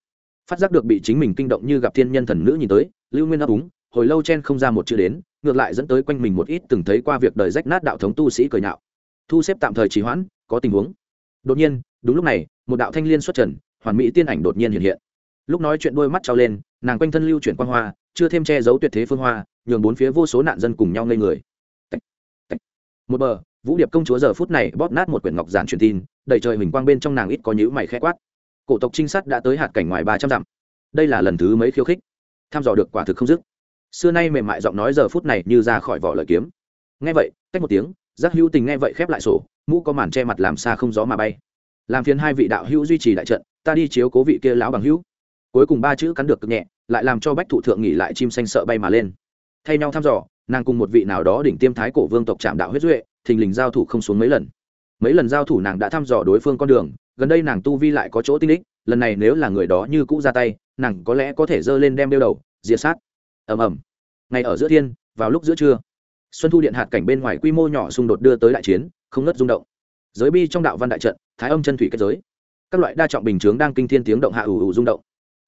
Phát giác được bị chính mình kinh động như gặp thiên nhân thần nữ nhìn tới, lưu nguyên ấp úng, hồi lâu chen không ra một chữ đến, ngược lại dẫn tới quanh mình một ít từng thấy qua việc đời rách nát đạo thống tu sĩ cười nhạo. Thu xếp tạm thời trì hoãn, có tình huống. Đột nhiên đúng lúc này, một đạo thanh liên xuất trần, hoàn mỹ tiên ảnh đột nhiên hiện hiện. Lúc nói chuyện đôi mắt trao lên, nàng quanh thân lưu chuyển quan hoa, chưa thêm che giấu tuyệt thế phương hoa, nhường bốn phía vô số nạn dân cùng nhau ngây người. Một bờ, vũ điệp công chúa giờ phút này bóp nát một quyển ngọc giản truyền tin, đầy trời hình quang bên trong nàng ít có nhữ mày khẽ quát. Cổ tộc trinh sát đã tới hạt cảnh ngoài ba trăm dặm. Đây là lần thứ mấy khiêu khích? Tham dò được quả thực không dứt. Xưa nay mềm mại giọng nói giờ phút này như ra khỏi vỏ lợi kiếm. Nghe vậy, cách một tiếng, giác hữu tình nghe vậy khép lại sổ, mũ có màn che mặt làm xa không gió mà bay làm phiền hai vị đạo hữu duy trì đại trận, ta đi chiếu cố vị kia lão bằng hữu. Cuối cùng ba chữ cắn được cực nhẹ, lại làm cho bách thụ thượng nghỉ lại chim xanh sợ bay mà lên. Thay nhau thăm dò, nàng cùng một vị nào đó đỉnh tiêm thái cổ vương tộc trạm đạo huyết duệ, thình lình giao thủ không xuống mấy lần. Mấy lần giao thủ nàng đã thăm dò đối phương con đường, gần đây nàng tu vi lại có chỗ tinh đích lần này nếu là người đó như cũ ra tay, nàng có lẽ có thể giơ lên đem đeo đầu, diệt sát. Ầm ầm. Ngày ở giữa thiên, vào lúc giữa trưa, xuân thu điện hạt cảnh bên ngoài quy mô nhỏ xung đột đưa tới đại chiến, không ngất rung động. Giới bi trong đạo văn đại trận thái âm chân thủy kết giới. Các loại đa trọng bình chướng đang kinh thiên tiếng động hạ ủ ủ rung động.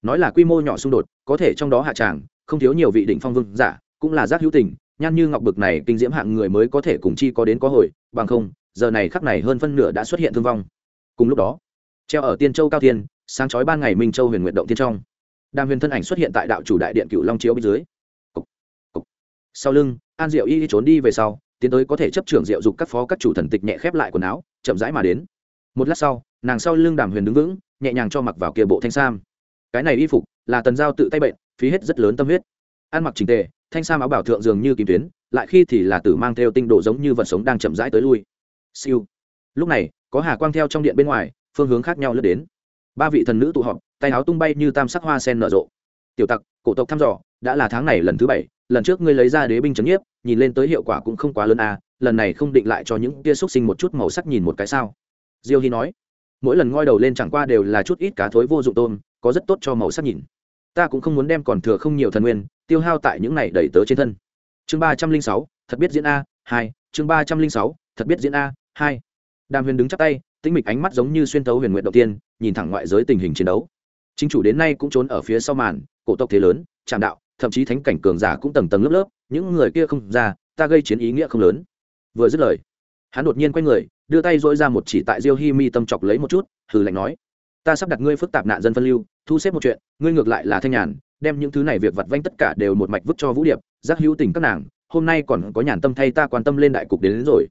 Nói là quy mô nhỏ xung đột có thể trong đó hạ tràng không thiếu nhiều vị đỉnh phong vương giả cũng là giác hữu tình nhan như ngọc bực này kinh diễm hạng người mới có thể cùng chi có đến có hồi bằng không giờ này khắc này hơn phân nửa đã xuất hiện thương vong. Cùng lúc đó treo ở tiên châu cao thiên sáng chói ban ngày minh châu huyền nguyện động tiên trong. Đàm huyền thân ảnh xuất hiện tại đạo chủ đại điện cựu long chiếu bên dưới. Cục, cục. sau lưng an diệu y trốn đi về sau tiến tới có thể chấp trưởng diệu dục các phó các chủ thần tịch nhẹ khép lại quần áo chậm rãi mà đến một lát sau, nàng sau lưng đàm huyền đứng vững, nhẹ nhàng cho mặc vào kia bộ thanh sam. Cái này y phục là tần giao tự tay bệnh, phí hết rất lớn tâm huyết. Ăn mặc trình tề, thanh sam áo bảo thượng dường như kim tuyến, lại khi thì là tử mang theo tinh độ giống như vật sống đang chậm rãi tới lui. Siêu. Lúc này, có hà quang theo trong điện bên ngoài, phương hướng khác nhau lướt đến. Ba vị thần nữ tụ họp, tay áo tung bay như tam sắc hoa sen nở rộ. Tiểu tặc, cổ tộc thăm dò, đã là tháng này lần thứ bảy, lần trước ngươi lấy ra đế binh trấn nhiếp, nhìn lên tới hiệu quả cũng không quá lớn à lần này không định lại cho những kia xúc sinh một chút màu sắc nhìn một cái sao diêu hy nói, mỗi lần ngoi đầu lên chẳng qua đều là chút ít cá thối vô dụng tôm, có rất tốt cho màu sắc nhìn. Ta cũng không muốn đem còn thừa không nhiều thần nguyên, tiêu hao tại những này đẩy tớ trên thân. Chương ba trăm linh sáu, thật biết diễn a, hai, chương ba trăm linh sáu, thật biết diễn a, hai. Đàm huyền đứng chắc tay, tĩnh mịch ánh mắt giống như xuyên thấu huyền nguyện đầu tiên, nhìn thẳng ngoại giới tình hình chiến đấu. Chính chủ đến nay cũng trốn ở phía sau màn, cổ tộc thế lớn, trạm đạo, thậm chí thánh cảnh cường giả cũng tầng tầng lớp lớp, những người kia không ra, ta gây chiến ý nghĩa không lớn. Vừa dứt lời, hắn đột nhiên quay người đưa tay dỗi ra một chỉ tại diêu hi mi tâm chọc lấy một chút hừ lạnh nói ta sắp đặt ngươi phức tạp nạn dân phân lưu thu xếp một chuyện ngươi ngược lại là thanh nhàn đem những thứ này việc vặt vanh tất cả đều một mạch vứt cho vũ điệp giác hữu tình các nàng hôm nay còn có nhàn tâm thay ta quan tâm lên đại cục đến, đến rồi.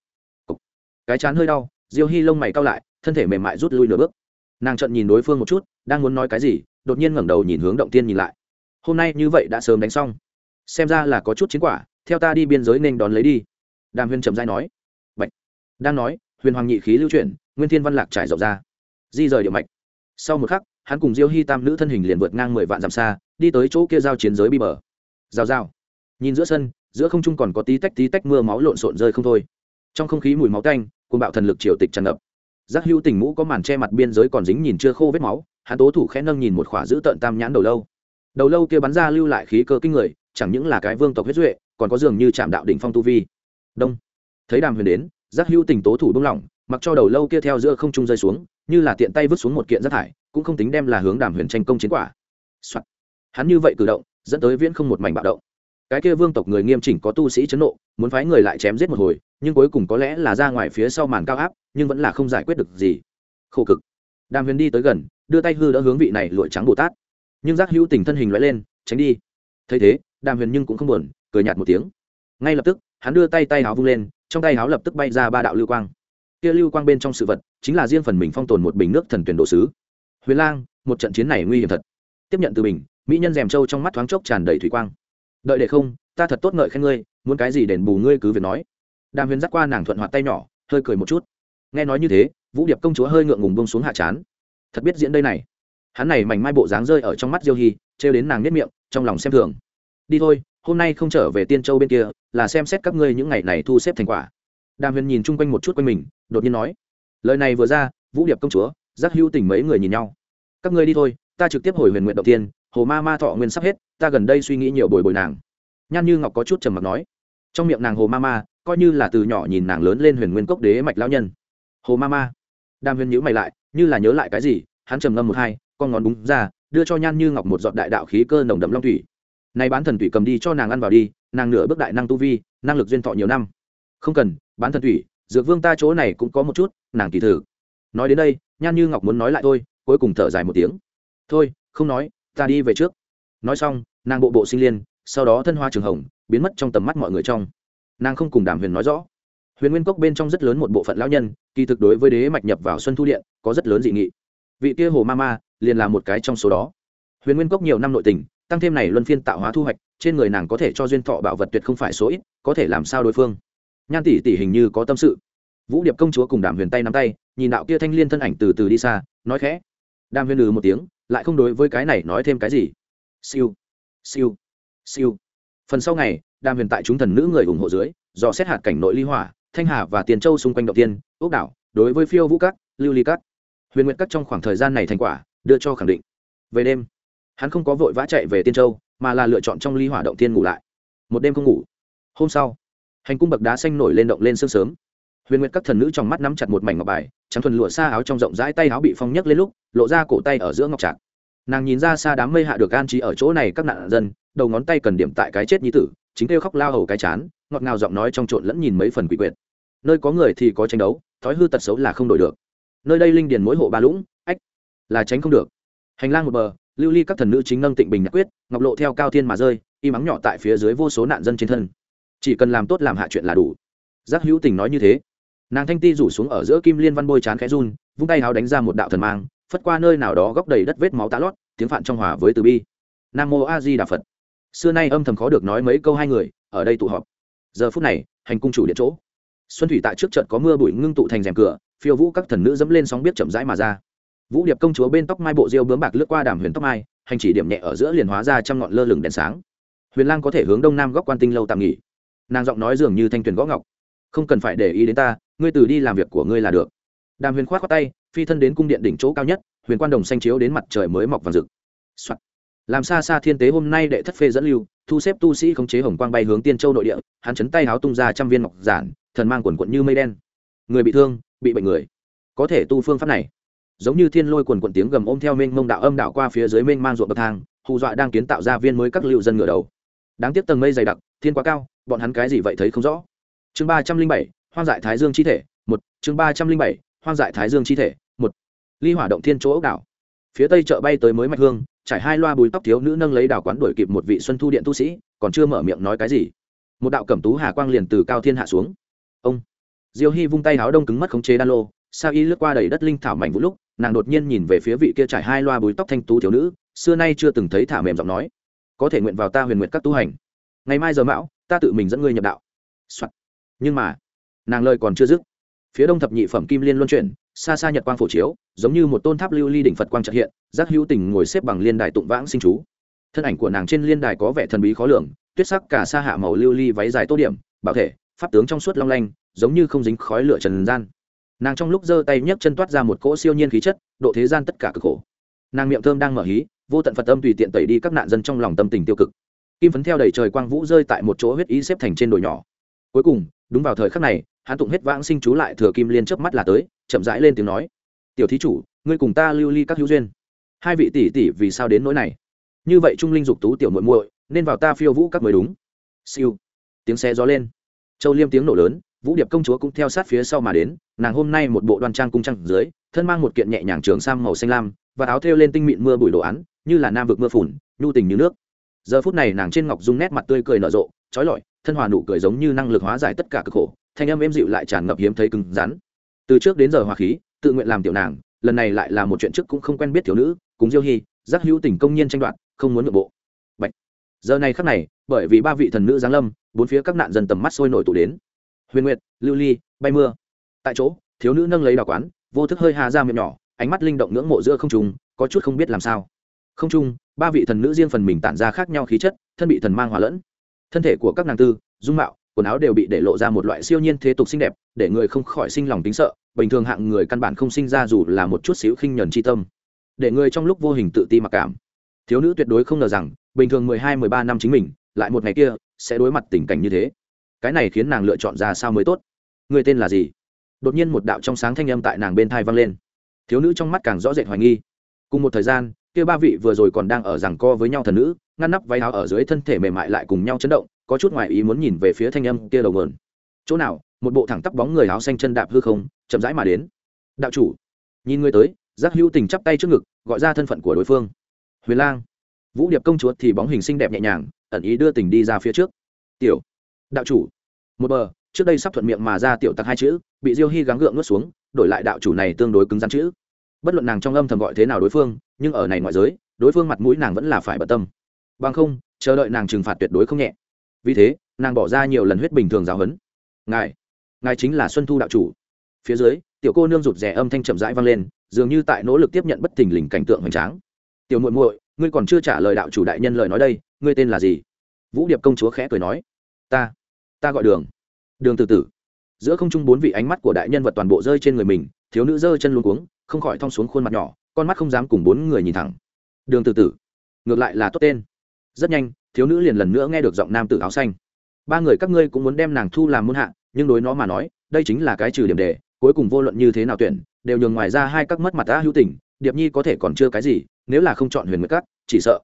Cái chán hơi đau diêu Hi lông mày cao lại thân thể mềm mại rút lui nửa bước. Nàng trận nhìn đối phương một chút đang muốn nói cái gì đột nhiên ngẩng đầu nhìn hướng động tiên nhìn lại. Hôm nay như vậy đã sớm đánh xong. Xem ra là có chút chiến quả theo ta đi biên giới nên đón lấy đi. Đàm Huyên trầm dai nói. Bạch. đang nói huyền hoàng nhị khí lưu chuyển, nguyên thiên văn lạc trải rộng ra. Di rời địa mạch. Sau một khắc, hắn cùng diêu hy tam nữ thân hình liền vượt ngang mười vạn dặm xa, đi tới chỗ kia giao chiến giới bi bờ. Giao giao nhìn giữa sân, giữa không trung còn có tí tách tí tách mưa máu lộn xộn rơi không thôi. Trong không khí mùi máu tanh côn bạo thần lực triều tịch tràn ngập. Giác hữu tình mũ có màn che mặt biên giới còn dính nhìn chưa khô vết máu, hắn tố thủ khẽ nâng nhìn một khỏa giữ tợn tam nhãn đầu lâu. Đầu lâu kia bắn ra lưu lại khí cơ kinh người, chẳng những là cái vương tộc huyết duệ, còn có dường như chạm đạo đỉnh phong tu vi. Đông. Thấy đàm huyền đến giác hữu tình tố thủ đông lỏng, mặc cho đầu lâu kia theo giữa không trung rơi xuống, như là tiện tay vứt xuống một kiện rác thải, cũng không tính đem là hướng đàm huyền tranh công chiến quả、Soạn. hắn như vậy cử động, dẫn tới viễn không một mảnh bạo động. Cái kia vương tộc người nghiêm chỉnh có tu sĩ chấn nộ, muốn phái người lại chém giết một hồi, nhưng cuối cùng có lẽ là ra ngoài phía sau màn cao áp, nhưng vẫn là không giải quyết được gì. Khổ cực. Đàm huyền đi tới gần, đưa tay hư đỡ hướng vị này lụi trắng bồ tát. Nhưng giác hữu tình thân hình loại lên, tránh đi. Thấy thế, đàm huyền nhưng cũng không buồn, cười nhạt một tiếng. Ngay lập tức, hắn đưa tay tay áo vung lên trong tay háo lập tức bay ra ba đạo lưu quang. Kia lưu quang bên trong sự vật chính là riêng phần mình phong tồn một bình nước thần tuyển đồ sứ. Huyền lang, một trận chiến này nguy hiểm thật. Tiếp nhận từ bình, mỹ nhân rèm trâu trong mắt thoáng chốc tràn đầy thủy quang. Đợi để không, ta thật tốt ngợi khen ngươi, muốn cái gì đền bù ngươi cứ việc nói. Đàm huyền dắt qua nàng thuận hoạt tay nhỏ, hơi cười một chút. Nghe nói như thế, vũ điệp công chúa hơi ngượng ngùng bông xuống hạ chán. Thật biết diễn đây này. Hắn này mảnh mai bộ dáng rơi ở trong mắt diêu hy trêu đến nàng nếp miệng, trong lòng xem thường. Đi thôi hôm nay không trở về tiên châu bên kia, là xem xét các ngươi những ngày này thu xếp thành quả. Đàm huyền nhìn chung quanh một chút quanh mình, đột nhiên nói, lời này vừa ra, vũ điệp công chúa, giác hữu tình mấy người nhìn nhau. Các ngươi đi thôi, ta trực tiếp hồi huyền nguyện đầu tiên, hồ ma ma thọ nguyên sắp hết, ta gần đây suy nghĩ nhiều bồi bồi nàng. Nhan như ngọc có chút trầm mặc nói, trong miệng nàng hồ ma ma, coi như là từ nhỏ nhìn nàng lớn lên huyền nguyên cốc đế mạch lão nhân. Hồ ma ma. Đàm huyền nhữ mày lại, như là nhớ lại cái gì, hắn trầm ngâm một hai, con ngón búng ra, đưa cho nhan như ngọc một giọt đại đạo khí cơ nồng đậm long thủy này bán thần thủy cầm đi cho nàng ăn vào đi, nàng nửa bước đại năng tu vi, năng lực duyên thọ nhiều năm. Không cần, bán thần thủy dược vương ta chỗ này cũng có một chút, nàng kỳ thử. Nói đến đây, nhan như ngọc muốn nói lại thôi, cuối cùng thở dài một tiếng. Thôi, không nói, ta đi về trước. Nói xong, nàng bộ bộ sinh liên, sau đó thân hoa trường hồng, biến mất trong tầm mắt mọi người trong. Nàng không cùng đàm huyền nói rõ. Huyền nguyên cốc bên trong rất lớn một bộ phận lão nhân, kỳ thực đối với đế mạch nhập vào xuân thu điện, có rất lớn dị nghị. Vị kia hồ ma ma, liền là một cái trong số đó. Huyền nguyên cốc nhiều năm nội tình tăng thêm này luân phiên tạo hóa thu hoạch, trên người nàng có thể cho duyên thọ bảo vật tuyệt không phải số ít, có thể làm sao đối phương? Nhan tỷ tỷ hình như có tâm sự. Vũ điệp công chúa cùng đàm huyền tay nắm tay, nhìn đạo kia thanh liên thân ảnh từ từ đi xa, nói khẽ. Đàm huyền lừ một tiếng, lại không đối với cái này nói thêm cái gì. Siêu siêu siêu. Phần sau ngày, đàm huyền tại chúng thần nữ người ủng hộ dưới do xét hạt cảnh nội ly hỏa, thanh hà và tiền châu xung quanh động tiên ốc đảo, đối với phiêu vũ các, lưu ly các. Huyền nguyện các trong khoảng thời gian này thành quả, đưa cho khẳng định. Về đêm hắn không có vội vã chạy về tiên châu, mà là lựa chọn trong ly hỏa động tiên ngủ lại. Một đêm không ngủ. Hôm sau, hành cung bậc đá xanh nổi lên động lên sương sớm. Huyền nguyệt các thần nữ trong mắt nắm chặt một mảnh ngọc bài, trắng thuần lụa xa áo trong rộng rãi tay áo bị phong nhấc lên lúc, lộ ra cổ tay ở giữa ngọc trạc. Nàng nhìn ra xa đám mây hạ được an trí ở chỗ này các nạn dân, đầu ngón tay cần điểm tại cái chết nhi tử, chính kêu khóc lao hầu cái chán, ngọt ngào giọng nói trong trộn lẫn nhìn mấy phần quỷ quyệt. Nơi có người thì có tranh đấu, thói hư tật xấu là không đổi được. Nơi đây linh điền mỗi hộ ba lũng, ách, là tránh không được. Hành lang một bờ lưu ly các thần nữ chính nâng tịnh bình nhạc quyết, ngọc lộ theo cao thiên mà rơi, y mắng nhỏ tại phía dưới vô số nạn dân trên thân. Chỉ cần làm tốt làm hạ chuyện là đủ. Giác hữu tình nói như thế. Nàng thanh ti rủ xuống ở giữa kim liên văn bôi chán khẽ run, vung tay háo đánh ra một đạo thần mang, phất qua nơi nào đó góc đầy đất vết máu tá lót, tiếng phạn trong hòa với từ bi. Nam mô a di đà phật. Xưa nay âm thầm khó được nói mấy câu hai người, ở đây tụ họp. Giờ phút này, hành cung chủ điện chỗ. Xuân thủy tại trước trận có mưa bụi ngưng tụ thành rèm cửa, phiêu vũ các thần nữ dẫm lên sóng biết chậm rãi mà ra vũ điệp công chúa bên tóc mai bộ diêu bướm bạc lướt qua đàm huyền tóc mai, hành chỉ điểm nhẹ ở giữa liền hóa ra trăm ngọn lơ lửng đèn sáng. Huyền lang có thể hướng đông nam góc quan tinh lâu tạm nghỉ. Nàng giọng nói dường như thanh tuyền gõ ngọc. Không cần phải để ý đến ta, ngươi từ đi làm việc của ngươi là được. Đàm huyền khoát khoát tay, phi thân đến cung điện đỉnh chỗ cao nhất, huyền quan đồng xanh chiếu đến mặt trời mới mọc vàng rực、Soạn. làm xa xa thiên tế hôm nay đệ thất phê dẫn lưu, thu xếp tu sĩ khống chế hồng quang bay hướng tiên châu nội địa, hắn chấn tay háo tung ra trăm viên ngọc giản, thần mang quần quận như mây đen. Người bị thương, bị bệnh người. Có thể tu phương pháp này giống như thiên lôi quần quần tiếng gầm ôm theo mênh mông đạo âm đạo qua phía dưới mênh mang ruộng bậc thang, hù dọa đang kiến tạo ra viên mới các liệu dân ngựa đầu. Đáng tiếc tầng mây dày đặc, thiên quá cao, bọn hắn cái gì vậy thấy không rõ. Chương ba trăm linh bảy, hoang dại thái dương chi thể, một, chương ba trăm linh bảy, hoang dại thái dương chi thể, một. Ly hỏa động thiên chỗ ốc đảo. Phía tây chợ bay tới mới mạch hương, trải hai loa bùi tóc thiếu nữ nâng lấy đảo quán đuổi kịp một vị xuân thu điện tu sĩ, còn chưa mở miệng nói cái gì. Một đạo cẩm tú hà quang liền từ cao thiên hạ xuống. Ông. Diêu hy vung tay áo đông cứng mất khống chế đan lô sao y lướt qua đầy đất linh thảo mảnh vũ lúc nàng đột nhiên nhìn về phía vị kia trải hai loa bùi tóc thanh tú thiếu nữ, xưa nay chưa từng thấy thả mềm giọng nói, có thể nguyện vào ta huyền nguyện các tu hành. Ngày mai giờ mão, ta tự mình dẫn ngươi nhập đạo、Soạn. nhưng mà, nàng lời còn chưa dứt, phía đông thập nhị phẩm kim liên luân chuyển, xa xa nhật quang phổ chiếu, giống như một tôn tháp lưu ly đỉnh phật quang trợ hiện, giác hữu tình ngồi xếp bằng liên đài tụng vãng sinh chú. Thân ảnh của nàng trên liên đài có vẻ thần bí khó lường, tuyết sắc cả xa hạ màu lưu ly váy dài tô điểm, bảo thể, pháp tướng trong suốt long lanh, giống như không dính khói lửa trần gian nàng trong lúc giơ tay nhấc chân toát ra một cỗ siêu nhiên khí chất, độ thế gian tất cả cực khổ. Nàng miệng thơm đang mở hí, vô tận phật âm tùy tiện tẩy đi các nạn dân trong lòng tâm tình tiêu cực. Kim phấn theo đầy trời quang vũ rơi tại một chỗ huyết ý xếp thành trên đồi nhỏ. Cuối cùng, đúng vào thời khắc này, hắn tụng hết vãng sinh chú lại thừa kim liên chớp mắt là tới, chậm rãi lên tiếng nói. Tiểu thí chủ, ngươi cùng ta lưu ly các hữu duyên. Hai vị tỷ tỷ vì sao đến nỗi này? Như vậy trung linh dục tú tiểu muội muội, nên vào ta phiêu vũ các mới đúng. Siêu. Tiếng xe gió lên. Châu liêm tiếng nổ lớn, vũ điệp công chúa cũng theo sát phía sau mà đến nàng hôm nay một bộ đoan trang cung trăng dưới, thân mang một kiện nhẹ nhàng trường sam màu xanh lam, và áo thêu lên tinh mịn mưa bụi đồ án, như là nam vực mưa phùn, nhu tình như nước. Giờ phút này nàng trên ngọc dung nét mặt tươi cười nở rộ, trói lọi, thân hòa nụ cười giống như năng lực hóa giải tất cả cực khổ, thanh âm êm dịu lại tràn ngập hiếm thấy cứng rắn. Từ trước đến giờ hòa khí, tự nguyện làm tiểu nàng, lần này lại là một chuyện trước cũng không quen biết thiếu nữ, cùng diêu hy giác hữu tình công nhiên tranh đoạt, không muốn nội bộ. Bạch. giờ này khắc này, bởi vì ba vị thần nữ giáng lâm, bốn phía các nạn dân tầm mắt sôi nổi tụ đến. Huyền nguyệt, lưu ly, bay mưa tại chỗ, thiếu nữ nâng lấy đào quán, vô thức hơi hà ra miệng nhỏ, ánh mắt linh động ngưỡng mộ giữa không trùng có chút không biết làm sao. Không trung, ba vị thần nữ riêng phần mình tản ra khác nhau khí chất, thân bị thần mang hòa lẫn. Thân thể của các nàng tư, dung mạo, quần áo đều bị để lộ ra một loại siêu nhiên thế tục xinh đẹp, để người không khỏi sinh lòng tính sợ, bình thường hạng người căn bản không sinh ra dù là một chút xíu khinh nhuần chi tâm. Để người trong lúc vô hình tự ti mặc cảm. Thiếu nữ tuyệt đối không ngờ rằng, bình thường mười hai, mười ba năm chính mình, lại một ngày kia, sẽ đối mặt tình cảnh như thế. Cái này khiến nàng lựa chọn ra sao mới tốt? Người tên là gì? Đột nhiên một đạo trong sáng thanh âm tại nàng bên thai vang lên. Thiếu nữ trong mắt càng rõ rệt hoài nghi. Cùng một thời gian, kia ba vị vừa rồi còn đang ở rằng co với nhau thần nữ, ngăn nắp váy áo ở dưới thân thể mềm mại lại cùng nhau chấn động, có chút ngoại ý muốn nhìn về phía thanh âm kia đầu mờn chỗ nào, một bộ thẳng tắp bóng người áo xanh chân đạp hư không, chậm rãi mà đến. Đạo chủ. Nhìn người tới, giác hữu tình chắp tay trước ngực, gọi ra thân phận của đối phương. Huyền lang. Vũ điệp công chúa thì bóng hình xinh đẹp nhẹ nhàng, ẩn ý đưa tình đi ra phía trước. Tiểu, đạo chủ. Một bờ trước đây sắp thuận miệng mà ra tiểu tặc hai chữ, bị diêu hy gắng gượng nuốt xuống, đổi lại đạo chủ này tương đối cứng rắn chữ. Bất luận nàng trong âm thầm gọi thế nào đối phương, nhưng ở này ngoại giới, đối phương mặt mũi nàng vẫn là phải bận tâm. Bằng không, chờ đợi nàng trừng phạt tuyệt đối không nhẹ. Vì thế, nàng bỏ ra nhiều lần huyết bình thường giáo huấn. Ngài ngài chính là xuân thu đạo chủ. Phía dưới, tiểu cô nương rụt rè âm thanh chậm rãi vang lên, dường như tại nỗ lực tiếp nhận bất thình lình cảnh tượng hoành tráng. Tiểu muội muội, ngươi còn chưa trả lời đạo chủ đại nhân lời nói đây, ngươi tên là gì? Vũ điệp công chúa khẽ cười nói. Ta ta gọi đường đường từ tử giữa không trung bốn vị ánh mắt của đại nhân vật toàn bộ rơi trên người mình, thiếu nữ giơ chân luống cuống, không khỏi thong xuống khuôn mặt nhỏ, con mắt không dám cùng bốn người nhìn thẳng. Đường từ tử ngược lại là tốt tên. Rất nhanh, thiếu nữ liền lần nữa nghe được giọng nam tử áo xanh. Ba người các ngươi cũng muốn đem nàng thu làm môn hạ, nhưng đối nó mà nói, đây chính là cái trừ điểm đề, cuối cùng vô luận như thế nào tuyển, đều nhường ngoài ra hai các mất mặt đã hữu tình, điệp nhi có thể còn chưa cái gì, nếu là không chọn huyền nguyệt cát chỉ sợ.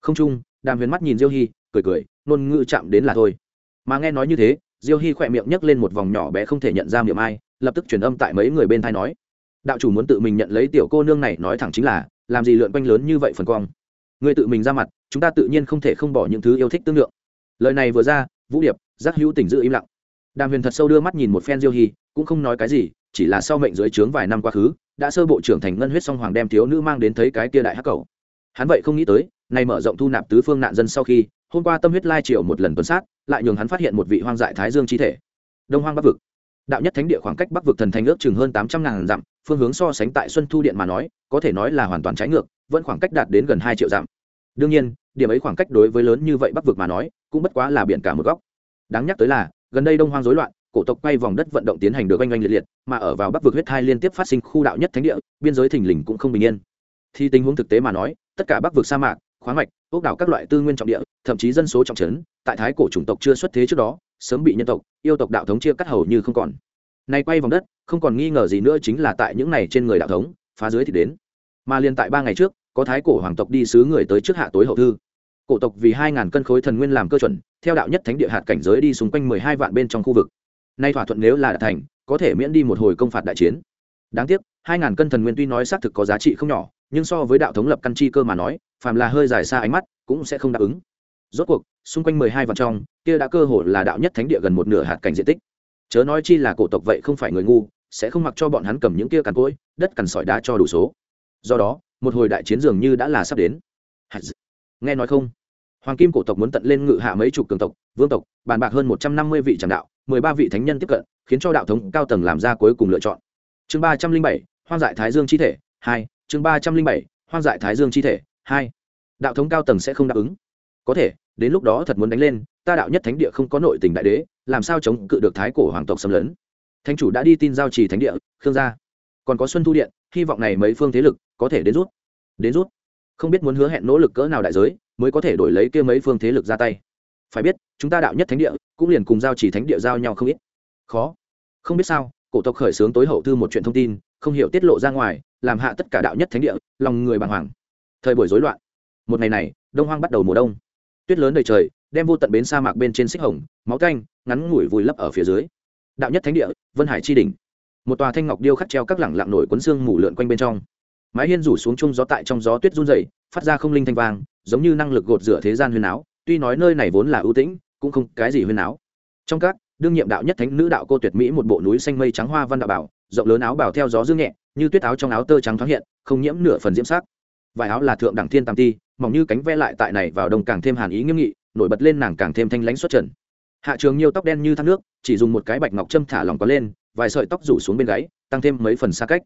Không chung đàm huyền mắt nhìn diêu hy cười cười nôn ngữ chạm đến là thôi. Mà nghe nói như thế diêu hy khỏe miệng nhấc lên một vòng nhỏ bé không thể nhận ra miệng ai, lập tức truyền âm tại mấy người bên thai nói, đạo chủ muốn tự mình nhận lấy tiểu cô nương này, nói thẳng chính là, làm gì lượn quanh lớn như vậy phần quang. Người tự mình ra mặt, chúng ta tự nhiên không thể không bỏ những thứ yêu thích tương lượng. Lời này vừa ra, vũ điệp, giác hữu tình giữ im lặng. Đàm huyền thật sâu đưa mắt nhìn một phen diêu hy cũng không nói cái gì, chỉ là sau mệnh dưới trướng vài năm quá khứ, đã sơ bộ trưởng thành ngân huyết song hoàng đem thiếu nữ mang đến thấy cái kia đại hắc cầu. Hắn vậy không nghĩ tới, nay mở rộng thu nạp tứ phương nạn dân sau khi hôm qua tâm huyết lai triều một lần tuần sát, lại nhường hắn phát hiện một vị hoang dại thái dương chi thể. Đông hoang bắc vực. Đạo nhất thánh địa khoảng cách bắc vực thần thành ước chừng hơn tám trăm ngàn dặm, phương hướng so sánh tại xuân thu điện mà nói, có thể nói là hoàn toàn trái ngược, vẫn khoảng cách đạt đến gần hai triệu dặm. Đương nhiên, điểm ấy khoảng cách đối với lớn như vậy bắc vực mà nói, cũng bất quá là biển cả một góc. Đáng nhắc tới là, gần đây đông hoang rối loạn, cổ tộc quay vòng đất vận động tiến hành được oanh oanh liệt liệt, mà ở vào bắc vực huyết thai liên tiếp phát sinh khu đạo nhất thánh địa, biên giới thình lình cũng không bình yên. Thì tình huống thực tế mà nói, tất cả bắc vực sa mạc khoáng mạch, ốc đảo các loại tư nguyên trọng địa, thậm chí dân số trọng trấn, tại thái cổ chủng tộc chưa xuất thế trước đó, sớm bị nhân tộc, yêu tộc đạo thống chia cắt hầu như không còn. Nay quay vòng đất, không còn nghi ngờ gì nữa chính là tại những này trên người đạo thống, phá dưới thì đến. Mà liên tại ba ngày trước, có thái cổ hoàng tộc đi sứ người tới trước hạ tối hậu thư. Cổ tộc vì hai ngàn cân khối thần nguyên làm cơ chuẩn, theo đạo nhất thánh địa hạt cảnh giới đi xung quanh mười hai vạn bên trong khu vực. Nay thỏa thuận nếu là đạt thành, có thể miễn đi một hồi công phạt đại chiến. Đáng tiếc, hai ngàn cân thần nguyên tuy nói xác thực có giá trị không nhỏ nhưng so với đạo thống lập căn chi cơ mà nói, phàm là hơi dài xa ánh mắt cũng sẽ không đáp ứng. Rốt cuộc, xung quanh mười hai vạn trong, kia đã cơ hội là đạo nhất thánh địa gần một nửa hạt cảnh diện tích. Chớ nói chi là cổ tộc vậy không phải người ngu, sẽ không mặc cho bọn hắn cầm những kia cằn cỗi, đất cằn sỏi đá cho đủ số. Do đó, một hồi đại chiến dường như đã là sắp đến. Nghe nói không? Hoàng kim cổ tộc muốn tận lên ngự hạ mấy chục cường tộc, vương tộc, bàn bạc hơn một trăm năm mươi vị tràng đạo, mười ba vị thánh nhân tiếp cận, khiến cho đạo thống cao tầng làm ra cuối cùng lựa chọn. Chương ba trăm linh bảy, hoang dại thái dương chi thể, hai chương ba trăm linh bảy, hoang dại thái dương chi thể, hai. Đạo thống cao tầng sẽ không đáp ứng. Có thể, đến lúc đó thật muốn đánh lên, ta đạo nhất thánh địa không có nội tình đại đế, làm sao chống cự được thái cổ hoàng tộc xâm lấn? Thánh chủ đã đi tin giao trì thánh địa, khương gia. Còn có xuân thu điện, hy vọng này mấy phương thế lực có thể đến rút. Đến rút. Không biết muốn hứa hẹn nỗ lực cỡ nào đại giới, mới có thể đổi lấy kia mấy phương thế lực ra tay. Phải biết, chúng ta đạo nhất thánh địa, cũng liền cùng giao chỉ thánh địa giao nhau không ít. Khó. Không biết sao, cổ tộc khởi xướng tối hậu thư một chuyện thông tin không hiểu tiết lộ ra ngoài, làm hạ tất cả đạo nhất thánh địa, lòng người bàng hoàng. Thời buổi rối loạn. Một ngày này, đông hoang bắt đầu mùa đông. Tuyết lớn đầy trời, đem vô tận bến sa mạc bên trên xích hồng, máu canh, ngắn ngủi vùi lấp ở phía dưới. Đạo nhất thánh địa, vân hải chi đỉnh. Một tòa thanh ngọc điêu khắc treo các lẳng lặng nổi cuốn xương mù lượn quanh bên trong. Mái hiên rủ xuống chung gió tại trong gió tuyết run dày phát ra không linh thanh vang, giống như năng lực gột rửa thế gian huyền áo. Tuy nói nơi này vốn là ưu tĩnh, cũng không cái gì huyền áo. Trong các, đương nhiệm đạo nhất thánh nữ đạo cô tuyệt mỹ một bộ núi xanh mây trắng hoa văn đạo bảo rộng lớn áo bào theo gió dương nhẹ, như tuyết áo trong áo tơ trắng thoáng hiện, không nhiễm nửa phần diễm sắc. Vải áo là thượng đẳng thiên tam ti, mỏng như cánh ve lại tại này vào đông càng thêm hàn ý nghiêm nghị, nổi bật lên nàng càng thêm thanh lãnh xuất trần. Hạ trường nhiều tóc đen như thác nước, chỉ dùng một cái bạch ngọc châm thả lòng có lên, vài sợi tóc rủ xuống bên gáy, tăng thêm mấy phần xa cách.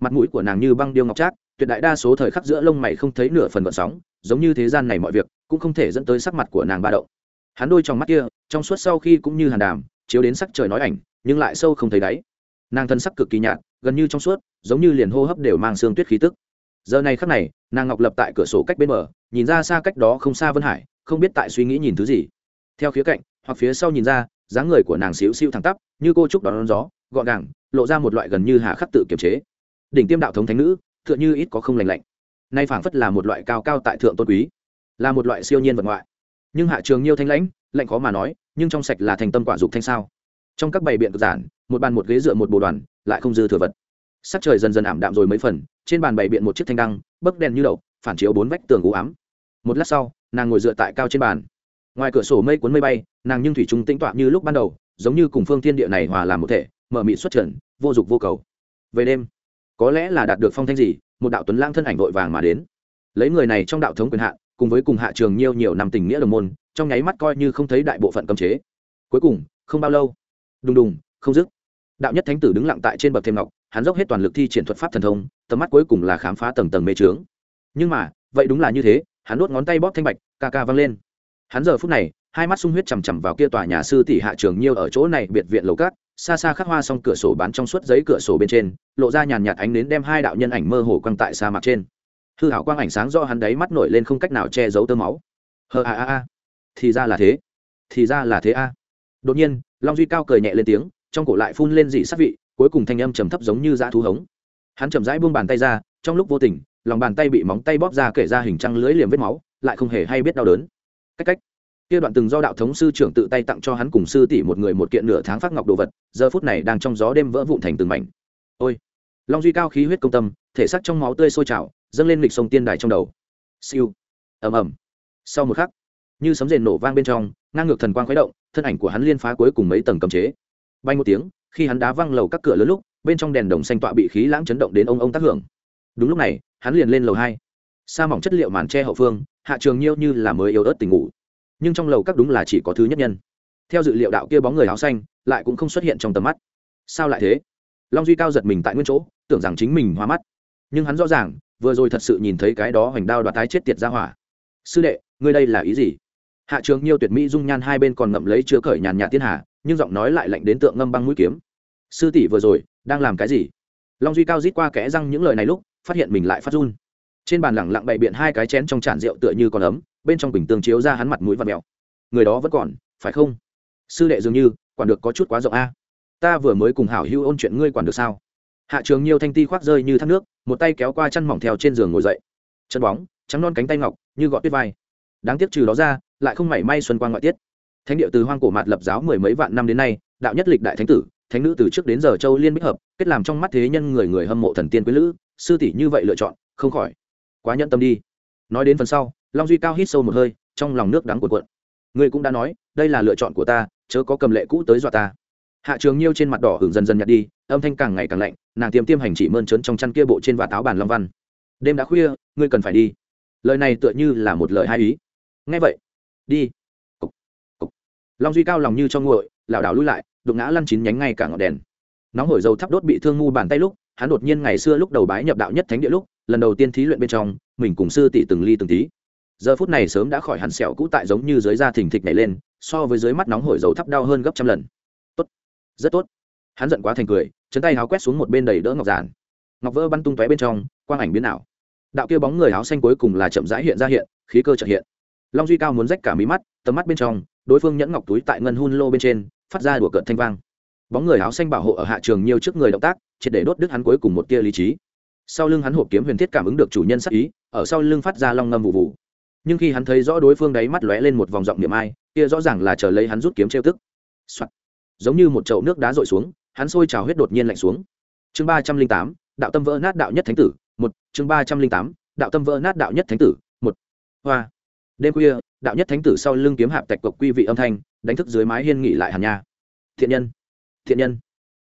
Mặt mũi của nàng như băng điêu ngọc trác, tuyệt đại đa số thời khắc giữa lông mày không thấy nửa phần gợn sóng, giống như thế gian này mọi việc cũng không thể dẫn tới sắc mặt của nàng ba động. Hắn đôi trong mắt kia, trong suốt sau khi cũng như hàn đàm, chiếu đến sắc trời nói ảnh, nhưng lại sâu không thấy đáy nàng thân sắc cực kỳ nhạt, gần như trong suốt, giống như liền hô hấp đều mang xương tuyết khí tức. Giờ này khắc này, nàng ngọc lập tại cửa sổ cách bên bờ, nhìn ra xa cách đó không xa vân hải, không biết tại suy nghĩ nhìn thứ gì. Theo khía cạnh, hoặc phía sau nhìn ra, dáng người của nàng xíu xíu thẳng tắp, như cô trúc đón gió, gọn gàng, lộ ra một loại gần như hạ khắc tự kiềm chế. Đỉnh tiêm đạo thống thánh nữ, tựa như ít có không lành lạnh. Nay phảng phất là một loại cao cao tại thượng tôn quý, là một loại siêu nhiên vật ngoại. Nhưng hạ trường nhiêu thanh lãnh, lạnh khó mà nói, nhưng trong sạch là thành tâm quả dục thanh sao trong các bày biện cực giản, một bàn một ghế dựa một bồ đoàn, lại không dư thừa vật. Sắc trời dần dần ảm đạm rồi mấy phần, trên bàn bày biện một chiếc thanh đăng, bấc đèn như đậu, phản chiếu bốn vách tường u ám. Một lát sau, nàng ngồi dựa tại cao trên bàn. Ngoài cửa sổ mây cuốn mây bay, nàng nhưng thủy trung tĩnh tọa như lúc ban đầu, giống như cùng phương thiên địa này hòa làm một thể, mở mị xuất trần, vô dục vô cầu. Về đêm, có lẽ là đạt được phong thanh gì, một đạo tuấn lang thân ảnh vội vàng mà đến. Lấy người này trong đạo thống quyền hạn, cùng với cùng hạ trường nhiêu nhiều năm tình nghĩa đồng môn, trong nháy mắt coi như không thấy đại bộ phận cấm chế. Cuối cùng, không bao lâu đùng đùng, không dứt. Đạo nhất thánh tử đứng lặng tại trên bậc thêm ngọc, hắn dốc hết toàn lực thi triển thuật pháp thần thông, tầm mắt cuối cùng là khám phá tầng tầng mê trướng nhưng mà, vậy đúng là như thế, hắn đốt ngón tay bóp thanh bạch, ca ca văng lên. Hắn giờ phút này, hai mắt sung huyết chằm chằm vào kia tòa nhà sư tỷ hạ trường nhiêu ở chỗ này biệt viện lầu cát, xa xa khắc hoa xong cửa sổ bán trong suốt giấy cửa sổ bên trên, lộ ra nhàn nhạt ánh đến đem hai đạo nhân ảnh mơ hồ quăng tại sa mạc trên. Hư hảo quang ảnh sáng do hắn đáy mắt nổi lên không cách nào che giấu tơ máu. Hờ a a a. Thì ra là thế. Thì ra là thế a. Đột nhiên long duy cao cười nhẹ lên tiếng, trong cổ lại phun lên dị sắc vị, cuối cùng thanh âm trầm thấp giống như dã thú hống. Hắn chậm rãi buông bàn tay ra, trong lúc vô tình, lòng bàn tay bị móng tay bóp ra kể ra hình trăng lưới liềm vết máu, lại không hề hay biết đau đớn. Cách cách. Kia đoạn từng do đạo thống sư trưởng tự tay tặng cho hắn cùng sư tỷ một người một kiện nửa tháng phát ngọc đồ vật, giờ phút này đang trong gió đêm vỡ vụn thành từng mảnh. Ôi. Long duy cao khí huyết công tâm, thể xác trong máu tươi sôi trào, dâng lên lịch sông tiên đài trong đầu. Siêu. Ầm ầm. Sau một khắc, như sấm rền nổ vang bên trong ngang ngược thần quang khuấy động, thân ảnh của hắn liên phá cuối cùng mấy tầng cầm chế. Bay một tiếng, khi hắn đá văng lầu các cửa lớn lúc, bên trong đèn đồng xanh tọa bị khí lãng chấn động đến ông ông tác hưởng. Đúng lúc này, hắn liền lên lầu hai. Sa mỏng chất liệu màn tre hậu phương, hạ trường nhiêu như là mới yếu ớt tình ngủ. Nhưng trong lầu các đúng là chỉ có thứ nhất nhân. Theo dự liệu đạo kia bóng người áo xanh, lại cũng không xuất hiện trong tầm mắt. Sao lại thế? Long duy cao giật mình tại nguyên chỗ, tưởng rằng chính mình hoa mắt. Nhưng hắn rõ ràng, vừa rồi thật sự nhìn thấy cái đó hoành đao đoạt tái chết tiệt ra hỏa. Sư đệ, ngươi đây là ý gì? Hạ trường nhiêu tuyệt mỹ dung nhan hai bên còn ngậm lấy chứa cởi nhàn nhạt thiên hà, nhưng giọng nói lại lạnh đến tượng ngâm băng mũi kiếm. Sư tỷ vừa rồi, đang làm cái gì? Long duy cao rít qua kẽ răng những lời này lúc, phát hiện mình lại phát run. Trên bàn lẳng lặng bày biện hai cái chén trong tràn rượu tựa như còn ấm, bên trong bình tương chiếu ra hắn mặt mũi và mèo. Người đó vẫn còn, phải không? Sư đệ dường như, quản được có chút quá rộng a. Ta vừa mới cùng hảo Hưu ôn chuyện ngươi quản được sao? Hạ trường nhiều thanh ti khoác rơi như thác nước, một tay kéo qua chăn mỏng theo trên giường ngồi dậy. Chân bóng, trắng non cánh tay ngọc, như gọt tuyết vai đáng tiếc trừ đó ra, lại không mảy may xuân quan ngoại tiết. Thánh địa từ hoang cổ mạt lập giáo mười mấy vạn năm đến nay, đạo nhất lịch đại thánh tử, thánh nữ từ trước đến giờ châu liên bích hợp, kết làm trong mắt thế nhân người người hâm mộ thần tiên quý lữ, sư tỷ như vậy lựa chọn, không khỏi quá nhận tâm đi. Nói đến phần sau, long duy cao hít sâu một hơi, trong lòng nước đắng cuộn cuộn. Ngươi cũng đã nói, đây là lựa chọn của ta, chớ có cầm lệ cũ tới dọa ta. Hạ trường nhiêu trên mặt đỏ hưởng dần dần nhạt đi, âm thanh càng ngày càng lạnh, nàng tiêm tiêm hành chỉ mơn trớn trong chăn kia bộ trên và táo bàn long văn. Đêm đã khuya, ngươi cần phải đi. Lời này tựa như là một lời hai ý nghe vậy, đi. Cục. Cục. long duy cao lòng như cho nguội, lảo đảo lui lại, đụng ngã lăn chín nhánh ngay cả ngọn đèn. Nóng hổi dầu thắp đốt bị thương ngu bàn tay lúc, hắn đột nhiên ngày xưa lúc đầu bái nhập đạo nhất thánh địa lúc, lần đầu tiên thí luyện bên trong, mình cùng sư tỷ từng ly từng tí. Giờ phút này sớm đã khỏi hẳn sẹo cũ tại giống như dưới da thình thịch nhảy lên, so với dưới mắt nóng hổi dầu thắp đau hơn gấp trăm lần. Tốt, rất tốt. Hắn giận quá thành cười chấn tay háo quét xuống một bên đầy đỡ ngọc giản. Ngọc vỡ bắn tung tóe bên trong, quang ảnh biến ảo. Đạo kia bóng người áo xanh cuối cùng là chậm rãi hiện ra hiện, khí cơ trợ hiện long duy cao muốn rách cả mí mắt, tầm mắt bên trong, đối phương nhẫn ngọc túi tại ngân hun lô bên trên, phát ra đùa cợt thanh vang. Bóng người áo xanh bảo hộ ở hạ trường nhiều trước người động tác, triệt để đốt đứt hắn cuối cùng một tia lý trí. Sau lưng hắn hộp kiếm huyền thiết cảm ứng được chủ nhân sắc ý, ở sau lưng phát ra long ngâm vụ vụ. Nhưng khi hắn thấy rõ đối phương đáy mắt lóe lên một vòng giọng niệm ai, kia rõ ràng là chờ lấy hắn rút kiếm trêu tức、Soạn. giống như một chậu nước đá rội xuống, hắn sôi trào huyết đột nhiên lạnh xuống. Chương ba trăm linh tám, đạo tâm vỡ nát đạo nhất thánh tử, một. Chương ba trăm linh tám, đạo tâm vỡ nát đạo nhất thánh tử, một. Hoa đêm khuya, đạo nhất thánh tử sau lưng kiếm hạp tạch cộc quy vị âm thanh, đánh thức dưới mái hiên nghỉ lại hàn nha. Thiện nhân thiện nhân.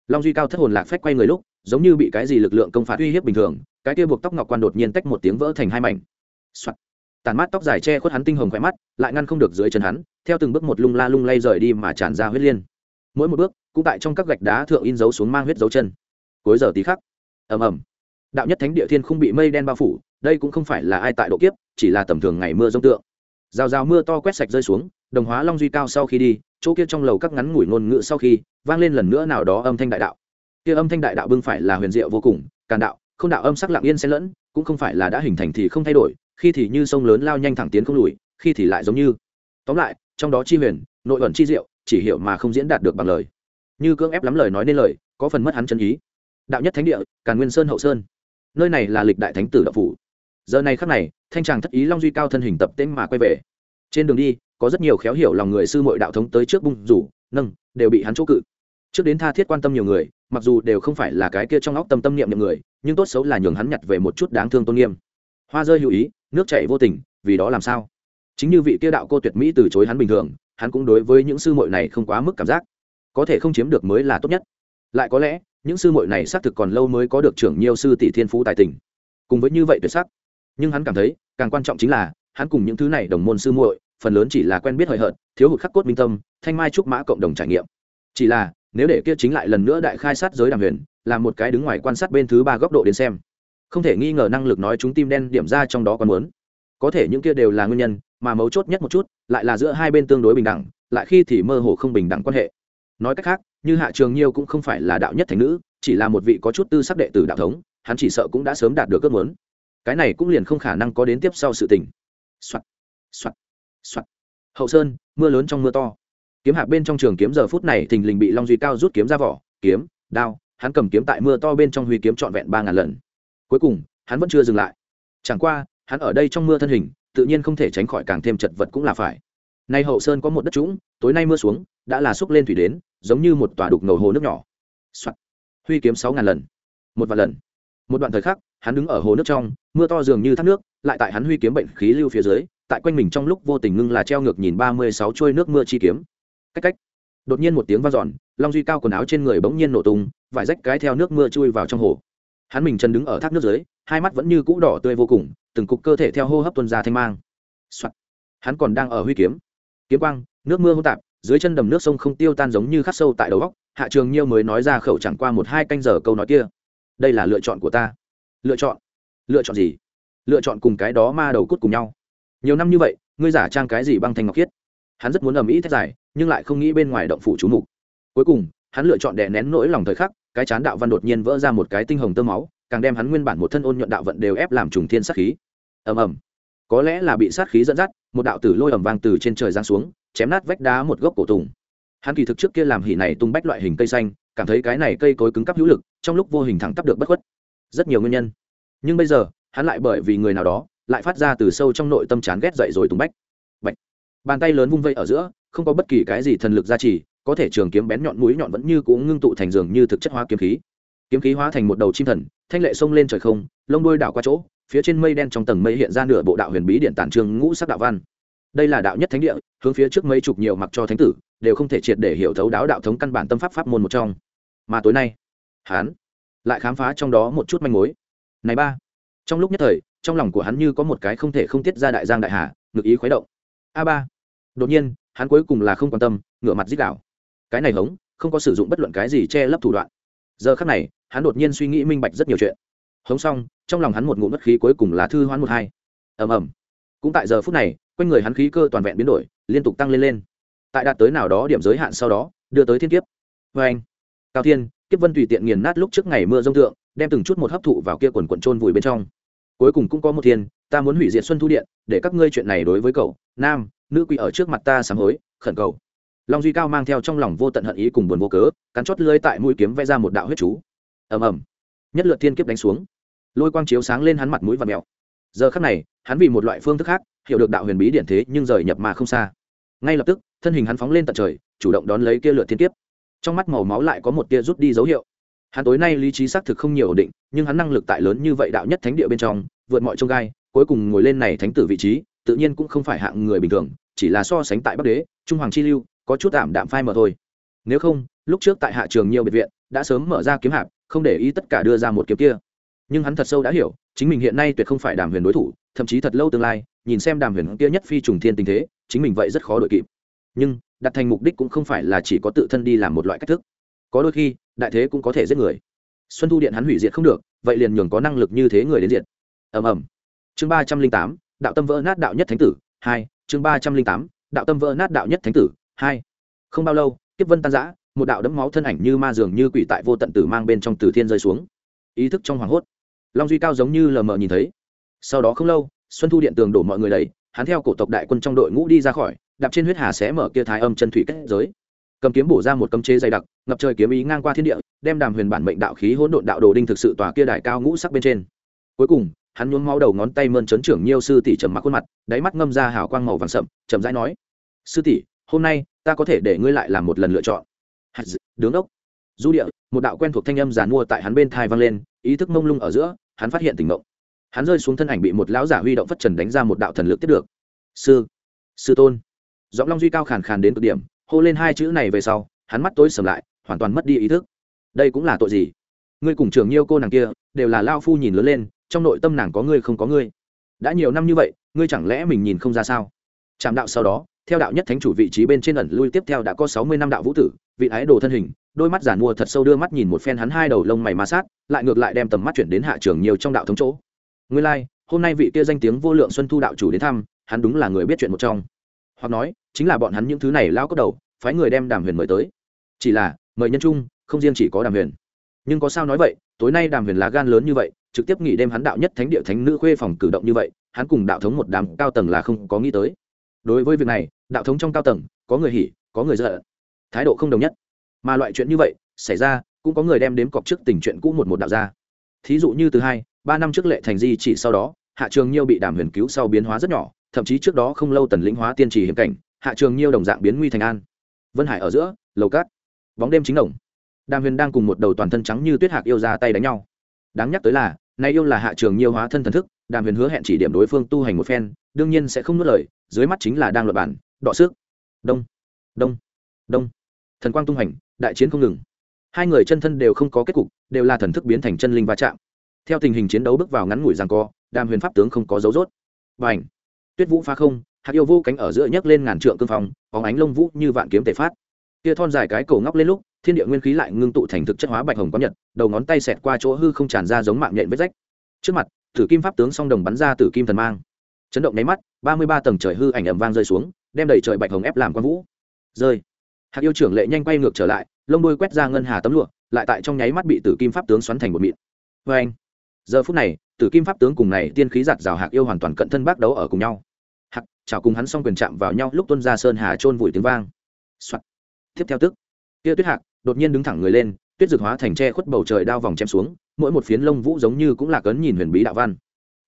Long duy cao thất hồn lạc phách quay người lúc, giống như bị cái gì lực lượng công phá uy hiếp bình thường, cái kia buộc tóc ngọc quan đột nhiên tách một tiếng vỡ thành hai mảnh、Soạn. tàn mát tóc dài che khuất hắn tinh hồng khỏe mắt, lại ngăn không được dưới chân hắn, theo từng bước một lung la lung lay rời đi mà tràn ra huyết liên. Mỗi một bước, cũng tại trong các gạch đá thượng in dấu xuống mang huyết dấu chân. Cuối giờ tí khắc, ầm ầm. Đạo nhất thánh địa thiên không bị mây đen bao phủ, đây cũng không phải là ai tại độ kiếp, chỉ là tầm thường ngày mưa rông tượng rào rào mưa to quét sạch rơi xuống, đồng hóa long duy cao sau khi đi, chỗ kia trong lầu các ngắn ngủi ngôn ngữ sau khi, vang lên lần nữa nào đó âm thanh đại đạo. Kia âm thanh đại đạo bưng phải là huyền diệu vô cùng, càn đạo, không đạo âm sắc lặng yên xen lẫn, cũng không phải là đã hình thành thì không thay đổi, khi thì như sông lớn lao nhanh thẳng tiến không lùi, khi thì lại giống như. Tóm lại, trong đó chi huyền, nội ẩn chi diệu, chỉ hiểu mà không diễn đạt được bằng lời. Như cưỡng ép lắm lời nói nên lời, có phần mất hắn chân ý. Đạo nhất thánh địa, càn nguyên sơn hậu sơn. Nơi này là lịch đại thánh tử đạo phủ giờ này khắc này, thanh tràng thất ý long duy cao thân hình tập tễnh mà quay về. Trên đường đi, có rất nhiều khéo hiểu lòng người sư mội đạo thống tới trước bung rủ, nâng, đều bị hắn chỗ cự. Trước đến tha thiết quan tâm nhiều người, mặc dù đều không phải là cái kia trong óc tâm tâm niệm niệm người, nhưng tốt xấu là nhường hắn nhặt về một chút đáng thương tôn nghiêm. Hoa rơi hữu ý, nước chảy vô tình, vì đó làm sao? Chính như vị kia đạo cô tuyệt mỹ từ chối hắn bình thường, hắn cũng đối với những sư muội này không quá mức cảm giác. Có thể không chiếm được mới là tốt nhất. Lại có lẽ, những sư muội này xác thực còn lâu mới có được trưởng nhiều sư tỷ thiên phú tài tình. Cùng với như vậy tuyệt sắc nhưng hắn cảm thấy, càng quan trọng chính là, hắn cùng những thứ này đồng môn sư muội, phần lớn chỉ là quen biết hời hợt, thiếu hụt khắc cốt minh tâm, thanh mai trúc mã cộng đồng trải nghiệm. Chỉ là, nếu để kia chính lại lần nữa đại khai sát giới đàm huyền, là một cái đứng ngoài quan sát bên thứ ba góc độ đến xem. Không thể nghi ngờ năng lực nói chúng tim đen điểm ra trong đó còn muốn. Có thể những kia đều là nguyên nhân, mà mấu chốt nhất một chút, lại là giữa hai bên tương đối bình đẳng, lại khi thì mơ hồ không bình đẳng quan hệ. Nói cách khác, như hạ trường nhiêu cũng không phải là đạo nhất thành nữ, chỉ là một vị có chút tư sắc đệ tử đạo thống, hắn chỉ sợ cũng đã sớm đạt được ước muốn cái này cũng liền không khả năng có đến tiếp sau sự tình. Soạt soạt soạt. Hậu sơn, mưa lớn trong mưa to. Kiếm hạc bên trong trường kiếm giờ phút này thình lình bị long duy cao rút kiếm ra vỏ, kiếm, đao, hắn cầm kiếm tại mưa to bên trong huy kiếm trọn vẹn ba ngàn lần. Cuối cùng, hắn vẫn chưa dừng lại. Chẳng qua, hắn ở đây trong mưa thân hình, tự nhiên không thể tránh khỏi càng thêm chật vật cũng là phải. Nay hậu sơn có một đất trũng, tối nay mưa xuống, đã là xúc lên thủy đến, giống như một tòa đục ngầu hồ nước nhỏ、Soạn. huy kiếm sáu ngàn lần, một vạn lần. Một đoạn thời khắc hắn đứng ở hồ nước trong, mưa to dường như thác nước, lại tại hắn huy kiếm bệnh khí lưu phía dưới, tại quanh mình trong lúc vô tình ngưng là treo ngược nhìn ba mươi sáu trôi nước mưa chi kiếm. Cách cách. Đột nhiên một tiếng vang dọn, long duy cao quần áo trên người bỗng nhiên nổ tung, vải rách cái theo nước mưa chui vào trong hồ. Hắn mình chân đứng ở thác nước dưới, hai mắt vẫn như cũ đỏ tươi vô cùng, từng cục cơ thể theo hô hấp tuân ra thanh mang、Soạn. hắn còn đang ở huy kiếm. Kiếm quang, nước mưa hỗn tạp, dưới chân đầm nước sông không tiêu tan giống như khắc sâu tại đầu góc, hạ trường nhiêu mới nói ra khẩu chẳng qua một hai canh giờ câu nói kia. Đây là lựa chọn của ta lựa chọn. Lựa chọn gì? Lựa chọn cùng cái đó ma đầu cút cùng nhau. Nhiều năm như vậy, ngươi giả trang cái gì băng thanh ngọc khiết? Hắn rất muốn ầm ĩ thét dài, nhưng lại không nghĩ bên ngoài động phủ chú mục. Cuối cùng, hắn lựa chọn đè nén nỗi lòng thời khắc, cái chán đạo văn đột nhiên vỡ ra một cái tinh hồng tơ máu, càng đem hắn nguyên bản một thân ôn nhuận đạo vận đều ép làm trùng thiên sát khí. Ầm ầm. Có lẽ là bị sát khí dẫn dắt, một đạo tử lôi ầm vang từ trên trời giáng xuống, chém nát vách đá một gốc cổ tùng. Hắn kỳ thực trước kia làm hỉ này tung bách loại hình cây xanh, cảm thấy cái này cây cối cứng cắp hữu lực, trong lúc vô hình thẳng tắp được bất khuất rất nhiều nguyên nhân. Nhưng bây giờ, hắn lại bởi vì người nào đó, lại phát ra từ sâu trong nội tâm chán ghét dậy rồi tung bách. Bạch. bàn tay lớn vung vây ở giữa, không có bất kỳ cái gì thần lực gia trì, có thể trường kiếm bén nhọn mũi nhọn vẫn như cũng ngưng tụ thành giường như thực chất hóa kiếm khí. Kiếm khí hóa thành một đầu chim thần, thanh lệ xông lên trời không, lông đuôi đảo qua chỗ, phía trên mây đen trong tầng mây hiện ra nửa bộ đạo huyền bí điện tản trường ngũ sắc đạo văn. Đây là đạo nhất thánh địa, hướng phía trước mấy chục nhiều mặc cho thánh tử, đều không thể triệt để hiểu thấu đáo đạo thống căn bản tâm pháp pháp môn một trong. Mà tối nay hán lại khám phá trong đó một chút manh mối. Này ba, trong lúc nhất thời, trong lòng của hắn như có một cái không thể không tiết ra đại giang đại hà, ngực ý khuấy động. A ba, đột nhiên, hắn cuối cùng là không quan tâm, ngửa mặt dích đạo cái này hống, không có sử dụng bất luận cái gì che lấp thủ đoạn. Giờ khắc này, hắn đột nhiên suy nghĩ minh bạch rất nhiều chuyện. Hống xong, trong lòng hắn một ngụm mất khí cuối cùng là thư hoán một hai. Ầm ầm. Cũng tại giờ phút này, quanh người hắn khí cơ toàn vẹn biến đổi, liên tục tăng lên lên. Tại đạt tới nào đó điểm giới hạn sau đó, đưa tới thiên kiếp. Vê anh. Cao thiên kiếp vân tùy tiện nghiền nát lúc trước ngày mưa rông tượng đem từng chút một hấp thụ vào kia quần quần trôn vùi bên trong. Cuối cùng cũng có một thiên, ta muốn hủy diệt xuân thu điện, để các ngươi chuyện này đối với cậu, nam, nữ quỷ ở trước mặt ta sám hối, khẩn cầu. Long duy cao mang theo trong lòng vô tận hận ý cùng buồn vô cớ, cắn chót lưới tại mũi kiếm vẽ ra một đạo huyết chú. Ầm ầm. Nhất lượt thiên kiếp đánh xuống. Lôi quang chiếu sáng lên hắn mặt mũi và mèo giờ khắc này, hắn vì một loại phương thức khác, hiểu được đạo huyền bí điển thế nhưng rời nhập mà không xa. Ngay lập tức, thân hình hắn phóng lên tận trời, chủ động đón lấy kia lượt thiên kiếp trong mắt màu máu lại có một tia rút đi dấu hiệu. Hắn tối nay lý trí xác thực không nhiều ổn định, nhưng hắn năng lực tại lớn như vậy đạo nhất thánh địa bên trong, vượt mọi trông gai, cuối cùng ngồi lên này thánh tử vị trí, tự nhiên cũng không phải hạng người bình thường, chỉ là so sánh tại bắc đế, trung hoàng chi lưu, có chút tạm đạm phai mờ thôi. Nếu không, lúc trước tại hạ trường nhiều biệt viện, đã sớm mở ra kiếm hạp, không để ý tất cả đưa ra một kiếm kia. Nhưng hắn thật sâu đã hiểu, chính mình hiện nay tuyệt không phải đàm huyền đối thủ, thậm chí thật lâu tương lai, nhìn xem đàm huyền kia nhất phi trùng thiên tình thế, chính mình vậy rất khó đội kịp. Nhưng đặt thành mục đích cũng không phải là chỉ có tự thân đi làm một loại cách thức. Có đôi khi, đại thế cũng có thể giết người. Xuân thu điện hắn hủy diệt không được, vậy liền nhường có năng lực như thế người đến diệt. Ầm ầm. Chương ba trăm linh tám, đạo tâm vỡ nát đạo nhất thánh tử, hai, chương ba trăm linh tám, đạo tâm vỡ nát đạo nhất thánh tử, hai. Không bao lâu, kiếp vân tan giã một đạo đẫm máu thân ảnh như ma dường như quỷ tại vô tận tử mang bên trong từ thiên rơi xuống. Ý thức trong hoảng hốt. Long duy cao giống như lờ mờ nhìn thấy. Sau đó không lâu, xuân thu điện tường đổ mọi người đầy, hắn theo cổ tộc đại quân trong đội ngũ đi ra khỏi đạp trên huyết hà sẽ mở kia thái âm chân thủy kết giới. Cầm kiếm bổ ra một cấm chế dày đặc, ngập trời kiếm ý ngang qua thiên địa, đem đàm huyền bản mệnh đạo khí hỗn độn đạo đồ đinh thực sự tòa kia đài cao ngũ sắc bên trên. Cuối cùng, hắn nhuốm máu đầu ngón tay mơn trấn trưởng nhiêu sư tỷ trầm mặc khuôn mặt, đáy mắt ngâm ra hào quang màu vàng sậm, chậm rãi nói, sư tỷ, hôm nay ta có thể để ngươi lại làm một lần lựa chọn. Đứng ốc. Du địa, một đạo quen thuộc thanh âm giàn mua tại hắn bên thai vang lên, ý thức mông lung ở giữa, hắn phát hiện tình mộng hắn rơi xuống thân ảnh bị một lão giả huy động phất trần đánh ra một đạo thần lực tiếp được. Sư sư tôn giọng long duy cao khàn khàn đến cực điểm hô lên hai chữ này về sau hắn mắt tối sầm lại hoàn toàn mất đi ý thức. Đây cũng là tội gì? Ngươi cùng trưởng nhiêu cô nàng kia đều là lao phu nhìn lớn lên trong nội tâm nàng có ngươi không có ngươi. Đã nhiều năm như vậy ngươi chẳng lẽ mình nhìn không ra sao? Trạm đạo sau đó theo đạo nhất thánh chủ vị trí bên trên ẩn lui tiếp theo đã có sáu mươi năm đạo vũ tử vị ái đồ thân hình đôi mắt giản mua thật sâu đưa mắt nhìn một phen hắn hai đầu lông mày ma sát lại ngược lại đem tầm mắt chuyển đến hạ trường nhiều trong đạo thống chỗ. Ngươi lai、like, hôm nay vị kia danh tiếng vô lượng xuân thu đạo chủ đến thăm hắn đúng là người biết chuyện một trong hoặc nói, chính là bọn hắn những thứ này lao cốc đầu, phái người đem đàm huyền mời tới. Chỉ là, mời nhân trung, không riêng chỉ có đàm huyền. Nhưng có sao nói vậy, tối nay đàm huyền lá gan lớn như vậy, trực tiếp nghỉ đêm hắn đạo nhất thánh địa thánh nữ khuê phòng cử động như vậy, hắn cùng đạo thống một đám cao tầng là không có nghĩ tới. Đối với việc này, đạo thống trong cao tầng, có người hỉ, có người dợ thái độ không đồng nhất. Mà loại chuyện như vậy, xảy ra, cũng có người đem đếm cọc trước tình chuyện cũ một một đạo ra. Thí dụ như từ hai, ba năm trước lệ thành di chỉ sau đó, hạ trường nhiêu bị đàm huyền cứu sau biến hóa rất nhỏ thậm chí trước đó không lâu tần lĩnh hóa tiên trì hiểm cảnh, hạ trường nhiêu đồng dạng biến nguy thành an. Vân hải ở giữa, lầu cát, bóng đêm chính đồng đàm huyền đang cùng một đầu toàn thân trắng như tuyết hạc yêu ra tay đánh nhau. Đáng nhắc tới là, nay yêu là hạ trường nhiêu hóa thân thần thức, đàm huyền hứa hẹn chỉ điểm đối phương tu hành một phen, đương nhiên sẽ không nuốt lời, dưới mắt chính là đang luật bản đọ sức. Đông đông đông. Thần quang tung hành, đại chiến không ngừng. Hai người chân thân đều không có kết cục, đều là thần thức biến thành chân linh va chạm. Theo tình hình chiến đấu bước vào ngắn ngủi rằng co, đàm huyền pháp tướng không có dấu rốt. Và ảnh tuyết vũ phá không hạt yêu vô cánh ở giữa nhấc lên ngàn trượng cương phong, bóng ánh lông vũ như vạn kiếm tề phát. Kia thon dài cái cổ ngóc lên lúc, thiên địa nguyên khí lại ngưng tụ thành thực chất hóa bạch hồng có nhật, đầu ngón tay xẹt qua chỗ hư không tràn ra giống mạng nhện vết rách. Trước mặt tử kim pháp tướng song đồng bắn ra tử kim thần mang. Chấn động nháy mắt, ba mươi ba tầng trời hư ảnh ẩm vang rơi xuống, đem đầy trời bạch hồng ép làm quan vũ. Rơi. Hạt yêu trưởng lệ nhanh quay ngược trở lại, lông đôi quét ra ngân hà tấm lụa, lại tại trong nháy mắt bị tử kim pháp tướng xoắn thành một mịn. Vê anh giờ phút này tử kim pháp tướng cùng này tiên khí giặt rào hạc yêu hoàn toàn cận thân bác đấu ở cùng nhau. Hạc, chào cùng hắn xong quyền chạm vào nhau, lúc tuân ra sơn hà trôn vùi tiếng vang、Soạn. tiếp theo tức. Tia tuyết hạc, đột nhiên đứng thẳng người lên, tuyết dược hóa thành tre khuất bầu trời đao vòng chém xuống, mỗi một phiến lông vũ giống như cũng là cấn nhìn huyền bí đạo văn.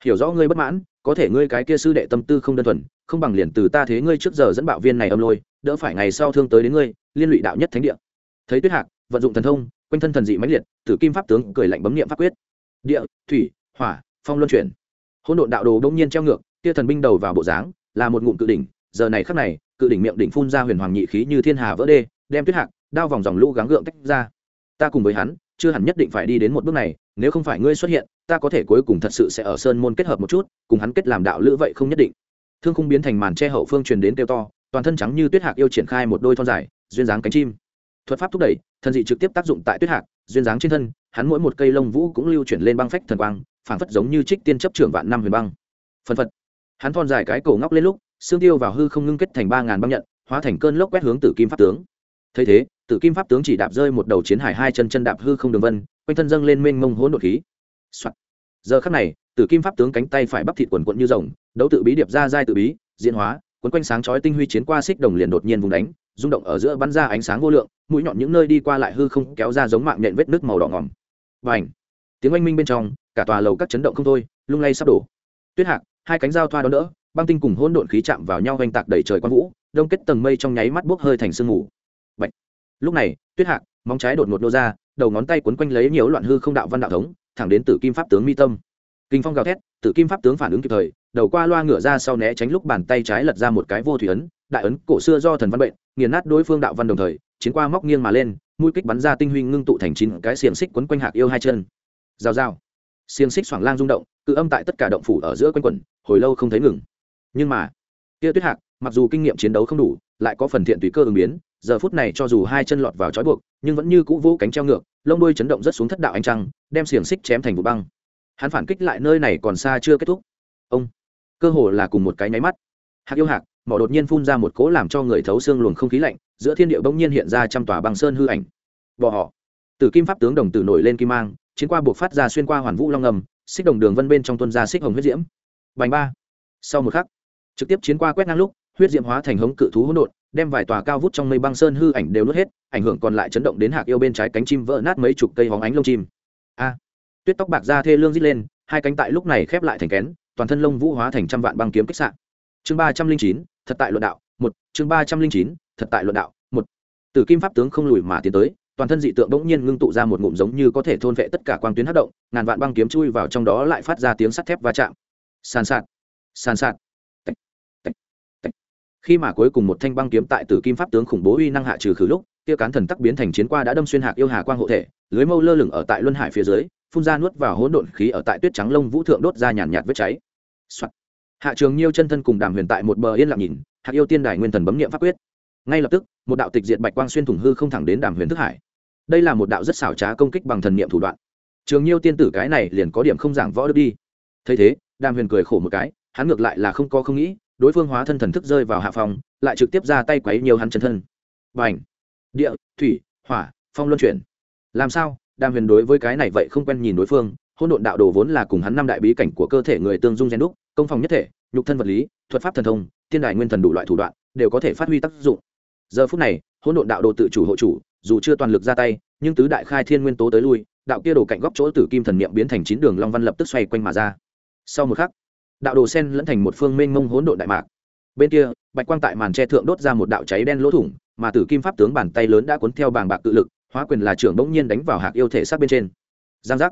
Hiểu rõ ngươi bất mãn, có thể ngươi cái kia sư đệ tâm tư không đơn thuần, không bằng liền từ ta thế ngươi trước giờ dẫn bạo viên này âm lôi, đỡ phải ngày sau thương tới đến ngươi, liên lụy đạo nhất thánh địa. Thấy tuyết hạc, vận dụng thần thông, quanh thân thần dị mãnh liệt, tử kim pháp tướng cười lạnh bấm niệm pháp quyết. Địa, thủy hỏa, phong luân chuyển. Hỗn độn đạo đồ đông nhiên treo ngược kia thần binh đầu vào bộ dáng, là một ngụm cự đỉnh, giờ này khắc này, cự đỉnh miệng đỉnh phun ra huyền hoàng nhị khí như thiên hà vỡ đê, đem tuyết hạc, đao vòng dòng lũ gắng gượng tách ra. Ta cùng với hắn, chưa hẳn nhất định phải đi đến một bước này, nếu không phải ngươi xuất hiện, ta có thể cuối cùng thật sự sẽ ở sơn môn kết hợp một chút, cùng hắn kết làm đạo lữ vậy không nhất định. Thương khung biến thành màn che hậu phương truyền đến tiêu to, toàn thân trắng như tuyết hạc yêu triển khai một đôi thon dài, duyên dáng cánh chim. Thuật pháp thúc đẩy, thần dị trực tiếp tác dụng tại tuyết hạc, duyên dáng trên thân, hắn mỗi một cây lông vũ cũng lưu chuyển lên băng phách thần quang phảng phất giống như trích tiên chấp trưởng vạn năm huyền băng. Phân phật. Hắn thon dài cái cổ ngóc lên lúc, xương tiêu vào hư không ngưng kết thành ba ngàn băng nhận, hóa thành cơn lốc quét hướng tử kim pháp tướng. Thấy thế, tử kim pháp tướng chỉ đạp rơi một đầu chiến hải hai chân chân đạp hư không đường vân, quanh thân dâng lên mênh mông hỗn độn khí、Soạn. giờ khắc này, tử kim pháp tướng cánh tay phải bắp thịt quần quận như rồng, đấu tự bí điệp ra dai tự bí, diễn hóa quấn quanh sáng chói tinh huy chiến qua xích đồng liền đột nhiên vùng đánh, rung động ở giữa bắn ra ánh sáng vô lượng, mũi nhọn những nơi đi qua lại hư không kéo ra giống mạng nhện vết nước màu đỏ ngỏm và ảnh tiếng oanh minh bên trong cả tòa lầu các chấn động không thôi, lung lay sắp đổ. Tuyết hạc, hai cánh dao thoa đó đỡ, băng tinh cùng hỗn độn khí chạm vào nhau oanh tạc đầy trời quang vũ, đông kết tầng mây trong nháy mắt bốc hơi thành sương mù. Bạch. lúc này, tuyết hạc, móng trái đột ngột nô ra, đầu ngón tay quấn quanh lấy nhiều loạn hư không đạo văn đạo thống, thẳng đến tử kim pháp tướng mi tâm. Kinh phong gào thét, tử kim pháp tướng phản ứng kịp thời, đầu qua loa ngửa ra sau né tránh lúc bàn tay trái lật ra một cái vô thủy ấn, đại ấn cổ xưa do thần văn bệnh, nghiền nát đối phương đạo văn đồng thời, chiến qua móc nghiêng mà lên, mũi kích bắn ra tinh huy ngưng tụ thành chín cái xiềng xích quấn quanh hạc yêu hai chân. Rào rào xiềng xích xoảng lang rung động, cự âm tại tất cả động phủ ở giữa quanh quẩn, hồi lâu không thấy ngừng. Nhưng mà, kia tuyết hạc, mặc dù kinh nghiệm chiến đấu không đủ, lại có phần thiện tùy cơ ứng biến, giờ phút này cho dù hai chân lọt vào trói buộc, nhưng vẫn như cũ vũ cánh treo ngược, lông đuôi chấn động rất xuống thất đạo ánh trăng, đem xiềng xích chém thành vụ băng. Hắn phản kích lại nơi này còn xa chưa kết thúc. Ông, cơ hồ là cùng một cái nháy mắt. Hạc yêu hạc, mỏ đột nhiên phun ra một cỗ làm cho người thấu xương luồng không khí lạnh, giữa thiên địa bỗng nhiên hiện ra trăm tòa băng sơn hư ảnh. Bỏ họ từ kim pháp tướng đồng tử nổi lên kim mang chiến qua buộc phát ra xuyên qua hoàn vũ long ngầm xích đồng đường vân bên trong tuân ra xích hồng huyết diễm. Bành ba. Sau một khắc, trực tiếp chiến qua quét ngang lúc, huyết diễm hóa thành hống cự thú hỗn độn, đem vài tòa cao vút trong mây băng sơn hư ảnh đều nuốt hết, ảnh hưởng còn lại chấn động đến hạc yêu bên trái cánh chim vỡ nát mấy chục cây hóng ánh lông chim. A. Tuyết tóc bạc da thê lương rít lên, hai cánh tại lúc này khép lại thành kén, toàn thân lông vũ hóa thành trăm vạn băng kiếm kích sạn chương ba trăm linh chín, thật tại luận đạo, một. Chương ba trăm linh chín, thật tại luận đạo, một. Từ kim pháp tướng không lùi mà tiến tới toàn thân dị tượng bỗng nhiên ngưng tụ ra một ngụm giống như có thể thôn vệ tất cả quang tuyến hất động, ngàn vạn băng kiếm chui vào trong đó lại phát ra tiếng sắt thép va chạm. Sàn sạt sàn sạt. Khi mà cuối cùng một thanh băng kiếm tại tử kim pháp tướng khủng bố uy năng hạ trừ khử lúc, kia cán thần tắc biến thành chiến qua đã đâm xuyên hạc yêu hà quang hộ thể, lưới mâu lơ lửng ở tại luân hải phía dưới, phun ra nuốt vào hỗn độn khí ở tại tuyết trắng lông vũ thượng đốt ra nhàn nhạt vết cháy. Hạ trường nhiêu chân thân cùng đàm huyền tại một bờ yên lặng nhìn hạ yêu tiên đài nguyên thần bấm nghiệm pháp quyết ngay lập tức, một đạo tịch diệt bạch quang xuyên thủng hư không thẳng đến đàm huyền thức hải. Đây là một đạo rất xảo trá công kích bằng thần niệm thủ đoạn. Trường nhiêu tiên tử cái này liền có điểm không giảng võ được đi. Thấy thế, đàm huyền cười khổ một cái, hắn ngược lại là không có không nghĩ, đối phương hóa thân thần thức rơi vào hạ phòng, lại trực tiếp ra tay quấy nhiều hắn chân thân. B à n h địa, thủy, hỏa, phong luân chuyển. Làm sao? Đàm huyền đối với cái này vậy không quen nhìn đối phương hôn độn đạo đồ vốn là cùng hắn năm đại bí cảnh của cơ thể người tương dung gen đúc, công phòng nhất thể, nhục thân vật lý, thuật pháp thần thông tiên đại nguyên thần đủ loại thủ đoạn, đều có thể phát huy tác dụng giờ phút này, hỗn độn đạo đồ tự chủ hộ chủ, dù chưa toàn lực ra tay, nhưng tứ đại khai thiên nguyên tố tới lui, đạo kia đồ cạnh góc chỗ tử kim thần niệm biến thành chín đường long văn lập tức xoay quanh mà ra. Sau một khắc, đạo đồ sen lẫn thành một phương mênh mông hỗn độn đại mạc. Bên kia, bạch quang tại màn che thượng đốt ra một đạo cháy đen lỗ thủng, mà tử kim pháp tướng bàn tay lớn đã cuốn theo bàng bạc tự lực, hóa quyền là trưởng bỗng nhiên đánh vào hạc yêu thể sát bên trên. Giang giác.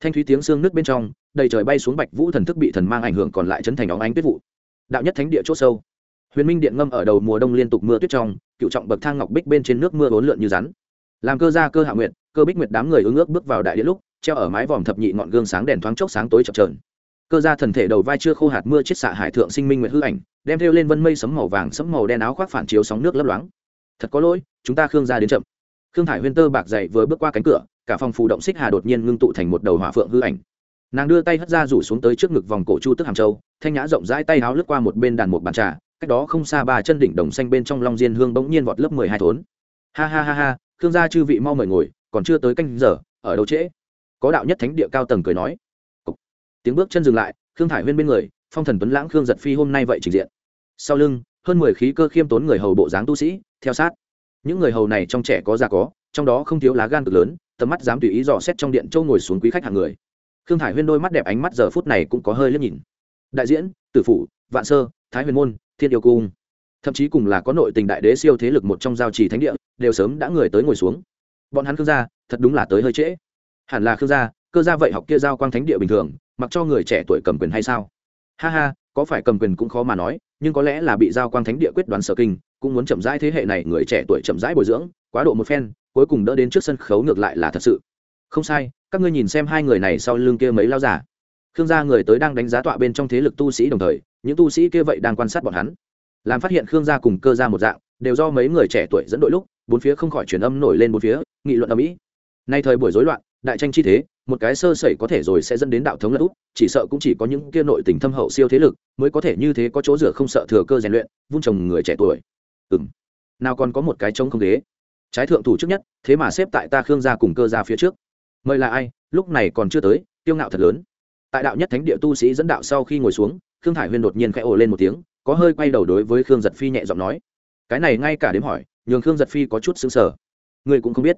Thanh thúy tiếng xương nước bên trong, đầy trời bay xuống bạch vũ thần thức bị thần mang ảnh hưởng còn lại chấn thành óng ánh tuyết vụ. Đạo nhất thánh địa c h ỗ sâu huyền minh điện ngâm ở đầu mùa đông liên tục mưa tuyết trong, cựu trọng bậc thang ngọc bích bên trên nước mưa bốn lượn như rắn. Làm cơ gia cơ hạ nguyện cơ bích nguyệt đám người ứng ước bước vào đại điện lúc, treo ở mái vòm thập nhị ngọn gương sáng đèn thoáng chốc sáng tối chập trờn cơ gia thần thể đầu vai chưa khô hạt mưa chết xạ hải thượng sinh minh nguyện hư ảnh, đem theo lên vân mây sấm màu vàng sấm màu đen áo khoác phản chiếu sóng nước lấp loáng. Thật có lỗi, chúng ta khương gia đến chậm. Khương thải huyên tơ bạc dậy vừa bước qua cánh cửa, cả phòng phù động xích hà đột nhiên ngưng tụ thành một đầu hỏa phượng hư ảnh. Nàng đưa tay hất ra rủ xuống tới trước ngực vòng cổ chu tức hàm châu, thanh nhã rộng rãi tay áo lướt qua một bên đàn một bàn trà cách đó không xa ba chân đỉnh đồng xanh bên trong long diên hương bỗng nhiên vọt lớp mười hai thốn. Ha ha ha ha thương gia chư vị mau mời ngồi, còn chưa tới canh giờ, ở đâu trễ? Có đạo nhất thánh địa cao tầng cười nói. Cục. tiếng bước chân dừng lại, khương thải huyên bên người, phong thần tuấn lãng khương giật phi hôm nay vậy trình diện. Sau lưng, hơn mười khí cơ khiêm tốn người hầu bộ dáng tu sĩ, theo sát. Những người hầu này trong trẻ có già có, trong đó không thiếu lá gan cực lớn, tầm mắt dám tùy ý dò xét trong điện châu ngồi xuống quý khách hàng người. Khương thải huyên đôi mắt đẹp ánh mắt giờ phút này cũng có hơi liếc nhìn. Đại diễn, tử phủ, vạn sơ, thái huyền môn thiên yêu cung. Thậm chí cùng là có nội tình đại đế siêu thế lực một trong giao trì thánh địa, đều sớm đã người tới ngồi xuống. Bọn hắn khương gia, thật đúng là tới hơi trễ. Hẳn là khương gia, cơ gia vậy học kia giao quang thánh địa bình thường, mặc cho người trẻ tuổi cầm quyền hay sao? Ha ha, có phải cầm quyền cũng khó mà nói, nhưng có lẽ là bị giao quang thánh địa quyết đoán sở kinh, cũng muốn chậm rãi thế hệ này người trẻ tuổi chậm rãi bồi dưỡng, quá độ một phen, cuối cùng đỡ đến trước sân khấu ngược lại là thật sự. Không sai, các ngươi nhìn xem hai người này sau lưng kia mấy lao giả. Khương gia người tới đang đánh giá tọa bên trong thế lực tu sĩ đồng thời những tu sĩ kia vậy đang quan sát bọn hắn. Làm phát hiện khương gia cùng cơ gia một dạng đều do mấy người trẻ tuổi dẫn đội lúc bốn phía không khỏi truyền âm nổi lên bốn phía nghị luận ở mỹ nay thời buổi rối loạn đại tranh chi thế một cái sơ sẩy có thể rồi sẽ dẫn đến đạo thống lẫn út chỉ sợ cũng chỉ có những kia nội tình thâm hậu siêu thế lực mới có thể như thế có chỗ rửa không sợ thừa cơ rèn luyện vun trồng người trẻ tuổi. Ừm, nào còn có một cái trống không ghế. Trái thượng thủ trước nhất thế mà xếp tại ta khương gia cùng cơ gia phía trước. Mời là ai lúc này còn chưa tới tiêu ngạo thật lớn. Tại đạo nhất thánh địa tu sĩ dẫn đạo sau khi ngồi xuống khương thải huyên đột nhiên khẽ ồ lên một tiếng, có hơi quay đầu đối với khương giật phi nhẹ giọng nói, cái này ngay cả đếm hỏi, nhường khương giật phi có chút xứng sở ngươi cũng không biết.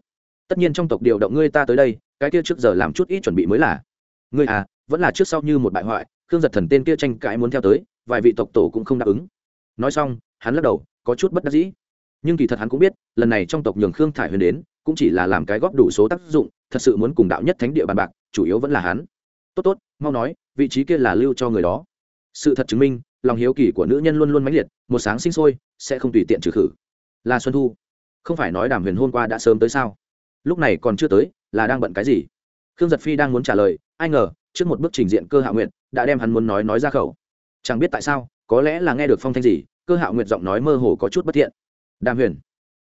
Tất nhiên trong tộc điều động ngươi ta tới đây, cái kia trước giờ làm chút ít chuẩn bị mới là. Ngươi à vẫn là trước sau như một bại hoại, khương giật thần tên kia tranh cãi muốn theo tới, vài vị tộc tổ cũng không đáp ứng. Nói xong, hắn lắc đầu, có chút bất đắc dĩ. Nhưng kỳ thật hắn cũng biết, lần này trong tộc nhường khương thải huyền đến, cũng chỉ là làm cái góp đủ số tác dụng, thật sự muốn cùng đạo nhất thánh địa bàn bạc, chủ yếu vẫn là hắn. Tốt tốt, mau nói, vị trí kia là lưu cho người đó sự thật chứng minh, lòng hiếu kỳ của nữ nhân luôn luôn mãnh liệt, một sáng sinh sôi, sẽ không tùy tiện trừ khử. Là xuân thu. Không phải nói đàm huyền hôm qua đã sớm tới sao? Lúc này còn chưa tới, là đang bận cái gì? Khương giật phi đang muốn trả lời, ai ngờ, trước một bước trình diện cơ hạ nguyện đã đem hắn muốn nói nói ra khẩu. Chẳng biết tại sao, có lẽ là nghe được phong thanh gì, cơ hạ nguyện giọng nói mơ hồ có chút bất thiện. Đàm huyền,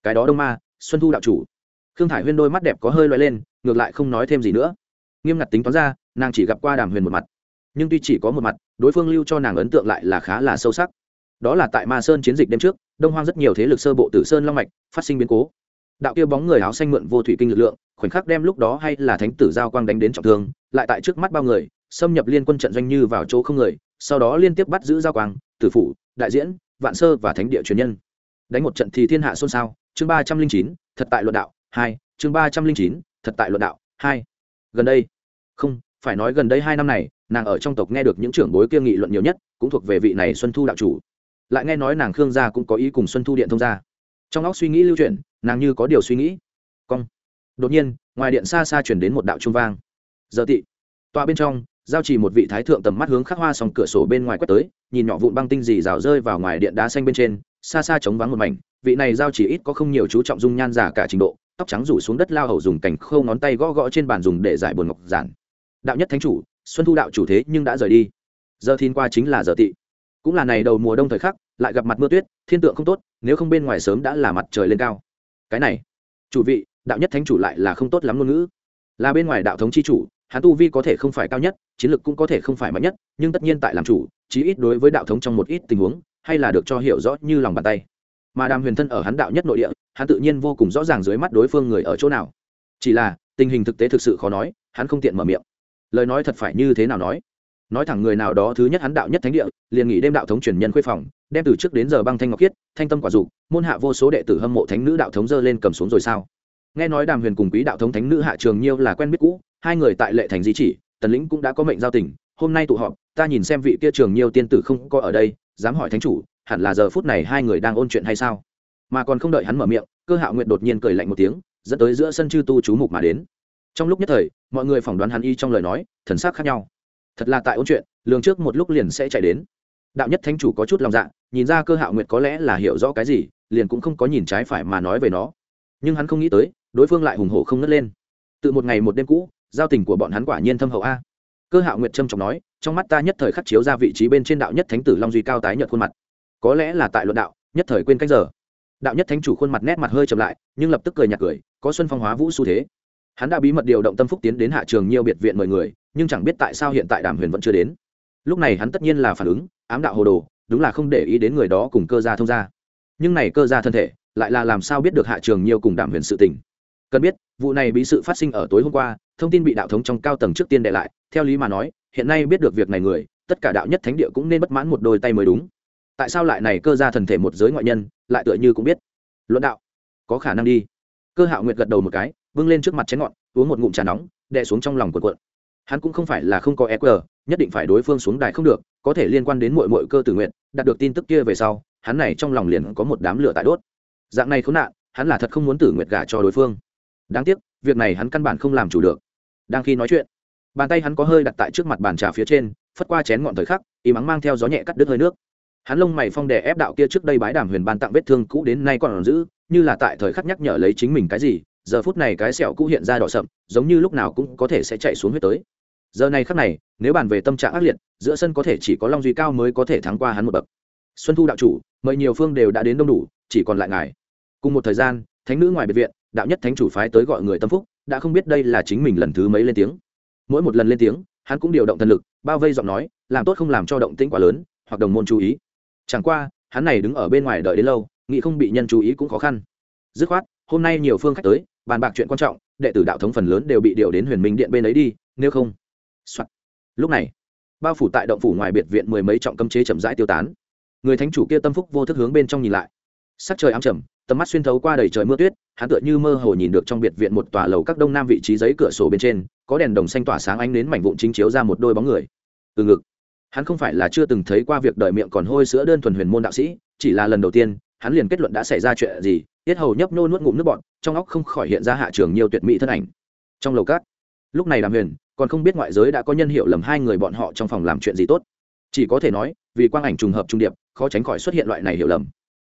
cái đó đông ma, xuân thu đạo chủ. Khương thải huyên đôi mắt đẹp có hơi loay lên, ngược lại không nói thêm gì nữa. Nghiêm ngặt tính toán ra, nàng chỉ gặp qua đàm huyền một mặt nhưng tuy chỉ có một mặt, đối phương lưu cho nàng ấn tượng lại là khá là sâu sắc. Đó là tại ma sơn chiến dịch đêm trước, đông hoang rất nhiều thế lực sơ bộ tử sơn long mạch phát sinh biến cố. Đạo kia bóng người áo xanh mượn vô thủy kinh lực lượng, khoảnh khắc đem lúc đó hay là thánh tử giao quang đánh đến trọng thương, lại tại trước mắt bao người, xâm nhập liên quân trận doanh như vào chỗ không người, sau đó liên tiếp bắt giữ giao quang, tử phủ, đại diễn, vạn sơ và thánh địa truyền nhân. Đánh một trận thì thiên hạ xôn xao, chương ba trăm linh chín, thật tại luận đạo, hai, chương ba trăm linh chín, thật tại luận đạo, hai. Gần đây, không, phải nói gần đây hai năm này nàng ở trong tộc nghe được những trưởng bối kia nghị luận nhiều nhất, cũng thuộc về vị này xuân thu đạo chủ. Lại nghe nói nàng khương gia cũng có ý cùng xuân thu điện thông gia. Trong óc suy nghĩ lưu chuyển, nàng như có điều suy nghĩ. Cong. Đột nhiên, ngoài điện xa xa chuyển đến một đạo trung vang. Giờ tị. Tọa bên trong, giao chỉ một vị thái thượng tầm mắt hướng khắc hoa sòng cửa sổ bên ngoài quét tới, nhìn nhỏ vụn băng tinh dì rào rơi vào ngoài điện đá xanh bên trên, xa xa chống vắng một mảnh. Vị này giao chỉ ít có không nhiều chú trọng dung nhan giả cả trình độ, tóc trắng rủ xuống đất lao hầu dùng cảnh khâu ngón tay gõ gõ trên bàn dùng để giải buồn ngọc giản. Đạo nhất thánh chủ xuân thu đạo chủ thế nhưng đã rời đi. Giờ thiên qua chính là giờ tị cũng là này đầu mùa đông thời khắc, lại gặp mặt mưa tuyết, thiên tượng không tốt, nếu không bên ngoài sớm đã là mặt trời lên cao. Cái này, chủ vị, đạo nhất thánh chủ lại là không tốt lắm ngôn ngữ. Là bên ngoài đạo thống chi chủ, hắn tu vi có thể không phải cao nhất, chiến lược cũng có thể không phải mạnh nhất, nhưng tất nhiên tại làm chủ, chí ít đối với đạo thống trong một ít tình huống, hay là được cho hiểu rõ như lòng bàn tay. Mà đàm huyền thân ở hắn đạo nhất nội địa, hắn tự nhiên vô cùng rõ ràng dưới mắt đối phương người ở chỗ nào. Chỉ là, tình hình thực tế thực sự khó nói, hắn không tiện mở miệng lời nói thật phải như thế nào nói? Nói thẳng người nào đó thứ nhất hắn đạo nhất thánh địa, liền nghỉ đêm đạo thống truyền nhân khuê phòng, đem từ trước đến giờ băng thanh ngọc khiết, thanh tâm quả dục, môn hạ vô số đệ tử hâm mộ thánh nữ đạo thống dơ lên cầm xuống rồi sao? Nghe nói đàm huyền cùng quý đạo thống thánh nữ hạ trường nhiêu là quen biết cũ, hai người tại lệ thành di chỉ, tần lĩnh cũng đã có mệnh giao tình, hôm nay tụ họp, ta nhìn xem vị kia trường nhiêu tiên tử không có ở đây, dám hỏi thánh chủ, hẳn là giờ phút này hai người đang ôn chuyện hay sao? Mà còn không đợi hắn mở miệng, cơ hạo nguyện đột nhiên cười lạnh một tiếng, dẫn tới giữa sân chư tu chú mục mà đến trong lúc nhất thời, mọi người phỏng đoán hắn y trong lời nói, thần sắc khác nhau. Thật là tại ôn chuyện, lường trước một lúc liền sẽ chạy đến. Đạo nhất thánh chủ có chút lòng dạ nhìn ra cơ hạo nguyệt có lẽ là hiểu rõ cái gì, liền cũng không có nhìn trái phải mà nói về nó. Nhưng hắn không nghĩ tới, đối phương lại hùng hổ không ngất lên. Từ một ngày một đêm cũ, giao tình của bọn hắn quả nhiên thâm hậu a. Cơ hạo nguyệt trâm trọng nói, trong mắt ta nhất thời khắc chiếu ra vị trí bên trên đạo nhất thánh tử long duy cao tái nhợt khuôn mặt. Có lẽ là tại luận đạo, nhất thời quên cách giờ. Đạo nhất thánh chủ khuôn mặt nét mặt hơi chậm lại, nhưng lập tức cười nhạt cười, có xuân phong hóa vũ xu thế hắn đã bí mật điều động tâm phúc tiến đến hạ trường nhiều biệt viện mời người, nhưng chẳng biết tại sao hiện tại đàm huyền vẫn chưa đến. Lúc này hắn tất nhiên là phản ứng, ám đạo hồ đồ, đúng là không để ý đến người đó cùng cơ gia thông gia. Nhưng này cơ gia thân thể, lại là làm sao biết được hạ trường nhiều cùng đàm huyền sự tình? Cần biết, vụ này bí sự phát sinh ở tối hôm qua, thông tin bị đạo thống trong cao tầng trước tiên đệ lại, theo lý mà nói, hiện nay biết được việc này người, tất cả đạo nhất thánh địa cũng nên bất mãn một đôi tay mới đúng. Tại sao lại này cơ gia thần thể một giới ngoại nhân, lại tựa như cũng biết? Luận đạo, có khả năng đi. Cơ hạo nguyệt gật đầu một cái vâng lên trước mặt chén ngọn uống một ngụm trà nóng, đè xuống trong lòng cuộn cuộn. Hắn cũng không phải là không có eq nhất định phải đối phương xuống đài không được, có thể liên quan đến mọi mọi cơ tử nguyện, đạt được tin tức kia về sau, hắn này trong lòng liền có một đám lửa tại đốt. Dạng này khốn nạn, hắn là thật không muốn tử nguyệt gả cho đối phương. Đáng tiếc, việc này hắn căn bản không làm chủ được. Đang khi nói chuyện, bàn tay hắn có hơi đặt tại trước mặt bàn trà phía trên, phất qua chén ngọn thời khắc, y mắng mang theo gió nhẹ cắt đứt hơi nước. Hắn lông mày phong đè ép đạo kia trước đây bái đàm huyền ban tặng vết thương cũ đến nay còn giữ, như là tại thời khắc nhắc nhở lấy chính mình cái gì giờ phút này cái sẹo cũ hiện ra đỏ sậm, giống như lúc nào cũng có thể sẽ chạy xuống huyết tới. Giờ này khắc này, nếu bàn về tâm trạng ác liệt, giữa sân có thể chỉ có long duy cao mới có thể thắng qua hắn một bậc. Xuân thu đạo chủ, mời nhiều phương đều đã đến đông đủ, chỉ còn lại ngài. Cùng một thời gian, thánh nữ ngoài biệt viện, đạo nhất thánh chủ phái tới gọi người tâm phúc, đã không biết đây là chính mình lần thứ mấy lên tiếng. Mỗi một lần lên tiếng, hắn cũng điều động thần lực, bao vây giọng nói, làm tốt không làm cho động tĩnh quá lớn, hoặc đồng môn chú ý. Chẳng qua, hắn này đứng ở bên ngoài đợi đến lâu, nghĩ không bị nhân chú ý cũng khó khăn. Dứt khoát, hôm nay nhiều phương khách tới bàn bạc chuyện quan trọng, đệ tử đạo thống phần lớn đều bị điều đến huyền minh điện bên ấy đi, nếu không、Soạn. lúc này, bao phủ tại động phủ ngoài biệt viện mười mấy trọng cấm chế chậm rãi tiêu tán. Người thánh chủ kia tâm phúc vô thức hướng bên trong nhìn lại. Sắc trời ám trầm, tầm mắt xuyên thấu qua đầy trời mưa tuyết, hắn tựa như mơ hồ nhìn được trong biệt viện một tòa lầu các đông nam vị trí giấy cửa sổ bên trên, có đèn đồng xanh tỏa sáng ánh đến mảnh vụn chính chiếu ra một đôi bóng người. Từ ngực, hắn không phải là chưa từng thấy qua việc đợi miệng còn hôi sữa đơn thuần huyền môn đạo sĩ, chỉ là lần đầu tiên hắn liền kết luận đã xảy ra chuyện gì, tiết hầu nhấp nô nuốt ngụm nước bọn trong óc không khỏi hiện ra hạ trường nhiều tuyệt mỹ thân ảnh. Trong lầu cát lúc này đàm huyền còn không biết ngoại giới đã có nhân hiệu lầm hai người bọn họ trong phòng làm chuyện gì tốt. Chỉ có thể nói, vì quang ảnh trùng hợp trung điệp, khó tránh khỏi xuất hiện loại này hiểu lầm.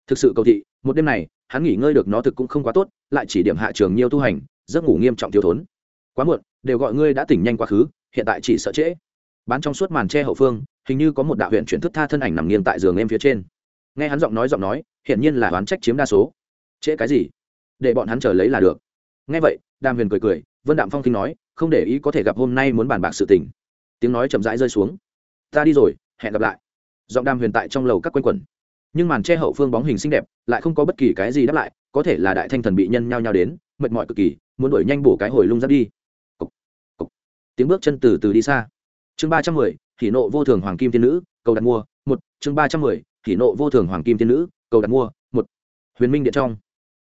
Thực sự cầu thị, một đêm này, hắn nghỉ ngơi được nó thực cũng không quá tốt, lại chỉ điểm hạ trường nhiều tu hành, giấc ngủ nghiêm trọng thiếu thốn. Quá muộn, đều gọi ngươi đã tỉnh nhanh quá khứ, hiện tại chỉ sợ trễ. Bán trong suốt màn tre hậu phương, hình như có một đạo huyện chuyển thức tha thân ảnh nằm nghiêng tại giường em phía trên nghe hắn giọng nói giọng nói hiển nhiên là oán trách chiếm đa số. Trễ cái gì? Để bọn hắn chờ lấy là được. Nghe vậy đàm huyền cười cười vân đạm phong kinh nói không để ý có thể gặp hôm nay muốn bàn bạc sự tình. Tiếng nói chậm rãi rơi xuống. Ta đi rồi hẹn gặp lại. Giọng đàm huyền tại trong lầu các quanh quẩn. Nhưng màn che hậu phương bóng hình xinh đẹp lại không có bất kỳ cái gì đáp lại có thể là đại thanh thần bị nhân nhao nhao đến mệt mỏi cực kỳ muốn đuổi nhanh bổ cái hồi lung ra đi. Cục, cục. tiếng bước chân từ từ đi xa. Chương ba trăm mười hỉ nộ vô thường hoàng kim thiên nữ cầu đặt mua. Một chương ba trăm mười hỉ nộ vô thường hoàng kim thiên nữ, cầu đặt mua, một, huyền minh điện trong.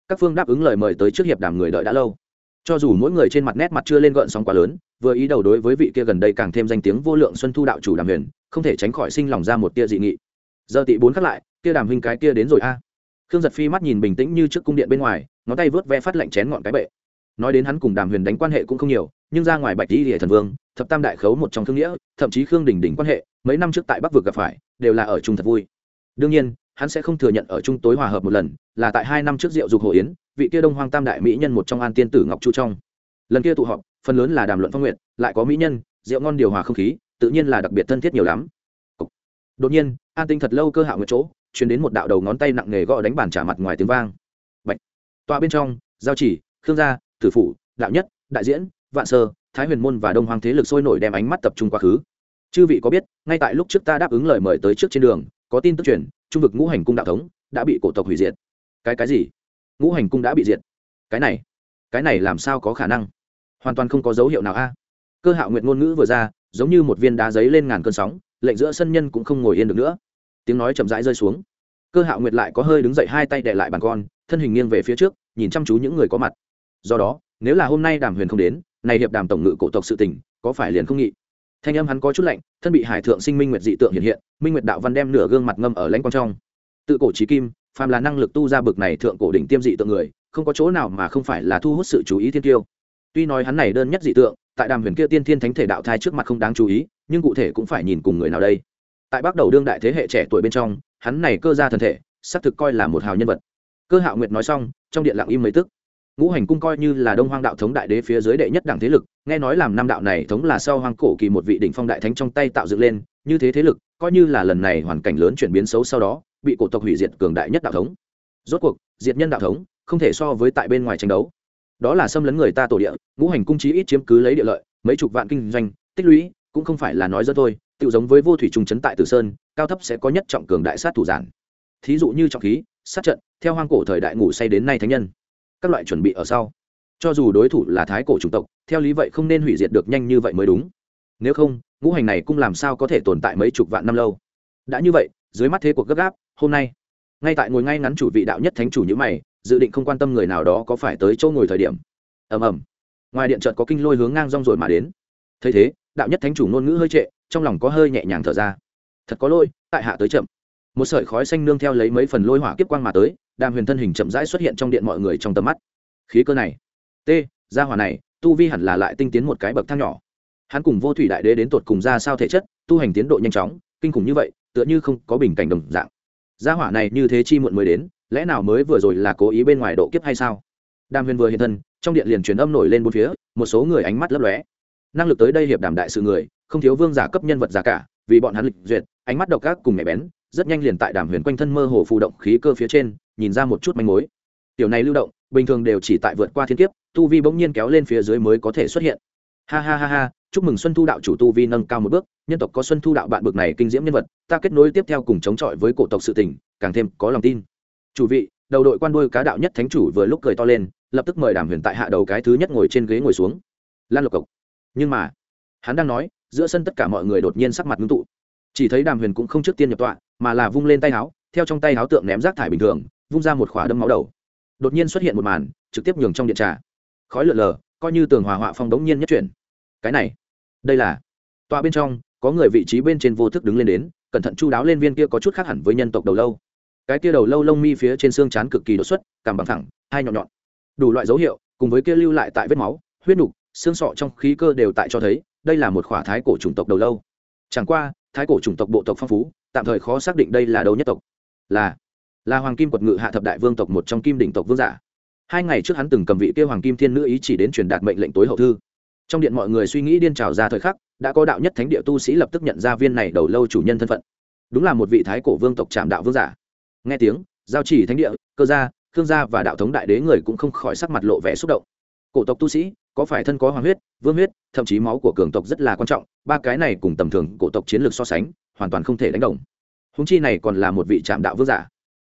Các phương đáp ứng lời mời tới trước hiệp đàm người đợi đã lâu. Cho dù mỗi người trên mặt nét mặt chưa lên gợn sóng quá lớn, vừa ý đầu đối với vị kia gần đây càng thêm danh tiếng vô lượng xuân thu đạo chủ đàm huyền, không thể tránh khỏi sinh lòng ra một tia dị nghị. Giờ tị bốn khắc lại, kia đàm huynh cái kia đến rồi a. Khương giật phi mắt nhìn bình tĩnh như trước cung điện bên ngoài, ngón tay vớt ve phát lạnh chén ngọn cái bệ. Nói đến hắn cùng đàm huyền đánh quan hệ cũng không nhiều, nhưng ra ngoài bạch tỷ địa thần vương, thập tam đại khấu một trong thương nghĩa, thậm chí khương đình đình quan hệ, mấy năm trước tại bắc vực gặp phải, đều là ở chung thật vui đương nhiên, hắn sẽ không thừa nhận ở chung tối hòa hợp một lần, là tại hai năm trước rượu dục hồ yến, vị kia đông hoang tam đại mỹ nhân một trong an tiên tử ngọc chu trong. Lần kia tụ họp, phần lớn là đàm luận phong nguyện, lại có mỹ nhân, rượu ngon điều hòa không khí, tự nhiên là đặc biệt thân thiết nhiều lắm. Đột nhiên, an tinh thật lâu cơ hạo một chỗ chuyển đến một đạo đầu ngón tay nặng nề gõ đánh bàn trả mặt ngoài tiếng vang. Bạch. tọa bên trong, giao chỉ, khương gia, tử phụ đạo nhất, đại diễn, vạn sơ, thái huyền môn và đông hoàng thế lực sôi nổi đem ánh mắt tập trung quá khứ. Chư vị có biết, ngay tại lúc trước ta đáp ứng lời mời tới trước trên đường có tin tức truyền, trung vực ngũ hành cung đạo thống đã bị cổ tộc hủy diệt. Cái cái gì? Ngũ hành cung đã bị diệt. Cái này cái này làm sao có khả năng? Hoàn toàn không có dấu hiệu nào a. Cơ hạo nguyện ngôn ngữ vừa ra, giống như một viên đá giấy lên ngàn cơn sóng, lệnh giữa sân nhân cũng không ngồi yên được nữa. Tiếng nói chậm rãi rơi xuống. Cơ hạo nguyệt lại có hơi đứng dậy hai tay đệ lại bàn con, thân hình nghiêng về phía trước, nhìn chăm chú những người có mặt. Do đó, nếu là hôm nay đàm huyền không đến, này hiệp đàm tổng ngự cổ tộc sự tình, có phải liền không nghị? Thanh âm hắn có chút lạnh, thân bị hải thượng sinh minh nguyệt dị tượng hiện hiện minh nguyệt đạo văn đem nửa gương mặt ngâm ở lãnh quang trong tự cổ trí kim phàm là năng lực tu ra bực này thượng cổ đỉnh tiêm dị tượng người không có chỗ nào mà không phải là thu hút sự chú ý thiên tiêu tuy nói hắn này đơn nhất dị tượng tại đàm huyền kia tiên thiên thánh thể đạo thai trước mặt không đáng chú ý nhưng cụ thể cũng phải nhìn cùng người nào đây tại bắt đầu đương đại thế hệ trẻ tuổi bên trong hắn này cơ ra thân thể xác thực coi là một hào nhân vật cơ hạo nguyệt nói xong trong điện lặng im mấy tức ngũ hành cung coi như là đông hoang đạo thống đại đế phía dưới đệ nhất đảng thế lực nghe nói làm năm đạo này thống là sau hoang cổ kỳ một vị đỉnh phong đại thánh trong tay tạo dựng lên như thế thế lực coi như là lần này hoàn cảnh lớn chuyển biến xấu sau đó, bị cổ tộc hủy diệt cường đại nhất đạo thống. Rốt cuộc, diệt nhân đạo thống, không thể so với tại bên ngoài tranh đấu. Đó là xâm lấn người ta tổ địa, ngũ hành cung trí ít chiếm cứ lấy địa lợi, mấy chục vạn kinh doanh, tích lũy, cũng không phải là nói dẫn thôi tự giống với vô thủy trùng trấn tại tử sơn, cao thấp sẽ có nhất trọng cường đại sát thủ giản. Thí dụ như trọng khí, sát trận, theo hoang cổ thời đại ngủ say đến nay thánh nhân. Các loại chuẩn bị ở sau. Cho dù đối thủ là thái cổ chủng tộc, theo lý vậy không nên hủy diệt được nhanh như vậy mới đúng. Nếu không ngũ hành này cũng làm sao có thể tồn tại mấy chục vạn năm lâu? Đã như vậy, dưới mắt thế cuộc gấp gáp, hôm nay, ngay tại ngồi ngay ngắn chủ vị đạo nhất thánh chủ như mày, dự định không quan tâm người nào đó có phải tới chỗ ngồi thời điểm. Ầm ầm. Ngoài điện trận có kinh lôi hướng ngang rong rồi mà đến. Thấy thế, đạo nhất thánh chủ ngôn ngữ hơi trệ, trong lòng có hơi nhẹ nhàng thở ra. Thật có lỗi, tại hạ tới chậm. Một sợi khói xanh nương theo lấy mấy phần lôi hỏa kiếp quang mà tới, đàm huyền thân hình chậm rãi xuất hiện trong điện mọi người trong tầm mắt. Khí cơ này. T, gia hỏa này, tu vi hẳn là lại tinh tiến một cái bậc thang nhỏ hắn cùng vô thủy đại đế đến tột cùng ra sao thể chất, tu hành tiến độ nhanh chóng, kinh khủng như vậy, tựa như không có bình cảnh đồng dạng. Gia hỏa này như thế chi muộn mới đến, lẽ nào mới vừa rồi là cố ý bên ngoài độ kiếp hay sao? Đàm huyền vừa hiện thân, trong điện liền truyền âm nổi lên bốn phía, một số người ánh mắt lấp lóe. Năng lực tới đây hiệp đàm đại sự người, không thiếu vương giả cấp nhân vật giả cả, vì bọn hắn lịch duyệt, ánh mắt độc ác cùng mẹ bén, rất nhanh liền tại đàm huyền quanh thân mơ hồ phụ động khí cơ phía trên, nhìn ra một chút manh mối. Tiểu này lưu động, bình thường đều chỉ tại vượt qua thiên kiếp, tu vi bỗng nhiên kéo lên phía dưới mới có thể xuất hiện ha ha ha ha, chúc mừng xuân thu đạo chủ tu vi nâng cao một bước, nhân tộc có xuân thu đạo bạn bực này kinh diễm nhân vật, ta kết nối tiếp theo cùng chống chọi với cổ tộc sự tình, càng thêm có lòng tin. Chủ vị, đầu đội quan đôi cá đạo nhất thánh chủ vừa lúc cười to lên, lập tức mời đàm huyền tại hạ đầu cái thứ nhất ngồi trên ghế ngồi xuống. Lan lộc cộc. Nhưng mà, hắn đang nói, giữa sân tất cả mọi người đột nhiên sắc mặt ngưng tụ. Chỉ thấy đàm huyền cũng không trước tiên nhập tọa, mà là vung lên tay áo, theo trong tay áo tượng ném rác thải bình thường, vung ra một khỏa đâm máu đầu. Đột nhiên xuất hiện một màn, trực tiếp nhường trong điện trà. Khói lượn lờ coi như tường hòa họa phong đống nhiên nhất chuyển cái này, đây là, tọa bên trong, có người vị trí bên trên vô thức đứng lên đến, cẩn thận chu đáo lên viên kia có chút khác hẳn với nhân tộc đầu lâu. Cái kia đầu lâu lông mi phía trên xương chán cực kỳ đột xuất, cằm bằng thẳng hai nhọn nhọn. Đủ loại dấu hiệu, cùng với kia lưu lại tại vết máu, huyết nục, xương sọ trong khí cơ đều tại cho thấy, đây là một khỏa thái cổ chủng tộc đầu lâu. Chẳng qua, thái cổ chủng tộc bộ tộc phong phú, tạm thời khó xác định đây là đâu nhất tộc. Là là hoàng kim quật ngự hạ thập đại vương tộc một trong kim đỉnh tộc vương giả. Hai ngày trước hắn từng cầm vị kia hoàng kim thiên nữ ý chỉ đến truyền đạt mệnh lệnh tối hậu thư trong điện mọi người suy nghĩ điên trào ra thời khắc, đã có đạo nhất thánh địa tu sĩ lập tức nhận ra viên này đầu lâu chủ nhân thân phận. Đúng là một vị thái cổ vương tộc trạm đạo vương giả. Nghe tiếng, giao chỉ thánh địa, cơ gia, khương gia và đạo thống đại đế người cũng không khỏi sắc mặt lộ vẻ xúc động. Cổ tộc tu sĩ, có phải thân có hoàng huyết, vương huyết, thậm chí máu của cường tộc rất là quan trọng, ba cái này cùng tầm thường cổ tộc chiến lược so sánh, hoàn toàn không thể đánh đồng. Húng chi này còn là một vị trạm đạo vương giả.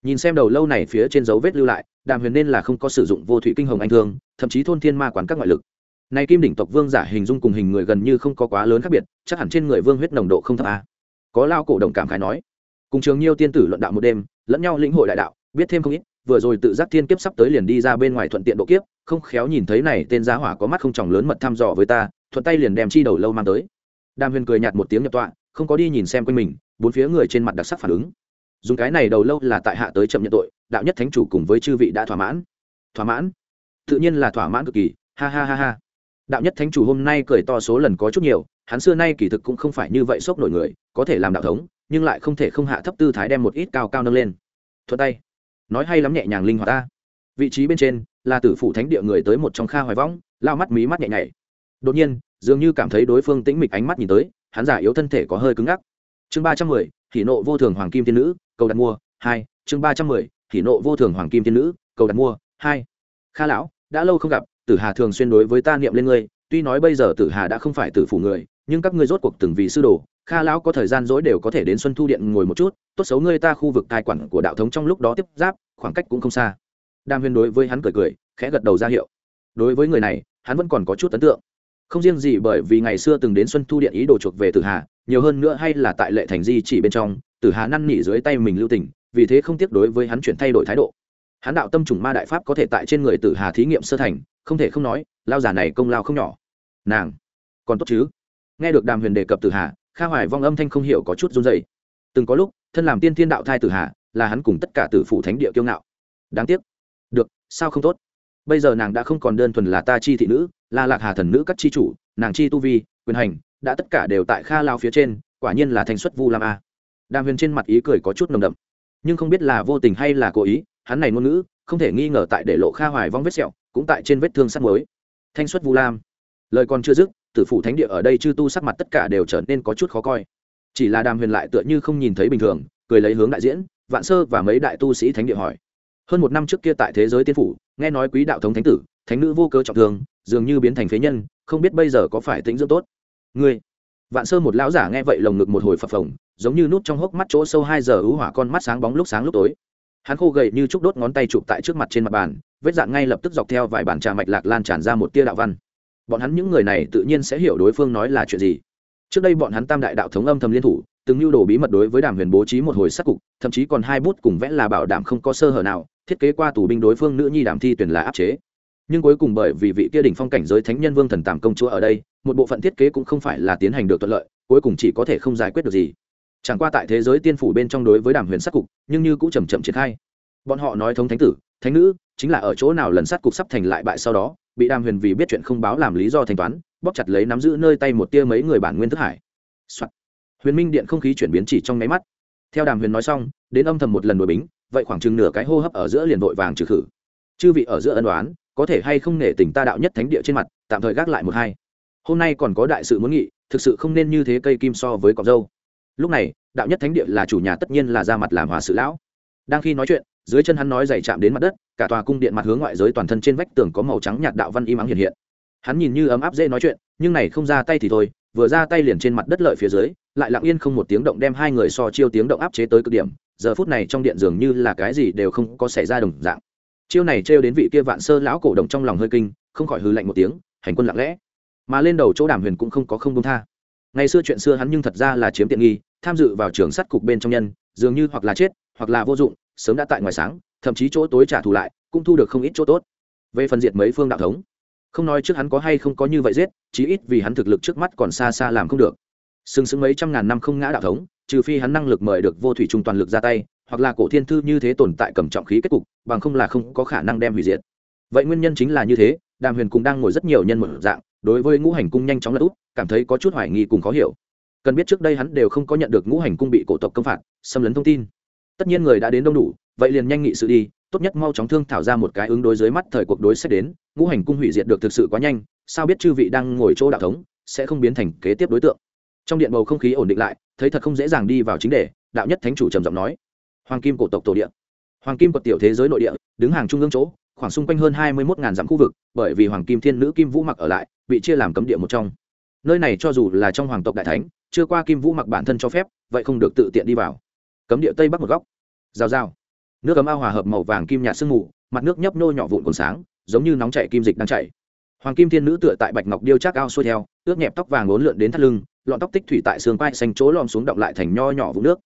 Nhìn xem đầu lâu này phía trên dấu vết lưu lại, đàm huyền nên là không có sử dụng vô thủy kinh hồng anh thương, thậm chí thôn thiên ma quán các ngoại lực này kim đỉnh tộc vương giả hình dung cùng hình người gần như không có quá lớn khác biệt, chắc hẳn trên người vương huyết nồng độ không thấp a. Có lao cổ đồng cảm khái nói. Cùng trường nhiêu tiên tử luận đạo một đêm, lẫn nhau lĩnh hội đại đạo, biết thêm không ít, vừa rồi tự giác thiên kiếp sắp tới liền đi ra bên ngoài thuận tiện độ kiếp, không khéo nhìn thấy này tên giá hỏa có mắt không tròng lớn mật thăm dò với ta, thuận tay liền đem chi đầu lâu mang tới. Đàm huyền cười nhạt một tiếng nhập tọa, không có đi nhìn xem quanh mình, bốn phía người trên mặt đặc sắc phản ứng. Dùng cái này đầu lâu là tại hạ tới chậm nhận tội, đạo nhất thánh chủ cùng với chư vị đã thỏa mãn. Thỏa mãn? Tự nhiên là thỏa mãn cực kỳ, ha ha ha ha đạo nhất thánh chủ hôm nay cười to số lần có chút nhiều, hắn xưa nay kỳ thực cũng không phải như vậy sốc nổi người, có thể làm đạo thống, nhưng lại không thể không hạ thấp tư thái đem một ít cao cao nâng lên. Thuận tay. Nói hay lắm nhẹ nhàng linh hoạt ta. Vị trí bên trên, là tử phủ thánh địa người tới một trong kha hoài võng, lao mắt mí mắt nhẹ nhảy. Đột nhiên, dường như cảm thấy đối phương tĩnh mịch ánh mắt nhìn tới, hắn giả yếu thân thể có hơi cứng ngắc. Chương ba trăm mười hỷ nộ vô thường hoàng kim tiên nữ, cầu đặt mua, hai. Chương ba trăm mười hỷ nộ vô thường hoàng kim tiên nữ, cầu đặt mua, hai. Kha lão, đã lâu không gặp tử hà thường xuyên đối với ta niệm lên ngươi, tuy nói bây giờ tử hà đã không phải tử phủ người, nhưng các ngươi rốt cuộc từng vì sư đồ, kha lão có thời gian dối đều có thể đến xuân thu điện ngồi một chút, tốt xấu ngươi ta khu vực tài quản của đạo thống trong lúc đó tiếp giáp, khoảng cách cũng không xa. Đam huyên đối với hắn cười cười, khẽ gật đầu ra hiệu. Đối với người này, hắn vẫn còn có chút ấn tượng. Không riêng gì bởi vì ngày xưa từng đến xuân thu điện ý đồ chuộc về tử hà, nhiều hơn nữa hay là tại lệ thành di chỉ bên trong, tử hà năn nỉ dưới tay mình lưu tình, vì thế không tiếc đối với hắn chuyển thay đổi thái độ hắn đạo tâm trùng ma đại pháp có thể tại trên người tử hà thí nghiệm sơ thành, không thể không nói, lao giả này công lao không nhỏ. Nàng, còn tốt chứ? Nghe được đàm huyền đề cập tử hà, kha hoài vong âm thanh không hiểu có chút run dày từng có lúc, thân làm tiên thiên đạo thai tử hà, là hắn cùng tất cả tử phủ thánh địa kiêu ngạo. Đáng tiếc. Được, sao không tốt? Bây giờ nàng đã không còn đơn thuần là ta chi thị nữ, là lạc hà thần nữ các chi chủ, nàng chi tu vi, quyền hành, đã tất cả đều tại kha lao phía trên, quả nhiên là thành xuất vu lam a. Đàm huyền trên mặt ý cười có chút nồng đậm. Nhưng không biết là vô tình hay là cố ý hắn này ngôn ngữ, không thể nghi ngờ tại để lộ kha hoài vong vết sẹo, cũng tại trên vết thương sắt mới. Thanh xuất vu lam. Lời còn chưa dứt, tử phủ thánh địa ở đây chư tu sắc mặt tất cả đều trở nên có chút khó coi. Chỉ là đàm huyền lại tựa như không nhìn thấy bình thường, cười lấy hướng đại diễn, vạn sơ và mấy đại tu sĩ thánh địa hỏi. Hơn một năm trước kia tại thế giới tiên phủ, nghe nói quý đạo thống thánh tử, thánh nữ vô cơ trọng thương, dường như biến thành phế nhân, không biết bây giờ có phải tính dưỡng tốt. Ngươi, vạn sơ một lão giả nghe vậy lồng ngực một hồi phập phồng, giống như nút trong hốc mắt chỗ sâu hai giờ ứ hỏa con mắt sáng bóng lúc sáng lúc tối hắn khô gầy như chúc đốt ngón tay chụp tại trước mặt trên mặt bàn, vết dạng ngay lập tức dọc theo vài bản trà mạch lạc lan tràn ra một tia đạo văn. Bọn hắn những người này tự nhiên sẽ hiểu đối phương nói là chuyện gì. Trước đây bọn hắn tam đại đạo thống âm thầm liên thủ, từng lưu đồ bí mật đối với đàm huyền bố trí một hồi sắc cục, thậm chí còn hai bút cùng vẽ là bảo đảm không có sơ hở nào, thiết kế qua tù binh đối phương nữ nhi đàm thi tuyển là áp chế. Nhưng cuối cùng bởi vì vị kia đỉnh phong cảnh giới thánh nhân vương thần tàm công chúa ở đây, một bộ phận thiết kế cũng không phải là tiến hành được thuận lợi, cuối cùng chỉ có thể không giải quyết được gì chẳng qua tại thế giới tiên phủ bên trong đối với đàm huyền sát cục, nhưng như cũng chầm chậm triển khai. Bọn họ nói thống thánh tử, thánh nữ, chính là ở chỗ nào lần sát cục sắp thành lại bại sau đó, bị đàm huyền vì biết chuyện không báo làm lý do thanh toán bóc chặt lấy nắm giữ nơi tay một tia mấy người bản nguyên thức hải、Soạn. huyền minh điện không khí chuyển biến chỉ trong nháy mắt. Theo đàm huyền nói xong, đến âm thầm một lần đổi bính, vậy khoảng chừng nửa cái hô hấp ở giữa liền vội vàng trừ khử. Chư vị ở giữa ân đoán có thể hay không nể tình ta đạo nhất thánh địa trên mặt, tạm thời gác lại một hai. Hôm nay còn có đại sự muốn nghị, thực sự không nên như thế cây kim so với cọc dâu lúc này, đạo nhất thánh địa là chủ nhà tất nhiên là ra mặt làm hòa sự lão. Đang khi nói chuyện, dưới chân hắn nói dày chạm đến mặt đất, cả tòa cung điện mặt hướng ngoại giới toàn thân trên vách tường có màu trắng nhạt đạo văn im ắng hiện hiện. Hắn nhìn như ấm áp dễ nói chuyện, nhưng này không ra tay thì thôi, vừa ra tay liền trên mặt đất lợi phía dưới, lại lặng yên không một tiếng động đem hai người so chiêu tiếng động áp chế tới cực điểm, giờ phút này trong điện dường như là cái gì đều không có xảy ra đồng dạng. Chiêu này trêu đến vị kia vạn sơ lão cổ đồng trong lòng hơi kinh, không khỏi hư lạnh một tiếng, hành quân lặng lẽ. Mà lên đầu chỗ đàm huyền cũng không có không đông tha. Ngày xưa chuyện xưa hắn nhưng thật ra là chiếm tiện nghi tham dự vào trường sắt cục bên trong nhân, dường như hoặc là chết, hoặc là vô dụng, sớm đã tại ngoài sáng, thậm chí chỗ tối trả thù lại, cũng thu được không ít chỗ tốt. Về phần diệt mấy phương đạo thống, không nói trước hắn có hay không có như vậy giết, chí ít vì hắn thực lực trước mắt còn xa xa làm không được. Sừng sững mấy trăm ngàn năm không ngã đạo thống, trừ phi hắn năng lực mời được vô thủy trung toàn lực ra tay, hoặc là cổ thiên thư như thế tồn tại cầm trọng khí kết cục, bằng không là không có khả năng đem hủy diệt. Vậy nguyên nhân chính là như thế, đàm huyền cũng đang ngồi rất nhiều nhân một dạng, đối với ngũ hành cung nhanh chóng lật úp, cảm thấy có chút hoài nghi cùng khó hiểu cần biết trước đây hắn đều không có nhận được ngũ hành cung bị cổ tộc công phạt, xâm lấn thông tin. Tất nhiên người đã đến đông đủ, vậy liền nhanh nghị sự đi, tốt nhất mau chóng thương thảo ra một cái ứng đối dưới mắt thời cuộc đối sách đến, ngũ hành cung hủy diệt được thực sự quá nhanh, sao biết chư vị đang ngồi chỗ đạo thống, sẽ không biến thành kế tiếp đối tượng. Trong điện bầu không khí ổn định lại, thấy thật không dễ dàng đi vào chính đề, đạo nhất thánh chủ trầm giọng nói, hoàng kim cổ tộc tổ địa. Hoàng kim cột tiểu thế giới nội địa, đứng hàng trung ương chỗ, khoảng xung quanh hơn hai mươi một dặm khu vực, bởi vì hoàng kim thiên nữ kim vũ mặc ở lại, bị chia làm cấm địa một trong. Nơi này cho dù là trong hoàng tộc đại thánh chưa qua kim vũ mặc bản thân cho phép, vậy không được tự tiện đi vào. Cấm địa tây bắc một góc. Rào rào. Nước cấm ao hòa hợp màu vàng kim nhạt sương mù, mặt nước nhấp nô nhỏ vụn còn sáng, giống như nóng chảy kim dịch đang chảy. Hoàng kim thiên nữ tựa tại bạch ngọc điêu chắc ao xuôi theo, ướt nhẹp tóc vàng lốn lượn đến thắt lưng, lọn tóc tích thủy tại xương quai xanh chỗ lom xuống động lại thành nho nhỏ vũng nước.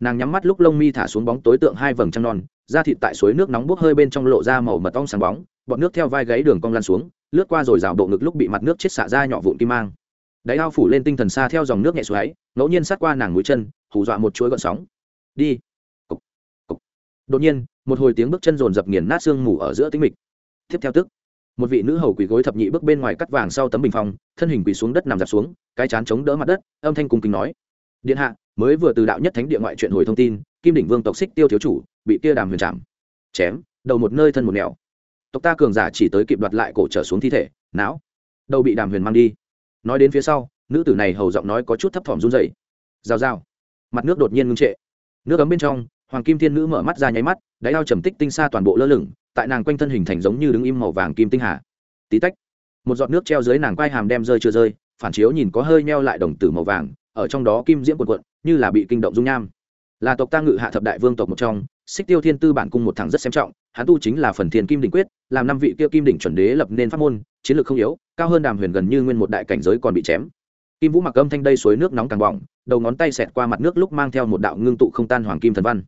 Nàng nhắm mắt lúc lông mi thả xuống bóng tối tượng hai vầng trăng non, da thịt tại suối nước nóng bốc hơi bên trong lộ ra màu mật ong sáng bóng, bọn nước theo vai gáy đường cong lan xuống, lướt qua rồi rào bộ ngực lúc bị mặt nước chết xả ra nhỏ vụn kim mang đáy ao phủ lên tinh thần xa theo dòng nước nhẹ xoáy, ngẫu nhiên sát qua nàng mũi chân, hù dọa một chuỗi gọn sóng. Đi. Cục. Cục. đột nhiên, một hồi tiếng bước chân rồn dập nghiền nát xương mù ở giữa tĩnh mịch. Tiếp theo tức, một vị nữ hầu quỳ gối thập nhị bước bên ngoài cắt vàng sau tấm bình phong, thân hình quỳ xuống đất nằm dạp xuống, cái chán chống đỡ mặt đất, âm thanh cung kính nói. Điện hạ, mới vừa từ đạo nhất thánh địa ngoại chuyện hồi thông tin, kim đỉnh vương tộc xích tiêu thiếu chủ, bị kia đàm huyền chạm. Chém, đầu một nơi thân một nẻo. Tộc ta cường giả chỉ tới kịp đoạt lại cổ trở xuống thi thể, não. Đầu bị đàm huyền mang đi nói đến phía sau, nữ tử này hầu giọng nói có chút thấp thỏm run dày rào rào. Mặt nước đột nhiên ngưng trệ. Nước ấm bên trong, hoàng kim thiên nữ mở mắt ra nháy mắt, đáy ao trầm tích tinh xa toàn bộ lơ lửng, tại nàng quanh thân hình thành giống như đứng im màu vàng kim tinh hà. Tí tách, một giọt nước treo dưới nàng quai hàm đem rơi chưa rơi, phản chiếu nhìn có hơi meo lại đồng tử màu vàng, ở trong đó kim diễm quần quận như là bị kinh động dung nham. Là tộc ta ngự hạ thập đại vương tộc một trong xích tiêu thiên tư bản cung một thằng rất xem trọng, hắn tu chính là phần thiên kim đỉnh quyết, làm năm vị kia kim đỉnh chuẩn đế lập nên pháp môn, chiến lược không yếu, cao hơn đàm huyền gần như nguyên một đại cảnh giới còn bị chém. Kim vũ mặc âm thanh đây suối nước nóng càng bỏng, đầu ngón tay xẹt qua mặt nước lúc mang theo một đạo ngưng tụ không tan hoàng kim thần văn.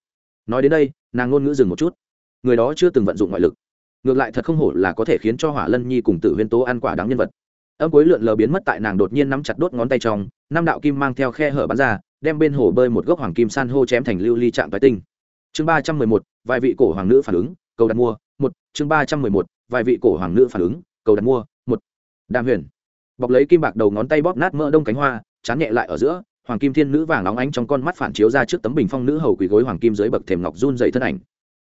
Nói đến đây, nàng ngôn ngữ dừng một chút. Người đó chưa từng vận dụng ngoại lực. Ngược lại thật không hổ là có thể khiến cho hỏa lân nhi cùng tử huyên tố ăn quả đáng nhân vật. Âm cuối lượn lờ biến mất tại nàng đột nhiên nắm chặt đốt ngón tay trong, năm đạo kim mang theo khe hở bắn ra, đem bên hồ bơi một gốc hoàng kim san hô chém thành lưu ly trạng tái tinh chương ba trăm mười một vài vị cổ hoàng nữ phản ứng, cầu đặt mua, một. Chương ba trăm mười một vài vị cổ hoàng nữ phản ứng, cầu đặt mua, một. Đàm huyền. Bọc lấy kim bạc đầu ngón tay bóp nát mỡ đông cánh hoa, chán nhẹ lại ở giữa, hoàng kim thiên nữ vàng óng ánh trong con mắt phản chiếu ra trước tấm bình phong nữ hầu quỳ gối hoàng kim dưới bậc thềm ngọc run dày thân ảnh.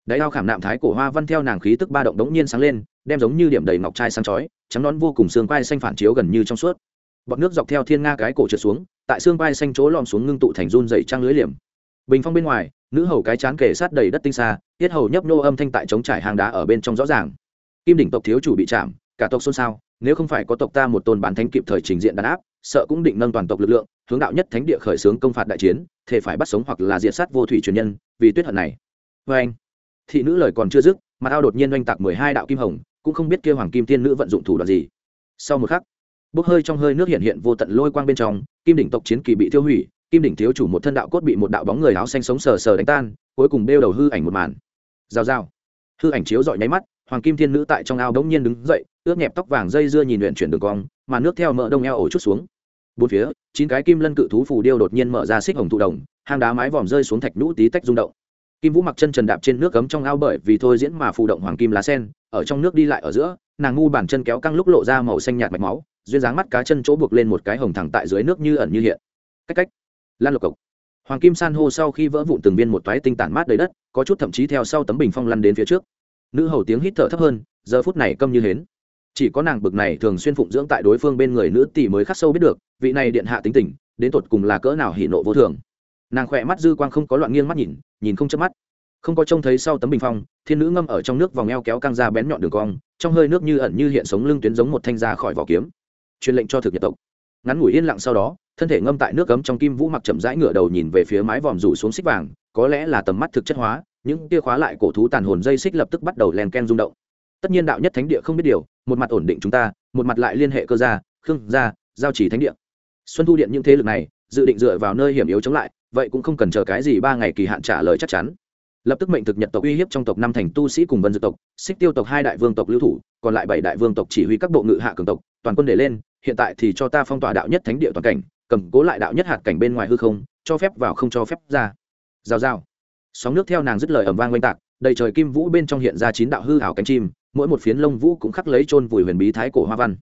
Đáy ao khảm nạm thái cổ hoa văn theo nàng khí tức ba động đống nhiên sáng lên, đem giống như điểm đầy ngọc trai sáng chói, trắng nón vô cùng xương quai xanh phản chiếu gần như trong suốt. Bọt nước dọc theo thiên nga cái cổ trượt xuống, tại xương quai xanh chỗ lom xuống ngưng tụ thành run dày trang lưới liềm bình phong bên ngoài, nữ hầu cái chán kể sát đầy đất tinh xa, tiết hầu nhấp nô âm thanh tại chống trải hàng đá ở bên trong rõ ràng. Kim đỉnh tộc thiếu chủ bị chạm, cả tộc xôn xao, nếu không phải có tộc ta một tôn bán thánh kịp thời trình diện đàn áp, sợ cũng định nâng toàn tộc lực lượng, hướng đạo nhất thánh địa khởi xướng công phạt đại chiến, thể phải bắt sống hoặc là diệt sát vô thủy truyền nhân, vì tuyết hận này. Vê anh, thị nữ lời còn chưa dứt, mà ao đột nhiên oanh tạc mười hai đạo kim hồng, cũng không biết kêu hoàng kim tiên nữ vận dụng thủ đoạn gì. Sau một khắc, bốc hơi trong hơi nước hiện hiện vô tận lôi quang bên trong, kim đỉnh tộc chiến kỳ bị tiêu hủy kim đỉnh thiếu chủ một thân đạo cốt bị một đạo bóng người áo xanh sống sờ sờ đánh tan, cuối cùng bêu đầu hư ảnh một màn. Rào rào. Hư ảnh chiếu dọi nháy mắt, hoàng kim thiên nữ tại trong ao đống nhiên đứng dậy, ướt nhẹp tóc vàng dây dưa nhìn luyện chuyển đường cong, mà nước theo mỡ đông eo ổ chút xuống. Bốn phía, chín cái kim lân cự thú phù điêu đột nhiên mở ra xích hồng thụ đồng, hang đá mái vòm rơi xuống thạch nhũ tí tách rung động. Kim vũ mặc chân trần đạp trên nước cấm trong ao bởi vì thôi diễn mà phù động hoàng kim lá sen, ở trong nước đi lại ở giữa, nàng ngu bản chân kéo căng lúc lộ ra màu xanh nhạt mạch máu, duyên dáng mắt cá chân chỗ buộc lên một cái hồng thẳng tại dưới nước như ẩn như hiện. Cách cách lan lộc cộc. Hoàng kim san hô sau khi vỡ vụn từng viên một toái tinh tản mát đầy đất, có chút thậm chí theo sau tấm bình phong lăn đến phía trước. Nữ hầu tiếng hít thở thấp hơn, giờ phút này câm như hến. Chỉ có nàng bực này thường xuyên phụng dưỡng tại đối phương bên người nữ tỷ mới khắc sâu biết được, vị này điện hạ tính tình, đến tột cùng là cỡ nào hỉ nộ vô thường. Nàng khỏe mắt dư quang không có loạn nghiêng mắt nhìn nhìn không chớp mắt. Không có trông thấy sau tấm bình phong, thiên nữ ngâm ở trong nước vòng eo kéo căng ra bén nhọn đường cong, trong hơi nước như ẩn như hiện sống lưng tuyến giống một thanh ra khỏi vỏ kiếm. Truyền lệnh cho thực nhật tộc. Ngắn ngủi yên lặng sau đó thân thể ngâm tại nước cấm trong kim vũ mặc chậm rãi ngửa đầu nhìn về phía mái vòm rủ xuống xích vàng, có lẽ là tầm mắt thực chất hóa, những tia khóa lại cổ thú tàn hồn dây xích lập tức bắt đầu len ken rung động. Tất nhiên đạo nhất thánh địa không biết điều, một mặt ổn định chúng ta, một mặt lại liên hệ cơ gia, khương gia, giao chỉ thánh địa. Xuân thu điện những thế lực này, dự định dựa vào nơi hiểm yếu chống lại, vậy cũng không cần chờ cái gì ba ngày kỳ hạn trả lời chắc chắn. Lập tức mệnh thực nhật tộc uy hiếp trong tộc năm thành tu sĩ cùng vân dược tộc, xích tiêu tộc hai đại vương tộc lưu thủ, còn lại bảy đại vương tộc chỉ huy các bộ ngự hạ cường tộc, toàn quân để lên, hiện tại thì cho ta phong tỏa đạo nhất thánh địa toàn cảnh cầm cố lại đạo nhất hạt cảnh bên ngoài hư không, cho phép vào không cho phép ra. Rào rào. Sóng nước theo nàng dứt lời ẩm vang oanh tạc, đầy trời kim vũ bên trong hiện ra chín đạo hư hảo cánh chim, mỗi một phiến lông vũ cũng khắc lấy chôn vùi huyền bí thái cổ hoa văn.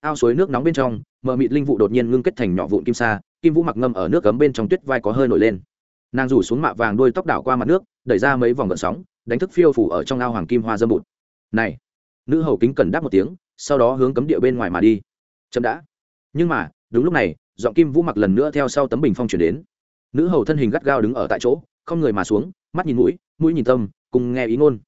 Ao suối nước nóng bên trong, mờ mịt linh vụ đột nhiên ngưng kết thành nhỏ vụn kim sa, kim vũ mặc ngâm ở nước cấm bên trong tuyết vai có hơi nổi lên. Nàng rủ xuống mạ vàng đuôi tóc đảo qua mặt nước, đẩy ra mấy vòng gợn sóng, đánh thức phiêu phủ ở trong ao hoàng kim hoa dâm bụt. Này! Nữ hầu kính cần đáp một tiếng, sau đó hướng cấm địa bên ngoài mà đi. Chậm đã. Nhưng mà, đúng lúc này giọng kim vũ mặc lần nữa theo sau tấm bình phong chuyển đến. Nữ hầu thân hình gắt gao đứng ở tại chỗ, không người mà xuống, mắt nhìn mũi mũi nhìn tâm, cùng nghe ý ngôn.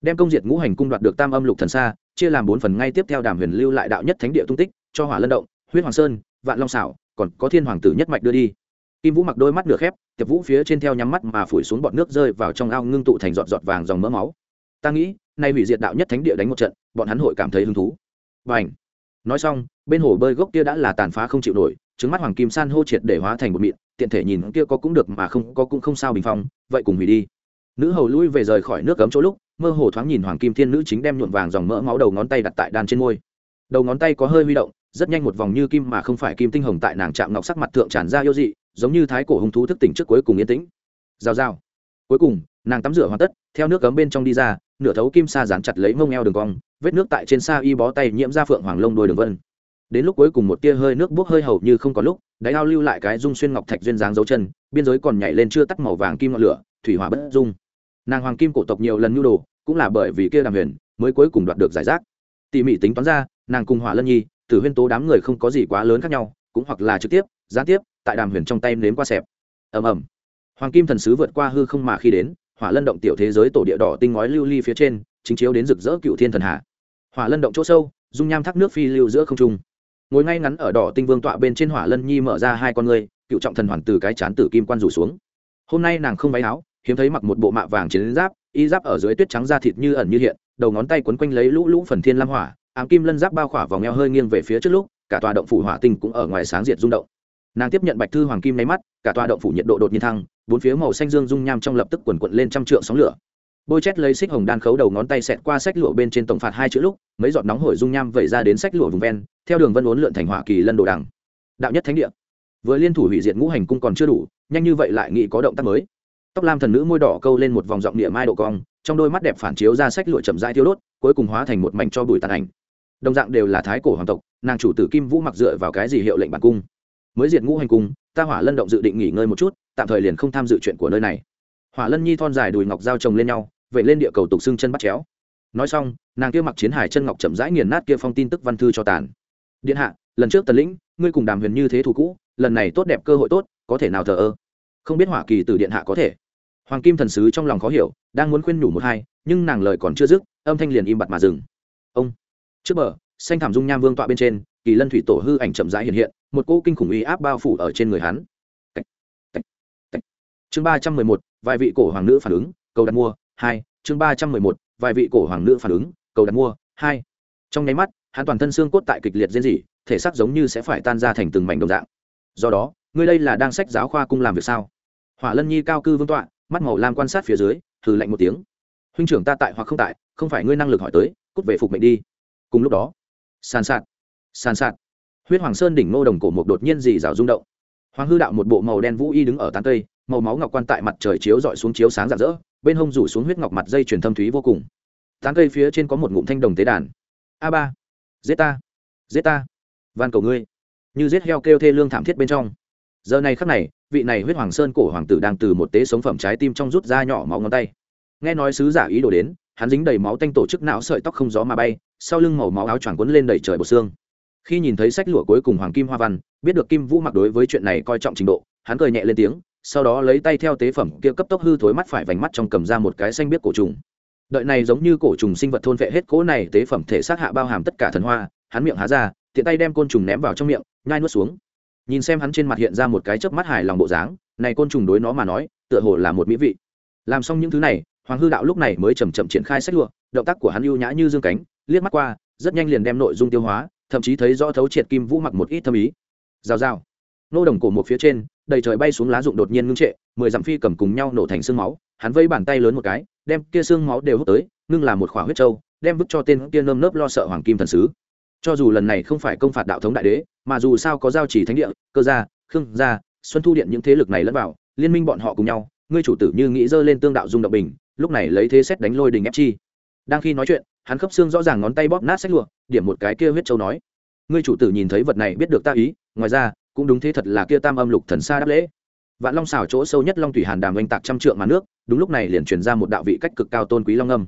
Đem công diệt ngũ hành cung đoạt được tam âm lục thần xa, chia làm bốn phần ngay tiếp theo đàm huyền lưu lại đạo nhất thánh địa tung tích, cho hỏa lân động, huyết hoàng sơn, vạn long xảo, còn có thiên hoàng tử nhất mạch đưa đi. Kim vũ mặc đôi mắt nửa khép, tiệp vũ phía trên theo nhắm mắt mà phủi xuống bọn nước rơi vào trong ao ngưng tụ thành giọt giọt vàng dòng mỡ máu. Ta nghĩ, nay hủy diệt đạo nhất thánh địa đánh một trận, bọn hắn hội cảm thấy hứng thú. Và ảnh nói xong, bên hồ bơi gốc kia đã là tàn phá không chịu nổi, trứng mắt hoàng kim san hô triệt để hóa thành một mịn, tiện thể nhìn kia có cũng được mà không có cũng không sao bình phong, vậy cùng hủy đi. Nữ hầu lui về rời khỏi nước cấm chỗ lúc, mơ hồ thoáng nhìn hoàng kim thiên nữ chính đem nhuộm vàng dòng mỡ máu đầu ngón tay đặt tại đan trên môi. Đầu ngón tay có hơi huy động, rất nhanh một vòng như kim mà không phải kim tinh hồng tại nàng chạm ngọc sắc mặt thượng tràn ra yêu dị, giống như thái cổ hung thú thức tỉnh trước cuối cùng yên tĩnh. Rào rào. Cuối cùng, nàng tắm rửa hoàn tất, theo nước cấm bên trong đi ra, nửa thấu kim sa dán chặt lấy mông eo đường cong vết nước tại trên xa y bó tay nhiễm ra phượng hoàng lông đôi đường vân. Đến lúc cuối cùng một tia hơi nước bốc hơi hầu như không có lúc, đáy ao lưu lại cái dung xuyên ngọc thạch duyên dáng dấu chân, biên giới còn nhảy lên chưa tắt màu vàng kim ngọn lửa, thủy hỏa bất dung. Nàng hoàng kim cổ tộc nhiều lần nhu đồ, cũng là bởi vì kia đàm huyền, mới cuối cùng đoạt được giải rác. Tỉ mỉ tính toán ra, nàng cùng hỏa lân nhi, tử huyên tố đám người không có gì quá lớn khác nhau, cũng hoặc là trực tiếp, gián tiếp, tại đàm huyền trong tay nếm qua xẹp. Ầm ầm. Hoàng kim thần sứ vượt qua hư không mà khi đến, hỏa lân động tiểu thế giới tổ địa đỏ tinh ngói lưu ly phía trên chính chiếu đến rực rỡ cựu thiên thần hạ hỏa lân động chỗ sâu, dung nham thác nước phi lưu giữa không trung. Ngồi ngay ngắn ở đỏ tinh vương tọa bên trên hỏa lân nhi mở ra hai con người cựu trọng thần hoàn từ cái chán tử kim quan rủ xuống. Hôm nay nàng không váy áo, hiếm thấy mặc một bộ mạ vàng chiến giáp, y giáp ở dưới tuyết trắng da thịt như ẩn như hiện, đầu ngón tay quấn quanh lấy lũ lũ phần thiên lam hỏa, ám kim lân giáp bao khỏa vòng eo hơi nghiêng về phía trước lúc, cả tòa động phủ hỏa tinh cũng ở ngoài sáng diệt rung động. Nàng tiếp nhận bạch thư hoàng kim nháy mắt, cả tòa động phủ nhiệt độ đột nhiên thăng, bốn phía màu xanh dương dung nham trong lập tức quần quận lên trăm trượng sóng lửa bôi chét lấy xích hồng đan khấu đầu ngón tay xẹt qua sách lụa bên trên tổng phạt hai chữ lúc, mấy giọt nóng hổi dung nham vẩy ra đến sách lụa vùng ven, theo đường vân uốn lượn thành hỏa kỳ lân đồ đằng. Đạo nhất thánh địa. Vừa liên thủ hủy diệt ngũ hành cung còn chưa đủ, nhanh như vậy lại nghĩ có động tác mới. Tóc lam thần nữ môi đỏ câu lên một vòng giọng địa mai độ cong, trong đôi mắt đẹp phản chiếu ra sách lụa chậm rãi thiêu đốt, cuối cùng hóa thành một mảnh cho bụi tàn ảnh. Đồng dạng đều là thái cổ hoàng tộc, nàng chủ tử kim vũ mặc dựa vào cái gì hiệu lệnh bản cung? Mới diệt ngũ hành cung, ta hỏa lân động dự định nghỉ ngơi một chút, tạm thời liền không tham dự chuyện của nơi này. Hỏa lân nhi thon dài đùi ngọc giao chồng lên nhau vậy lên địa cầu tục xưng chân bắt chéo. Nói xong, nàng kia mặc chiến hải chân ngọc chậm rãi nghiền nát kia phong tin tức văn thư cho tàn. Điện hạ, lần trước tần lĩnh, ngươi cùng đàm huyền như thế thủ cũ, lần này tốt đẹp cơ hội tốt, có thể nào thờ ơ? Không biết hỏa kỳ từ điện hạ có thể. Hoàng kim thần sứ trong lòng khó hiểu, đang muốn khuyên nhủ một hai, nhưng nàng lời còn chưa dứt, âm thanh liền im bặt mà dừng. Ông. Trước bờ, xanh thảm dung nham vương tọa bên trên, kỳ lân thủy tổ hư ảnh chậm rãi hiện hiện, một cỗ kinh khủng uy áp bao phủ ở trên người hắn. Chương ba trăm mười một, vài vị cổ hoàng nữ phản ứng, cầu đặt mua hai, chương ba trăm mười một, vài vị cổ hoàng nữ phản ứng, cầu đặt mua, hai. Trong nháy mắt, hắn toàn thân xương cốt tại kịch liệt diễn dị thể xác giống như sẽ phải tan ra thành từng mảnh đồng dạng. Do đó, ngươi đây là đang sách giáo khoa cung làm việc sao? Hỏa lân nhi cao cư vương tọa, mắt màu lam quan sát phía dưới thử lạnh một tiếng. Huynh trưởng ta tại hoặc không tại, không phải ngươi năng lực hỏi tới, cút về phục mệnh đi. Cùng lúc đó, sàn sạt sàn sạt. Huyết hoàng sơn đỉnh ngô đồng cổ một đột nhiên dì rào rung động. Hoàng hư đạo một bộ màu đen vũ y đứng ở tán cây, màu máu ngọc quan tại mặt trời chiếu dọi xuống chiếu sáng rạng rỡ bên hông rủ xuống huyết ngọc mặt dây truyền thâm thúy vô cùng. Tán cây phía trên có một ngụm thanh đồng tế đàn. A ba. Giết ta. Giết ta. Van cầu ngươi. Như giết heo kêu thê lương thảm thiết bên trong. Giờ này khắc này, vị này huyết hoàng sơn cổ hoàng tử đang từ một tế sống phẩm trái tim trong rút ra nhỏ máu ngón tay. Nghe nói sứ giả ý đồ đến, hắn dính đầy máu tanh tổ chức não sợi tóc không gió mà bay, sau lưng màu máu áo choàng quấn lên đầy trời bột xương. Khi nhìn thấy sách lụa cuối cùng hoàng kim hoa văn, biết được kim vũ mặc đối với chuyện này coi trọng trình độ, hắn cười nhẹ lên tiếng sau đó lấy tay theo tế phẩm kia cấp tốc hư thối mắt phải vành mắt trong cầm ra một cái xanh biết cổ trùng. Đợi này giống như cổ trùng sinh vật thôn vệ hết cỗ này tế phẩm thể xác hạ bao hàm tất cả thần hoa, hắn miệng há ra, tiện tay đem côn trùng ném vào trong miệng, nhai nuốt xuống. Nhìn xem hắn trên mặt hiện ra một cái chớp mắt hài lòng bộ dáng, này côn trùng đối nó mà nói, tựa hồ là một mỹ vị. Làm xong những thứ này, hoàng hư đạo lúc này mới chầm chậm triển khai sách lụa, động tác của hắn ưu nhã như dương cánh, liếc mắt qua, rất nhanh liền đem nội dung tiêu hóa, thậm chí thấy rõ thấu triệt kim vũ mặc một ít thâm ý. Rào rào. Nô đồng cổ một phía trên đầy trời bay xuống lá rụng đột nhiên ngưng trệ, mười dặm phi cầm cùng nhau nổ thành xương máu, hắn vây bàn tay lớn một cái, đem kia xương máu đều hút tới, ngưng là một khỏa huyết trâu đem vứt cho tên kia nơm nớp lo sợ hoàng kim thần sứ. Cho dù lần này không phải công phạt đạo thống đại đế, mà dù sao có giao chỉ thánh địa, cơ gia, khương gia, xuân thu điện những thế lực này lẫn vào, liên minh bọn họ cùng nhau, ngươi chủ tử như nghĩ dơ lên tương đạo dung động bình, lúc này lấy thế xét đánh lôi đình ép chi. Đang khi nói chuyện, hắn khớp xương rõ ràng ngón tay bóp nát sách lụa, điểm một cái kia huyết châu nói, ngươi chủ tử nhìn thấy vật này biết được ta ý, ngoài ra cũng đúng thế thật là kia tam âm lục thần xa đáp lễ. Vạn long xào chỗ sâu nhất long thủy hàn đàm oanh tạc trăm trượng mà nước, đúng lúc này liền truyền ra một đạo vị cách cực cao tôn quý long âm.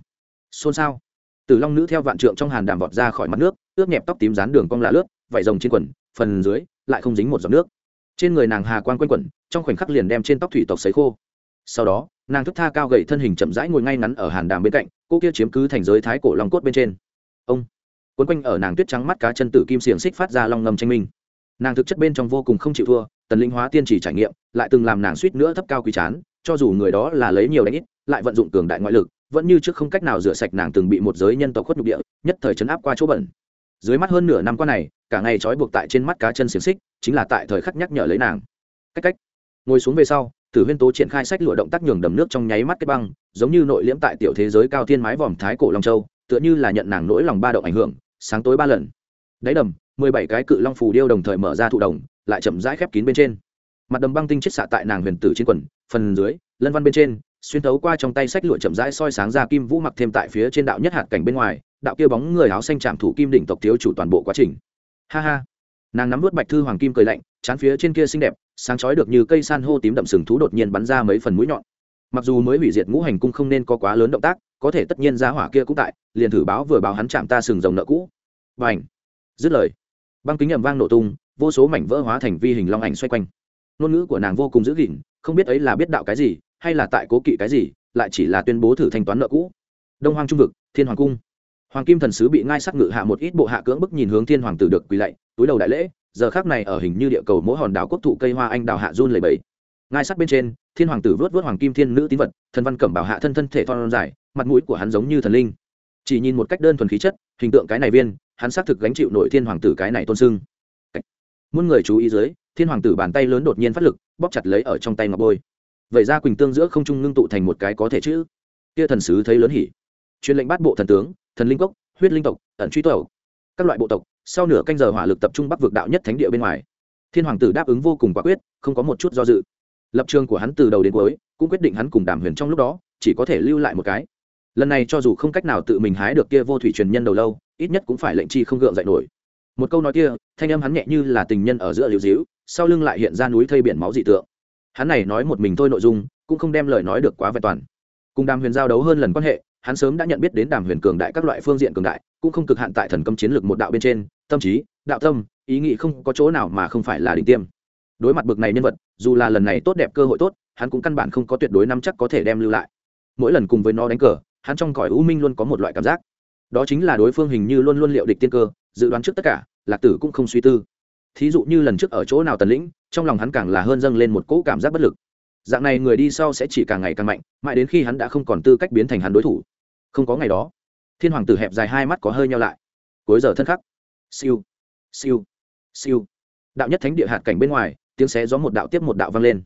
Xôn xao. Từ long nữ theo vạn trượng trong hàn đàm vọt ra khỏi mặt nước, ướt nhẹp tóc tím dán đường cong lạ lướt, vải rồng trên quần, phần dưới lại không dính một giọt nước. Trên người nàng hà quan quanh quẩn, trong khoảnh khắc liền đem trên tóc thủy tộc sấy khô. Sau đó, nàng thức tha cao gậy thân hình chậm rãi ngồi ngay ngắn ở hàn đàm bên cạnh, cô kia chiếm cứ thành giới thái cổ long cốt bên trên. Ông quấn quanh ở nàng tuyết trắng mắt cá chân tử kim xiềng xích phát ra long ngầm tranh minh nàng thực chất bên trong vô cùng không chịu thua, tần linh hóa tiên chỉ trải nghiệm, lại từng làm nàng suýt nữa thấp cao quý chán, cho dù người đó là lấy nhiều đánh ít, lại vận dụng cường đại ngoại lực, vẫn như trước không cách nào rửa sạch nàng từng bị một giới nhân tộc khuất nhục địa, nhất thời chấn áp qua chỗ bẩn. Dưới mắt hơn nửa năm qua này, cả ngày trói buộc tại trên mắt cá chân xiềng xích, chính là tại thời khắc nhắc nhở lấy nàng. Cách cách. Ngồi xuống về sau, tử huyên tố triển khai sách lụa động tác nhường đầm nước trong nháy mắt kết băng, giống như nội liễm tại tiểu thế giới cao thiên mái vòm thái cổ long châu, tựa như là nhận nàng nỗi lòng ba động ảnh hưởng, sáng tối ba lần. Đáy đầm mười bảy cái cự long phù điêu đồng thời mở ra thụ đồng, lại chậm rãi khép kín bên trên. Mặt đầm băng tinh chết xạ tại nàng huyền tử trên quần, phần dưới, lân văn bên trên, xuyên thấu qua trong tay sách lụa chậm rãi soi sáng ra kim vũ mặc thêm tại phía trên đạo nhất hạt cảnh bên ngoài, đạo kia bóng người áo xanh chạm thủ kim đỉnh tộc thiếu chủ toàn bộ quá trình. Ha ha. Nàng nắm vút bạch thư hoàng kim cười lạnh, chán phía trên kia xinh đẹp, sáng chói được như cây san hô tím đậm sừng thú đột nhiên bắn ra mấy phần mũi nhọn. Mặc dù mới hủy diệt ngũ hành cung không nên có quá lớn động tác, có thể tất nhiên ra hỏa kia cũng tại, liền thử báo vừa báo hắn chạm ta sừng rồng nợ cũ. Và ảnh dứt lời băng kính ầm vang nổ tung, vô số mảnh vỡ hóa thành vi hình long ảnh xoay quanh. Ngôn ngữ của nàng vô cùng dữ gìn, không biết ấy là biết đạo cái gì, hay là tại cố kỵ cái gì, lại chỉ là tuyên bố thử thanh toán nợ cũ. Đông hoang trung vực, thiên hoàng cung. Hoàng kim thần sứ bị ngai sắc ngự hạ một ít bộ hạ cưỡng bức nhìn hướng thiên hoàng tử được quỳ lạy, túi đầu đại lễ, giờ khác này ở hình như địa cầu mỗi hòn đảo quốc thụ cây hoa anh đào hạ run lầy bẫy ngai sắc bên trên, thiên hoàng tử vớt vớt hoàng kim thiên nữ tín vật, thần văn cẩm bảo hạ thân thân thể thon dài, mặt mũi của hắn giống như thần linh. Chỉ nhìn một cách đơn thuần khí chất, hình tượng cái này viên hắn xác thực gánh chịu nội thiên hoàng tử cái này tôn sưng. Muôn người chú ý dưới, thiên hoàng tử bàn tay lớn đột nhiên phát lực, bóp chặt lấy ở trong tay ngọc bôi. Vậy ra quỳnh tương giữa không trung ngưng tụ thành một cái có thể chữ. Kia thần sứ thấy lớn hỉ. Truyền lệnh bắt bộ thần tướng, thần linh cốc, huyết linh tộc, ẩn truy tẩu các loại bộ tộc, sau nửa canh giờ hỏa lực tập trung bắc vực đạo nhất thánh địa bên ngoài. Thiên hoàng tử đáp ứng vô cùng quả quyết, không có một chút do dự. Lập trường của hắn từ đầu đến cuối, cũng quyết định hắn cùng đàm huyền trong lúc đó, chỉ có thể lưu lại một cái. Lần này cho dù không cách nào tự mình hái được kia vô thủy truyền nhân đầu lâu ít nhất cũng phải lệnh chi không gượng dậy nổi. Một câu nói kia, thanh âm hắn nhẹ như là tình nhân ở giữa liễu dĩu sau lưng lại hiện ra núi thây biển máu dị tượng. Hắn này nói một mình thôi nội dung, cũng không đem lời nói được quá vẹn toàn. Cùng đàm huyền giao đấu hơn lần quan hệ, hắn sớm đã nhận biết đến đàm huyền cường đại các loại phương diện cường đại, cũng không cực hạn tại thần công chiến lược một đạo bên trên, tâm trí, đạo tâm, ý nghĩ không có chỗ nào mà không phải là đỉnh tiêm. Đối mặt bực này nhân vật, dù là lần này tốt đẹp cơ hội tốt, hắn cũng căn bản không có tuyệt đối nắm chắc có thể đem lưu lại. Mỗi lần cùng với nó đánh cờ, hắn trong cõi u minh luôn có một loại cảm giác đó chính là đối phương hình như luôn luôn liệu địch tiên cơ, dự đoán trước tất cả, lạc tử cũng không suy tư. Thí dụ như lần trước ở chỗ nào tần lĩnh, trong lòng hắn càng là hơn dâng lên một cỗ cảm giác bất lực. Dạng này người đi sau sẽ chỉ càng ngày càng mạnh, mãi đến khi hắn đã không còn tư cách biến thành hắn đối thủ. Không có ngày đó, thiên hoàng tử hẹp dài hai mắt có hơi nhau lại. Cuối giờ thân khắc, siêu siêu siêu. Đạo nhất thánh địa hạt cảnh bên ngoài, tiếng xé gió một đạo tiếp một đạo vang lên.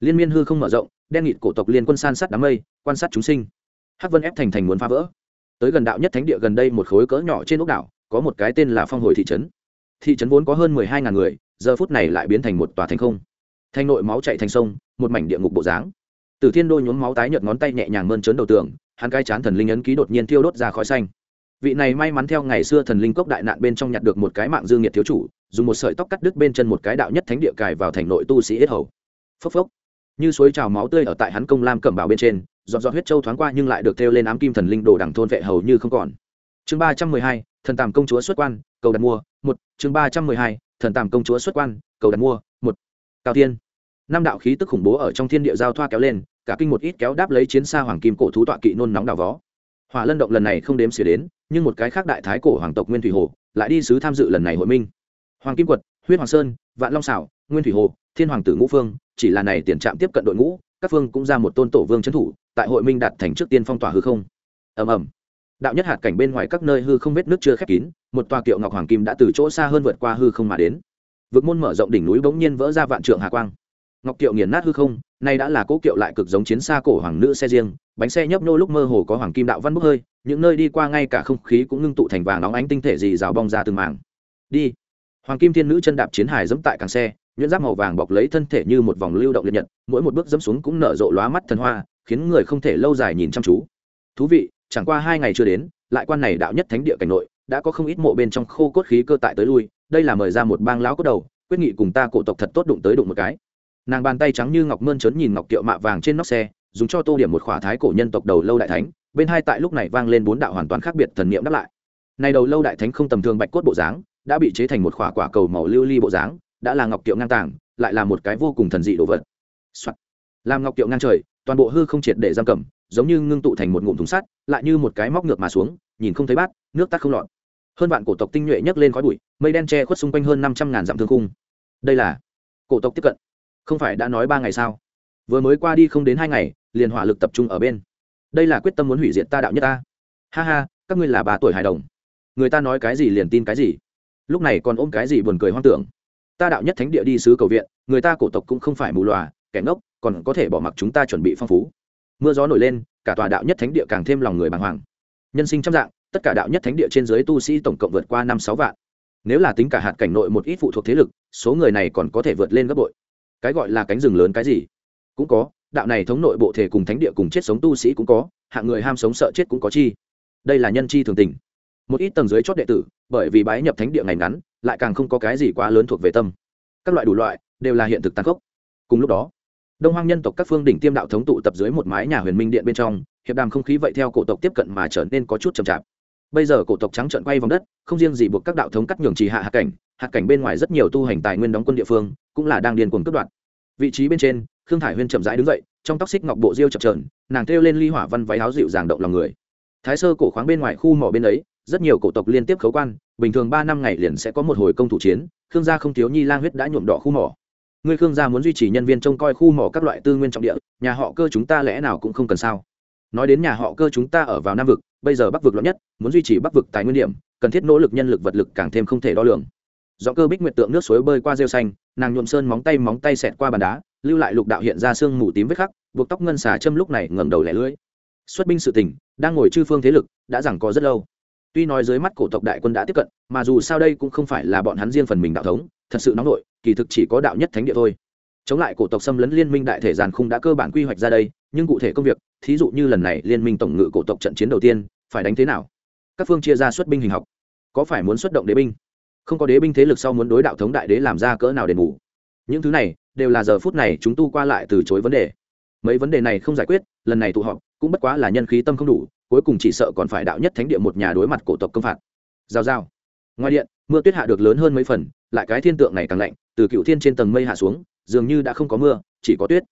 Liên miên hư không mở rộng, đen nghịt cổ tộc liên quân san sát đám mây, quan sát chúng sinh. Hắc vân ép thành thành muốn phá vỡ tới gần đạo nhất thánh địa gần đây một khối cỡ nhỏ trên ốc đảo, có một cái tên là phong hồi thị trấn. Thị trấn vốn có hơn mười hai ngàn người, giờ phút này lại biến thành một tòa thành không. Thanh nội máu chạy thành sông, một mảnh địa ngục bộ dáng. Từ thiên đôi nhuốm máu tái nhợt ngón tay nhẹ nhàng mơn trớn đầu tường, hắn cai chán thần linh ấn ký đột nhiên thiêu đốt ra khói xanh. Vị này may mắn theo ngày xưa thần linh cốc đại nạn bên trong nhặt được một cái mạng dương nhiệt thiếu chủ, dùng một sợi tóc cắt đứt bên chân một cái đạo nhất thánh địa cài vào thành nội tu sĩ ít hầu. Phốc phốc như suối trào máu tươi ở tại hắn công lam cẩm bảo bên trên, giọt giọt huyết châu thoáng qua nhưng lại được thêu lên ám kim thần linh đồ đẳng thôn vệ hầu như không còn. Chương ba trăm mười hai, thần tàm công chúa xuất quan, cầu đặt mua, một. Chương ba trăm mười hai, thần tàm công chúa xuất quan, cầu đặt mua, một. Cao thiên. Năm đạo khí tức khủng bố ở trong thiên địa giao thoa kéo lên, cả kinh một ít kéo đáp lấy chiến xa hoàng kim cổ thú tọa kỵ nôn nóng đào vó. Hỏa lân động lần này không đếm xỉa đến, nhưng một cái khác đại thái cổ hoàng tộc nguyên thủy hồ lại đi sứ tham dự lần này hội minh. Hoàng kim quật, huyết hoàng sơn, vạn long xảo nguyên thủy hồ, thiên hoàng tử ngũ phương chỉ là này tiền trạm tiếp cận đội ngũ, các phương cũng ra một tôn tổ vương trấn thủ, tại hội minh đạt thành trước tiên phong tỏa hư không. Ầm ầm. Đạo nhất hạt cảnh bên ngoài các nơi hư không vết nước chưa khép kín, một tòa kiệu ngọc hoàng kim đã từ chỗ xa hơn vượt qua hư không mà đến. Vực môn mở rộng đỉnh núi bỗng nhiên vỡ ra vạn trượng hà quang. Ngọc kiệu nghiền nát hư không, nay đã là cố kiệu lại cực giống chiến xa cổ hoàng nữ xe riêng, bánh xe nhấp nô lúc mơ hồ có hoàng kim đạo văn bốc hơi, những nơi đi qua ngay cả không khí cũng ngưng tụ thành vàng nóng ánh tinh thể gì rào bong ra từng mảng. Đi. Hoàng kim thiên nữ chân đạp chiến hải dẫm tại càng xe nhuyễn giáp màu vàng bọc lấy thân thể như một vòng lưu động liệt nhật, mỗi một bước dẫm xuống cũng nở rộ lóa mắt thần hoa, khiến người không thể lâu dài nhìn chăm chú. Thú vị, chẳng qua hai ngày chưa đến, lại quan này đạo nhất thánh địa cảnh nội, đã có không ít mộ bên trong khô cốt khí cơ tại tới lui, đây là mời ra một bang lão cốt đầu, quyết nghị cùng ta cổ tộc thật tốt đụng tới đụng một cái. Nàng bàn tay trắng như ngọc mơn trớn nhìn ngọc kiệu mạ vàng trên nóc xe, dùng cho tô điểm một khỏa thái cổ nhân tộc đầu lâu đại thánh, bên hai tại lúc này vang lên bốn đạo hoàn toàn khác biệt thần niệm đáp lại. Này đầu lâu đại thánh không tầm thường bạch cốt bộ dáng, đã bị chế thành một khỏa quả cầu màu lưu ly bộ dáng đã là ngọc kiệu ngang tàng, lại là một cái vô cùng thần dị đồ vật、Soạn. làm ngọc kiệu ngang trời, toàn bộ hư không triệt để giam cầm, giống như ngưng tụ thành một ngụm thùng sắt, lại như một cái móc ngược mà xuống, nhìn không thấy bát, nước tắt không lọt. Hơn vạn cổ tộc tinh nhuệ nhấc lên khói bụi, mây đen che khuất xung quanh hơn năm trăm ngàn dặm thương cung đây là cổ tộc tiếp cận. Không phải đã nói ba ngày sao? Vừa mới qua đi không đến hai ngày, liền hỏa lực tập trung ở bên. Đây là quyết tâm muốn hủy diệt ta đạo nhất ta. Ha ha, các ngươi là bà tuổi hài đồng. Người ta nói cái gì liền tin cái gì. Lúc này còn ôm cái gì buồn cười hoang tưởng ta đạo nhất thánh địa đi sứ cầu viện, người ta cổ tộc cũng không phải mù lòa, kẻ ngốc, còn có thể bỏ mặc chúng ta chuẩn bị phong phú. Mưa gió nổi lên, cả tòa đạo nhất thánh địa càng thêm lòng người bàng hoàng. Nhân sinh trăm dạng, tất cả đạo nhất thánh địa trên dưới tu sĩ tổng cộng vượt qua năm sáu vạn. Nếu là tính cả hạt cảnh nội một ít phụ thuộc thế lực, số người này còn có thể vượt lên gấp bội. Cái gọi là cánh rừng lớn cái gì? Cũng có, đạo này thống nội bộ thể cùng thánh địa cùng chết sống tu sĩ cũng có, hạng người ham sống sợ chết cũng có chi. Đây là nhân chi thường tình. Một ít tầng dưới chót đệ tử, bởi vì bái nhập thánh địa ngày ngắn lại càng không có cái gì quá lớn thuộc về tâm. Các loại đủ loại, đều là hiện thực tăng khốc. Cùng lúc đó, đông hoang nhân tộc các phương đỉnh tiêm đạo thống tụ tập dưới một mái nhà huyền minh điện bên trong, hiệp đàm không khí vậy theo cổ tộc tiếp cận mà trở nên có chút chậm chạp. Bây giờ cổ tộc trắng trợn quay vòng đất, không riêng gì buộc các đạo thống cắt nhường trì hạ hạ cảnh hạ cảnh bên ngoài rất nhiều tu hành tài nguyên đóng quân địa phương, cũng là đang điên cuồng cướp đoạt. Vị trí bên trên, khương thải huyên chậm rãi đứng dậy, trong tóc xích ngọc bộ diêu chập trờn nàng kêu lên ly hỏa văn váy áo dịu dàng động lòng người. Thái sơ cổ khoáng bên ngoài khu mỏ bên ấy rất nhiều cổ tộc liên tiếp khấu quan, bình thường ba năm ngày liền sẽ có một hồi công thủ chiến, khương gia không thiếu nhi lang huyết đã nhuộm đỏ khu mỏ. Người khương gia muốn duy trì nhân viên trông coi khu mỏ các loại tư nguyên trọng địa, nhà họ cơ chúng ta lẽ nào cũng không cần sao? Nói đến nhà họ cơ chúng ta ở vào nam vực, bây giờ bắc vực lớn nhất, muốn duy trì bắc vực tài nguyên điểm, cần thiết nỗ lực nhân lực vật lực càng thêm không thể đo lường. Do cơ bích nguyệt tượng nước suối bơi qua rêu xanh, nàng nhuộm sơn móng tay móng tay xẹt qua bàn đá, lưu lại lục đạo hiện ra sương mù tím vết khắc, buộc tóc ngân xà châm lúc này ngẩng đầu lẻ lưỡi. Xuất binh sự tình, đang ngồi chư phương thế lực, đã rằng có rất lâu tuy nói dưới mắt cổ tộc đại quân đã tiếp cận, mà dù sao đây cũng không phải là bọn hắn riêng phần mình đạo thống, thật sự nóng nổi kỳ thực chỉ có đạo nhất thánh địa thôi. Chống lại cổ tộc xâm lấn liên minh đại thể giàn khung đã cơ bản quy hoạch ra đây, nhưng cụ thể công việc, thí dụ như lần này liên minh tổng ngự cổ tộc trận chiến đầu tiên, phải đánh thế nào? Các phương chia ra xuất binh hình học. Có phải muốn xuất động đế binh? Không có đế binh thế lực sau muốn đối đạo thống đại đế làm ra cỡ nào đền bù? Những thứ này, đều là giờ phút này chúng tu qua lại từ chối vấn đề. Mấy vấn đề này không giải quyết, lần này tụ họp cũng bất quá là nhân khí tâm không đủ cuối cùng chỉ sợ còn phải đạo nhất thánh địa một nhà đối mặt cổ tộc công phạt. Giao giao. Ngoài điện, mưa tuyết hạ được lớn hơn mấy phần, lại cái thiên tượng này càng lạnh, từ cựu thiên trên tầng mây hạ xuống, dường như đã không có mưa, chỉ có tuyết.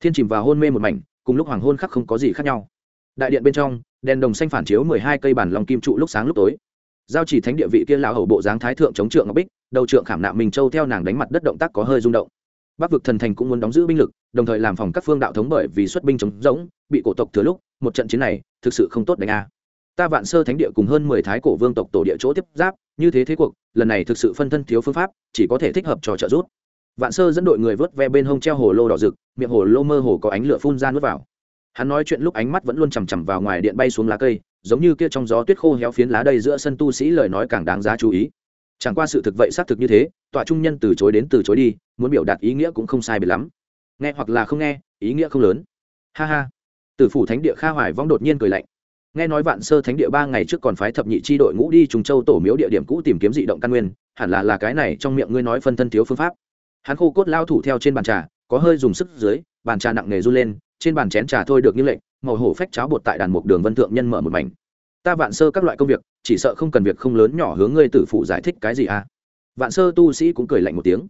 Thiên chìm vào hôn mê một mảnh, cùng lúc hoàng hôn khắc không có gì khác nhau. Đại điện bên trong, đèn đồng xanh phản chiếu mười hai cây bản lòng kim trụ lúc sáng lúc tối. Giao chỉ thánh địa vị kia lão hầu bộ dáng thái thượng chống trượng ngọc bích, đầu trượng khảm nạm mình châu theo nàng đánh mặt đất động tác có hơi rung động. Bắc vực thần thành cũng muốn đóng giữ binh lực, đồng thời làm phòng các phương đạo thống bởi vì xuất binh chống rỗng, bị cổ tộc thừa lúc một trận chiến này thực sự không tốt đánh a. Ta vạn sơ thánh địa cùng hơn mười thái cổ vương tộc tổ địa chỗ tiếp giáp, như thế thế cuộc, lần này thực sự phân thân thiếu phương pháp, chỉ có thể thích hợp cho trợ giúp. Vạn sơ dẫn đội người vớt ve bên hông treo hồ lô đỏ rực, miệng hồ lô mơ hồ có ánh lửa phun ra nuốt vào. Hắn nói chuyện lúc ánh mắt vẫn luôn chằm chằm vào ngoài điện bay xuống lá cây, giống như kia trong gió tuyết khô héo phiến lá đầy giữa sân tu sĩ lời nói càng đáng giá chú ý. Chẳng qua sự thực vậy xác thực như thế, tọa trung nhân từ chối đến từ chối đi, muốn biểu đạt ý nghĩa cũng không sai biệt lắm. Nghe hoặc là không nghe, ý nghĩa không lớn. Ha ha từ phủ thánh địa kha hoài vong đột nhiên cười lạnh. Nghe nói vạn sơ thánh địa ba ngày trước còn phái thập nhị chi đội ngũ đi trùng châu tổ miếu địa điểm cũ tìm kiếm dị động căn nguyên, hẳn là là cái này trong miệng ngươi nói phân thân thiếu phương pháp. Hắn khô cốt lao thủ theo trên bàn trà, có hơi dùng sức dưới, bàn trà nặng nề run lên, trên bàn chén trà thôi được như lệnh, màu hổ phách cháo bột tại đàn mục đường vân thượng nhân mở một mảnh. Ta vạn sơ các loại công việc, chỉ sợ không cần việc không lớn nhỏ hướng ngươi tử phụ giải thích cái gì à? Vạn sơ tu sĩ cũng cười lạnh một tiếng.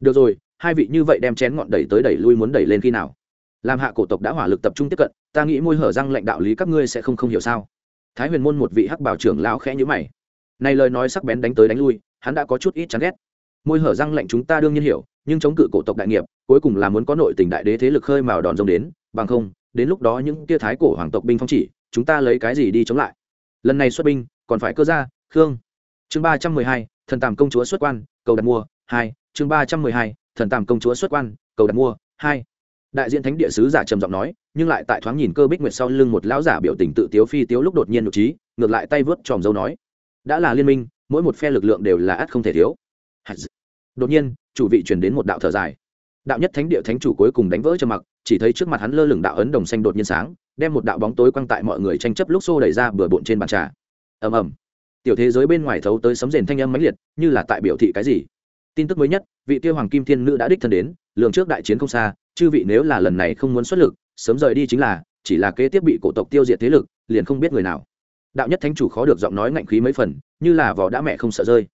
Được rồi, hai vị như vậy đem chén ngọn đẩy tới đẩy lui muốn đẩy lên khi nào? Làm hạ cổ tộc đã hỏa lực tập trung tiếp cận ta nghĩ môi hở răng lệnh đạo lý các ngươi sẽ không không hiểu sao? Thái huyền môn một vị hắc bảo trưởng lão khẽ nhữ mày. Này lời nói sắc bén đánh tới đánh lui, hắn đã có chút ít chán ghét. Môi hở răng lệnh chúng ta đương nhiên hiểu, nhưng chống cự cổ tộc đại nghiệp, cuối cùng là muốn có nội tình đại đế thế lực khơi mào đòn rông đến, bằng không, đến lúc đó những tia thái cổ hoàng tộc binh phong chỉ, chúng ta lấy cái gì đi chống lại? Lần này xuất binh, còn phải cơ ra khương. Chương ba trăm mười hai, thần tàm công chúa xuất quan, cầu đặt mua, hai. Chương ba trăm mười hai, thần tàm công chúa xuất quan, cầu đặt mua, hai đại diện thánh địa sứ giả trầm giọng nói, nhưng lại tại thoáng nhìn cơ bích nguyệt sau lưng một lão giả biểu tình tự tiếu phi tiếu lúc đột nhiên nhục trí, ngược lại tay vớt tròm dâu nói, đã là liên minh, mỗi một phe lực lượng đều là ắt không thể thiếu. Đột nhiên, chủ vị chuyển đến một đạo thở dài. Đạo nhất thánh địa thánh chủ cuối cùng đánh vỡ trầm mặc, chỉ thấy trước mặt hắn lơ lửng đạo ấn đồng xanh đột nhiên sáng, đem một đạo bóng tối quăng tại mọi người tranh chấp lúc xô đẩy ra bừa bộn trên bàn trà. Ầm ầm. Tiểu thế giới bên ngoài thấu tới sấm rền thanh âm mãnh liệt, như là tại biểu thị cái gì. Tin tức mới nhất, vị tiêu hoàng kim thiên nữ đã đích thân đến lường trước đại chiến không xa, chư vị nếu là lần này không muốn xuất lực, sớm rời đi chính là, chỉ là kế tiếp bị cổ tộc tiêu diệt thế lực, liền không biết người nào. Đạo nhất thánh chủ khó được giọng nói ngạnh khí mấy phần, như là vỏ đã mẹ không sợ rơi.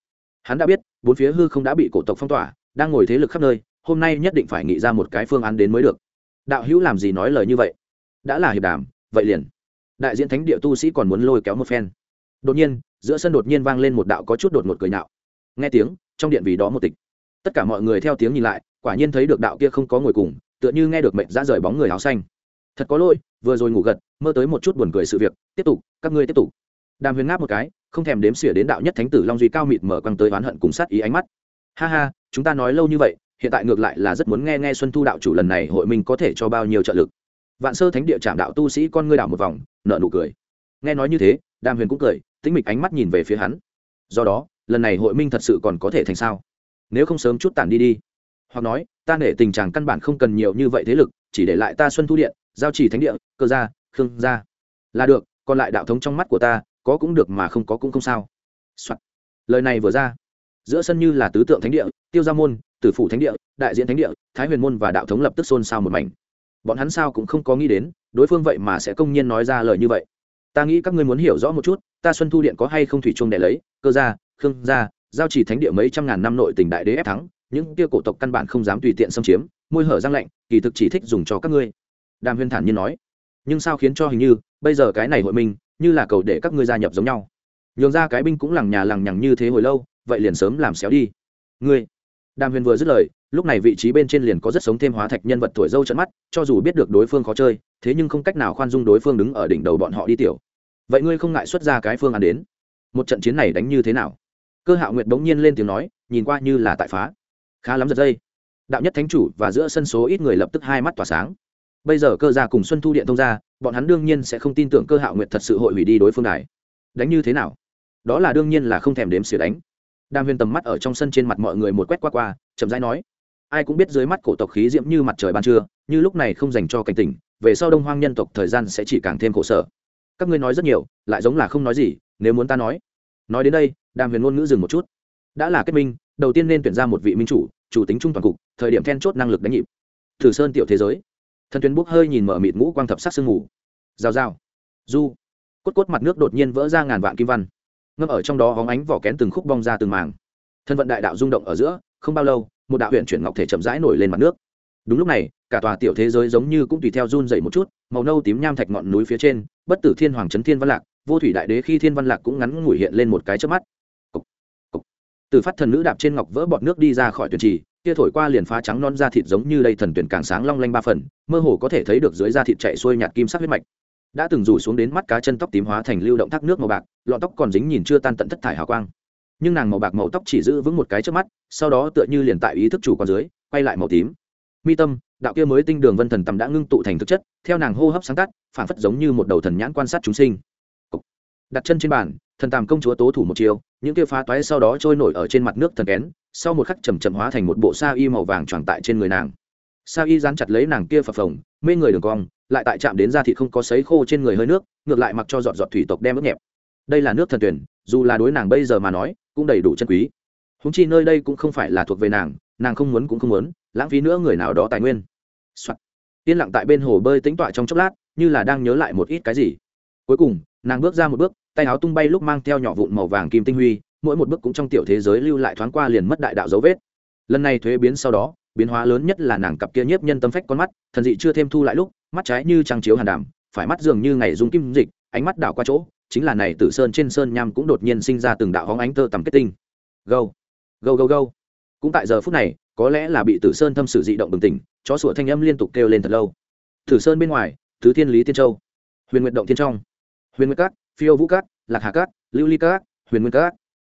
Hắn đã biết, bốn phía hư không đã bị cổ tộc phong tỏa, đang ngồi thế lực khắp nơi, hôm nay nhất định phải nghĩ ra một cái phương án đến mới được. Đạo hữu làm gì nói lời như vậy? Đã là hiệp đàm, vậy liền. Đại diện thánh địa tu sĩ còn muốn lôi kéo một phen. Đột nhiên, giữa sân đột nhiên vang lên một đạo có chút đột ngột cười nạo nghe tiếng, trong điện vì đó một tịch. Tất cả mọi người theo tiếng nhìn lại quả nhiên thấy được đạo kia không có ngồi cùng, tựa như nghe được mệnh ra rời bóng người áo xanh. Thật có lỗi, vừa rồi ngủ gật, mơ tới một chút buồn cười sự việc, tiếp tục, các ngươi tiếp tục. Đàm huyền ngáp một cái, không thèm đếm xỉa đến đạo nhất thánh tử long duy cao mịt mở quăng tới oán hận cùng sát ý ánh mắt. Ha ha, chúng ta nói lâu như vậy, hiện tại ngược lại là rất muốn nghe nghe xuân thu đạo chủ lần này hội minh có thể cho bao nhiêu trợ lực. Vạn sơ thánh địa trạm đạo tu sĩ con ngươi đảo một vòng nợ nụ cười. Nghe nói như thế, đàm huyền cũng cười tính mịch ánh mắt nhìn về phía hắn. Do đó, lần này hội minh thật sự còn có thể thành sao? Nếu không sớm chút tản đi đi hoặc nói, ta nể tình trạng căn bản không cần nhiều như vậy thế lực, chỉ để lại ta xuân thu điện, giao trì thánh địa, cơ gia, khương gia. Là được, còn lại đạo thống trong mắt của ta, có cũng được mà không có cũng không sao、Soạn. lời này vừa ra, giữa sân như là tứ tượng thánh địa, tiêu gia môn, tử phủ thánh địa, đại diện thánh địa, thái huyền môn và đạo thống lập tức xôn xao một mảnh. Bọn hắn sao cũng không có nghĩ đến, đối phương vậy mà sẽ công nhiên nói ra lời như vậy. Ta nghĩ các ngươi muốn hiểu rõ một chút, ta xuân thu điện có hay không thủy chung để lấy, cơ gia, khương gia, giao chỉ thánh địa mấy trăm ngàn năm nội tình đại đế ép thắng những kia cổ tộc căn bản không dám tùy tiện xâm chiếm, môi hở răng lạnh, kỳ thực chỉ thích dùng cho các ngươi. Đàm huyên thản nhiên nói. Nhưng sao khiến cho hình như, bây giờ cái này hội minh, như là cầu để các ngươi gia nhập giống nhau. Nhường ra cái binh cũng lằng nhà lằng nhằng như thế hồi lâu, vậy liền sớm làm xéo đi. Ngươi? Đàm huyền vừa dứt lời, lúc này vị trí bên trên liền có rất sống thêm hóa thạch nhân vật tuổi dâu trận mắt, cho dù biết được đối phương khó chơi, thế nhưng không cách nào khoan dung đối phương đứng ở đỉnh đầu bọn họ đi tiểu. Vậy ngươi không ngại xuất ra cái phương án đến? Một trận chiến này đánh như thế nào? Cơ hạo nguyệt bỗng nhiên lên tiếng nói, nhìn qua như là tại phá khá lắm giật dây. Đạo nhất thánh chủ và giữa sân số ít người lập tức hai mắt tỏa sáng. Bây giờ cơ gia cùng xuân thu điện thông ra bọn hắn đương nhiên sẽ không tin tưởng cơ hạo nguyệt thật sự hội hủy đi đối phương đài đánh như thế nào? Đó là đương nhiên là không thèm đếm xỉa đánh. Đàm huyền tầm mắt ở trong sân trên mặt mọi người một quét qua qua, chậm rãi nói, ai cũng biết dưới mắt cổ tộc khí diễm như mặt trời ban trưa, như lúc này không dành cho cảnh tỉnh, về sau đông hoang nhân tộc thời gian sẽ chỉ càng thêm khổ sở. Các ngươi nói rất nhiều, lại giống là không nói gì, nếu muốn ta nói. Nói đến đây, đàm huyền ngôn ngữ dừng một chút. Đã là kết minh đầu tiên nên tuyển ra một vị minh chủ chủ tính trung toàn cục, thời điểm then chốt năng lực đánh nhịp. Thử sơn tiểu thế giới. Thần tuyến bốc hơi nhìn mở mịt ngũ quang thập sắc sương mù. Rào rào. Du. Cốt cốt mặt nước đột nhiên vỡ ra ngàn vạn kim văn. Ngâm ở trong đó hóng ánh vỏ kén từng khúc bong ra từng màng thân vận đại đạo rung động ở giữa, không bao lâu, một đạo huyện chuyển ngọc thể chậm rãi nổi lên mặt nước. Đúng lúc này, cả tòa tiểu thế giới giống như cũng tùy theo run dày một chút, màu nâu tím nham thạch ngọn núi phía trên, bất tử thiên hoàng trấn thiên văn lạc, vô thủy đại đế khi thiên văn lạc cũng ngắn ngủi hiện lên một cái trước mắt từ phát thần nữ đạp trên ngọc vỡ bọt nước đi ra khỏi tuyển trì, kia thổi qua liền phá trắng non da thịt giống như đây thần tuyển càng sáng long lanh ba phần, mơ hồ có thể thấy được dưới da thịt chạy xuôi nhạt kim sắc huyết mạch. Đã từng rủ xuống đến mắt cá chân tóc tím hóa thành lưu động thác nước màu bạc, lọn tóc còn dính nhìn chưa tan tận thất thải hào quang. Nhưng nàng màu bạc màu tóc chỉ giữ vững một cái trước mắt, sau đó tựa như liền tại ý thức chủ con dưới, quay lại màu tím. Mi tâm, đạo kia mới tinh đường vân thần tầm đã ngưng tụ thành thực chất, theo nàng hô hấp sáng tắt phản phất giống như một đầu thần nhãn quan sát chúng sinh. Đặt chân trên bàn thần tàm công chúa tố thủ một chiều những kia phá toái sau đó trôi nổi ở trên mặt nước thần kén, sau một khắc chầm chậm hóa thành một bộ sa y màu vàng tròn tại trên người nàng. Sa y dán chặt lấy nàng kia phập phồng, mê người đường cong, lại tại chạm đến da thịt không có sấy khô trên người hơi nước, ngược lại mặc cho giọt giọt thủy tộc đem ướt nhẹp. Đây là nước thần tuyển, dù là đối nàng bây giờ mà nói, cũng đầy đủ chân quý. Húng chi nơi đây cũng không phải là thuộc về nàng nàng không muốn cũng không muốn, lãng phí nữa người nào đó tài nguyên、Soạn. yên lặng tại bên hồ bơi tính tọa trong chốc lát, như là đang nhớ lại một ít cái gì. Cuối cùng, nàng bước ra một bước tay áo tung bay lúc mang theo nhỏ vụn màu vàng kim tinh huy, mỗi một bước cũng trong tiểu thế giới lưu lại thoáng qua liền mất đại đạo dấu vết. Lần này thuế biến sau đó, biến hóa lớn nhất là nàng cặp kia nhiếp nhân tâm phách con mắt, thần dị chưa thêm thu lại lúc, mắt trái như trăng chiếu hàn đàm, phải mắt dường như ngày dung kim dịch, ánh mắt đảo qua chỗ, chính là này tử sơn trên sơn nham cũng đột nhiên sinh ra từng đạo hóng ánh tơ tầm kết tinh. Gâu gâu gâu gâu. Cũng tại giờ phút này, có lẽ là bị tử sơn thâm sử dị động bừng tỉnh, chó sủa thanh âm liên tục kêu lên thật lâu. Tử sơn bên ngoài, thứ thiên lý tiên châu, huyền nguyệt động thiên trong huyền nguyên cát, phiêu vũ cát, lạc hà cát, lưu ly cát, huyền nguyên cát.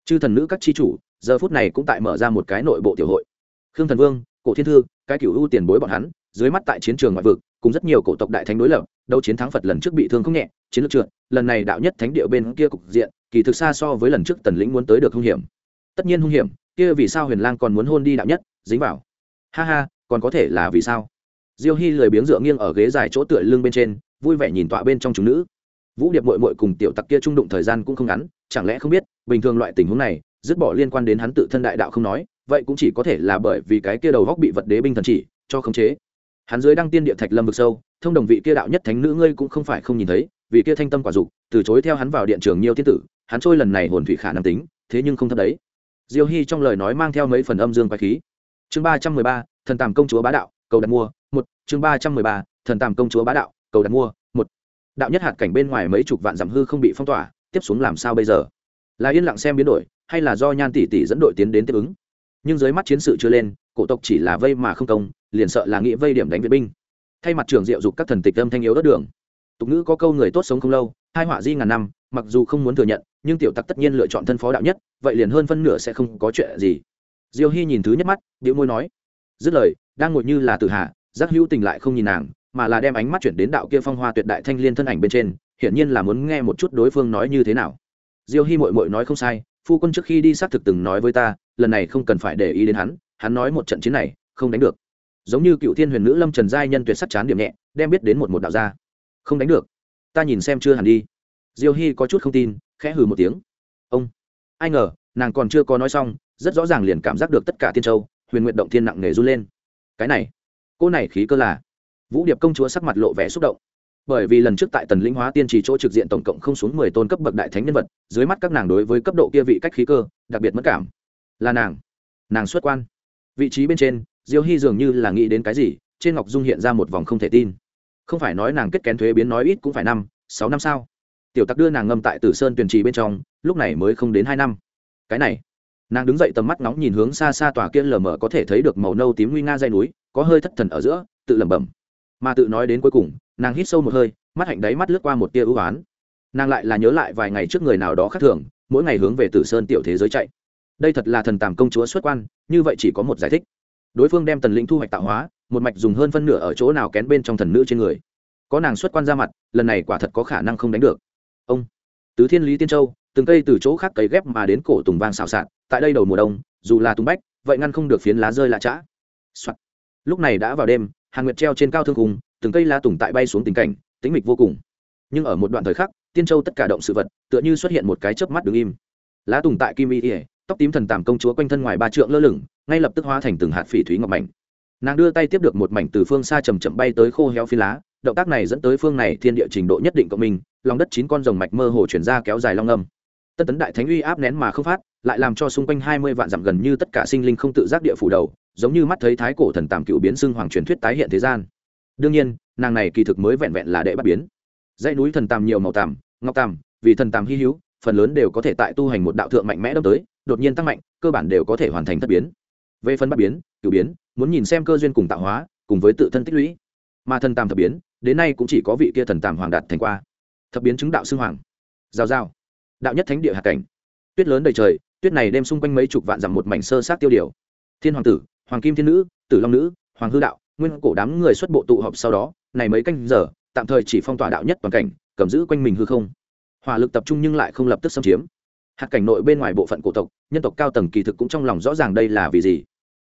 Chư thần nữ các chi chủ, giờ phút này cũng tại mở ra một cái nội bộ tiểu hội. Khương thần vương, cổ thiên thư, cái cựu ưu tiền bối bọn hắn, dưới mắt tại chiến trường ngoại vực, cùng rất nhiều cổ tộc đại thánh đối lập, đấu chiến thắng phật lần trước bị thương không nhẹ, chiến lược trượt, lần này đạo nhất thánh địa bên kia cục diện, kỳ thực xa so với lần trước tần lĩnh muốn tới được hung hiểm. Tất nhiên hung hiểm, kia vì sao huyền lang còn muốn hôn đi đạo nhất, dính vào. Ha ha, còn có thể là vì sao? Diêu hy lười biếng dựa nghiêng ở ghế dài chỗ tựa lưng bên trên, vui vẻ nhìn tọa bên trong chúng nữ vũ điệp mội mội cùng tiểu tặc kia trung đụng thời gian cũng không ngắn, chẳng lẽ không biết, bình thường loại tình huống này, dứt bỏ liên quan đến hắn tự thân đại đạo không nói, vậy cũng chỉ có thể là bởi vì cái kia đầu góc bị vật đế binh thần chỉ, cho khống chế. Hắn dưới đăng tiên địa thạch lâm vực sâu, thông đồng vị kia đạo nhất thánh nữ ngươi cũng không phải không nhìn thấy, vì kia thanh tâm quả dục, từ chối theo hắn vào điện trường nhiều thiên tử, hắn trôi lần này hồn thủy khả năng tính, thế nhưng không thật đấy. Diêu hy trong lời nói mang theo mấy phần âm dương quái khí. Chương ba trăm mười ba, thần tàm công chúa bá đạo, cầu đặt mua. Một, chương ba trăm mười ba, thần tàm công chúa bá đạo, cầu đặt mua đạo nhất hạt cảnh bên ngoài mấy chục vạn dặm hư không bị phong tỏa, tiếp xuống làm sao bây giờ? Là yên lặng xem biến đổi, hay là do nhan tỷ tỷ dẫn đội tiến đến tiếp ứng? Nhưng dưới mắt chiến sự chưa lên, cổ tộc chỉ là vây mà không công, liền sợ là nghĩ vây điểm đánh viện binh. Thay mặt trưởng diệu dục các thần tịch âm thanh yếu đất đường. Tục ngữ có câu người tốt sống không lâu, hai họa di ngàn năm, mặc dù không muốn thừa nhận, nhưng tiểu tặc tất nhiên lựa chọn thân phó đạo nhất, vậy liền hơn phân nửa sẽ không có chuyện gì. Diêu hy nhìn thứ nhất mắt điệu môi nói, dứt lời, đang ngồi như là tự hạ, giác hữu tình lại không nhìn nàng mà là đem ánh mắt chuyển đến đạo kia phong hoa tuyệt đại thanh liên thân ảnh bên trên, hiển nhiên là muốn nghe một chút đối phương nói như thế nào. Diêu hy mội mội nói không sai, phu quân trước khi đi xác thực từng nói với ta, lần này không cần phải để ý đến hắn hắn nói một trận chiến này, không đánh được. Giống như cựu thiên huyền nữ lâm trần giai nhân tuyệt sắc chán điểm nhẹ, đem biết đến một một đạo gia không đánh được. Ta nhìn xem chưa hẳn đi. Diêu hy có chút không tin, khẽ hừ một tiếng. Ông. Ai ngờ, nàng còn chưa có nói xong, rất rõ ràng liền cảm giác được tất cả tiên châu, huyền nguyện động thiên nặng nề run lên. Cái này. Cô này khí cơ là vũ điệp công chúa sắc mặt lộ vẻ xúc động. Bởi vì lần trước tại tần Linh hóa tiên trì chỗ trực diện tổng cộng không xuống mười tôn cấp bậc đại thánh nhân vật, dưới mắt các nàng đối với cấp độ kia vị cách khí cơ, đặc biệt mất cảm. Là nàng. Nàng xuất quan. Vị trí bên trên, diêu hy dường như là nghĩ đến cái gì, trên ngọc dung hiện ra một vòng không thể tin. Không phải nói nàng kết kén thuế biến nói ít cũng phải năm, sáu năm sao? Tiểu tặc đưa nàng ngâm tại tử sơn tuyền trì bên trong, lúc này mới không đến hai năm. Cái này. Nàng đứng dậy tầm mắt nóng nhìn hướng xa xa tòa kia lờ mờ có thể thấy được màu nâu tím nguy nga dây núi, có hơi thất thần ở giữa, tự lẩm bẩm mà tự nói đến cuối cùng, nàng hít sâu một hơi, mắt hạnh đáy mắt lướt qua một tia ưu oán nàng lại là nhớ lại vài ngày trước người nào đó khác thường, mỗi ngày hướng về tử sơn tiểu thế giới chạy. Đây thật là thần tàm công chúa xuất quan, như vậy chỉ có một giải thích. Đối phương đem tần lĩnh thu hoạch tạo hóa, một mạch dùng hơn phân nửa ở chỗ nào kén bên trong thần nữ trên người. Có nàng xuất quan ra mặt, lần này quả thật có khả năng không đánh được. Ông, tứ thiên lý tiên châu, từng cây từ chỗ khác cấy ghép mà đến cổ tùng vang xào xạc, tại đây đầu mùa đông, dù là tùng bách, vậy ngăn không được phiến lá rơi lạ chã、Soạn. lúc này đã vào đêm hàn nguyệt treo trên cao thương cùng từng cây lá tùng tại bay xuống tình cảnh tính mịch vô cùng. Nhưng ở một đoạn thời khắc, tiên châu tất cả động sự vật, tựa như xuất hiện một cái chớp mắt đứng im. Lá tùng tại kim y ỉa tóc tím thần tàm công chúa quanh thân ngoài ba trượng lơ lửng, ngay lập tức hóa thành từng hạt phỉ thúy ngọc mảnh. Nàng đưa tay tiếp được một mảnh từ phương xa chầm chậm bay tới khô héo phi lá, động tác này dẫn tới phương này thiên địa trình độ nhất định cộng minh, lòng đất chín con rồng mạch mơ hồ chuyển ra kéo dài long âm. Tân tấn đại thánh uy áp nén mà không phát lại làm cho xung quanh hai mươi vạn dặm gần như tất cả sinh linh không tự giác địa phủ đầu, giống như mắt thấy thái cổ thần tàm cựu biến xưng hoàng truyền thuyết tái hiện thế gian. Đương nhiên, nàng này kỳ thực mới vẹn vẹn là đệ bắt biến. Dãy núi thần tàm nhiều màu tàm, ngọc tàm, vì thần tàm hy hữu, phần lớn đều có thể tại tu hành một đạo thượng mạnh mẽ đâm tới, đột nhiên tăng mạnh, cơ bản đều có thể hoàn thành thất biến. Về phần bắt biến, cửu biến, muốn nhìn xem cơ duyên cùng tạo hóa, cùng với tự thân tích lũy. Mà thần tàm thập biến, đến nay cũng chỉ có vị kia thần tàm hoàng đạt thành qua. Thập biến chứng đạo xưng hoàng. Giao giao. Đạo nhất thánh địa hạt cảnh tuyết lớn đầy trời, tuyết này đem xung quanh mấy chục vạn dặm một mảnh sơ sát tiêu điều. Thiên hoàng tử, hoàng kim thiên nữ, tử long nữ, hoàng hư đạo, nguyên cổ đám người xuất bộ tụ họp sau đó, này mấy canh giờ, tạm thời chỉ phong tỏa đạo nhất toàn cảnh, cầm giữ quanh mình hư không. Hỏa lực tập trung nhưng lại không lập tức xâm chiếm. Hạt cảnh nội bên ngoài bộ phận cổ tộc, nhân tộc cao tầng kỳ thực cũng trong lòng rõ ràng đây là vì gì.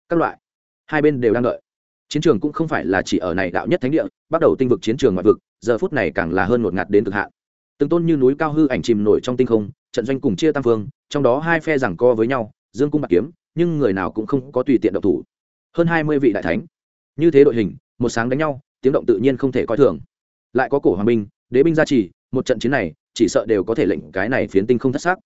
Các loại, hai bên đều đang đợi. Chiến trường cũng không phải là chỉ ở này đạo nhất thánh địa, bắt đầu tinh vực chiến trường ngoại vực, giờ phút này càng là hơn một ngạt đến cực hạn. Từng tôn như núi cao hư ảnh chìm nổi trong tinh không, trận doanh cùng chia tam phương trong đó hai phe giằng co với nhau, dương cung bạc kiếm, nhưng người nào cũng không có tùy tiện động thủ. Hơn hai mươi vị đại thánh. Như thế đội hình, một sáng đánh nhau, tiếng động tự nhiên không thể coi thường. Lại có cổ hoàng binh, đế binh gia trì, một trận chiến này, chỉ sợ đều có thể lệnh cái này phiến tinh không thất xác.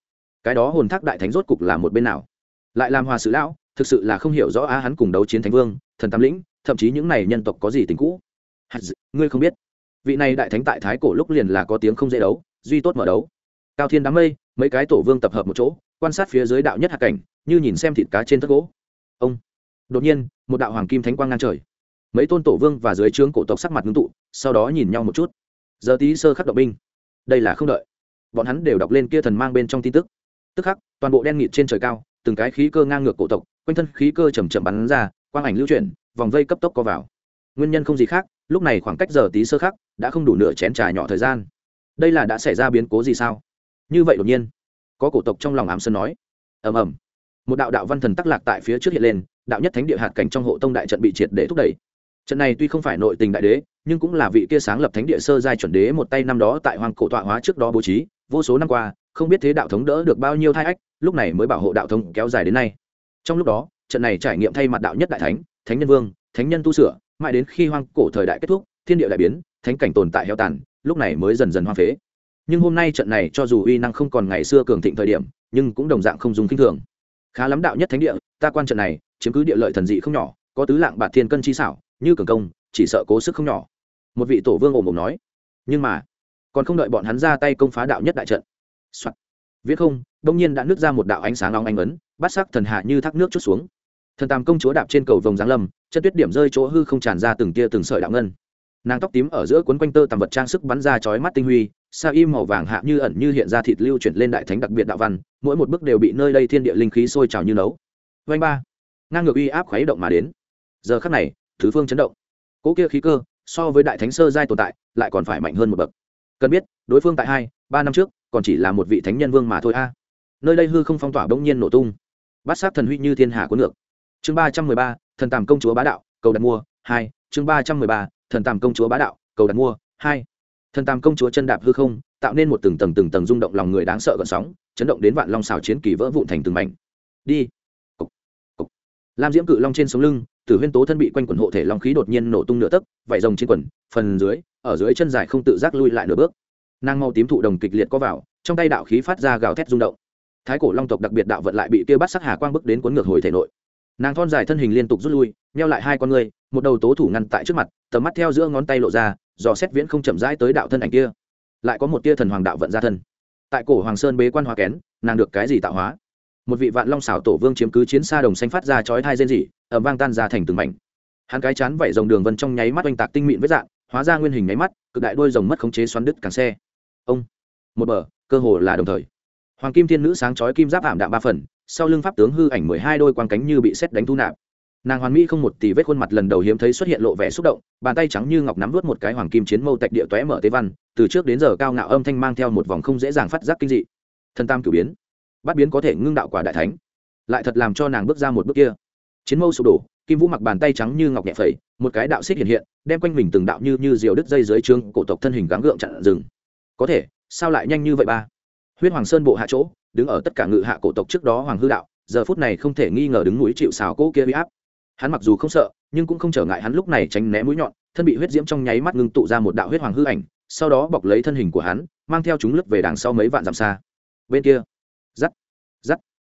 Cái đó hồn thác đại thánh rốt cục là một bên nào? Lại làm hòa sự lão, thực sự là không hiểu rõ á hắn cùng đấu chiến thánh vương, thần tam lĩnh, thậm chí những này nhân tộc có gì tình cũ. Ngươi không biết. Vị này đại thánh tại thái cổ lúc liền là có tiếng không dễ đấu, duy tốt mở đấu cao thiên đám mây, mấy cái tổ vương tập hợp một chỗ, quan sát phía dưới đạo nhất hạt cảnh, như nhìn xem thịt cá trên thất gỗ. Ông. Đột nhiên, một đạo hoàng kim thánh quang ngang trời. Mấy tôn tổ vương và dưới trướng cổ tộc sắc mặt ngưng tụ, sau đó nhìn nhau một chút. Giờ tí sơ khắc động binh. Đây là không đợi. Bọn hắn đều đọc lên kia thần mang bên trong tin tức. Tức khắc, toàn bộ đen nghịt trên trời cao, từng cái khí cơ ngang ngược cổ tộc, quanh thân khí cơ chầm chậm bắn ra, quang ảnh lưu chuyển, vòng vây cấp tốc có vào. Nguyên nhân không gì khác, lúc này khoảng cách giờ tí sơ khắc, đã không đủ nửa chén trà nhỏ thời gian. Đây là đã xảy ra biến cố gì sao? Như vậy đột nhiên, có cổ tộc trong lòng ám sơn nói. Ầm ầm. Một đạo đạo văn thần tắc lạc tại phía trước hiện lên, đạo nhất thánh địa hạt cảnh trong hộ tông đại trận bị triệt để thúc đẩy. Trận này tuy không phải nội tình đại đế, nhưng cũng là vị kia sáng lập thánh địa sơ giai chuẩn đế một tay năm đó tại hoàng cổ tọa hóa trước đó bố trí, vô số năm qua, không biết thế đạo thống đỡ được bao nhiêu thai ách, lúc này mới bảo hộ đạo thống kéo dài đến nay. Trong lúc đó, trận này trải nghiệm thay mặt đạo nhất đại thánh thánh nhân vương, thánh nhân tu sửa, mãi đến khi hoang cổ thời đại kết thúc, thiên địa đại biến, thánh cảnh tồn tại heo tàn, lúc này mới dần dần hoang phế nhưng hôm nay trận này cho dù uy năng không còn ngày xưa cường thịnh thời điểm, nhưng cũng đồng dạng không dùng kinh thường. Khá lắm đạo nhất thánh địa, ta quan trận này, chiếm cứ địa lợi thần dị không nhỏ, có tứ lạng bạt thiên cân chi xảo, như cường công, chỉ sợ cố sức không nhỏ. Một vị tổ vương ồm ồm nói. Nhưng mà, còn không đợi bọn hắn ra tay công phá đạo nhất đại trận、Soạn. viết không, đông nhiên đã nứt ra một đạo ánh sáng long anh ấn, bắt sắc thần hạ như thác nước chút xuống. Thần tàm công chúa đạp trên cầu vồng giáng lâm, chân tuyết điểm rơi chỗ hư không tràn ra từng tia từng sợi đạo ngân nàng tóc tím ở giữa cuốn quanh tơ tằm vật trang sức bắn ra chói mắt tinh huy, sa im màu vàng hạ như ẩn như hiện ra thịt lưu chuyển lên đại thánh đặc biệt đạo văn, mỗi một bước đều bị nơi đây thiên địa linh khí sôi trào như nấu. Vanh ba. Ngang ngược uy áp khuấy động mà đến. Giờ khắc này, thứ phương chấn động. Cỗ kia khí cơ, so với đại thánh sơ giai tồn tại, lại còn phải mạnh hơn một bậc. Cần biết, đối phương tại hai, ba năm trước, còn chỉ là một vị thánh nhân vương mà thôi a. Nơi đây hư không phong tỏa bỗng nhiên nổ tung. Bát sát thần huy như thiên hà cuốn ngược. Chương ba trăm mười ba, thần tàm công chúa bá đạo, cầu đặt mua, hai, chương ba trăm mười ba thần tàm công chúa bá đạo, cầu đặt mua, hai. Thần tàm công chúa chân đạp hư không, tạo nên một từng tầng từng tầng rung động lòng người đáng sợ gợn sóng, chấn động đến vạn long xào chiến kỳ vỡ vụn thành từng mảnh. Đi. Cục. Cục. lam diễm cự long trên sống lưng, tử huyên tố thân bị quanh quần hộ thể long khí đột nhiên nổ tung nửa tấc vải rồng trên quần, phần dưới, ở dưới chân dài không tự giác lui lại nửa bước. Nàng mau tím thụ đồng kịch liệt có vào, trong tay đạo khí phát ra gào thét rung động. Thái cổ long tộc đặc biệt đạo vận lại bị tiêu bắt sắc hà quang bức đến cuốn ngược hồi thể nội nàng thon dài thân hình liên tục rút lui neo lại hai con người một đầu tố thủ ngăn tại trước mặt, tầm mắt theo giữa ngón tay lộ ra, dò xét viễn không chậm rãi tới đạo thân ảnh kia. Lại có một tia thần hoàng đạo vận ra thân. Tại cổ hoàng sơn bế quan hóa kén, nàng được cái gì tạo hóa? Một vị vạn long xảo tổ vương chiếm cứ chiến xa đồng xanh phát ra chói thai rên rỉ ẩm vang tan ra thành từng mảnh. Hắn cái chán vẩy dòng đường vân trong nháy mắt oanh tạc tinh mịn với dạng, hóa ra nguyên hình nháy mắt, cực đại đôi rồng mất khống chế xoắn đứt càng xe. Ông, một bờ, cơ hồ là đồng thời. Hoàng kim thiên nữ sáng chói kim giáp ảm đạm ba phần sau lưng pháp tướng hư ảnh mười hai đôi quang cánh như bị xét đánh thu nạp. Nàng hoàn mỹ không một tỷ vết khuôn mặt lần đầu hiếm thấy xuất hiện lộ vẻ xúc động, bàn tay trắng như ngọc nắm vớt một cái hoàng kim chiến mâu tạch địa toé mở tế văn, từ trước đến giờ cao ngạo âm thanh mang theo một vòng không dễ dàng phát giác kinh dị. Thân tam cử biến, bắt biến có thể ngưng đạo quả đại thánh, lại thật làm cho nàng bước ra một bước kia. Chiến mâu sụp đổ, kim vũ mặc bàn tay trắng như ngọc nhẹ phẩy, một cái đạo xích hiện hiện, đem quanh mình từng đạo như như diều đứt dây dưới trương cổ tộc thân hình gắng gượng chặn rừng. Có thể, sao lại nhanh như vậy ba? Huyết hoàng sơn bộ hạ chỗ đứng ở tất cả ngự hạ cổ tộc trước đó hoàng hư đạo, giờ phút này không thể nghi ngờ đứng núi chịu xào cỗ kia bị áp. Hắn mặc dù không sợ, nhưng cũng không trở ngại hắn lúc này tránh né mũi nhọn, thân bị huyết diễm trong nháy mắt ngưng tụ ra một đạo huyết hoàng hư ảnh, sau đó bọc lấy thân hình của hắn, mang theo chúng lướt về đằng sau mấy vạn dặm xa. Bên kia giắt giắt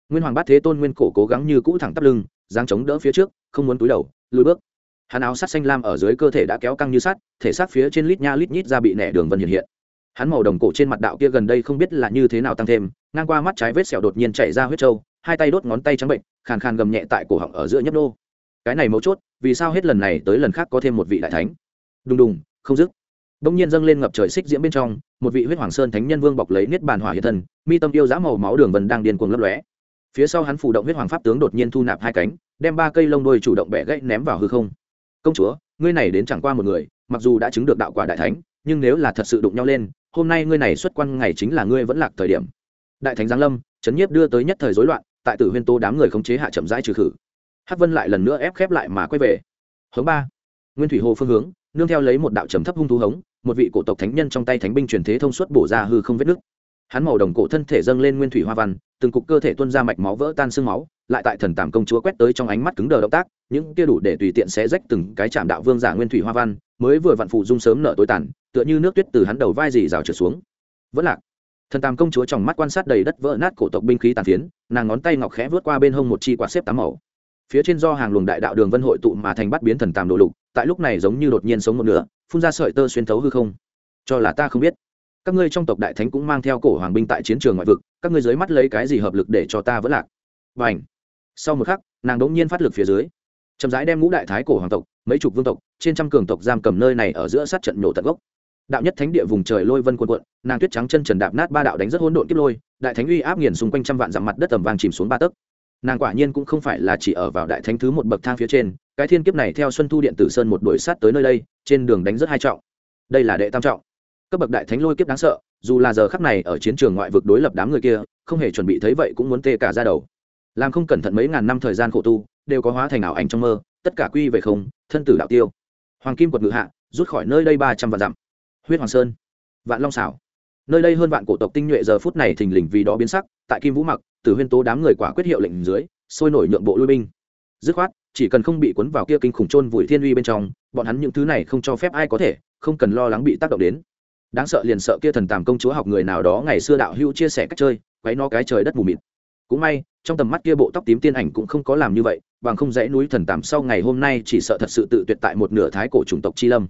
nguyên hoàng bát thế tôn nguyên cổ cố gắng như cũ thẳng tắp lưng giáng chống đỡ phía trước, không muốn túi đầu, lùi bước. Hắn áo sắt xanh lam ở dưới cơ thể đã kéo căng như sắt, thể xác phía trên lít nha lít nhít ra bị nẻ đường vân hiện hiện hắn màu đồng cổ trên mặt đạo kia gần đây không biết là như thế nào tăng thêm, ngang qua mắt trái vết sẹo đột nhiên chảy ra huyết trâu, hai tay đốt ngón tay trắng bệnh, khàn khàn gầm nhẹ tại cổ họng ở giữa nhấp nô. Cái này mấu chốt, vì sao hết lần này tới lần khác có thêm một vị đại thánh? Đùng đùng, không dứt. Đông nhiên dâng lên ngập trời xích diễm bên trong, một vị huyết hoàng sơn thánh nhân vương bọc lấy niết bàn hỏa hiện thân, mi tâm yêu giá màu máu đường vần đang điên cuồng lấp lóe. Phía sau hắn phủ động huyết hoàng pháp tướng đột nhiên thu nạp hai cánh, đem ba cây lông đôi chủ động bẻ gãy ném vào hư không. Công chúa, ngươi này đến chẳng qua một người, mặc dù đã chứng được đạo quả đại thánh nhưng nếu là thật sự đụng nhau lên, hôm nay ngươi này xuất quan ngày chính là ngươi vẫn lạc thời điểm. Đại thánh giáng lâm chấn nhiếp đưa tới nhất thời rối loạn, tại tử huyên tô đám người khống chế hạ chậm rãi trừ khử. Hắc vân lại lần nữa ép khép lại mà quay về. Hướng ba, nguyên thủy hồ phương hướng, nương theo lấy một đạo trầm thấp hung thú hống, một vị cổ tộc thánh nhân trong tay thánh binh truyền thế thông suốt bổ ra hư không vết nứt. Hắn màu đồng cổ thân thể dâng lên nguyên thủy hoa văn, từng cục cơ thể tuôn ra mạch máu vỡ tan xương máu, lại tại thần tàm công chúa quét tới trong ánh mắt cứng đờ động tác, những kia đủ để tùy tiện xé rách từng cái chạm đạo vương giả nguyên thủy hoa văn, mới vừa vặn phụ dung sớm nở tối tàn tựa như nước tuyết từ hắn đầu vai dì rào trượt xuống. Vẫn lạc. Thần tàm công chúa trong mắt quan sát đầy đất vỡ nát cổ tộc binh khí tàn phiến, nàng ngón tay ngọc khẽ vớt qua bên hông một chi quạt xếp tám màu. Phía trên do hàng luồng đại đạo đường vân hội tụ mà thành bắt biến thần tàm đồ lục, tại lúc này giống như đột nhiên sống một nửa, phun ra sợi tơ xuyên thấu hư không. Cho là ta không biết. Các ngươi trong tộc đại thánh cũng mang theo cổ hoàng binh tại chiến trường ngoại vực, các ngươi dưới mắt lấy cái gì hợp lực để cho ta vẫn lạc? Và ảnh sau một khắc, nàng đống nhiên phát lực phía dưới. Chậm rãi đem ngũ đại thái cổ hoàng tộc, mấy chục vương tộc, trên trăm cường tộc giam cầm nơi này ở giữa sát trận nổ tận gốc đạo nhất thánh địa vùng trời lôi vân quần quận nàng tuyết trắng chân trần đạp nát ba đạo đánh rất hỗn độn kiếp lôi, đại thánh uy áp nghiền xung quanh trăm vạn dặm mặt đất tầm vàng chìm xuống ba tấc. Nàng quả nhiên cũng không phải là chỉ ở vào đại thánh thứ một bậc thang phía trên, cái thiên kiếp này theo xuân thu điện tử sơn một đuổi sát tới nơi đây, trên đường đánh rất hai trọng. Đây là đệ tam trọng. Cấp bậc đại thánh lôi kiếp đáng sợ, dù là giờ khắc này ở chiến trường ngoại vực đối lập đám người kia, không hề chuẩn bị thấy vậy cũng muốn tê cả ra đầu. Làm không cẩn thận mấy ngàn năm thời gian khổ tu, đều có hóa thành ảo ảnh trong mơ, tất cả quy về không, thân tử đạo tiêu. Hoàng kim quật ngự hạ, rút khỏi nơi đây ba trăm vạn dặm huyết hoàng sơn, vạn long xảo. Nơi đây hơn vạn cổ tộc tinh nhuệ giờ phút này thình lình vì đó biến sắc, tại kim vũ mặc từ huyên tố đám người quả quyết hiệu lệnh dưới, sôi nổi nhượng bộ lui binh. Dứt khoát, chỉ cần không bị cuốn vào kia kinh khủng trôn vùi thiên uy bên trong, bọn hắn những thứ này không cho phép ai có thể, không cần lo lắng bị tác động đến. Đáng sợ liền sợ kia thần tàm công chúa học người nào đó ngày xưa đạo hưu chia sẻ cách chơi, quấy no cái trời đất mù mịt. Cũng may, trong tầm mắt kia bộ tóc tím tiên ảnh cũng không có làm như vậy, bằng không dãy núi thần tàm sau ngày hôm nay chỉ sợ thật sự tự tuyệt tại một nửa thái cổ chủng tộc chi lâm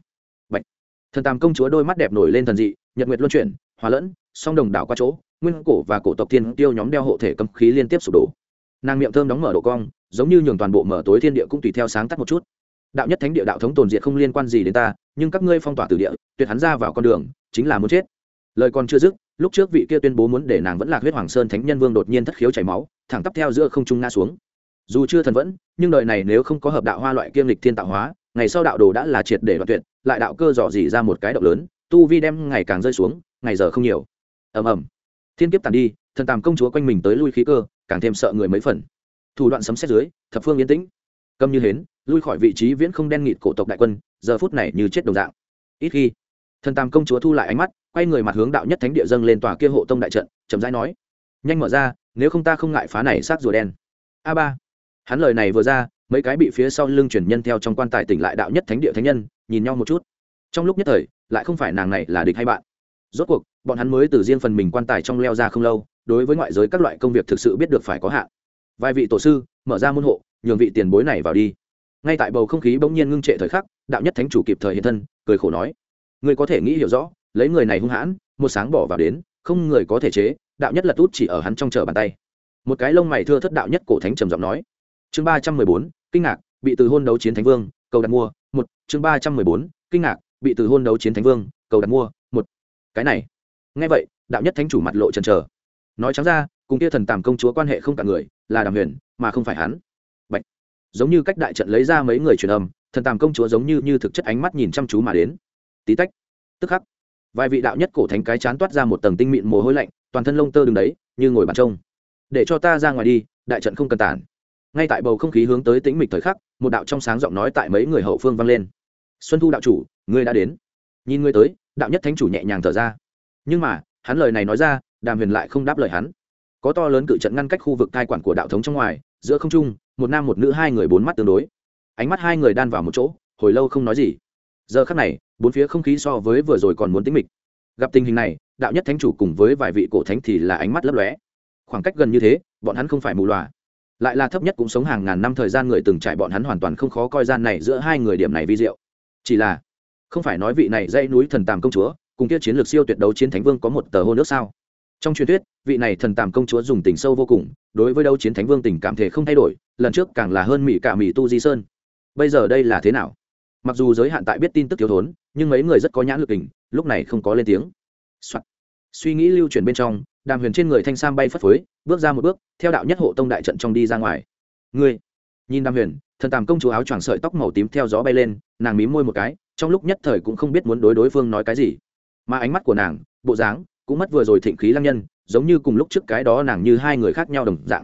thần tàm công chúa đôi mắt đẹp nổi lên thần dị, nhật nguyệt luân chuyển, hòa lẫn, song đồng đảo qua chỗ, nguyên cổ và cổ tộc tiên tiêu nhóm đeo hộ thể cấm khí liên tiếp sụp đổ. Nàng miệng thơm đóng mở độ cong, giống như nhường toàn bộ mở tối thiên địa cũng tùy theo sáng tắt một chút. Đạo nhất thánh địa đạo thống tồn diệt không liên quan gì đến ta, nhưng các ngươi phong tỏa từ địa, tuyệt hắn ra vào con đường, chính là muốn chết. Lời còn chưa dứt, lúc trước vị kia tuyên bố muốn để nàng vẫn lạc huyết hoàng sơn thánh nhân vương đột nhiên thất khiếu chảy máu, thẳng tắp theo giữa không trung ngã xuống. Dù chưa thần vẫn, nhưng đời này nếu không có hợp đạo hoa loại kiêm lịch thiên tạo hóa, ngày sau đạo đồ đã là triệt để đoạn tuyệt lại đạo cơ dò dỉ ra một cái động lớn, tu vi đem ngày càng rơi xuống, ngày giờ không nhiều. Ầm ầm. Thiên kiếp tàn đi, thần tàm công chúa quanh mình tới lui khí cơ, càng thêm sợ người mấy phần. Thủ đoạn sấm xét dưới, thập phương yên tĩnh. Câm như hến, lui khỏi vị trí viễn không đen nghịt cổ tộc đại quân, giờ phút này như chết đồng dạng. Ít khi, thần tam công chúa thu lại ánh mắt, quay người mặt hướng đạo nhất thánh địa dâng lên tòa kia hộ tông đại trận, chậm rãi nói, nhanh mở ra, nếu không ta không ngại phá này sát rùa đen. A ba. Hắn lời này vừa ra, mấy cái bị phía sau lưng chuyển nhân theo trong quan tài tỉnh lại đạo nhất thánh địa thánh nhân nhìn nhau một chút. Trong lúc nhất thời, lại không phải nàng này là địch hay bạn. Rốt cuộc, bọn hắn mới từ riêng phần mình quan tài trong leo ra không lâu, đối với ngoại giới các loại công việc thực sự biết được phải có hạn. Vài vị tổ sư, mở ra môn hộ, nhường vị tiền bối này vào đi. Ngay tại bầu không khí bỗng nhiên ngưng trệ thời khắc, đạo nhất thánh chủ kịp thời hiện thân, cười khổ nói người có thể nghĩ hiểu rõ, lấy người này hung hãn, một sáng bỏ vào đến, không người có thể chế, đạo nhất lật út chỉ ở hắn trong chờ bàn tay. Một cái lông mày thưa thất đạo nhất cổ thánh trầm giọng nói. Chương ba trăm mười bốn, kinh ngạc, bị từ hôn đấu chiến thánh vương cầu đặt mua, một, chương ba trăm mười bốn, kinh ngạc, bị từ hôn đấu chiến thánh vương, cầu đặt mua, một. Cái này. Nghe vậy, đạo nhất thánh chủ mặt lộ trần trờ nói trắng ra, cùng kia thần tàm công chúa quan hệ không cả người, là đàm huyền, mà không phải hắn. Bạch. giống như cách đại trận lấy ra mấy người truyền âm, thần tàm công chúa giống như như thực chất ánh mắt nhìn chăm chú mà đến. Tí tách. Tức khắc, vài vị đạo nhất cổ thánh cái chán toát ra một tầng tinh mịn mồ hôi lạnh, toàn thân lông tơ đứng đấy, như ngồi bàn trông. Để cho ta ra ngoài đi, đại trận không cần tản ngay tại bầu không khí hướng tới tĩnh mịch thời khắc, một đạo trong sáng giọng nói tại mấy người hậu phương vang lên. Xuân thu đạo chủ, ngươi đã đến. Nhìn ngươi tới, đạo nhất thánh chủ nhẹ nhàng thở ra. Nhưng mà, hắn lời này nói ra, đàm huyền lại không đáp lời hắn. Có to lớn cự trận ngăn cách khu vực cai quản của đạo thống trong ngoài, giữa không trung, một nam một nữ hai người bốn mắt tương đối. Ánh mắt hai người đan vào một chỗ, hồi lâu không nói gì. Giờ khắc này, bốn phía không khí so với vừa rồi còn muốn tĩnh mịch. Gặp tình hình này, đạo nhất thánh chủ cùng với vài vị cổ thánh thì là ánh mắt lấp lóe. Khoảng cách gần như thế, bọn hắn không phải mù loà lại là thấp nhất cũng sống hàng ngàn năm thời gian người từng trải bọn hắn hoàn toàn không khó coi gian này giữa hai người điểm này vi diệu. Chỉ là, không phải nói vị này dãy núi thần tàm công chúa, cùng kia chiến lược siêu tuyệt đấu chiến thánh vương có một tờ hôn nước sao? Trong truyền thuyết, vị này thần tàm công chúa dùng tình sâu vô cùng, đối với đấu chiến thánh vương tình cảm thể không thay đổi, lần trước càng là hơn mỹ cả mỹ tu di sơn. Bây giờ đây là thế nào? Mặc dù giới hạn tại biết tin tức thiếu thốn, nhưng mấy người rất có nhãn lực tình lúc này không có lên tiếng、Soạn. suy nghĩ lưu chuyển bên trong đàm huyền trên người thanh sam bay phất phới, bước ra một bước, theo đạo nhất hộ tông đại trận trong đi ra ngoài. Ngươi, nhìn đàm huyền, thần tàm công chúa áo choàng sợi tóc màu tím theo gió bay lên, nàng mím môi một cái, trong lúc nhất thời cũng không biết muốn đối đối phương nói cái gì. Mà ánh mắt của nàng, bộ dáng, cũng mất vừa rồi thịnh khí lăng nhân, giống như cùng lúc trước cái đó nàng như hai người khác nhau đồng dạng.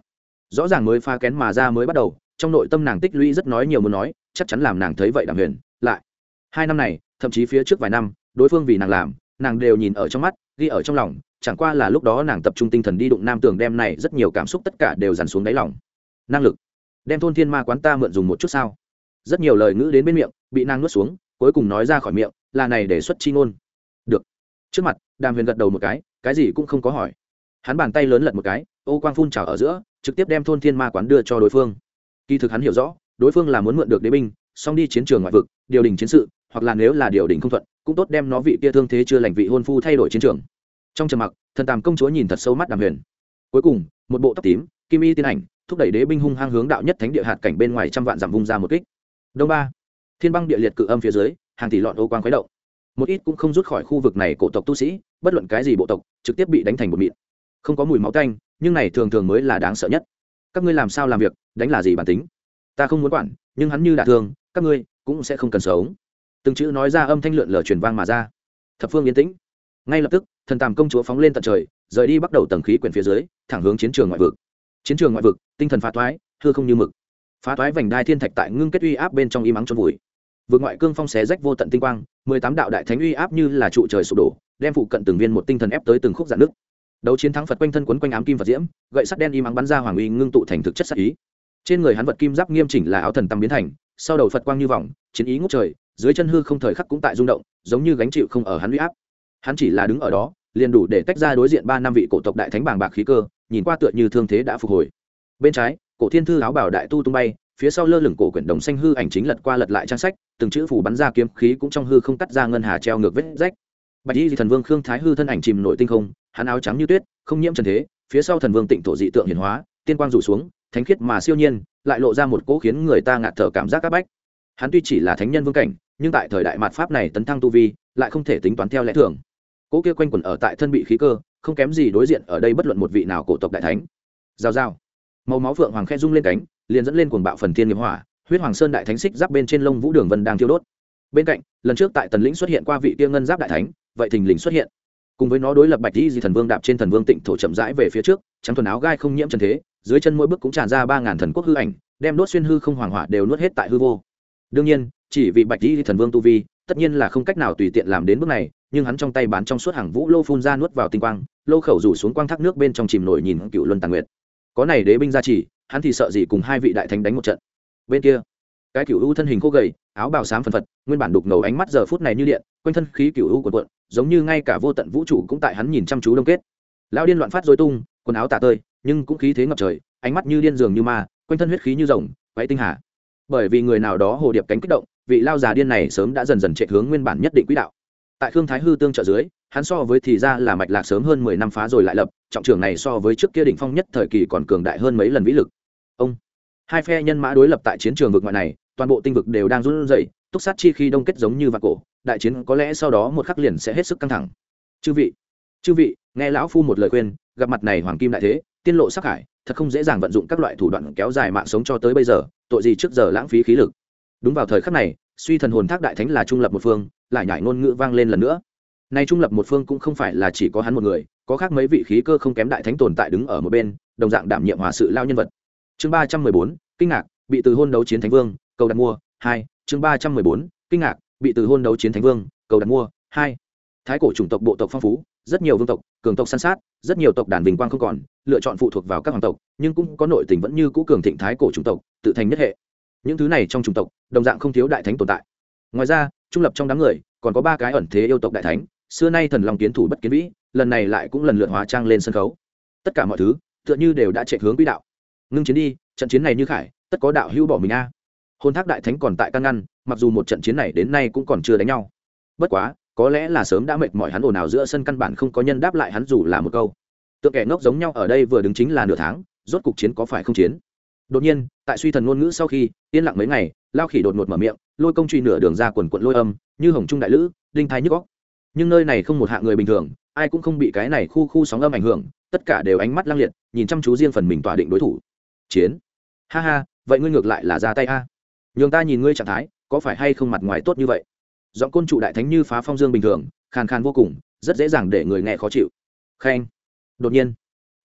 Rõ ràng mới pha kén mà ra mới bắt đầu, trong nội tâm nàng tích lũy rất nói nhiều muốn nói, chắc chắn làm nàng thấy vậy đàm huyền, lại. Hai năm này, thậm chí phía trước vài năm, đối phương vì nàng làm, nàng đều nhìn ở trong mắt, ghi ở trong lòng chẳng qua là lúc đó nàng tập trung tinh thần đi đụng nam tường đem này rất nhiều cảm xúc tất cả đều dằn xuống đáy lòng. Năng lực. Đem thôn thiên ma quán ta mượn dùng một chút sao? Rất nhiều lời ngữ đến bên miệng, bị nàng nuốt xuống, cuối cùng nói ra khỏi miệng, là này để xuất chi ngôn. Được. Trước mặt, đàm huyền gật đầu một cái cái gì cũng không có hỏi. Hắn bàn tay lớn lật một cái, ô quang phun trào ở giữa, trực tiếp đem thôn thiên ma quán đưa cho đối phương. Kỳ thực hắn hiểu rõ, đối phương là muốn mượn được đế binh, xong đi chiến trường ngoại vực, điều đình chiến sự, hoặc là nếu là điều đình không thuận, cũng tốt đem nó vị kia thương thế chưa lành vị hôn phu thay đổi chiến trường trong trầm mặc, thần tàm công chúa nhìn thật sâu mắt đàm huyền. Cuối cùng, một bộ tóc tím, kim y tiên ảnh, thúc đẩy đế binh hung hăng hướng đạo nhất thánh địa hạt cảnh bên ngoài trăm vạn dặm vung ra một kích. Đông ba, thiên băng địa liệt cự âm phía dưới, hàng tỷ lọn ô quang khuấy động. Một ít cũng không rút khỏi khu vực này cổ tộc tu sĩ, bất luận cái gì bộ tộc, trực tiếp bị đánh thành một mịn. Không có mùi máu tanh, nhưng này thường thường mới là đáng sợ nhất. Các ngươi làm sao làm việc, đánh là gì bản tính? Ta không muốn quản, nhưng hắn như đả thương, các ngươi cũng sẽ không cần sống. Từng chữ nói ra âm thanh lượn lờ truyền vang mà ra. Thập phương yên tĩnh ngay lập tức, thần tàm công chúa phóng lên tận trời, rời đi bắt đầu tầng khí quyển phía dưới, thẳng hướng chiến trường ngoại vực. Chiến trường ngoại vực, tinh thần phá thoái thưa không như mực. Phá thoái vành đai thiên thạch tại ngưng kết uy áp bên trong im ắng trôn vùi. Vượt ngoại cương phong xé rách vô tận tinh quang, mười tám đạo đại thánh uy áp như là trụ trời sụp đổ, đem phụ cận từng viên một tinh thần ép tới từng khúc dạn nước đấu chiến thắng phật quanh thân quấn quanh ám kim phật diễm, gậy sắt đen im ắng bắn ra hoàng uy ngưng tụ thành thực chất sắc ý. Trên người hắn vật kim giáp nghiêm chỉnh là áo thần tăm biến thành, sau đầu phật quang như vòng, chiến ý ngút trời, dưới chân hư không thời khắc cũng tại rung động, giống như gánh chịu không ở hắn uy áp hắn chỉ là đứng ở đó, liền đủ để tách ra đối diện ba năm vị cổ tộc đại thánh bàng bạc khí cơ, nhìn qua tựa như thương thế đã phục hồi. Bên trái, cổ thiên thư áo bảo đại tu tung bay, phía sau lơ lửng cổ quyển đồng xanh hư ảnh chính lật qua lật lại trang sách, từng chữ phủ bắn ra kiếm khí cũng trong hư không cắt ra ngân hà treo ngược vết rách. Bạch y thần vương khương thái hư thân ảnh chìm nội tinh không, hắn áo trắng như tuyết, không nhiễm trần thế, phía sau thần vương tịnh thổ dị tượng hiển hóa, tiên quang rủ xuống, thánh khiết mà siêu nhiên, lại lộ ra một cỗ khiến người ta ngạt thở cảm giác các bách. Hắn tuy chỉ là thánh nhân vương cảnh, nhưng tại thời đại mạt pháp này tấn thăng tu vi, lại không thể tính toán theo lẽ thường cỗ kia quanh quẩn ở tại thân bị khí cơ, không kém gì đối diện ở đây bất luận một vị nào cổ tộc đại thánh. Giao giao. Màu máu phượng hoàng khe rung lên cánh, liền dẫn lên cuồng bạo phần thiên nghiệp hỏa, huyết hoàng sơn đại thánh xích giáp bên trên lông vũ đường vân đang thiêu đốt. Bên cạnh, lần trước tại tần lĩnh xuất hiện qua vị kia ngân giáp đại thánh, vậy thình lình xuất hiện. Cùng với nó đối lập bạch di di thần vương đạp trên thần vương tịnh thổ chậm rãi về phía trước, trắng thuần áo gai không nhiễm trần thế, dưới chân mỗi bước cũng tràn ra ba ngàn thần quốc hư ảnh, đem đốt xuyên hư không hoàng hỏa đều nuốt hết tại hư vô. Đương nhiên, chỉ vì bạch di thần vương tu vi, tất nhiên là không cách nào tùy tiện làm đến bước này nhưng hắn trong tay bán trong suốt hàng vũ lô phun ra nuốt vào tinh quang lô khẩu rủ xuống quang thác nước bên trong chìm nổi nhìn cựu luân tàn nguyệt. Có này đế binh ra chỉ, hắn thì sợ gì cùng hai vị đại thánh đánh một trận. Bên kia cái cựu u thân hình khô gầy áo bào xám phần phật nguyên bản đục ngầu ánh mắt giờ phút này như điện quanh thân khí cựu u của quận giống như ngay cả vô tận vũ trụ cũng tại hắn nhìn chăm chú đông kết. Lao điên loạn phát dối tung quần áo tả tơi nhưng cũng khí thế ngập trời ánh mắt như điên dường như ma quanh thân huyết khí như rồng quấy tinh hà. Bởi vì người nào đó hồ điệp cánh kích động vị lao già điên này sớm đã dần dần chạy hướng nguyên bản nhất định quỹ đạo tại khương thái hư tương trợ dưới, hắn so với thì ra là mạch lạc sớm hơn mười năm phá rồi lại lập, trọng trưởng này so với trước kia đỉnh phong nhất thời kỳ còn cường đại hơn mấy lần vĩ lực. Ông, hai phe nhân mã đối lập tại chiến trường vực ngoại này, toàn bộ tinh vực đều đang run rẩy, túc sát chi khi đông kết giống như vạc cổ, đại chiến có lẽ sau đó một khắc liền sẽ hết sức căng thẳng. Chư vị chư vị, nghe lão phu một lời khuyên, gặp mặt này hoàng kim đại thế, tiên lộ sắc hải, thật không dễ dàng vận dụng các loại thủ đoạn kéo dài mạng sống cho tới bây giờ, tội gì trước giờ lãng phí khí lực. Đúng vào thời khắc này suy thần hồn thác đại thánh là trung lập một phương, lại nhải ngôn ngữ vang lên lần nữa. Nay trung lập một phương cũng không phải là chỉ có hắn một người, có khác mấy vị khí cơ không kém đại thánh tồn tại đứng ở một bên, đồng dạng đảm nhiệm hòa sự lao nhân vật. Chương ba trăm mười bốn, kinh ngạc, bị từ hôn đấu chiến thánh vương, cầu đặt mua, hai. Chương ba trăm mười bốn, kinh ngạc, bị từ hôn đấu chiến thánh vương, cầu đặt mua, hai. Thái cổ chủng tộc bộ tộc phong phú, rất nhiều vương tộc, cường tộc săn sát, rất nhiều tộc đàn bình quang không còn, lựa chọn phụ thuộc vào các hoàng tộc, nhưng cũng có nội tình vẫn như cũ cường thịnh thái cổ chủng tộc, tự thành nhất hệ những thứ này trong chủng tộc, đồng dạng không thiếu đại thánh tồn tại. Ngoài ra, trung lập trong đám người, còn có ba cái ẩn thế yêu tộc đại thánh, xưa nay thần long kiến thủ bất kiến vĩ, lần này lại cũng lần lượt hóa trang lên sân khấu. Tất cả mọi thứ, tựa như đều đã chạy hướng quỹ đạo. Ngưng chiến đi, trận chiến này như khải, tất có đạo hữu bỏ mình a. Hôn thác đại thánh còn tại căn ngăn, mặc dù một trận chiến này đến nay cũng còn chưa đánh nhau. Bất quá, có lẽ là sớm đã mệt mỏi hắn ồn ào giữa sân căn bản không có nhân đáp lại hắn dù là một câu. Tượng kẻ ngốc giống nhau ở đây vừa đứng chính là nửa tháng, rốt cục chiến có phải không chiến? Đột nhiên, tại suy thần ngôn ngữ sau khi, yên lặng mấy ngày, lao khỉ đột ngột mở miệng, lôi công truy nửa đường ra quần quận lôi âm, như hồng trung đại lữ linh thái nhức góc nhưng nơi này không một hạng người bình thường, ai cũng không bị cái này khu khu sóng âm ảnh hưởng, tất cả đều ánh mắt lăng liệt, nhìn chăm chú riêng phần mình tỏa định đối thủ. Chiến. Ha ha, vậy ngươi ngược lại là ra tay a. Nhường ta nhìn ngươi trạng thái, có phải hay không mặt ngoài tốt như vậy? Giọng côn trụ đại thánh như phá phong dương bình thường, khàn khàn vô cùng, rất dễ dàng để người nghe khó chịu. Khen. Đột nhiên,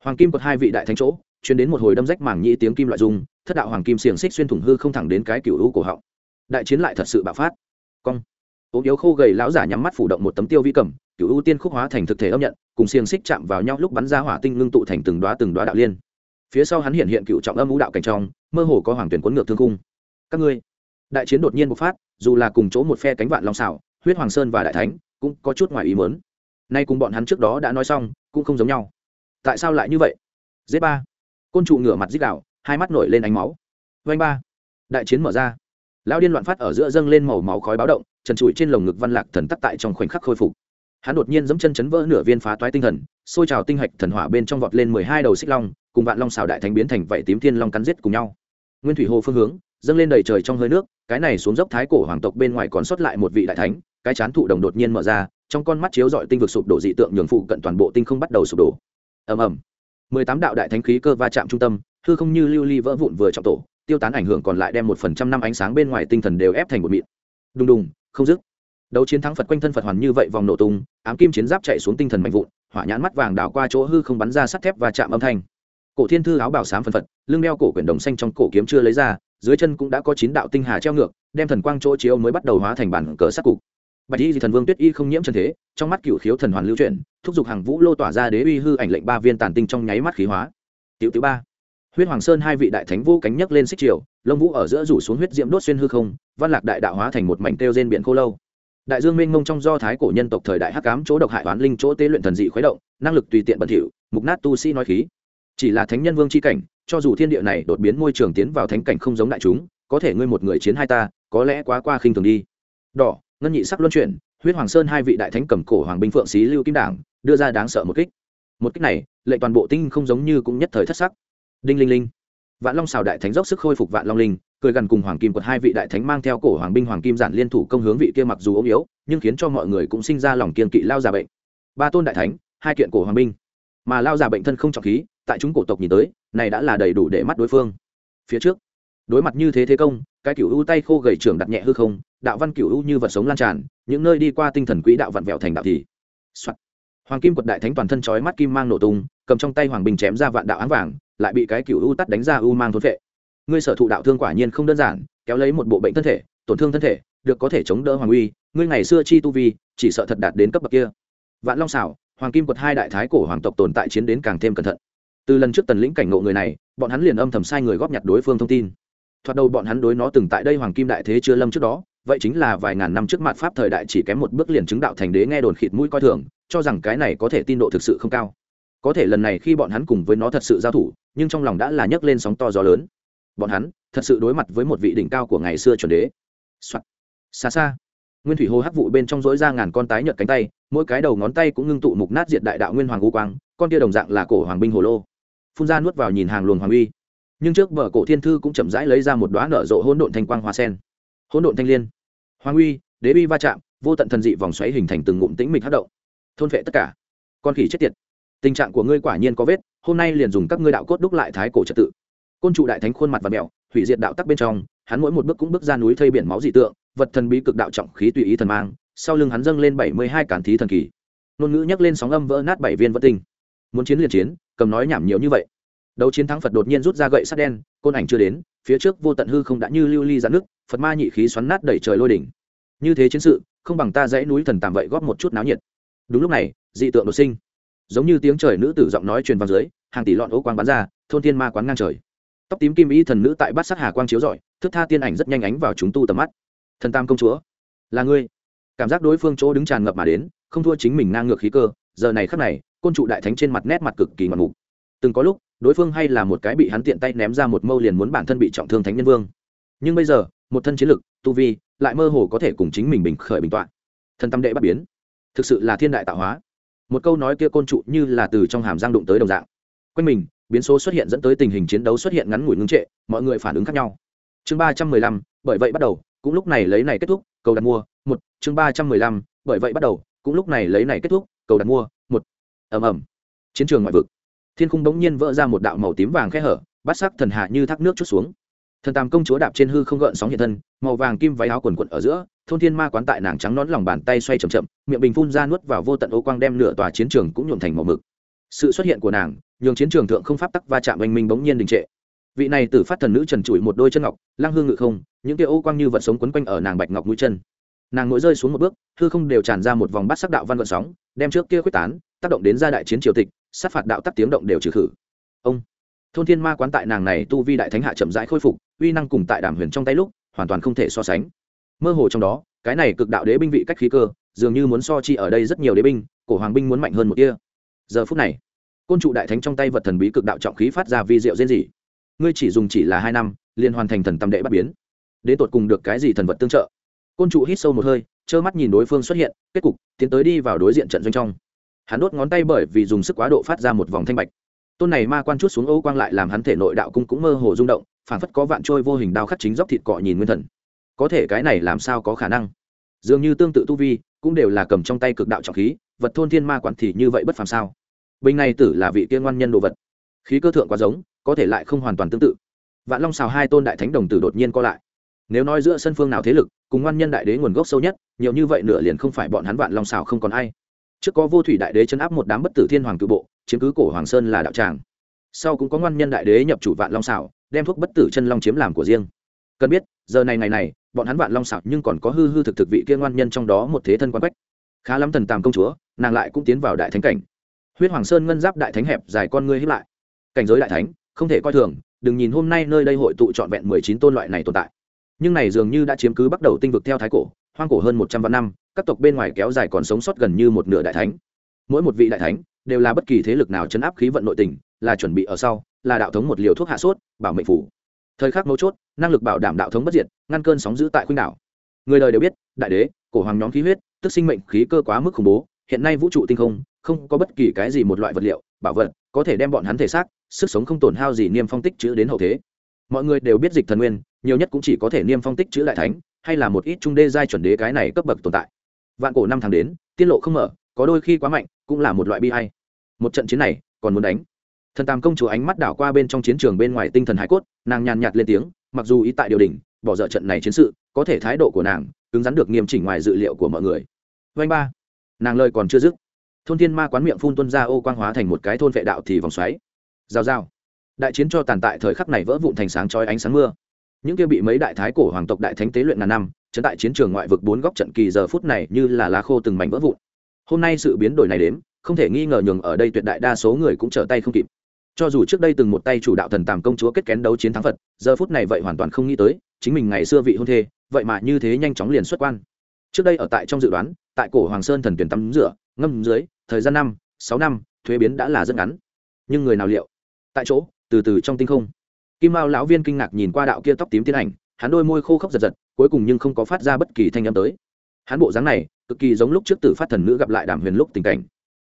hoàng kim quật hai vị đại thánh chỗ chuyển đến một hồi đâm rách mảng nhĩ tiếng kim loại dung thất đạo hoàng kim xiềng xích xuyên thủng hư không thẳng đến cái cựu u cổ họng. Đại chiến lại thật sự bạo phát. Cong. Ốm yếu khô gầy lão giả nhắm mắt phủ động một tấm tiêu vi cầm cựu u tiên khúc hóa thành thực thể âm nhận, cùng xiềng xích chạm vào nhau lúc bắn ra hỏa tinh ngưng tụ thành từng đoá từng đoá đạo liên. Phía sau hắn hiện hiện cựu trọng âm ngũ đạo cảnh trong, mơ hồ có hoàng tuyển quấn ngược thương cung các ngươi. Đại chiến đột nhiên bộc phát, dù là cùng chỗ một phe cánh vạn long xảo, huyết hoàng sơn và đại thánh, cũng có chút ngoài ý mớn nay cùng bọn hắn trước đó đã nói xong, cũng không giống nhau. Tại sao lại như vậy? Z ba côn trụ ngửa mặt dích đạo hai mắt nổi lên ánh máu. Vanh ba. Đại chiến mở ra. Lão điên loạn phát ở giữa dâng lên màu máu khói báo động, trần trụi trên lồng ngực văn lạc thần tắc tại trong khoảnh khắc khôi phục. Hắn đột nhiên giẫm chân chấn vỡ nửa viên phá toái tinh thần xôi trào tinh hạch thần hỏa bên trong vọt lên mười hai đầu xích long, cùng vạn long xào đại thánh biến thành vảy tím thiên long cắn giết cùng nhau. Nguyên thủy hồ phương hướng, dâng lên đầy trời trong hơi nước, cái này xuống dốc thái cổ hoàng tộc bên ngoài còn sót lại một vị đại thánh, cái chán thụ đồng đột nhiên mở ra, trong con mắt chiếu dọi tinh vực sụp đổ dị tượng nhường phụ cận toàn bộ tinh không bắt đầu sụp đổ. Ầm ầm mười tám đạo đại thánh khí cơ va chạm trung tâm, hư không như lưu ly vỡ vụn vừa trọng tổ, tiêu tán ảnh hưởng còn lại đem một phần trăm năm ánh sáng bên ngoài tinh thần đều ép thành một mịn. Đùng đùng, không dứt. Đấu chiến thắng phật quanh thân phật hoàn như vậy vòng nổ tung, ám kim chiến giáp chạy xuống tinh thần mạnh vụn, hỏa nhãn mắt vàng đảo qua chỗ hư không bắn ra sắt thép và chạm âm thanh. Cổ thiên thư áo bảo sám phân phật, lưng đeo cổ quyển đồng xanh trong cổ kiếm chưa lấy ra, dưới chân cũng đã có chín đạo tinh hà treo ngược, đem thần quang chỗ chiếu mới bắt đầu hóa thành bản cờ sắc cục bạch y thần vương tuyết y không nhiễm trần thế, trong mắt cựu khiếu thần hoàn lưu chuyển, thúc giục hàng vũ lô tỏa ra đế uy hư ảnh lệnh ba viên tàn tinh trong nháy mắt khí hóa. Tiểu thứ ba, huyết hoàng sơn hai vị đại thánh vô cánh nhấc lên xích triều, lông vũ ở giữa rủ xuống huyết diễm đốt xuyên hư không, văn lạc đại đạo hóa thành một mảnh tiêu trên biển khô lâu. Đại dương mênh mông trong do thái cổ nhân tộc thời đại hắc cám chỗ độc hại oán linh chỗ tế luyện thần dị khuấy động, năng lực tùy tiện bẩn thỉu, mục nát tu sĩ nói khí. Chỉ là thánh nhân vương c h i cảnh, cho dù thiên địa này đột biến môi trường tiến vào thánh cảnh không giống đại chúng, có thể ngươi một người chiến hai ta, có lẽ quá qua khinh thường đi. Đỏ ngân nhị sắc luân chuyển, huyết hoàng sơn hai vị đại thánh cầm cổ hoàng binh phượng xí lưu kim đảng, đưa ra đáng sợ một kích. Một kích này, lệ toàn bộ tinh không giống như cũng nhất thời thất sắc. Đinh linh linh. Vạn long xào đại thánh dốc sức khôi phục vạn long linh, cười gần cùng hoàng kim quật hai vị đại thánh mang theo cổ hoàng binh hoàng kim giản liên thủ công hướng vị kia mặc dù ốm yếu, nhưng khiến cho mọi người cũng sinh ra lòng kiên kỵ lao già bệnh. Ba tôn đại thánh, hai kiện cổ hoàng binh. Mà lao già bệnh thân không trọng khí, tại chúng cổ tộc nhìn tới, này đã là đầy đủ để mắt đối phương. Phía trước, đối mặt như thế thế công, cái cựu u tay khô gầy trưởng đặt nhẹ hư không đạo văn cửu u như vật sống lan tràn, những nơi đi qua tinh thần quỹ đạo vặn vẹo thành đạo thì、Soạn. hoàng kim quật đại thánh toàn thân chói mắt kim mang nổ tung, cầm trong tay hoàng bình chém ra vạn đạo áng vàng, lại bị cái cửu u tắt đánh ra u mang thốn vệ ngươi sở thụ đạo thương quả nhiên không đơn giản, kéo lấy một bộ bệnh thân thể, tổn thương thân thể, được có thể chống đỡ hoàng uy, ngươi ngày xưa chi tu vi, chỉ sợ thật đạt đến cấp bậc kia. Vạn long xảo hoàng kim quật hai đại thái cổ hoàng tộc tồn tại chiến đến càng thêm cẩn thận. Từ lần trước tần lĩnh cảnh ngộ người này, bọn hắn liền âm thầm sai người góp nhặt đối phương thông tin. Thoạt đầu bọn hắn đối nó từng tại đây hoàng kim đại thế chưa lâm trước đó vậy chính là vài ngàn năm trước mặt pháp thời đại chỉ kém một bước liền chứng đạo thành đế nghe đồn khịt mũi coi thường, cho rằng cái này có thể tin độ thực sự không cao. Có thể lần này khi bọn hắn cùng với nó thật sự giao thủ, nhưng trong lòng đã là nhấc lên sóng to gió lớn. Bọn hắn thật sự đối mặt với một vị đỉnh cao của ngày xưa chuẩn đế、Soạn. xa xa. Nguyên thủy hồ hắc vụ bên trong dối ra ngàn con tái nhợt cánh tay, mỗi cái đầu ngón tay cũng ngưng tụ mục nát diệt đại đạo nguyên hoàng u quang, con kia đồng dạng là cổ hoàng binh hồ lô. Phun ra nuốt vào nhìn hàng luồng hoàng uy. Nhưng trước vở cổ thiên thư cũng chậm rãi lấy ra một đoá nở rộ hỗn độn thanh quang hoa sen hỗn độn thanh liên. Hoàng uy, đế uy va chạm, vô tận thần dị vòng xoáy hình thành từng ngụm tĩnh mịch hát động. Thôn vệ tất cả. Con khỉ chết tiệt. Tình trạng của ngươi quả nhiên có vết, hôm nay liền dùng các ngươi đạo cốt đúc lại thái cổ trật tự. Côn trụ đại thánh khuôn mặt và mẹo, hủy diệt đạo tắc bên trong, hắn mỗi một bước cũng bước ra núi thây biển máu dị tượng, vật thần bí cực đạo trọng khí tùy ý thần mang, sau lưng hắn dâng lên bảy mươi hai cản thí thần kỳ. Ngôn ngữ nhắc lên sóng âm vỡ nát bảy viên vất tinh. Muốn chiến liền chiến, cầm nói nhảm nhiều như vậy. Đấu chiến thắng phật đột nhiên rút ra gậy sắt đen, côn ảnh chưa đến, phía trước vô tận hư không đã như lưu ly giãn nước phật ma nhị khí xoắn nát đẩy trời lôi đỉnh. Như thế chiến sự, không bằng ta dãy núi thần tạm vậy góp một chút náo nhiệt. Đúng lúc này, dị tượng đột sinh. Giống như tiếng trời nữ tử giọng nói truyền vào dưới, hàng tỷ lọn ố quang bắn ra, thôn thiên ma quán ngang trời. Tóc tím kim y thần nữ tại bát sát hà quang chiếu rọi thức tha tiên ảnh rất nhanh ánh vào chúng tu tầm mắt. Thần tam công chúa, là ngươi. Cảm giác đối phương chỗ đứng tràn ngập mà đến, không thua chính mình ngang ngược khí cơ, giờ này khắc này, côn trụ đại thánh trên mặt nét mặt cực kỳ ngoạn mục từng có lúc, đối phương hay là một cái bị hắn tiện tay ném ra một mâu liền muốn bản thân bị trọng thương thánh nhân vương nhưng bây giờ, một thân chiến lực, tu vi, lại mơ hồ có thể cùng chính mình bình khởi bình toàn thân tâm đệ bắt biến. Thực sự là thiên đại tạo hóa. Một câu nói kia côn trụ như là từ trong hàm giang đụng tới đồng dạng. Quanh mình, biến số xuất hiện dẫn tới tình hình chiến đấu xuất hiện ngắn ngủi ngưng trệ, mọi người phản ứng khác nhau. Chương ba trăm mười lăm, bởi vậy bắt đầu, cũng lúc này lấy này kết thúc, cầu đặt mua, một. Chương ba trăm mười lăm, bởi vậy bắt đầu, cũng lúc này lấy này kết thúc, cầu đặt mua, một. Ầm ầm. Chiến trường ngoại vực. Thiên khung bỗng nhiên vỡ ra một đạo màu tím vàng khe hở, bát sắc thần hạ như thác nước chút xuống thần tam công chúa đạp trên hư không gợn sóng hiện thân, màu vàng kim váy áo quần quận ở giữa, thôn thiên ma quán tại nàng trắng nón lòng bàn tay xoay chậm chậm, miệng bình phun ra nuốt vào vô tận ô quang đem nửa tòa chiến trường cũng nhuộm thành màu mực. Sự xuất hiện của nàng, nhường chiến trường thượng không pháp tắc va chạm oanh minh bỗng nhiên đình trệ. Vị này tử phát thần nữ trần trụi một đôi chân ngọc lang hương ngự không, những kia ô quang như vật sống quấn quanh ở nàng bạch ngọc mũi chân. Nàng mỗi rơi xuống một bước, hư không đều tràn ra một vòng bát sắc đạo văn vận sóng, đem trước kia quyết tán, tác động đến gia đại chiến triều tịch, sát phạt đạo tắc tiếng động đều trừ khử. Ông, thôn thiên ma quán tại nàng này tu vi đại thánh hạ chậm rãi khôi phục uy năng cùng tại đàm huyền trong tay lúc, hoàn toàn không thể so sánh. Mơ hồ trong đó, cái này cực đạo đế binh vị cách khí cơ, dường như muốn so chi ở đây rất nhiều đế binh, cổ hoàng binh muốn mạnh hơn một kia giờ phút này, côn trụ đại thánh trong tay vật thần bí cực đạo trọng khí phát ra vi diệu diễn gì ngươi chỉ dùng chỉ là hai năm, liền hoàn thành thần tâm đệ bắt biến. Đến tột cùng được cái gì thần vật tương trợ? Côn trụ hít sâu một hơi, trơ mắt nhìn đối phương xuất hiện, kết cục, tiến tới đi vào đối diện trận doanh trong. Hắn đốt ngón tay bởi vì dùng sức quá độ phát ra một vòng thanh bạch. Tôn này ma quan chút xuống ô quang lại làm hắn thể nội đạo cung cũng mơ hồ rung động phản phất có vạn trôi vô hình đao khắc chính dốc thịt cọ nhìn nguyên thần. Có thể cái này làm sao có khả năng? Dường như tương tự tu vi, cũng đều là cầm trong tay cực đạo trọng khí, vật thôn thiên ma quản thì như vậy bất phàm sao? Bình này tử là vị tiên ngoan nhân đồ vật. Khí cơ thượng quá giống, có thể lại không hoàn toàn tương tự. Vạn long xào hai tôn đại thánh đồng tử đột nhiên co lại. Nếu nói giữa sân phương nào thế lực, cùng ngoan nhân đại đế nguồn gốc sâu nhất, nhiều như vậy nửa liền không phải bọn hắn vạn long xào không còn ai. Trước có vô thủy đại đế chấn áp một đám bất tử thiên hoàng cự bộ, chiếm cứ cổ hoàng sơn là đạo tràng. Sau cũng có ngoan nhân đại đế nhập chủ vạn long xào đem thuốc bất tử chân long chiếm làm của riêng. Cần biết, giờ này ngày này, bọn hắn vạn long sạc nhưng còn có hư hư thực thực vị kia ngoan nhân trong đó một thế thân quan quách. Khá lắm thần tàm công chúa, nàng lại cũng tiến vào đại thánh cảnh. Huyết hoàng sơn ngân giáp đại thánh hẹp dài con ngươi hiếp lại. Cảnh giới đại thánh, không thể coi thường, đừng nhìn hôm nay nơi đây hội tụ trọn vẹn mười chín tôn loại này tồn tại. Nhưng này dường như đã chiếm cứ bắt đầu tinh vực theo thái cổ, hoang cổ hơn một trăm vạn năm, các tộc bên ngoài kéo dài còn sống sót gần như một nửa đại thánh. Mỗi một vị đại thánh, đều là bất kỳ thế lực nào chấn áp khí vận nội tình, là chuẩn bị ở sau là đạo thống một liều thuốc hạ sốt, bảo mệnh phủ. Thời khắc mấu chốt, năng lực bảo đảm đạo thống bất diệt, ngăn cơn sóng giữ tại khuynh đảo. Người đời đều biết, đại đế, cổ hoàng nhóm khí huyết, tức sinh mệnh khí cơ quá mức khủng bố, hiện nay vũ trụ tinh không không có bất kỳ cái gì một loại vật liệu, bảo vật, có thể đem bọn hắn thể xác, sức sống không tổn hao gì niêm phong tích chữ đến hậu thế. Mọi người đều biết dịch thần nguyên, nhiều nhất cũng chỉ có thể niêm phong tích chữ đại thánh, hay là một ít trung đê giai chuẩn đế cái này cấp bậc tồn tại. Vạn cổ năm tháng đến, tiết lộ không mở, có đôi khi quá mạnh, cũng là một loại bi hay một trận chiến này, còn muốn đánh thần tam công chúa ánh mắt đảo qua bên trong chiến trường bên ngoài tinh thần hải cốt, nàng nhàn nhạt lên tiếng, mặc dù ý tại điều đình bỏ dở trận này chiến sự, có thể thái độ của nàng cứng rắn được nghiêm chỉnh ngoài dự liệu của mọi người. Vanh ba. Nàng lời còn chưa dứt, thôn thiên ma quán miệng phun tuân ra ô quang hóa thành một cái thôn vệ đạo thì vòng xoáy. Giao giao đại chiến cho tàn tại thời khắc này vỡ vụn thành sáng chói ánh sáng mưa. Những kia bị mấy đại thái cổ hoàng tộc đại thánh tế luyện ngàn năm trấn tại chiến trường ngoại vực bốn góc trận kỳ giờ phút này như là lá khô từng mảnh vỡ vụn. Hôm nay sự biến đổi này đến không thể nghi ngờ nhường ở đây tuyệt đại đa số người cũng trở tay không kịp cho dù trước đây từng một tay chủ đạo thần tàm công chúa kết kén đấu chiến thắng phật, giờ phút này vậy hoàn toàn không nghĩ tới, chính mình ngày xưa vị hôn thê, vậy mà như thế nhanh chóng liền xuất quan. Trước đây ở tại trong dự đoán, tại cổ hoàng sơn thần tuyển tắm rửa, ngâm dưới, thời gian năm, sáu năm, thuế biến đã là rất ngắn. Nhưng người nào liệu? Tại chỗ, từ từ trong tinh không. Kim mao lão viên kinh ngạc nhìn qua đạo kia tóc tím tiến ảnh, hắn đôi môi khô khốc giật giật, cuối cùng nhưng không có phát ra bất kỳ thanh âm tới. Hắn bộ dáng này, cực kỳ giống lúc trước tử phát thần nữ gặp lại đàm huyền lúc tình cảnh.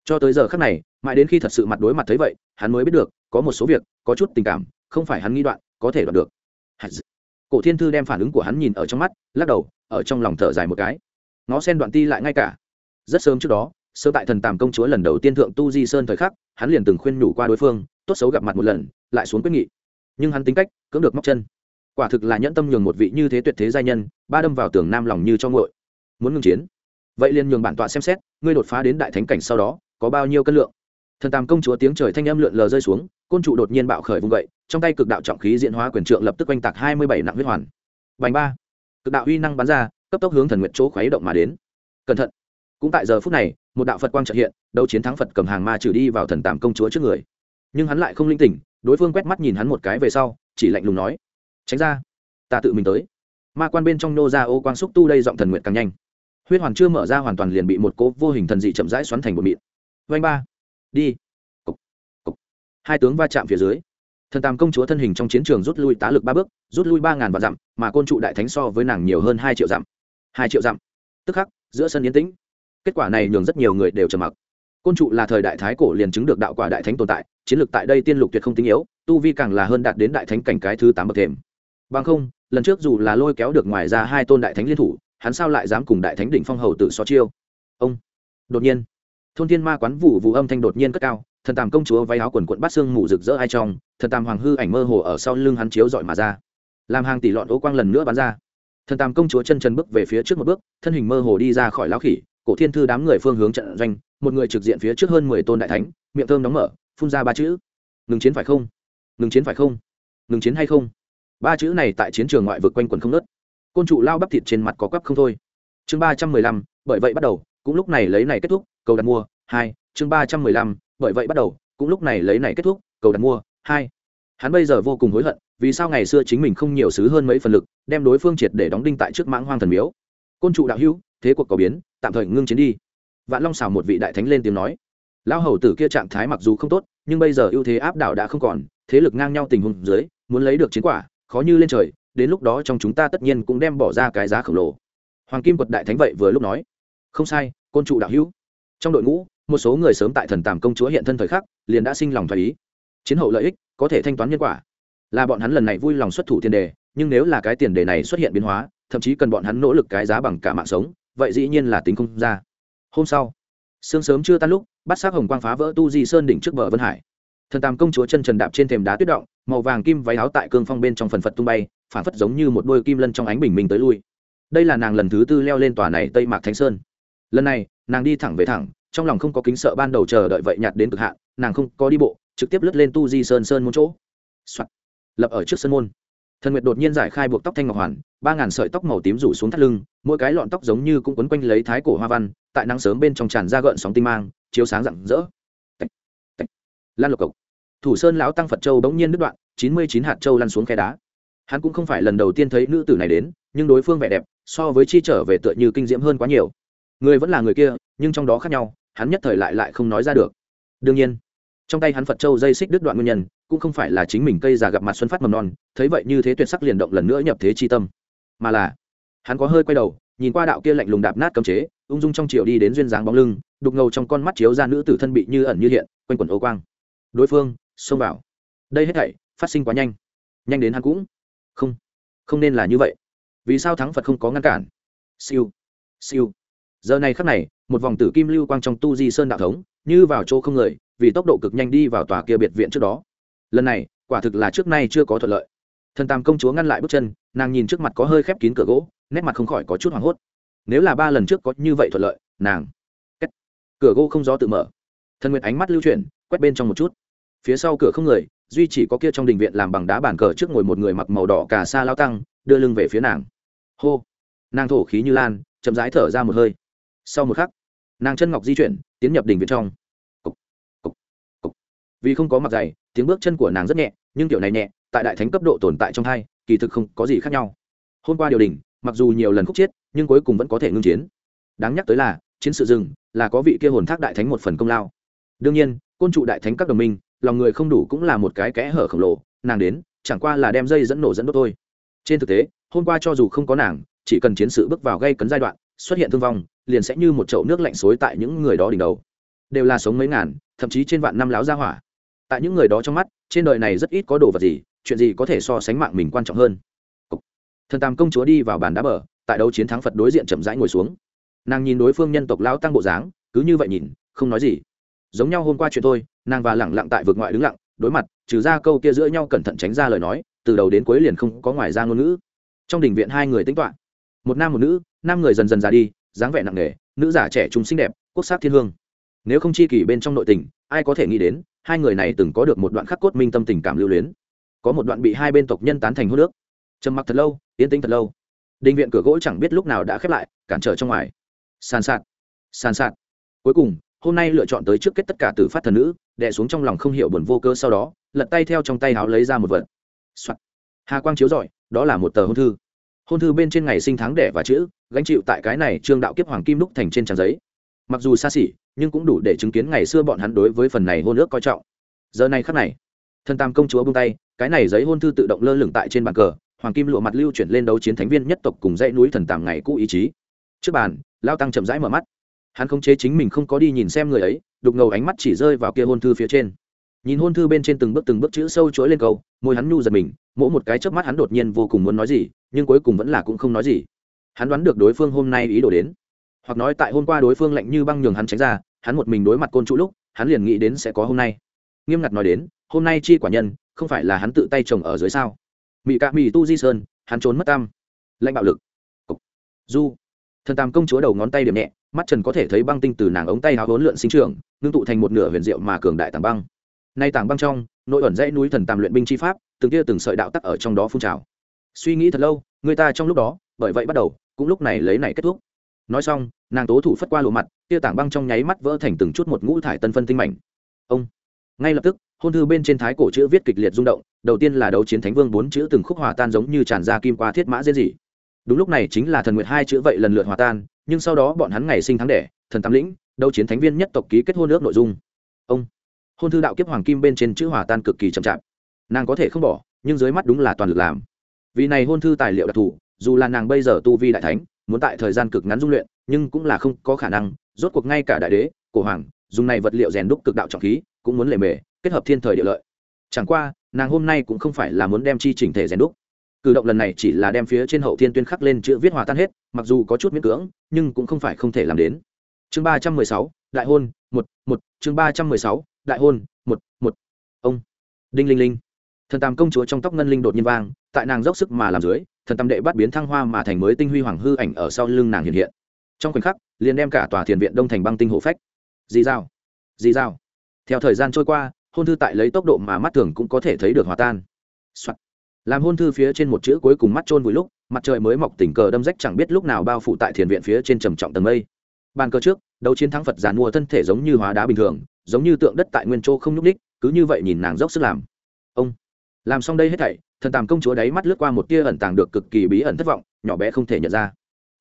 Cho tới giờ khắc này, mãi đến khi thật sự mặt đối mặt thấy vậy, hắn mới biết được có một số việc, có chút tình cảm, không phải hắn nghĩ đoạn, có thể đoạn được. Cổ thiên thư đem phản ứng của hắn nhìn ở trong mắt, lắc đầu, ở trong lòng thở dài một cái. Ngó sen đoạn ti lại ngay cả. Rất sớm trước đó, sơ tại thần tàm công chúa lần đầu tiên thượng tu di sơn thời khắc, hắn liền từng khuyên nhủ qua đối phương, tốt xấu gặp mặt một lần, lại xuống quyết nghị. Nhưng hắn tính cách, cưỡng được móc chân. Quả thực là nhẫn tâm nhường một vị như thế tuyệt thế giai nhân, ba đâm vào tường nam lòng như cho ngội muốn ngưng chiến. Vậy liền nhường bản tọa xem xét, ngươi đột phá đến đại thánh cảnh sau đó, có bao nhiêu cân lượng? Thần tàm công chúa tiếng trời thanh âm lượn lờ rơi xuống côn trụ đột nhiên bạo khởi vùng vậy trong tay cực đạo trọng khí diễn hóa quyền trượng lập tức oanh tạc hai mươi bảy nặng huyết hoàn. Bành ba. Cực đạo uy năng bắn ra, cấp tốc hướng thần nguyện chỗ khuấy động mà đến. Cẩn thận. Cũng tại giờ phút này, một đạo phật quang trợ hiện, đấu chiến thắng phật cầm hàng ma trừ đi vào thần tàm công chúa trước người. Nhưng hắn lại không linh tỉnh, đối phương quét mắt nhìn hắn một cái về sau, chỉ lạnh lùng nói, tránh ra, ta tự mình tới. Ma quan bên trong nô ra ô quang xúc tu đây giọng thần nguyện càng nhanh. Huyết hoàn chưa mở ra hoàn toàn liền bị một cố vô hình thần dị chậm rãi xoắn thành một mịn. Vanh ba. Đi hai tướng va chạm phía dưới. Thần tam công chúa thân hình trong chiến trường rút lui tá lực ba bước, rút lui ba ngàn vạn dặm, mà côn trụ đại thánh so với nàng nhiều hơn hai triệu dặm. Hai triệu dặm. Tức khắc, giữa sân yến tĩnh. Kết quả này nhường rất nhiều người đều trầm mặc. Côn trụ là thời đại thái cổ liền chứng được đạo quả đại thánh tồn tại, chiến lược tại đây tiên lục tuyệt không tinh yếu, tu vi càng là hơn đạt đến đại thánh cảnh cái thứ tám bậc thềm. Bằng không, lần trước dù là lôi kéo được ngoài ra hai tôn đại thánh liên thủ, hắn sao lại dám cùng đại thánh đỉnh phong hầu tự so chiêu? Ông. Đột nhiên thôn thiên ma quán vụ vụ âm thanh đột nhiên cất cao, thần tàm công chúa váy áo quần quận bát xương mù rực rỡ ai trong, thần tàm hoàng hư ảnh mơ hồ ở sau lưng hắn chiếu dọi mà ra. Làm hàng tỷ lọn ố quang lần nữa bắn ra. Thần tàm công chúa chân chân bước về phía trước một bước, thân hình mơ hồ đi ra khỏi lão khỉ, cổ thiên thư đám người phương hướng trận doanh, một người trực diện phía trước hơn mười tôn đại thánh, miệng thơm đóng mở, phun ra ba chữ. Ngừng chiến phải không? Ngừng chiến phải không? Ngừng chiến hay không? Ba chữ này tại chiến trường ngoại vực quanh quần không nớt côn trụ lao bắp thịt trên mặt có quắp không thôi. Chương ba trăm mười lăm, bởi vậy bắt đầu, cũng lúc này lấy này kết thúc cầu đặt mua, hai, chương ba trăm mười lăm, bởi vậy bắt đầu, cũng lúc này lấy này kết thúc, cầu đặt mua, hai. Hắn bây giờ vô cùng hối hận, vì sao ngày xưa chính mình không nhiều xứ hơn mấy phần lực, đem đối phương triệt để đóng đinh tại trước mãng hoang thần miếu. Côn trụ đạo hữu, thế cuộc có biến, tạm thời ngưng chiến đi. Vạn long xào một vị đại thánh lên tiếng nói. Lão hầu tử kia trạng thái mặc dù không tốt, nhưng bây giờ ưu thế áp đảo đã không còn, thế lực ngang nhau tình huống dưới, muốn lấy được chiến quả, khó như lên trời, đến lúc đó trong chúng ta tất nhiên cũng đem bỏ ra cái giá khổng lồ. Hoàng kim quật đại thánh vậy vừa lúc nói. Không sai, côn trụ đạo hữu trong đội ngũ, một số người sớm tại thần tàm công chúa hiện thân thời khắc, liền đã sinh lòng thoái ý. Chiến hậu lợi ích, có thể thanh toán nhân quả. Là bọn hắn lần này vui lòng xuất thủ tiền đề, nhưng nếu là cái tiền đề này xuất hiện biến hóa, thậm chí cần bọn hắn nỗ lực cái giá bằng cả mạng sống, vậy dĩ nhiên là tính không ra. Hôm sau, sương sớm chưa tan lúc bắt xác hồng quang phá vỡ tu di sơn đỉnh trước bờ vân hải. Thần tàm công chúa chân trần đạp trên thềm đá tuyết động, màu vàng kim váy áo tại cương phong bên trong phần phật tung bay, phản phất giống như một đôi kim lân trong ánh bình minh tới lui. Đây là nàng lần thứ tư leo lên tòa này tây mạc thánh sơn. Lần này nàng đi thẳng về thẳng, trong lòng không có kính sợ ban đầu chờ đợi vậy nhạt đến cực hạn, nàng không có đi bộ, trực tiếp lướt lên tu di sơn sơn môn chỗ、Soạn. lập ở trước sân môn. Thần nguyệt đột nhiên giải khai buộc tóc thanh ngọc hoàn, ba ngàn sợi tóc màu tím rủ xuống thắt lưng, mỗi cái lọn tóc giống như cũng quấn quanh lấy thái cổ hoa văn, tại nắng sớm bên trong tràn ra gợn sóng tinh mang, chiếu sáng rạng rỡ. Lan lộc cộc. Thủ sơn lão tăng phật châu bỗng nhiên đứt đoạn, chín mươi chín hạt châu lăn xuống khe đá. Hắn cũng không phải lần đầu tiên thấy nữ tử này đến, nhưng đối phương vẻ đẹp, so với chi trở về tựa như kinh diễm hơn quá nhiều người vẫn là người kia, nhưng trong đó khác nhau, hắn nhất thời lại lại không nói ra được. Đương nhiên, trong tay hắn phật châu dây xích đứt đoạn nguyên nhân, cũng không phải là chính mình cây già gặp mặt xuân phát mầm non, thấy vậy như thế tuyệt sắc liền động lần nữa nhập thế chi tâm. Mà là, hắn có hơi quay đầu, nhìn qua đạo kia lạnh lùng đạp nát cấm chế, ung dung trong triệu đi đến duyên dáng bóng lưng, đục ngầu trong con mắt chiếu ra nữ tử thân bị như ẩn như hiện, quanh quẩn ô quang. Đối phương, xông vào. Đây hết thảy, phát sinh quá nhanh. Nhanh đến hắn cũng không không nên là như vậy. Vì sao thắng phật không có ngăn cản? Siêu siêu giờ này khắc này, một vòng tử kim lưu quang trong tu di sơn đạo thống, như vào chỗ không người, vì tốc độ cực nhanh đi vào tòa kia biệt viện trước đó. Lần này, quả thực là trước nay chưa có thuận lợi. Thần tam công chúa ngăn lại bước chân, nàng nhìn trước mặt có hơi khép kín cửa gỗ, nét mặt không khỏi có chút hoảng hốt. Nếu là ba lần trước có như vậy thuận lợi, nàng Kết. cửa gỗ không gió tự mở. Thần nguyệt ánh mắt lưu chuyển, quét bên trong một chút. Phía sau cửa không người, duy chỉ có kia trong đình viện làm bằng đá bàn cờ trước ngồi một người mặc màu đỏ cà sa lao tăng, đưa lưng về phía nàng. Hô. Nàng thổ khí như lan, chậm rãi thở ra một hơi sau một khắc nàng chân ngọc di chuyển tiến nhập đỉnh viện trong. Cục, cục, cục. vì không có mặt dày tiếng bước chân của nàng rất nhẹ nhưng kiểu này nhẹ tại đại thánh cấp độ tồn tại trong hai kỳ thực không có gì khác nhau. Hôm qua điều đình mặc dù nhiều lần khúc chết nhưng cuối cùng vẫn có thể ngưng chiến. Đáng nhắc tới là chiến sự rừng là có vị kia hồn thác đại thánh một phần công lao. Đương nhiên côn trụ đại thánh các đồng minh lòng người không đủ cũng là một cái kẽ hở khổng lồ nàng đến chẳng qua là đem dây dẫn nổ dẫn đốt thôi. Trên thực tế hôm qua cho dù không có nàng chỉ cần chiến sự bước vào gây cấn giai đoạn xuất hiện thương vong liền sẽ như một chậu nước lạnh xối tại những người đó đỉnh đầu. Đều là sống mấy ngàn, thậm chí trên vạn năm láo ra hỏa. Tại những người đó trong mắt, trên đời này rất ít có đồ vật gì, chuyện gì có thể so sánh mạng mình quan trọng hơn. Thần tam công chúa đi vào bàn đá bờ, tại đấu chiến thắng phật đối diện chậm rãi ngồi xuống. Nàng nhìn đối phương nhân tộc lão tăng bộ dáng, cứ như vậy nhìn, không nói gì. Giống nhau hôm qua chuyện thôi, nàng và lẳng lặng tại vực ngoại đứng lặng, đối mặt, trừ ra câu kia giữa nhau cẩn thận tránh ra lời nói, từ đầu đến cuối liền không có ngoài ra ngôn ngữ. Trong đình viện hai người tính toán một nam một nữ nam người dần dần già đi dáng vẻ nặng nề, nữ giả trẻ trung xinh đẹp, quốc sắc thiên hương. Nếu không chi kỷ bên trong nội tình, ai có thể nghĩ đến, hai người này từng có được một đoạn khắc cốt minh tâm tình cảm lưu luyến. Có một đoạn bị hai bên tộc nhân tán thành hô nước trầm mặc thật lâu, yên tĩnh thật lâu. Đình viện cửa gỗ chẳng biết lúc nào đã khép lại, cản trở trong ngoài. Sàn sạt sàn sạt. Cuối cùng, hôm nay lựa chọn tới trước kết tất cả từ phát thần nữ, đè xuống trong lòng không hiểu buồn vô cơ sau đó, lật tay theo trong tay háo lấy ra một vật、Soạn. hà quang chiếu rọi, đó là một tờ hôn thư. Hôn thư bên trên ngày sinh tháng đẻ và chữ gánh chịu tại cái này trương đạo kiếp hoàng kim đúc thành trên trang giấy. Mặc dù xa xỉ, nhưng cũng đủ để chứng kiến ngày xưa bọn hắn đối với phần này hôn ước coi trọng. Giờ này khắc này, thân tam công chúa buông tay, cái này giấy hôn thư tự động lơ lửng tại trên bàn cờ, hoàng kim lụa mặt lưu chuyển lên đấu chiến thánh viên nhất tộc cùng dãy núi thần tàm ngày cũ ý chí. Trước bàn, lao tăng chậm rãi mở mắt. Hắn không chế chính mình không có đi nhìn xem người ấy, đục ngầu ánh mắt chỉ rơi vào kia hôn thư phía trên. Nhìn hôn thư bên trên từng bước từng bước chữ sâu chuỗi lên cầu môi hắn nhu giật mình, mỗi một cái chớp mắt hắn đột nhiên vô cùng muốn nói gì, nhưng cuối cùng vẫn là cũng không nói gì hắn đoán được đối phương hôm nay ý đồ đến. Hoặc nói tại hôm qua đối phương lạnh như băng nhường hắn tránh ra, hắn một mình đối mặt côn trụ lúc, hắn liền nghĩ đến sẽ có hôm nay. Nghiêm ngặt nói đến, hôm nay chi quả nhân, không phải là hắn tự tay trồng ở dưới sao? Mị cạ mị tu di sơn, hắn trốn mất tam lạnh bạo lực. Du. Thần tam công chúa đầu ngón tay điểm nhẹ, mắt trần có thể thấy băng tinh từ nàng ống tay áo hốn lượn sinh trưởng, ngưng tụ thành một nửa huyền diệu mà cường đại tảng băng. Nay tảng băng trong, nội ẩn dãy núi thần tam luyện binh chi pháp, từng kia từng sợi đạo tắc ở trong đó phun trào. Suy nghĩ thật lâu, người ta trong lúc đó, bởi vậy bắt đầu cũng lúc này lấy này kết thúc. Nói xong, nàng tố thủ phất qua lộ mặt, tia tảng băng trong nháy mắt vỡ thành từng chút một ngũ thải tân phân tinh mảnh. Ông! Ngay lập tức, hôn thư bên trên thái cổ chữ viết kịch liệt rung động, đầu tiên là đấu chiến thánh vương bốn chữ từng khúc hòa tan giống như tràn ra kim qua thiết mã dễ gì đúng lúc này chính là thần nguyệt hai chữ vậy lần lượt hòa tan, nhưng sau đó bọn hắn ngày sinh tháng đẻ, thần tam lĩnh, đấu chiến thánh viên nhất tộc ký kết hôn ước nội dung. Ông! Hôn thư đạo kiếp hoàng kim bên trên chữ hòa tan cực kỳ chậm chạp. Nàng có thể không bỏ, nhưng dưới mắt đúng là toàn lực làm. Vì này hôn thư tài liệu đặc thù dù là nàng bây giờ tu vi đại thánh, muốn tại thời gian cực ngắn dung luyện, nhưng cũng là không có khả năng. Rốt cuộc ngay cả đại đế, cổ hoàng, dùng này vật liệu rèn đúc cực đạo trọng khí, cũng muốn lề mề, kết hợp thiên thời địa lợi. Chẳng qua, nàng hôm nay cũng không phải là muốn đem chi chỉnh thể rèn đúc. Cử động lần này chỉ là đem phía trên hậu thiên tuyên khắc lên chữ viết hòa tan hết, mặc dù có chút miễn cưỡng, nhưng cũng không phải không thể làm đến. Chương ba trăm mười sáu, đại hôn, một một. Chương ba trăm mười sáu, đại hôn, một một. Ông. Đinh linh linh. Thần tam công chúa trong tóc ngân linh đột nhiên vang, tại nàng dốc sức mà làm dưới thần tâm đệ bắt biến thăng hoa mà thành mới tinh huy hoàng hư ảnh ở sau lưng nàng hiện hiện. Trong khoảnh khắc, liền đem cả tòa thiền viện đông thành băng tinh hộ phách. Dì dao dì dao theo thời gian trôi qua, hôn thư tại lấy tốc độ mà mắt thường cũng có thể thấy được hòa tan、Soạn. làm hôn thư phía trên một chữ cuối cùng mắt trôn vùi lúc, mặt trời mới mọc tình cờ đâm rách chẳng biết lúc nào bao phủ tại thiền viện phía trên trầm trọng tầng mây. Bàn cờ trước, đấu chiến thắng phật giàn mua thân thể giống như hóa đá bình thường, giống như tượng đất tại nguyên châu không nhúc ních cứ như vậy nhìn nàng dốc sức làm. Ông làm xong đây hết thảy, thần tàm công chúa đáy mắt lướt qua một tia ẩn tàng được cực kỳ bí ẩn thất vọng, nhỏ bé không thể nhận ra.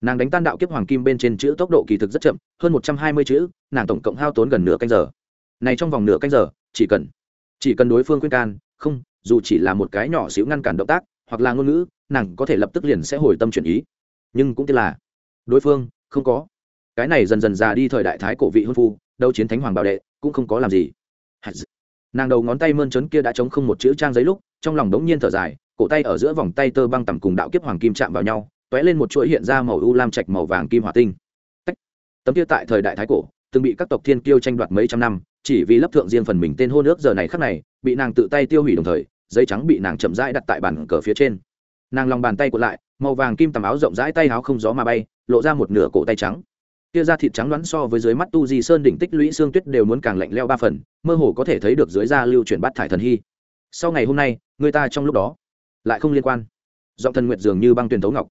Nàng đánh tan đạo kiếp hoàng kim bên trên chữ tốc độ kỳ thực rất chậm, hơn một trăm hai mươi chữ, nàng tổng cộng hao tốn gần nửa canh giờ. Này trong vòng nửa canh giờ, chỉ cần chỉ cần đối phương khuyên can, không, dù chỉ là một cái nhỏ xíu ngăn cản động tác, hoặc là ngôn ngữ, nàng có thể lập tức liền sẽ hồi tâm chuyển ý. Nhưng cũng tức là, đối phương, không có. Cái này dần dần già đi thời đại thái cổ vị hôn phu đâu chiến thánh hoàng bảo đệ, cũng không có làm gì. Nàng đầu ngón tay mơn trớn kia đã chống không một chữ trang giấy lúc trong lòng đống nhiên thở dài, cổ tay ở giữa vòng tay tơ băng tầm cùng đạo kiếp hoàng kim chạm vào nhau t ó é lên một chuỗi hiện ra màu u lam trạch màu vàng kim hỏa tinh. Tách. tấm kia tại thời đại thái cổ, từng bị các tộc thiên kiêu tranh đoạt mấy trăm năm, chỉ vì lấp thượng riêng phần mình tên hôn ước giờ này khắc này, bị nàng tự tay tiêu hủy đồng thời, giấy trắng bị nàng chậm rãi đặt tại bàn cờ phía trên. Nàng lòng bàn tay cuộn lại, màu vàng kim tầm áo rộng rãi tay áo không gió mà bay, lộ ra một nửa cổ tay trắng. Kia da thịt trắng đoán so với dưới mắt tu di sơn đỉnh tích lũy xương tuyết đều muốn càng lạnh leo ba phần, mơ hồ có thể thấy được dưới da lưu chuyển bắt thải thần hy sau ngày hôm nay, người ta trong lúc đó lại không liên quan. Giọng thần nguyệt dường như băng tuyển thấu ngọc.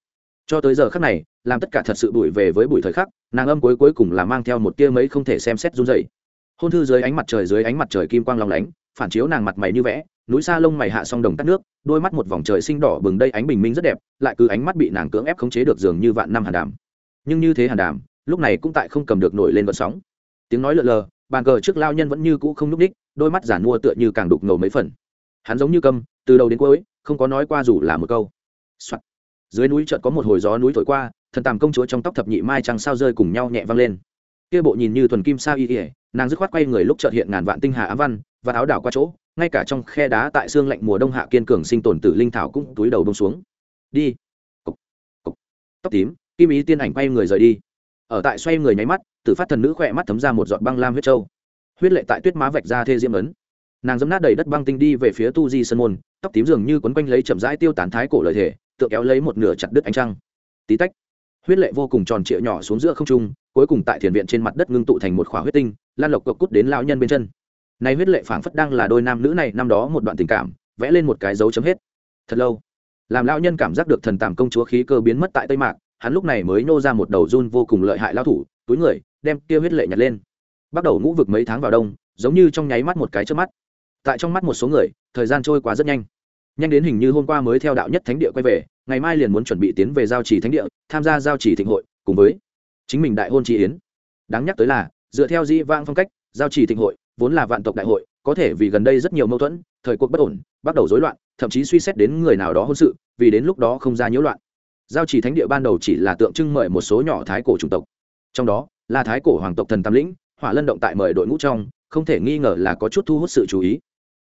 Cho tới giờ khắc này, làm tất cả thật sự bụi về với bụi thời khắc, nàng âm cuối cuối cùng là mang theo một tia mấy không thể xem xét run dày hôn thư dưới ánh mặt trời dưới ánh mặt trời kim quang lòng lánh, phản chiếu nàng mặt mày như vẽ, núi xa lông mày hạ song đồng tắt nước, đôi mắt một vòng trời sinh đỏ bừng đây ánh bình minh rất đẹp, lại cứ ánh mắt bị nàng cưỡng ép khống chế được dường như vạn năm hàn đàm. Nhưng như thế hàn đàm, lúc này cũng tại không cầm được nổi lên vận sóng. Tiếng nói lờ lờ, bàn cờ trước lao nhân vẫn như cũ không n ú c ních đôi mắt giả mua tựa như càng đục ngầu mấy phần hắn giống như câm từ đầu đến cuối không có nói qua dù là một câu、Soạn. dưới núi chợt có một hồi gió núi thổi qua thần tàm công chúa trong tóc thập nhị mai trăng sao rơi cùng nhau nhẹ vang lên. Kia bộ nhìn như thuần kim sao y ỉa nàng dứt khoát quay người lúc chợt hiện ngàn vạn tinh hà ám văn và áo đảo qua chỗ ngay cả trong khe đá tại xương lạnh mùa đông hạ kiên cường sinh tồn tử linh thảo cũng túi đầu đông xuống. Đi. Cục, cục. tóc tím kim ý tiên ảnh quay người rời đi. Ở tại xoay người nháy mắt tử phát thần nữ khỏe mắt thấm ra một giọt băng lam huyết trâu. Huyết lệ tại tuyết má vạch ra thê diễm ấn nàng dấm nát đầy đất băng tinh đi về phía tu di sơn môn, tóc tím dường như quấn quanh lấy chậm rãi tiêu tán thái cổ lợi thể tựa kéo lấy một nửa chặt đứt ánh trăng. Tí tách, huyết lệ vô cùng tròn trịa nhỏ xuống giữa không trung, cuối cùng tại thiền viện trên mặt đất ngưng tụ thành một khỏa huyết tinh, lan lộc cộc cút đến lao nhân bên chân. Này huyết lệ phảng phất đang là đôi nam nữ này năm đó một đoạn tình cảm, vẽ lên một cái dấu chấm hết. Thật lâu, làm lao nhân cảm giác được thần tàm công chúa khí cơ biến mất tại tây mạc, hắn lúc này mới nô ra một đầu run vô cùng lợi hại lao thủ, túi người, đem kia huyết lệ nhặt lên. Bắt đầu ngũ vực mấy tháng vào đông, giống như trong nháy mắt một cái trước mắt tại trong mắt một số người, thời gian trôi qua rất nhanh. Nhanh đến hình như hôm qua mới theo đạo nhất thánh địa quay về, ngày mai liền muốn chuẩn bị tiến về giao trì thánh địa, tham gia giao trì thịnh hội, cùng với chính mình đại hôn tri yến. Đáng nhắc tới là, dựa theo di vang phong cách, giao trì thịnh hội vốn là vạn tộc đại hội, có thể vì gần đây rất nhiều mâu thuẫn, thời cuộc bất ổn, bắt đầu rối loạn, thậm chí suy xét đến người nào đó hôn sự, vì đến lúc đó không ra nhiễu loạn. Giao trì thánh địa ban đầu chỉ là tượng trưng mời một số nhỏ thái cổ chủng tộc. Trong đó, là thái cổ hoàng tộc thần tam lĩnh, hỏa lân động tại mời đội ngũ trong, không thể nghi ngờ là có chút thu hút sự chú ý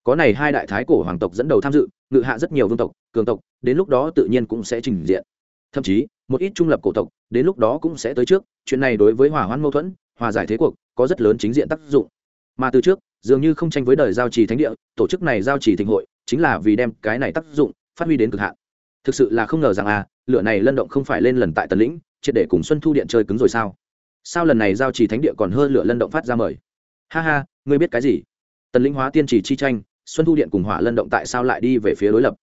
có này hai đại thái cổ hoàng tộc dẫn đầu tham dự, ngự hạ rất nhiều vương tộc, cường tộc, đến lúc đó tự nhiên cũng sẽ trình diện. Thậm chí, một ít trung lập cổ tộc, đến lúc đó cũng sẽ tới trước, chuyện này đối với hòa hoãn mâu thuẫn, hòa giải thế cuộc, có rất lớn chính diện tác dụng. Mà từ trước, dường như không tranh với đời giao trì thánh địa, tổ chức này giao trì thịnh hội, chính là vì đem cái này tác dụng phát huy đến cực hạn. Thực sự là không ngờ rằng à lửa này lân động không phải lên lần tại tần lĩnh, triệt để cùng xuân thu điện chơi cứng rồi sao? Sao lần này giao trì thánh địa còn hơn lửa lân động phát ra mời? Ha ha, ngươi biết cái gì? Tần lĩnh hóa tiên trì chi tranh xuân thu điện cùng hỏa lân động tại sao lại đi về phía đối lập?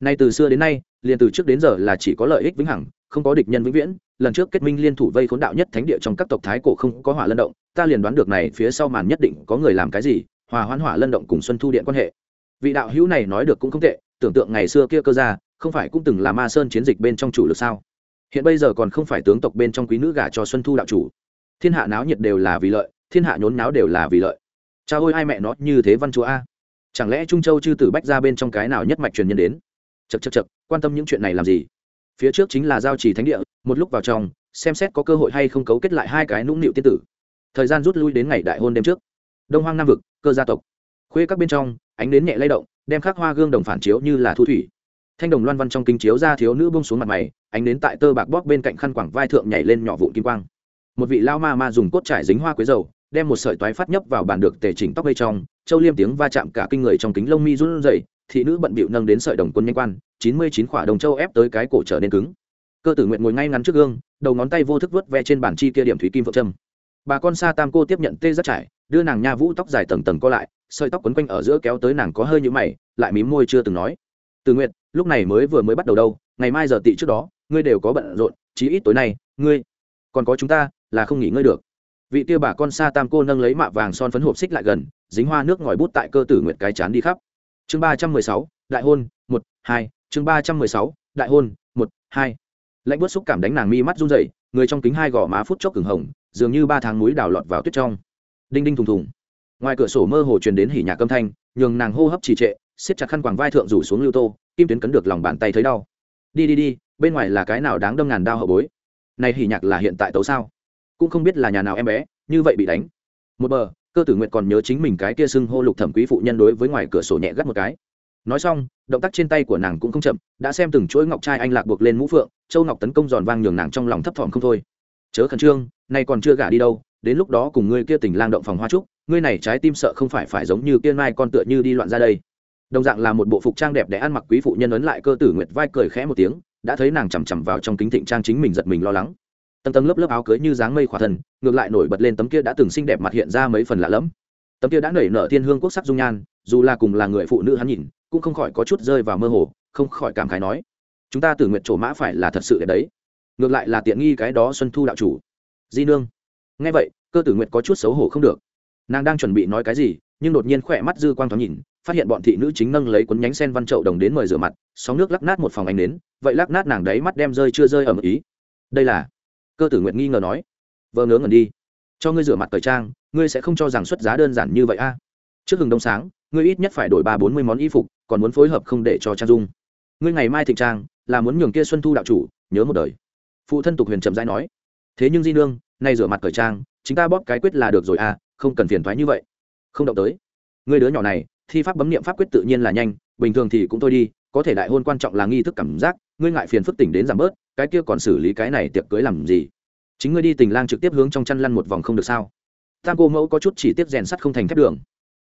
Nay từ xưa đến nay, liền từ trước đến giờ là chỉ có lợi ích vĩnh hằng, không có địch nhân vĩnh viễn. Lần trước kết minh liên thủ vây khốn đạo nhất thánh địa trong các tộc thái cổ không có hỏa lân động, ta liền đoán được này phía sau màn nhất định có người làm cái gì, hòa hoãn hỏa lân động cùng xuân thu điện quan hệ. Vị đạo hữu này nói được cũng không tệ, tưởng tượng ngày xưa kia cơ ra không phải cũng từng là ma sơn chiến dịch bên trong chủ lực sao? Hiện bây giờ còn không phải tướng tộc bên trong quý nữ gả cho xuân thu đạo chủ. Thiên hạ náo nhiệt đều là vì lợi, thiên hạ nhốn náo đều là vì lợi. Cha ôi ai mẹ nó, như thế văn chúa a chẳng lẽ trung châu chư tử bách ra bên trong cái nào nhất mạch truyền nhân đến? Chật chật chật quan tâm những chuyện này làm gì? Phía trước chính là giao trì thánh địa, một lúc vào trong, xem xét có cơ hội hay không cấu kết lại hai cái nũng nịu tiên tử. Thời gian rút lui đến ngày đại hôn đêm trước. Đông hoang nam vực, cơ gia tộc. Khuê các bên trong, ánh đến nhẹ lay động, đem khắc hoa gương đồng phản chiếu như là thu thủy. Thanh đồng loan văn trong kinh chiếu ra thiếu nữ bông xuống mặt mày, ánh đến tại tơ bạc bóp bên cạnh khăn quảng vai thượng nhảy lên nhỏ vụn kim quang. Một vị lao ma ma dùng cốt trải dính hoa quế dầu, đem một sợi toái phát nhấp vào bàn được tề chỉnh tóc gây trong châu liêm tiếng va chạm cả kinh người trong kính lông mi run rẩy, thị nữ bận bịu nâng đến sợi đồng quân nhanh quan, chín mươi chín khỏa đồng châu ép tới cái cổ trở nên cứng. Cơ tử nguyện ngồi ngay ngắn trước gương, đầu ngón tay vô thức vớt ve trên bàn chi kia điểm thủy kim phượng trâm. Bà con sa tam cô tiếp nhận tê rất trải, đưa nàng nha vũ tóc dài tầng tầng co lại, sợi tóc quấn quanh ở giữa kéo tới nàng có hơi như mày, lại mím môi chưa từng nói. Từ nguyện lúc này mới vừa mới bắt đầu đâu, ngày mai giờ tị trước đó, ngươi đều có bận rộn, chí ít tối nay, ngươi còn có chúng ta là không nghỉ ngơi được. Vị tiêu bà con sa tam cô nâng lấy mạ vàng son phấn hộp xích lại gần dính hoa nước ngòi bút tại cơ tử nguyệt cái chán đi khắp. Chương ba trăm mười sáu, đại hôn, một, hai. Chương ba trăm mười sáu, đại hôn, một, hai. Lạnh bớt xúc cảm đánh nàng mi mắt run rẩy, người trong kính hai gò má phút chốc cứng hồng, dường như ba tháng núi đào lọt vào tuyết trong. Đinh đinh thùng thùng. Ngoài cửa sổ mơ hồ truyền đến hỉ nhạc âm thanh, nhường nàng hô hấp trì trệ, siết chặt khăn quàng vai thượng rủ xuống lưu tô, kim tuyến cấn được lòng bàn tay thấy đau. Đi đi đi, bên ngoài là cái nào đáng đâm ngàn đao hậu bối? Này hỉ nhạc là hiện tại tấu sao? Cũng không biết là nhà nào em bé, như vậy bị đánh. Một bờ cơ tử nguyện còn nhớ chính mình cái kia xưng hô lục thẩm quý phụ nhân đối với ngoài cửa sổ nhẹ gắt một cái. Nói xong, động tác trên tay của nàng cũng không chậm, đã xem từng chuỗi ngọc trai anh lạc buộc lên mũ phượng, châu ngọc tấn công giòn vang nhường nàng trong lòng thấp thỏm không thôi. Chớ khẩn trương, nay còn chưa gả đi đâu, đến lúc đó cùng ngươi kia tình lang động phòng hoa trúc, ngươi này trái tim sợ không phải phải giống như kia mai con tựa như đi loạn ra đây. Đồng dạng là một bộ phục trang đẹp để ăn mặc quý phụ nhân ấn lại cơ tử nguyệt vai cười khẽ một tiếng, đã thấy nàng chằm chằm vào trong kính thịnh trang chính mình giật mình lo lắng tầng tầng lớp lớp áo cưới như dáng mây khỏa thần, ngược lại nổi bật lên tấm kia đã từng xinh đẹp mặt hiện ra mấy phần lạ lẫm. Tấm kia đã nảy nở thiên hương quốc sắc dung nhan, dù là cùng là người phụ nữ hắn nhìn, cũng không khỏi có chút rơi vào mơ hồ, không khỏi cảm khái nói, chúng ta tự nguyện trổ mã phải là thật sự đấy. Ngược lại là tiện nghi cái đó xuân thu đạo chủ. Di nương. Nghe vậy, cơ tử nguyện có chút xấu hổ không được. Nàng đang chuẩn bị nói cái gì, nhưng đột nhiên khỏe mắt dư quang thoáng nhìn, phát hiện bọn thị nữ chính nâng lấy cuốn nhánh sen văn trậu đồng đến mời rửa mặt, sóng nước lắc nát một phòng ánh đến vậy lắc nát nàng đấy mắt đem rơi chưa rơi ở một ý. Đây là cơ tử nguyện nghi ngờ nói vợ ngớ ngẩn đi. Cho ngươi rửa mặt thời trang, ngươi sẽ không cho rằng xuất giá đơn giản như vậy a. Trước hừng đông sáng, ngươi ít nhất phải đổi ba bốn mươi món y phục, còn muốn phối hợp không để cho trang dung. Ngươi ngày mai thịnh trang, là muốn nhường kia xuân thu đạo chủ, nhớ một đời. Phụ thân tục huyền trầm rãi nói, thế nhưng di nương, nay rửa mặt thời trang chúng ta bóp cái quyết là được rồi à không cần phiền thoái như vậy. Không động tới. Người đứa nhỏ này, thi pháp bấm niệm pháp quyết tự nhiên là nhanh, bình thường thì cũng thôi đi, có thể đại hôn quan trọng là nghi thức cảm giác ngươi ngại phiền phức tỉnh đến giảm bớt, cái kia còn xử lý cái này tiệc cưới làm gì? Chính ngươi đi tình lang trực tiếp hướng trong chăn lăn một vòng không được sao? Tam cô mẫu có chút chỉ tiếp rèn sắt không thành thép đường.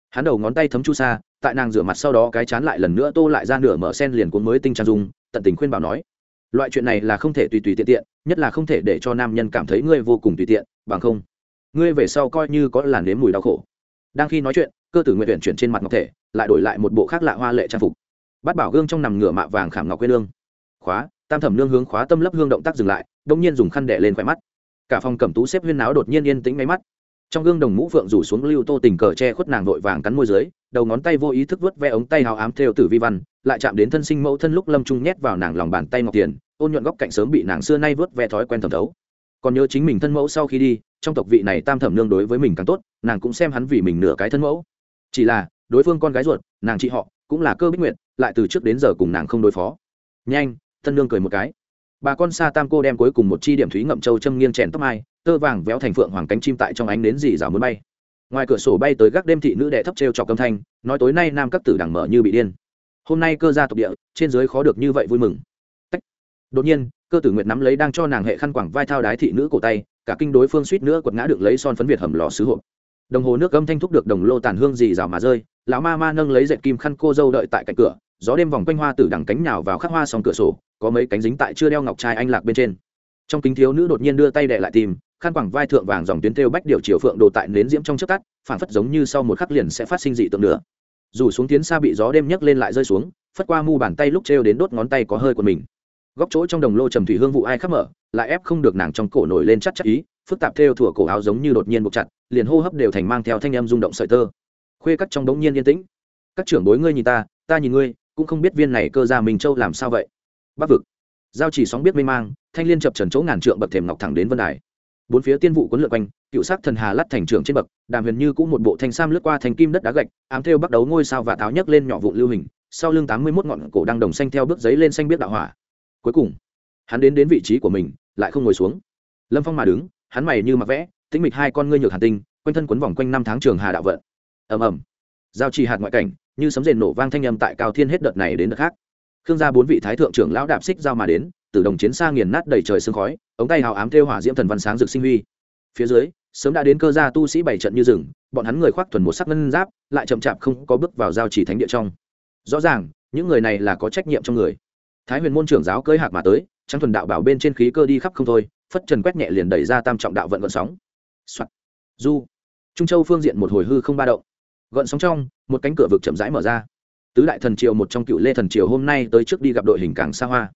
Hắn đầu ngón tay thấm chu sa, tại nàng rửa mặt sau đó cái chán lại lần nữa tô lại ra nửa mở sen liền cuốn mới tinh trang dung, tận tình khuyên bảo nói, loại chuyện này là không thể tùy tùy tiện tiện, nhất là không thể để cho nam nhân cảm thấy ngươi vô cùng tùy tiện, bằng không, ngươi về sau coi như có làn nếm mùi đau khổ. Đang khi nói chuyện, cơ tử nguyện chuyển trên mặt ngọc thể, lại đổi lại một bộ khác lạ hoa lệ trang phục. Bắt bảo gương trong nằm ngửa mạ vàng khảm ngọc quê lương khóa, tam thẩm nương hướng khóa tâm lấp hương động tác dừng lại đông nhiên dùng khăn đẻ lên khỏe mắt. Cả phòng cẩm tú xếp huyên áo đột nhiên yên tĩnh máy mắt. Trong gương đồng mũ phượng rủ xuống lưu tô tình cờ che khuất nàng vội vàng cắn môi dưới, đầu ngón tay vô ý thức vớt ve ống tay hào ám theo tử vi văn, lại chạm đến thân sinh mẫu thân lúc lâm trung nhét vào nàng lòng bàn tay ngọc tiền, ôn nhuận góc cạnh sớm bị nàng xưa nay vớt ve thói quen thẩm thấu. Còn nhớ chính mình thân mẫu sau khi đi, trong tộc vị này tam thẩm nương đối với mình càng tốt, nàng cũng xem hắn vì mình nửa cái thân mẫu. Chỉ là, đối phương con gái ruột, nàng chị họ, cũng là cơ bích nguyện lại từ trước đến giờ cùng nàng không đối phó. Nhanh Tân nương cười một cái. Bà con xa tam cô đem cuối cùng một chi điểm thúy ngậm châu châm nghiêng chèn tóc mai, tơ vàng véo thành phượng hoàng cánh chim tại trong ánh đến dì rào muốn bay. Ngoài cửa sổ bay tới gác đêm thị nữ đệ thấp t r e o trọc âm thanh, nói tối nay nam các tử đằng mở như bị điên. Hôm nay cơ gia tộc địa, trên dưới khó được như vậy vui mừng. Tách. đột nhiên, cơ tử nguyệt nắm lấy đang cho nàng hệ khăn quảng vai thao đái thị nữ cổ tay, cả kinh đối phương suýt nữa quật ngã được lấy son phấn việt hầm lò sứ hộp. Đồng hồ nước âm thanh thúc được đồng lô tàn hương dì rào mà rơi, lão ma ma nâng lấy dệt kim khăn cô dâu đợi tại cạnh cửa gió đêm vòng quanh hoa tử đằng cánh nhào vào khắc hoa sòng cửa sổ, có mấy cánh dính tại chưa đeo ngọc trai anh lạc bên trên. Trong kính thiếu nữ đột nhiên đưa tay đệ lại tìm, khăn quẳng vai thượng vàng dòng tuyến thêu bách điều chiều phượng đồ tại nến diễm trong chớp tắt phản phất giống như sau một khắc liền sẽ phát sinh dị tượng nữa. Dù xuống tiến xa bị gió đêm nhấc lên lại rơi xuống, phất qua mu bàn tay lúc trêu đến đốt ngón tay có hơi của mình. Góc chỗ trong đồng lô trầm thủy hương vụ ai khắc mở, lại ép không được nàng trong cổ nổi lên chắc chắc ý, phức tạp theo thủa cổ áo giống như đột nhiên buộc chặt, liền hô hấp đều thành mang theo thanh âm rung động sợi tơ. Khuê cắt trong đống nhiên yên tĩnh. Các trưởng bối ngươi nhìn ta ta nhìn ngươi cũng không biết viên này cơ gia mình châu làm sao vậy. Bắc vực. Giao chỉ sóng biết mê mang, thanh liên chập trần chỗ ngàn trượng bậc thềm ngọc thẳng đến vân đài. Bốn phía tiên vụ cuốn lượn quanh, cựu sắc thần hà lắt thành trưởng trên bậc, đàm huyền như cũng một bộ thanh sam lướt qua thành kim đất đá gạch, ám theo bắt đầu ngôi sao và tháo nhấc lên nhỏ vụ lưu hình, sau lưng tám mươi mốt ngọn cổ đang đồng xanh theo bước giấy lên xanh biết đạo hỏa. Cuối cùng, hắn đến đến vị trí của mình, lại không ngồi xuống. Lâm phong mà đứng, hắn mày như mặc vẽ, tĩnh mịch hai con ngươi nhược hàn tinh, quanh thân quấn vòng quanh năm tháng trường hà đạo vận. Ầm ầm. Giao trì hạt ngoại cảnh như sấm rền nổ vang thanh âm tại cao thiên hết đợt này đến đợt khác. Khương gia bốn vị thái thượng trưởng lão đạp xích giao mà đến, từ đồng chiến xa nghiền nát đầy trời sương khói, ống tay hào ám thêu hỏa diễm thần văn sáng rực sinh huy. Phía dưới, sớm đã đến cơ gia tu sĩ bảy trận như rừng, bọn hắn người khoác thuần một sắc ngân giáp, lại chậm chạp không có bước vào giao chỉ thánh địa trong. Rõ ràng, những người này là có trách nhiệm trong người. Thái huyền môn trưởng giáo cơi hạc mà tới, trắng thuần đạo bảo bên trên khí cơ đi khắp không thôi, phất trần quét nhẹ liền đẩy ra tam trọng đạo vận gợn sóng、Soạn. du. Trung châu phương diện một hồi hư không ba động gợn sóng trong, một cánh cửa vực chậm rãi mở ra. Tứ đại thần triều một trong cựu lê thần triều hôm nay tới trước đi gặp đội hình càng xa hoa.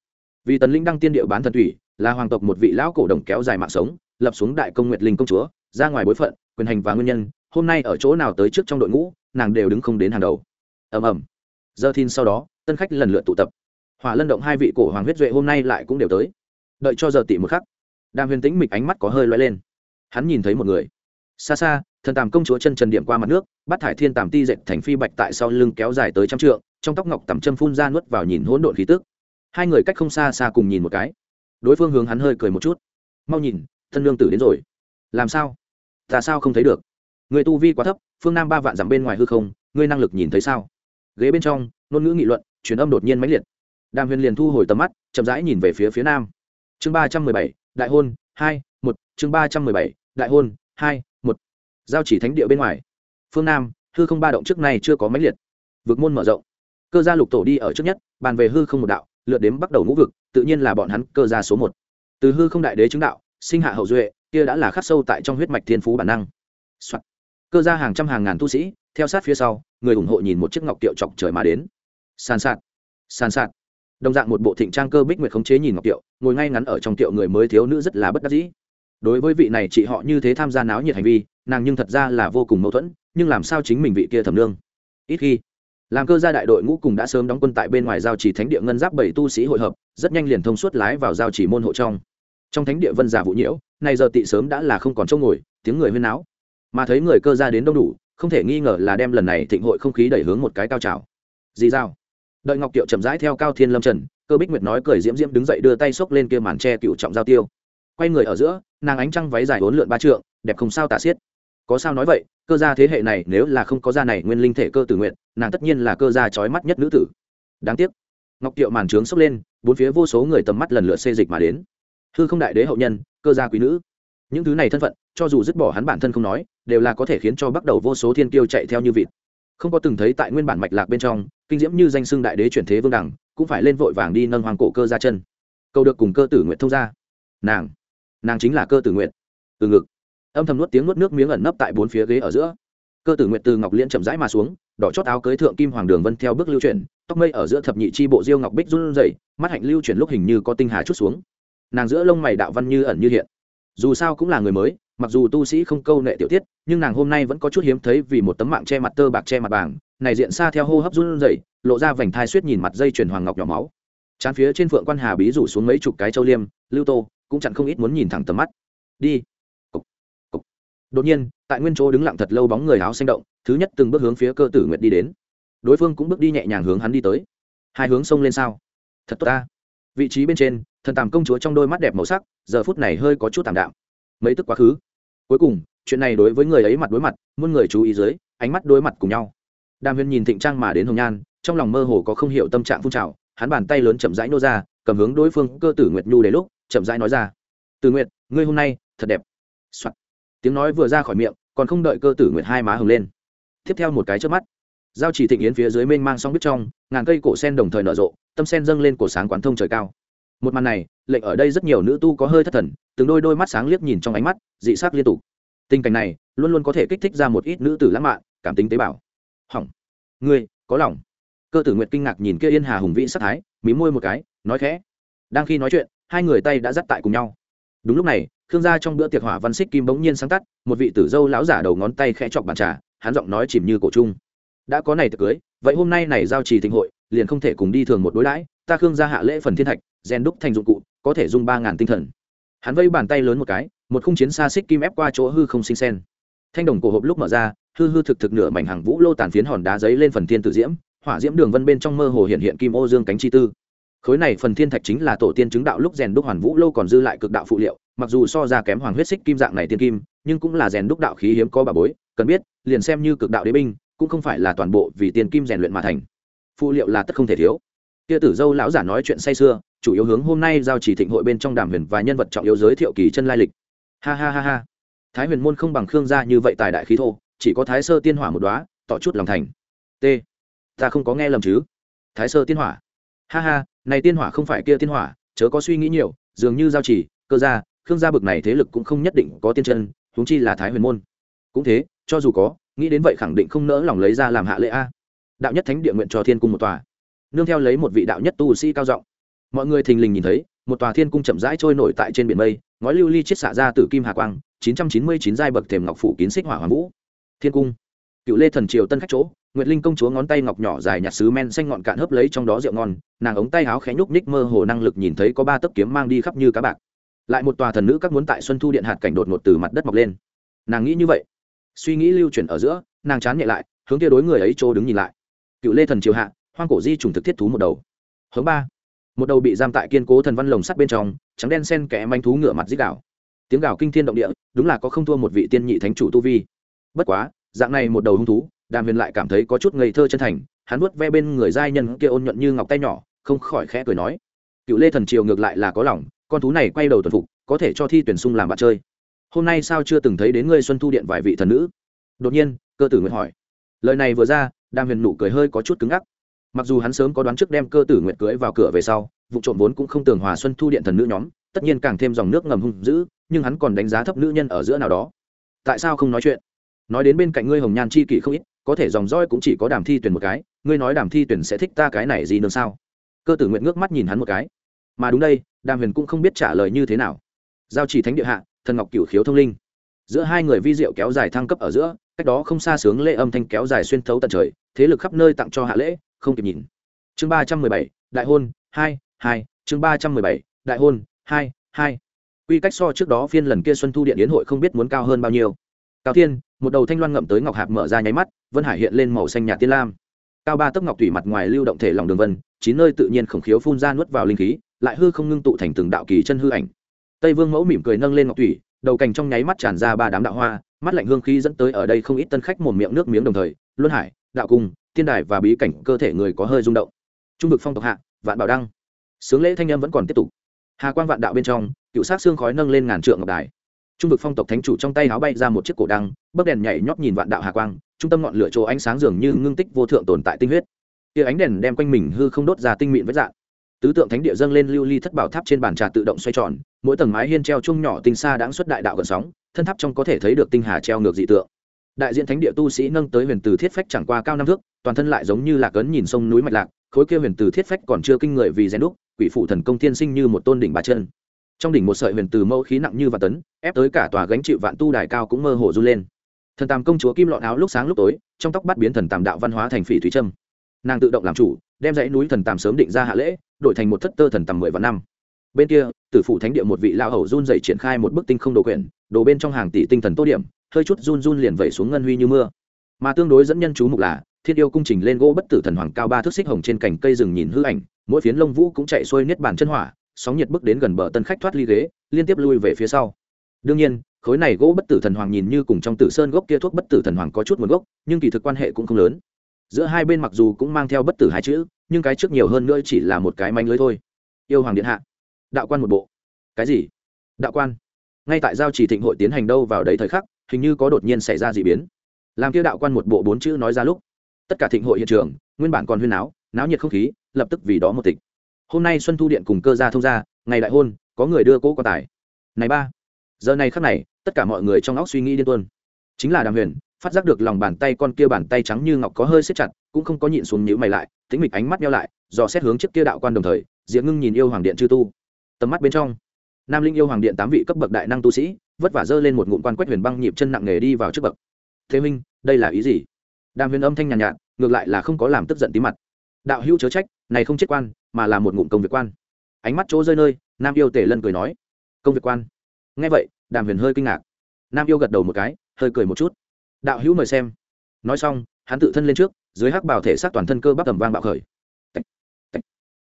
Vì tần linh đăng tiên điệu bán thần thủy, là hoàng tộc một vị lão cổ đồng kéo dài mạng sống, lập xuống đại công nguyệt linh công chúa, ra ngoài bối phận, quyền hành và nguyên nhân, hôm nay ở chỗ nào tới trước trong đội ngũ, nàng đều đứng không đến hàng đầu. Ầm ầm. Giờ tin sau đó, tân khách lần lượt tụ tập. Hỏa lân động hai vị cổ hoàng huyết duệ hôm nay lại cũng đều tới. Đợi cho giờ tị một khắc, đàm huyền tĩnh mịch ánh mắt có hơi loay lên. Hắn nhìn thấy một người. Xa xa thần tàm công chúa chân trần điểm qua mặt nước, bắt thải thiên tàm ti dệt thành phi bạch tại sau lưng kéo dài tới trăm trượng, trong tóc ngọc tầm châm phun ra nuốt vào nhìn hỗn độn khí tức. Hai người cách không xa xa cùng nhìn một cái. Đối phương hướng hắn hơi cười một chút. Mau nhìn, thân lương tử đến rồi. Làm sao? Ta sao không thấy được? Người tu vi quá thấp, phương nam ba vạn dặm bên ngoài hư không, ngươi năng lực nhìn thấy sao? Ghế bên trong, ngôn ngữ nghị luận, truyền âm đột nhiên mãnh liệt. Đàm huyền liền thu hồi tầm mắt, chậm rãi nhìn về phía phía nam. Chương ba trăm mười bảy, đại hôn, hai, một, chương ba trăm mười bảy, đại hôn, hai giao chỉ thánh địa bên ngoài. Phương nam, hư không ba động trước này chưa có mãnh liệt. Vực môn mở rộng. Cơ gia lục tổ đi ở trước nhất, bàn về hư không một đạo lượt đếm bắt đầu ngũ vực, tự nhiên là bọn hắn cơ gia số một. Từ hư không đại đế chứng đạo, sinh hạ hậu duệ, kia đã là khắc sâu tại trong huyết mạch thiên phú bản năng、Soạn. cơ gia hàng trăm hàng ngàn tu sĩ, theo sát phía sau, người ủng hộ nhìn một chiếc ngọc tiệu chọc trời mà đến. Sàn sạt. Sàn sạt. Đồng dạng một bộ thịnh trang cơ bích nguyệt khống chế nhìn ngọc tiệu ngồi ngay ngắn ở trong tiệu người mới thiếu nữ rất là bất đắc dĩ. Đối với vị này chị họ như thế tham gia náo nhiệt hành vi nàng nhưng thật ra là vô cùng mâu thuẫn, nhưng làm sao chính mình vị kia thẩm lương? Ít khi, làm cơ gia đại đội ngũ cùng đã sớm đóng quân tại bên ngoài giao chỉ thánh địa ngân giáp bảy tu sĩ hội hợp, rất nhanh liền thông suốt lái vào giao chỉ môn hộ trong. Trong thánh địa vân giả vũ nhiễu, nay giờ tị sớm đã là không còn chỗ ngồi, tiếng người huyên náo. Mà thấy người cơ gia đến đông đủ, không thể nghi ngờ là đem lần này thịnh hội không khí đẩy hướng một cái cao trào. Dì dao đợi ngọc tiệu chậm rãi theo cao thiên lâm trần, cơ bích nguyệt nói cười diễm diễm đứng dậy đưa tay xốc lên kia màn tre cựu trọng giao tiêu. Quay người ở giữa, nàng ánh trăng váy dài bốn lượn ba trượng, đẹp không sao tả xiết có sao nói vậy, cơ gia thế hệ này nếu là không có gia này nguyên linh thể cơ tử nguyện, nàng tất nhiên là cơ gia trói mắt nhất nữ tử. Đáng tiếc. Ngọc kiệu màn trướng sốc lên, bốn phía vô số người tầm mắt lần lượt xê dịch mà đến. Hư không đại đế hậu nhân, cơ gia quý nữ. Những thứ này thân phận, cho dù dứt bỏ hắn bản thân không nói, đều là có thể khiến cho bắt đầu vô số thiên kiêu chạy theo như vịt. Không có từng thấy tại nguyên bản mạch lạc bên trong, kinh diễm như danh xưng đại đế chuyển thế vương đẳng, cũng phải lên vội vàng đi nâng hoàng cổ cơ ra chân. Câu được cùng cơ tử nguyện thông ra nàng. Nàng chính là cơ tử nguyện. Từ ngực âm thầm nuốt tiếng nuốt nước miếng ẩn nấp tại bốn phía ghế ở giữa. Cơ tử nguyệt từ ngọc liễn chậm rãi mà xuống, đỏ chót áo cưới thượng kim hoàng đường vân theo bước lưu chuyển, tóc mây ở giữa thập nhị chi bộ diêu ngọc bích run rẩy, mắt hạnh lưu chuyển lúc hình như có tinh hà chút xuống. Nàng giữa lông mày đạo văn như ẩn như hiện. Dù sao cũng là người mới, mặc dù tu sĩ không câu nệ tiểu tiết, nhưng nàng hôm nay vẫn có chút hiếm thấy vì một tấm mạng che mặt tơ bạc che mặt bảng, này diện xa theo hô hấp run rẩy, lộ ra vành thai suýt nhìn mặt dây chuyển hoàng ngọc nhỏ máu. Chán phía trên phượng quan hà bí rủ xuống mấy chục cái châu liêm, lưu tô cũng chẳng không ít muốn nhìn thẳng tầm mắt. Đi đột nhiên, tại nguyên chỗ đứng lặng thật lâu bóng người áo xanh động, thứ nhất từng bước hướng phía cơ tử nguyệt đi đến. Đối phương cũng bước đi nhẹ nhàng hướng hắn đi tới. Hai hướng sông lên sao? Thật tốt ta. Vị trí bên trên, thần tàm công chúa trong đôi mắt đẹp màu sắc, giờ phút này hơi có chút tảm đạm. Mấy tức quá khứ. Cuối cùng, chuyện này đối với người ấy mặt đối mặt, muôn người chú ý dưới, ánh mắt đối mặt cùng nhau. Đàm huyền nhìn thịnh trang mà đến hồng nhan, trong lòng mơ hồ có không hiểu tâm trạng phun trào, hắn bàn tay lớn chậm rãi nô ra, cầm hướng đối phương cơ tử nguyệt nhu để lúc, chậm rãi nói ra. Từ nguyệt, ngươi hôm nay thật đẹp、Soạn tiếng nói vừa ra khỏi miệng, còn không đợi cơ tử nguyệt hai má hừng lên. Tiếp theo một cái trước mắt, giao chỉ thịnh yến phía dưới mênh mang song biết trong, ngàn cây cổ sen đồng thời nở rộ, tâm sen dâng lên cổ sáng quán thông trời cao. Một màn này, lệnh ở đây rất nhiều nữ tu có hơi thất thần, từng đôi đôi mắt sáng liếc nhìn trong ánh mắt, dị sắc liên tục. Tình cảnh này, luôn luôn có thể kích thích ra một ít nữ tử lãng mạn, cảm tính tế bào. Hỏng. Ngươi, có lòng. Cơ tử nguyệt kinh ngạc nhìn kia yên hà hùng vĩ sắc thái mí môi một cái, nói khẽ. Đang khi nói chuyện, hai người tay đã dắt tại cùng nhau. Đúng lúc này khương gia trong bữa tiệc hỏa văn xích kim bỗng nhiên sáng tắt, một vị tử dâu lão giả đầu ngón tay khẽ chọc bàn trà, hắn giọng nói chìm như cổ trung đã có này tiệc cưới, vậy hôm nay này giao trì thịnh hội, liền không thể cùng đi thường một đối đãi, ta khương gia hạ lễ phần thiên thạch, rèn đúc thành dụng cụ, có thể dùng ba ngàn tinh thần. Hắn vây bàn tay lớn một cái, một khung chiến xa xích kim ép qua chỗ hư không sinh sen. Thanh đồng cổ hộp lúc mở ra, hư hư thực thực nửa mảnh hàng vũ lô tàn phiến hòn đá giấy lên phần thiên tự diễm, hỏa diễm đường vân bên trong mơ hồ hiện hiện kim ô dương cánh chi tư. Khối này phần thiên thạch chính là tổ tiên chứng đạo lúc rèn đúc hoàn vũ lô còn dư lại cực đạo phụ liệu mặc dù so ra kém hoàng huyết xích kim dạng này tiên kim, nhưng cũng là rèn đúc đạo khí hiếm có bà bối, cần biết, liền xem như cực đạo đế binh, cũng không phải là toàn bộ vì tiền kim rèn luyện mà thành. Phụ liệu là tất không thể thiếu. Kia tử dâu lão giả nói chuyện say xưa chủ yếu hướng hôm nay giao chỉ thịnh hội bên trong đàm huyền và nhân vật trọng yếu giới thiệu kỳ chân lai lịch. Ha ha ha ha. Thái huyền môn không bằng khương gia như vậy tài đại khí thô, chỉ có thái sơ tiên hỏa một đoá tỏ chút lòng thành. T. Ta không có nghe lầm chứ? Thái sơ tiên hỏa. Ha ha, này tiên hỏa không phải kia tiên hỏa, chớ có suy nghĩ nhiều, dường như giao chỉ, cơ gia khương gia bực này thế lực cũng không nhất định có tiên chân, huống chi là thái huyền môn. Cũng thế, cho dù có, nghĩ đến vậy khẳng định không nỡ lòng lấy ra làm hạ lễ a. Đạo nhất thánh địa nguyện cho thiên cung một tòa. Nương theo lấy một vị đạo nhất tu sĩ cao giọng. Mọi người thình lình nhìn thấy, một tòa thiên cung chậm rãi trôi nổi tại trên biển mây, ngói lưu ly chiết xạ ra từ kim hà quang, chín trăm chín mươi chín giai bậc thềm ngọc phủ kín xích hỏa hoàng vũ. Thiên cung. Cựu lê thần triều tân khách chỗ, nguyệt linh công chúa ngón tay ngọc nhỏ dài nhặt sứ men xanh ngọn cạn hấp lấy trong đó rượu ngon, nàng ống tay áo khẽ nhúc ních mơ hồ năng lực nhìn thấy có ba tấc kiếm mang đi khắp như cá bạc lại một tòa thần nữ các muốn tại xuân thu điện hạt cảnh đột ngột từ mặt đất mọc lên. Nàng nghĩ như vậy. Suy nghĩ lưu chuyển ở giữa, nàng chán nhẹ lại, hướng kia đối người ấy chỗ đứng nhìn lại. Cựu lê thần triều hạ, hoang cổ di trùng thực thiết thú một đầu. Hướng ba. Một đầu bị giam tại kiên cố thần văn lồng sắt bên trong, trắng đen sen kẽ manh thú ngựa mặt dích đảo tiếng gào kinh thiên động địa, đúng là có không thua một vị tiên nhị thánh chủ tu vi. Bất quá, dạng này một đầu hung thú, đàm huyền lại cảm thấy có chút ngây thơ chân thành, hắn vuốt ve bên người giai nhân kia ôn nhuận như ngọc tay nhỏ, không khỏi khẽ cười nói. Cựu lê thần triều ngược lại là có lòng con thú này quay đầu tuần phục, có thể cho thi tuyển sung làm bạn chơi. Hôm nay sao chưa từng thấy đến ngươi xuân thu điện vài vị thần nữ? Đột nhiên, cơ tử nguyện hỏi. Lời này vừa ra, đàm huyền nụ cười hơi có chút cứng ngắc. Mặc dù hắn sớm có đoán trước đem cơ tử nguyện cưới vào cửa về sau, vụ trộm vốn cũng không tường hòa xuân thu điện thần nữ nhóm, tất nhiên càng thêm dòng nước ngầm hung dữ, nhưng hắn còn đánh giá thấp nữ nhân ở giữa nào đó. Tại sao không nói chuyện? Nói đến bên cạnh ngươi hồng nhan chi kỷ không ít, có thể dòng roi cũng chỉ có đàm thi tuyển một cái, ngươi nói đàm thi tuyển sẽ thích ta cái này gì nương sao? Cơ tử nguyện ngước mắt nhìn hắn một cái. Mà đúng đây đàm huyền cũng không biết trả lời như thế nào. Giao chỉ thánh địa hạ, thần ngọc cửu khiếu thông linh. Giữa hai người vi diệu kéo dài thăng cấp ở giữa, cách đó không xa sướng lễ âm thanh kéo dài xuyên thấu tận trời, thế lực khắp nơi tặng cho hạ lễ, không kịp nhìn. Chương ba trăm mười bảy, đại hôn, hai hai, chương ba trăm mười bảy, đại hôn, hai hai. Quy cách so trước đó phiên lần kia xuân thu điện yến hội không biết muốn cao hơn bao nhiêu. Cao thiên, một đầu thanh loan ngậm tới ngọc hạp mở ra nháy mắt, vân hải hiện lên màu xanh nhạt tiên lam. Cao ba tấc ngọc thủy mặt ngoài lưu động thể lòng đường vân, chín nơi tự nhiên khổng khiếu phun ra nuốt vào linh khí lại hư không ngưng tụ thành từng đạo kỳ chân hư ảnh. Tây vương mẫu mỉm cười nâng lên ngọc thủy, đầu cành trong nháy mắt tràn ra ba đám đạo hoa, mắt lạnh hương khí dẫn tới ở đây không ít tân khách mồm miệng nước miếng đồng thời, luân hải, đạo cung tiên đài và bí cảnh cơ thể người có hơi rung động. Trung vực phong tộc hạ, vạn bảo đăng. Sướng lễ thanh âm vẫn còn tiếp tục. Hà quang vạn đạo bên trong, cựu sát xương khói nâng lên ngàn trượng ngọc đài. Trung vực phong tộc thánh chủ trong tay áo bay ra một chiếc cổ đăng, bấc đèn nhảy nhót nhìn vạn đạo hà quang, trung tâm ngọn lửa chỗ ánh sáng dường như ngưng tích vô thượng tồn tại tinh huyết. Tia ánh đèn đem quanh mình hư không đốt ra tinh mịn vết dạng tứ tượng thánh địa dâng lên lưu ly thất bảo tháp trên bàn trà tự động xoay tròn, mỗi tầng mái hiên treo chung nhỏ tinh xa đáng xuất đại đạo gần sóng, thân tháp trong có thể thấy được tinh hà treo ngược dị tượng. Đại diện thánh địa tu sĩ nâng tới huyền từ thiết phách chẳng qua cao năm thước, toàn thân lại giống như là cấn nhìn sông núi mạch lạc, khối kia huyền từ thiết phách còn chưa kinh người vì rèn đúc, quỷ phụ thần công thiên sinh như một tôn đỉnh bà chân. Trong đỉnh một sợi huyền từ mẫu khí nặng như vạn tấn, ép tới cả tòa gánh chịu vạn tu đài cao cũng mơ hồ run lên. Thần tàm công chúa kim lọn áo lúc sáng lúc tối, trong tóc bắt biến thần tàm đạo văn hóa thành phỉ thủy trâm nàng tự động làm chủ, đem dãy núi thần tàm sớm định ra hạ lễ, đổi thành một thất tơ thần tầm mười vạn năm. Bên kia, tử phủ thánh địa một vị lao hầu run dậy triển khai một bức tinh không đồ quyển, đồ bên trong hàng tỷ tinh thần tô điểm, hơi chút run run liền vẩy xuống ngân huy như mưa. Mà tương đối dẫn nhân chú mục là, thiên yêu cung trình lên gỗ bất tử thần hoàng cao ba thước xích hồng trên cành cây rừng nhìn hư ảnh, mỗi phiến lông vũ cũng chạy xuôi niết bàn chân hỏa, sóng nhiệt bước đến gần bờ tân khách thoát ly ghế, liên tiếp lui về phía sau. Đương nhiên, khối này gỗ bất tử thần hoàng nhìn như cùng trong tử sơn gốc kia thuốc bất tử thần hoàng có chút nguồn gốc, nhưng kỳ thực quan hệ cũng không lớn giữa hai bên mặc dù cũng mang theo bất tử hai chữ, nhưng cái trước nhiều hơn nữa chỉ là một cái manh lưới thôi. Yêu hoàng điện hạ. Đạo quan một bộ. Cái gì? Đạo quan. Ngay tại giao chỉ thịnh hội tiến hành đâu vào đấy thời khắc, hình như có đột nhiên xảy ra d ị biến. Làm kia đạo quan một bộ bốn chữ nói ra lúc, tất cả thịnh hội hiện trường, nguyên bản còn huyên náo náo nhiệt không khí, lập tức vì đó một tịch. Hôm nay xuân thu điện cùng cơ gia thông gia, ngày đại hôn, có người đưa cỗ quan tài. Này ba. Giờ này khắc này, tất cả mọi người trong óc suy nghĩ điên tuân chính là đàm huyền phát giác được lòng bàn tay con kia bàn tay trắng như ngọc có hơi xếp chặt cũng không có nhịn xuống nhữ mày lại tính mịch ánh mắt nhau lại dò xét hướng trước kia đạo quan đồng thời diễm ngưng nhìn yêu hoàng điện chư tu. Tầm mắt bên trong nam linh yêu hoàng điện tám vị cấp bậc đại năng tu sĩ vất vả dơ lên một ngụm quan quét huyền băng nhịp chân nặng nghề đi vào trước bậc. Thế minh đây là ý gì? Đàm huyền âm thanh nhàn nhạt, nhạt ngược lại là không có làm tức giận tí mặt. Đạo hữu chớ trách này không chết quan mà là một ngụm công việc quan. Ánh mắt chỗ rơi nơi nam yêu tể lân cười nói công việc quan? Nghe vậy đàm huyền hơi kinh ngạc. Nam yêu gật đầu một cái hơi cười một chút đạo hữu mời xem. Nói xong, hắn tự thân lên trước, dưới hắc bảo thể xác toàn thân cơ bắp tầm vang bạo khởi.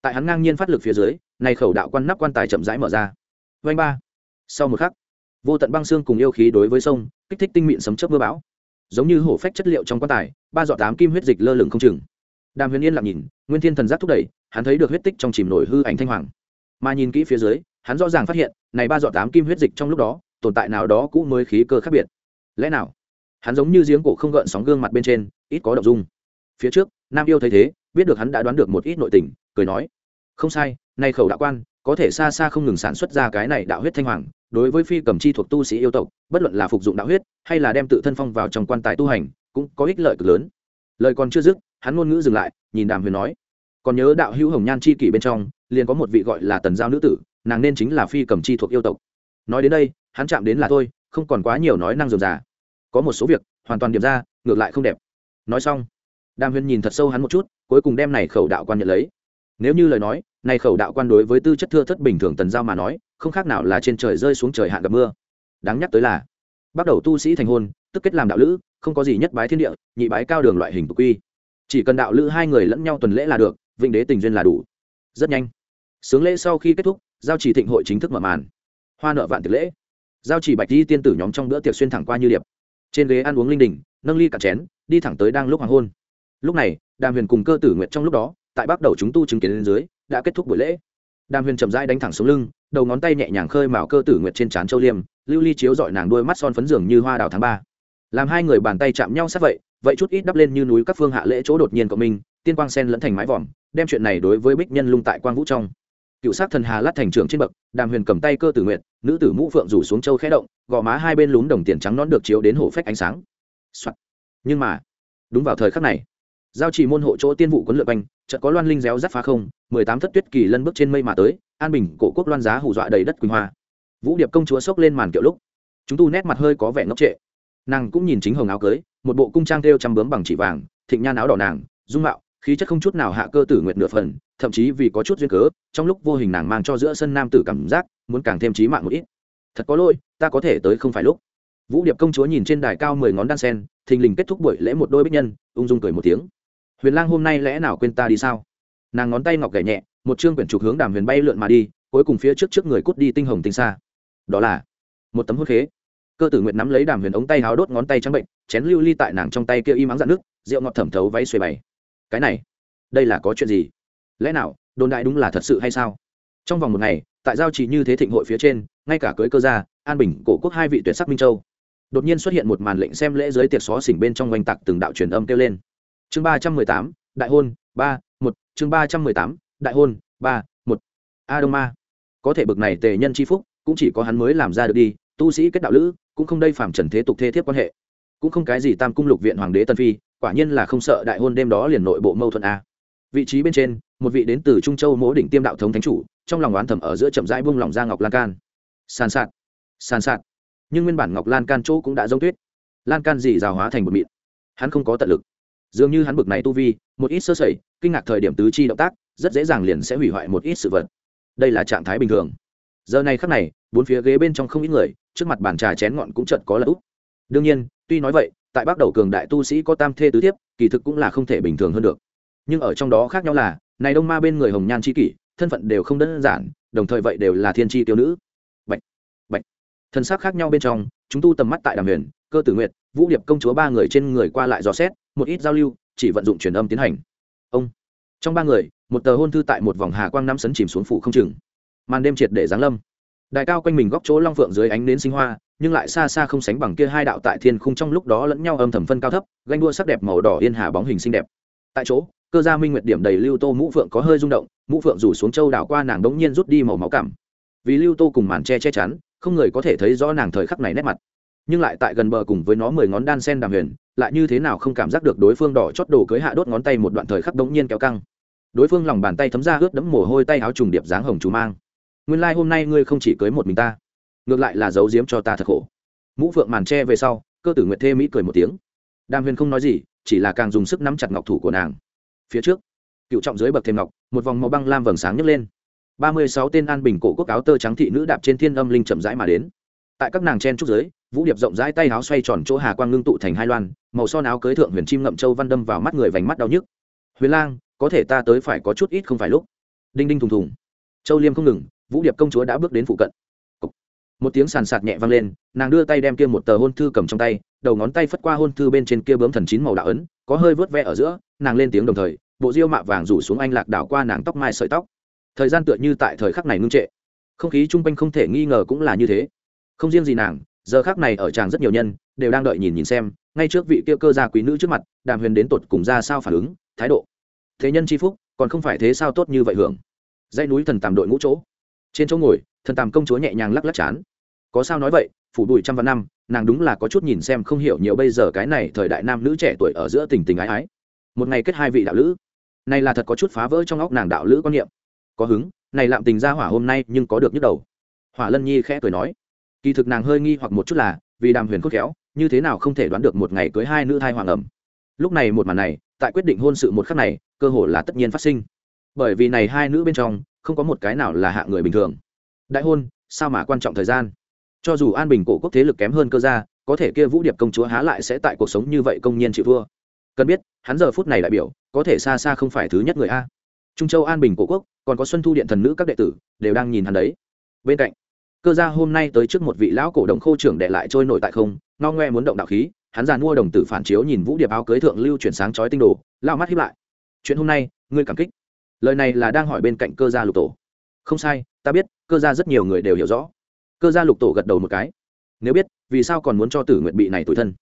Tại hắn ngang nhiên phát lực phía dưới, này khẩu đạo quan nắp quan tài chậm rãi mở ra. Vanh ba. Sau một khắc, vô tận băng xương cùng yêu khí đối với sông, kích thích tinh mịn sấm chớp mưa bão. Giống như hổ phách chất liệu trong quan tài, ba dọ tám kim huyết dịch lơ lửng không chừng. Đàm huyền yên lặng nhìn, nguyên thiên thần giác thúc đẩy, hắn thấy được huyết tích trong chìm nổi hư ảnh thanh hoàng. Mà nhìn kỹ phía dưới, hắn rõ ràng phát hiện, này ba dọ tám kim huyết dịch trong lúc đó, tồn tại nào đó cũng mới khí cơ khác biệt. Lẽ nào? Hắn giống như giếng cổ không gợn sóng gương mặt bên trên, ít có động dung. Phía trước, nam yêu thấy thế, biết được hắn đã đoán được một ít nội tình, cười nói, không sai, nay khẩu đạo quan, có thể xa xa không ngừng sản xuất ra cái này đạo huyết thanh hoàng, đối với phi cầm chi thuộc tu sĩ yêu tộc, bất luận là phục dụng đạo huyết, hay là đem tự thân phong vào trong quan tài tu hành, cũng có ích lợi cực lớn. Lời còn chưa dứt, hắn ngôn ngữ dừng lại, nhìn đàm huyền nói, còn nhớ đạo hữu hồng nhan chi kỷ bên trong, liền có một vị gọi là tần giao nữ tử, nàng nên chính là phi cầm chi thuộc yêu tộc. Nói đến đây, hắn chạm đến là thôi, không còn quá nhiều nói năng dườm già có một số việc, hoàn toàn điểm ra, ngược lại không đẹp. Nói xong, đàm huyền nhìn thật sâu hắn một chút, cuối cùng đem này khẩu đạo quan nhận lấy. Nếu như lời nói, này khẩu đạo quan đối với tư chất thưa thất bình thường tần giao mà nói, không khác nào là trên trời rơi xuống trời hạn gặp mưa. Đáng nhắc tới là, bắt đầu tu sĩ thành hôn, tức kết làm đạo lữ, không có gì nhất bái thiên địa, nhị bái cao đường loại hình tục quy. Chỉ cần đạo lữ hai người lẫn nhau tuần lễ là được vịnh đế tình duyên là đủ. Rất nhanh, sướng lễ sau khi kết thúc, giao chỉ thịnh hội chính thức mở màn. Hoa nợ vạn tiệc lễ. Giao chỉ bạch di tiên tử nhóm trong bữa tiệc xuyên thẳng qua như điệp trên ghế ăn uống linh đình, nâng ly cả chén, đi thẳng tới đang lúc hoàng hôn. Lúc này, đàm huyền cùng cơ tử nguyệt trong lúc đó, tại bắt đầu chúng tu chứng kiến lên dưới, đã kết thúc buổi lễ. Đàm huyền chậm rãi đánh thẳng xuống lưng, đầu ngón tay nhẹ nhàng khơi mào cơ tử nguyệt trên trán châu liêm, lưu ly chiếu dọi nàng đôi mắt son phấn dường như hoa đào tháng ba. Làm hai người bàn tay chạm nhau sát vậy vậy chút ít đắp lên như núi các phương hạ lễ chỗ đột nhiên của mình tiên quang sen lẫn thành mái vòm, đem chuyện này đối với bích nhân lung tại quang vũ trong cựu sát thần hà lát thành trưởng trên bậc, đàm huyền cầm tay cơ tử nguyện nữ tử mũ phượng rủ xuống châu khẽ động, gò má hai bên lún đồng tiền trắng nón được chiếu đến hổ phách ánh sáng、Soạn. nhưng mà, đúng vào thời khắc này, giao chỉ môn hộ chỗ tiên vụ quấn lượt banh chợt có loan linh réo rắt phá không, mười tám thất tuyết kỳ lân bước trên mây mà tới, an bình cổ quốc loan giá hù dọa đầy đất quỳnh hoa. Vũ điệp công chúa xốc lên màn kiểu lúc, chúng tu nét mặt hơi có vẻ ngốc trệ. Nàng cũng nhìn chính hồng áo cưới, một bộ cung trang thêu chăm bướm bằng chỉ vàng, thịnh nhan áo đỏ nàng, dung mạo, khí chất không chút nào hạ cơ tử nguyệt nửa phần thậm chí vì có chút duyên cớ, trong lúc vô hình nàng mang cho giữa sân nam tử cảm giác, muốn càng thêm trí mạng một ít. Thật có lỗi, ta có thể tới không phải lúc. Vũ điệp công chúa nhìn trên đài cao mười ngón đan sen, thình lình kết thúc buổi lễ một đôi bích nhân, ung dung cười một tiếng. Huyền lang hôm nay lẽ nào quên ta đi sao? Nàng ngón tay ngọc gảy nhẹ, một chương quyển trục hướng đàm huyền bay lượn mà đi, cuối cùng phía trước trước người cút đi tinh hồng tinh xa đó là một tấm hốt khế. Cơ tử nguyện nắm lấy đàm huyền ống tay háo đốt ngón tay trắng bệnh, chén lưu ly tại nàng trong tay kia im ắng dạn nước, rượu ngọt thẩm thấu váy xuề bày. Cái này, đây là có chuyện gì? Lẽ nào đồn đại đúng là thật sự hay sao? Trong vòng một ngày, tại giao trì như thế thịnh hội phía trên, ngay cả cưới cơ gia, an bình, cổ quốc hai vị tuyệt sắc minh châu, đột nhiên xuất hiện một màn lệnh xem lễ giới tiệc xó xỉnh bên trong oanh tạc từng đạo truyền âm kêu lên. Chương ba trăm mười tám, đại hôn, ba, một. Chương ba trăm mười tám, đại hôn, ba, một. A đông ma. Có thể bực này tề nhân c h i phúc, cũng chỉ có hắn mới làm ra được đi, tu sĩ kết đạo lữ, cũng không đây phạm trần thế tục thê thiếp quan hệ. Cũng không cái gì tam cung lục viện hoàng đế tân phi, quả nhiên là không sợ đại hôn đêm đó liền nội bộ mâu thuẫn a vị trí bên trên, một vị đến từ trung châu mỗ đỉnh tiêm đạo thống thánh chủ, trong lòng oán thầm ở giữa chậm rãi buông lòng ra ngọc lan can. Sàn sạt sàn sạt. Nhưng nguyên bản ngọc lan can chỗ cũng đã giống tuyết. Lan can dì rào hóa thành một mịn. Hắn không có tận lực. Dường như hắn bực này tu vi, một ít sơ sẩy, kinh ngạc thời điểm tứ chi động tác, rất dễ dàng liền sẽ hủy hoại một ít sự vật. Đây là trạng thái bình thường. Giờ này khắc này, bốn phía ghế bên trong không ít người, trước mặt bàn trà chén ngọn cũng chợt có là úp. Đương nhiên, tuy nói vậy, tại bắc đầu cường đại tu sĩ có tam thê tứ tiếp kỳ thực cũng là không thể bình thường hơn được nhưng ở trong đó khác nhau là này đông ma bên người hồng nhan c h i kỷ thân phận đều không đơn giản đồng thời vậy đều là thiên tri tiêu nữ. Bạch, bạch, thân xác khác nhau bên trong chúng tu tầm mắt tại đàm huyền cơ tử nguyệt vũ điệp công chúa ba người trên người qua lại dò xét một ít giao lưu chỉ vận dụng truyền âm tiến hành. Ông. Trong ba người một tờ hôn thư tại một vòng hà quang năm sấn chìm xuống phủ không chừng. Màn đêm triệt để giáng lâm. Đại cao quanh mình góc chỗ long phượng dưới ánh nến sinh hoa nhưng lại xa xa không sánh bằng kia hai đạo tại thiên khung trong lúc đó lẫn nhau âm thầm phân cao thấp ganh đua sắc đẹp màu đỏ yên hà bóng hình xinh đẹp. Tại chỗ cơ gia minh nguyệt điểm đầy lưu tô mũ phượng có hơi rung động, mũ phượng rủ xuống châu đảo qua nàng đống nhiên rút đi màu máu cảm. Vì lưu tô cùng màn che che chắn, không người có thể thấy rõ nàng thời khắc này nét mặt. Nhưng lại tại gần bờ cùng với nó mười ngón đan sen đàm huyền, lại như thế nào không cảm giác được đối phương đỏ chót đồ cưới hạ đốt ngón tay một đoạn thời khắc đống nhiên kéo căng. Đối phương lòng bàn tay thấm ra ướt đẫm mồ hôi tay áo trùng điệp dáng hồng chú mang. Nguyên lai、like、hôm nay ngươi không chỉ cưới một mình ta, ngược lại là giấu giếm cho ta thật khổ. Mũ phượng màn tre về sau, cơ tử nguyệt thê mỹ cười một tiếng. Đàm huyền không nói gì, chỉ là càng dùng sức nắm chặt ngọc thủ của nàng phía trước. Cựu trọng dưới bậc thềm ngọc, một vòng màu băng lam vầng sáng nhấc lên. Ba mươi sáu tên an bình cổ quốc áo tơ trắng thị nữ đạp trên thiên âm linh chậm rãi mà đến. Tại các nàng chen trúc giới vũ điệp rộng rãi tay áo xoay tròn chỗ hà quang ngưng tụ thành hai loan, màu son áo cưới thượng huyền chim ngậm châu văn đâm vào mắt người vành mắt đau nhức. Huyền lang, có thể ta tới phải có chút ít không phải lúc. Đinh đinh thùng thùng. Châu liêm không ngừng, vũ điệp công chúa đã bước đến phụ cận. Một tiếng sàn sạt nhẹ vang lên, nàng đưa tay đem kia một tờ hôn thư cầm trong tay, đầu ngón tay phất qua hôn thư bên trên kia bướm thần chín màu đạo ấn, có hơi vớt ve ở giữa, nàng lên tiếng đồng thời bộ diêu mạ vàng rủ xuống anh lạc đảo qua nàng tóc mai sợi tóc. Thời gian tựa như tại thời khắc này ngưng trệ. Không khí chung quanh không thể nghi ngờ cũng là như thế. Không riêng gì nàng, giờ khác này ở chàng rất nhiều nhân, đều đang đợi nhìn nhìn xem, ngay trước vị kia cơ gia quý nữ trước mặt, đàm huyền đến tột cùng ra sao phản ứng, thái độ. Thế nhân c phúc, còn không phải thế sao tốt như vậy hưởng. Dãy núi thần tàm đội ngũ chỗ. Trên chỗ ngồi, thần tàm công chúa nhẹ nhàng lắc lắc chán. Có sao nói vậy, phủ đùi trăm vạn năm, nàng đúng là có chút nhìn xem không hiểu nhiều bây giờ cái này thời đại nam nữ trẻ tuổi ở giữa tình tình ái ái. Một ngày kết hai vị đạo lữ này là thật có chút phá vỡ trong óc nàng đạo lữ quan niệm. Có hứng, này lạm tình ra hỏa hôm nay nhưng có được nhức đầu. Hỏa lân nhi khẽ cười nói. Kỳ thực nàng hơi nghi hoặc một chút là, vì đàm huyền khốt khéo, như thế nào không thể đoán được một ngày cưới hai nữ thai hoàng ẩm. Lúc này một màn này, tại quyết định hôn sự một khắc này, cơ hội là tất nhiên phát sinh. Bởi vì này hai nữ bên trong, không có một cái nào là hạ người bình thường. Đại hôn, sao mà quan trọng thời gian? Cho dù an bình cổ quốc thế lực kém hơn cơ gia, có thể kia vũ điệp công chúa há lại sẽ tại cuộc sống như vậy công nhiên chịu thua cần biết, hắn giờ phút này đại biểu, có thể xa xa không phải thứ nhất người a. Trung châu an bình cổ quốc, còn có xuân thu điện thần nữ các đệ tử, đều đang nhìn hắn đấy. Bên cạnh, cơ gia hôm nay tới trước một vị lão cổ đồng khô trưởng đệ lại trôi nổi tại không no ngoe muốn động đạo khí, hắn già mua đồng tử phản chiếu nhìn vũ điệp áo cưới thượng lưu chuyển sáng chói tinh đồ, lao mắt hiếp lại. Chuyện hôm nay, ngươi cảm kích. Lời này là đang hỏi bên cạnh cơ gia lục tổ. Không sai, ta biết, cơ gia rất nhiều người đều hiểu rõ. Cơ gia lục tổ gật đầu một cái. Nếu biết, vì sao còn muốn cho tử nguyện bị này tủi thân?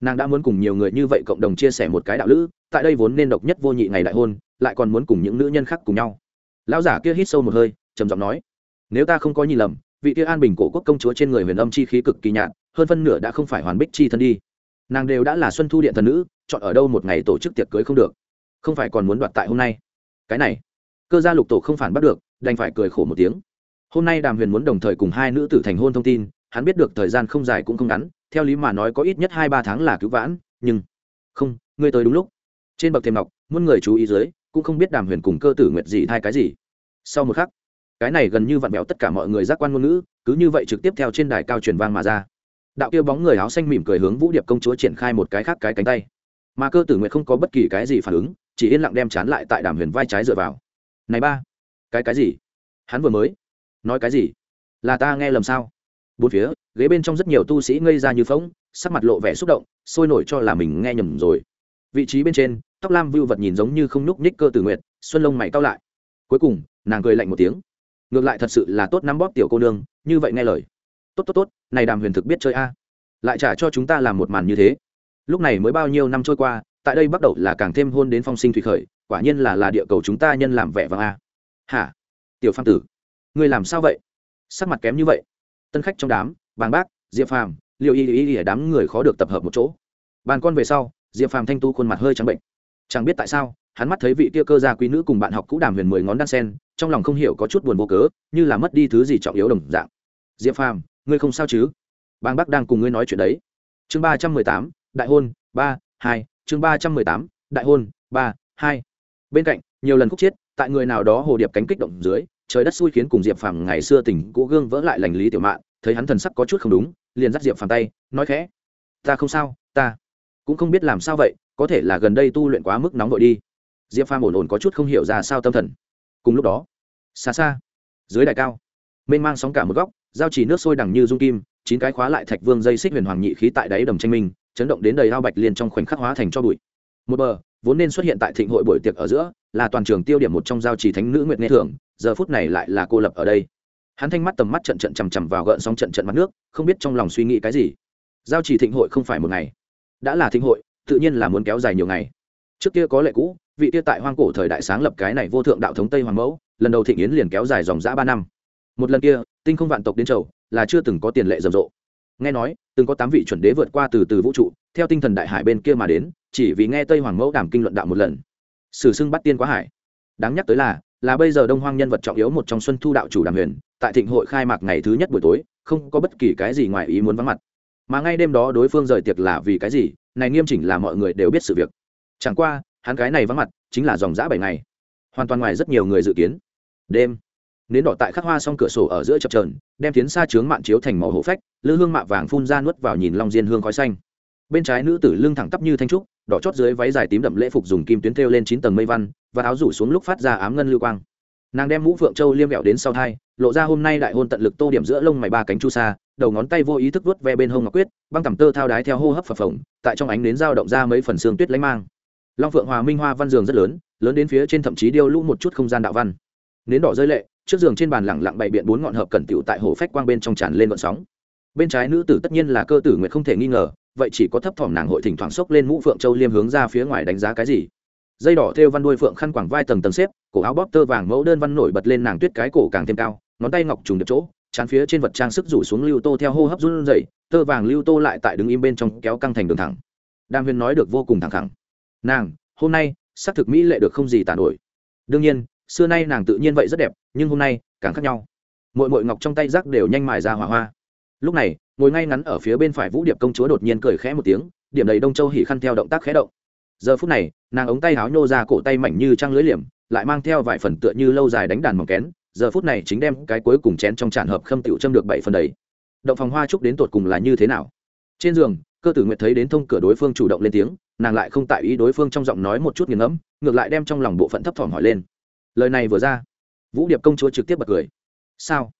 Nàng đã muốn cùng nhiều người như vậy cộng đồng chia sẻ một cái đạo lữ, tại đây vốn nên độc nhất vô nhị ngày đại hôn, lại còn muốn cùng những nữ nhân khác cùng nhau. Lão giả kia hít sâu một hơi, trầm giọng nói, nếu ta không có nhìn lầm, vị kia an bình cổ quốc công chúa trên người huyền âm chi khí cực kỳ nhạt, hơn phân nửa đã không phải hoàn bích chi thân đi. Nàng đều đã là xuân thu điện thần nữ, chọn ở đâu một ngày tổ chức tiệc cưới không được. Không phải còn muốn đoạt tại hôm nay. Cái này, cơ gia lục tổ không phản bắt được, đành phải cười khổ một tiếng. Hôm nay đàm huyền muốn đồng thời cùng hai nữ tử thành hôn thông tin, hắn biết được thời gian không dài cũng không ngắn theo lý mà nói có ít nhất hai ba tháng là cứu vãn, nhưng không, ngươi tới đúng lúc. Trên bậc thềm ngọc, muôn người chú ý dưới, cũng không biết đàm huyền cùng cơ tử nguyệt gì thay cái gì. Sau một khắc, cái này gần như vặn vẹo tất cả mọi người giác quan ngôn ngữ, cứ như vậy trực tiếp theo trên đài cao truyền vang mà ra. Đạo kia bóng người áo xanh mỉm cười hướng vũ điệp công chúa triển khai một cái khác cái cánh tay. Mà cơ tử nguyệt không có bất kỳ cái gì phản ứng, chỉ yên lặng đem chán lại tại đàm huyền vai trái dựa vào. Này ba, cái cái gì? Hắn vừa mới nói cái gì? Là ta nghe lầm sao? Bốn phía ghế bên trong rất nhiều tu sĩ ngây ra như phóng sắc mặt lộ vẻ xúc động, sôi nổi cho là mình nghe nhầm rồi. Vị trí bên trên, tóc lam vưu vật nhìn giống như không nhúc nhích cơ tử nguyệt, xuân lông mày cao lại. Cuối cùng, nàng cười lạnh một tiếng. Ngược lại thật sự là tốt nắm bóp tiểu cô nương, như vậy nghe lời. Tốt tốt tốt, này đàm huyền thực biết chơi a. Lại trả cho chúng ta làm một màn như thế. Lúc này mới bao nhiêu năm trôi qua, tại đây bắt đầu là càng thêm hôn đến phong sinh thủy khởi, quả nhiên là là địa cầu chúng ta nhân làm vẻ vàng a. Hả? Tiểu phan tử, ngươi làm sao vậy? Sắc mặt kém như vậy. Tân khách trong đám bàng bác, diệp phàm liệu y y y đám người khó được tập hợp một chỗ. Bàn con về sau, diệp phàm thanh tu khuôn mặt hơi trắng bệnh. Chẳng biết tại sao, hắn mắt thấy vị tia cơ gia quý nữ cùng bạn học cũ đàm huyền mười ngón đan sen, trong lòng không hiểu có chút buồn vô cớ, như là mất đi thứ gì trọng yếu đồng dạng. Diệp phàm, ngươi không sao chứ? Bàng bác đang cùng ngươi nói chuyện đấy. Chương ba trăm mười tám, đại hôn, ba, hai, chương ba trăm mười tám, đại hôn, ba, hai. Bên cạnh, nhiều lần khúc chiết, tại người nào đó hồ điệp cánh kích động dưới, trời đất xui khiến cùng diệp phàm ngày xưa tình cũ gương vỡ lại lành lý tiểu mạn thấy hắn thần sắc có chút không đúng, liền dắt diệp phàm tay, nói khẽ, ta không sao, ta cũng không biết làm sao vậy, có thể là gần đây tu luyện quá mức nóng vội đi. Diệp phàm ổn ổn có chút không hiểu ra sao tâm thần. Cùng lúc đó, xa xa, dưới đại cao, mênh mang sóng cả một góc, giao chỉ nước sôi đằng như dung kim, chín cái khóa lại thạch vương dây xích huyền hoàng nhị khí tại đáy đầm tranh minh, chấn động đến đầy ao bạch liền trong khoảnh khắc hóa thành cho bụi. Một bờ, vốn nên xuất hiện tại thịnh hội buổi tiệc ở giữa, là toàn trường tiêu điểm một trong giao chỉ thánh nữ nguyệt nghe thường giờ phút này lại là cô lập ở đây hắn thanh mắt tầm mắt trận trận chằm chằm vào gợn sóng trận trận mặt nước, không biết trong lòng suy nghĩ cái gì. Giao chỉ thịnh hội không phải một ngày. Đã là thịnh hội, tự nhiên là muốn kéo dài nhiều ngày. Trước kia có lệ cũ, vị kia tại hoang cổ thời đại sáng lập cái này vô thượng đạo thống tây hoàng mẫu, lần đầu thịnh yến liền kéo dài dòng dã ba năm. Một lần kia, tinh không vạn tộc đến chầu, là chưa từng có tiền lệ rầm rộ. Nghe nói, từng có tám vị chuẩn đế vượt qua từ từ vũ trụ, theo tinh thần đại hải bên kia mà đến, chỉ vì nghe tây hoàng mẫu đàm kinh luận đạo một lần. Sử xưng bắt tiên quá hải. Đáng nhắc tới là là bây giờ đông hoang nhân vật trọng yếu một trong xuân thu đạo chủ đàm huyền, tại thịnh hội khai mạc ngày thứ nhất buổi tối, không có bất kỳ cái gì ngoài ý muốn vắng mặt. Mà ngay đêm đó đối phương rời tiệc là vì cái gì? Này nghiêm chỉnh là mọi người đều biết sự việc. Chẳng qua, hắn cái này vắng mặt chính là dòng giã bảy ngày. Hoàn toàn ngoài rất nhiều người dự kiến. Đêm, nến đỏ tại khắc hoa xong cửa sổ ở giữa chập trờn đem tiến xa trướng mạn chiếu thành màu hổ phách, lư hương mạ vàng phun ra nuốt vào nhìn long diên hương khói xanh. Bên trái nữ tử lưng thẳng tắp như thanh trúc đỏ chót dưới váy dài tím đậm lễ phục dùng kim tuyến thêu lên chín tầng mây văn, và áo rủ xuống lúc phát ra ám ngân lưu quang. Nàng đem mũ phượng châu liêm vẹo đến sau thai, lộ ra hôm nay đại hôn tận lực tô điểm giữa lông mày ba cánh chu sa, đầu ngón tay vô ý thức vuốt ve bên hông ngọc quyết, băng tầm tơ thao đái theo hô hấp phập phồng, tại trong ánh nến dao động ra mấy phần xương tuyết lánh mang. Long phượng hòa minh hoa văn giường rất lớn lớn đến phía trên thậm chí điêu lũ một chút không gian đạo văn. Nến đỏ rơi lệ, trước giường trên bàn lẳng lặng bày biện bốn ngọn hợp cẩn tiểu tại hồ phách quang bên trong tràn lên vận sóng bên trái nữ tử tất nhiên là cơ tử nguyệt không thể nghi ngờ, vậy chỉ có thấp thỏm nàng hội thỉnh thoảng xốc lên mũ phượng châu liêm hướng ra phía ngoài đánh giá cái gì. Dây đỏ thêu văn đuôi phượng khăn quảng vai tầng tầng xếp, cổ áo bóp tơ vàng mẫu đơn văn nổi bật lên nàng tuyết cái cổ càng thêm cao, ngón tay ngọc trùng được chỗ, chán phía trên vật trang sức rủ xuống lưu tô theo hô hấp run rẩy, tơ vàng lưu tô lại tại đứng im bên trong kéo căng thành đường thẳng. Đam huyền nói được vô cùng thẳng thẳng nàng, hôm nay, xác thực mỹ lệ được không gì tàn nổi. Đương nhiên, xưa nay nàng tự nhiên vậy rất đẹp, nhưng hôm nay, càng khác nhau. Mỗi mỗi ngọc trong tay rác đều nhanh mài ra hỏa hoa lúc này, ngồi ngay ngắn ở phía bên phải vũ điệp công chúa đột nhiên cười khẽ một tiếng, điểm đầy đông châu hỉ khăn theo động tác khẽ động. Giờ phút này, nàng ống tay háo nhô ra cổ tay mảnh như trăng lưới liềm, lại mang theo vài phần tựa như lâu dài đánh đàn mỏng kén, giờ phút này chính đem cái cuối cùng chén trong tràn hợp khâm tiểu châm được bảy phần đầy. Động phòng hoa trúc đến tột cùng là như thế nào? Trên giường, cơ tử nguyệt thấy đến thông cửa đối phương chủ động lên tiếng, nàng lại không tại ý đối phương trong giọng nói một chút nghiền ngẫm, ngược lại đem trong lòng bộ phận thấp thỏm hỏi lên. Lời này vừa ra, vũ điệp công chúa trực tiếp bật cười. Sao?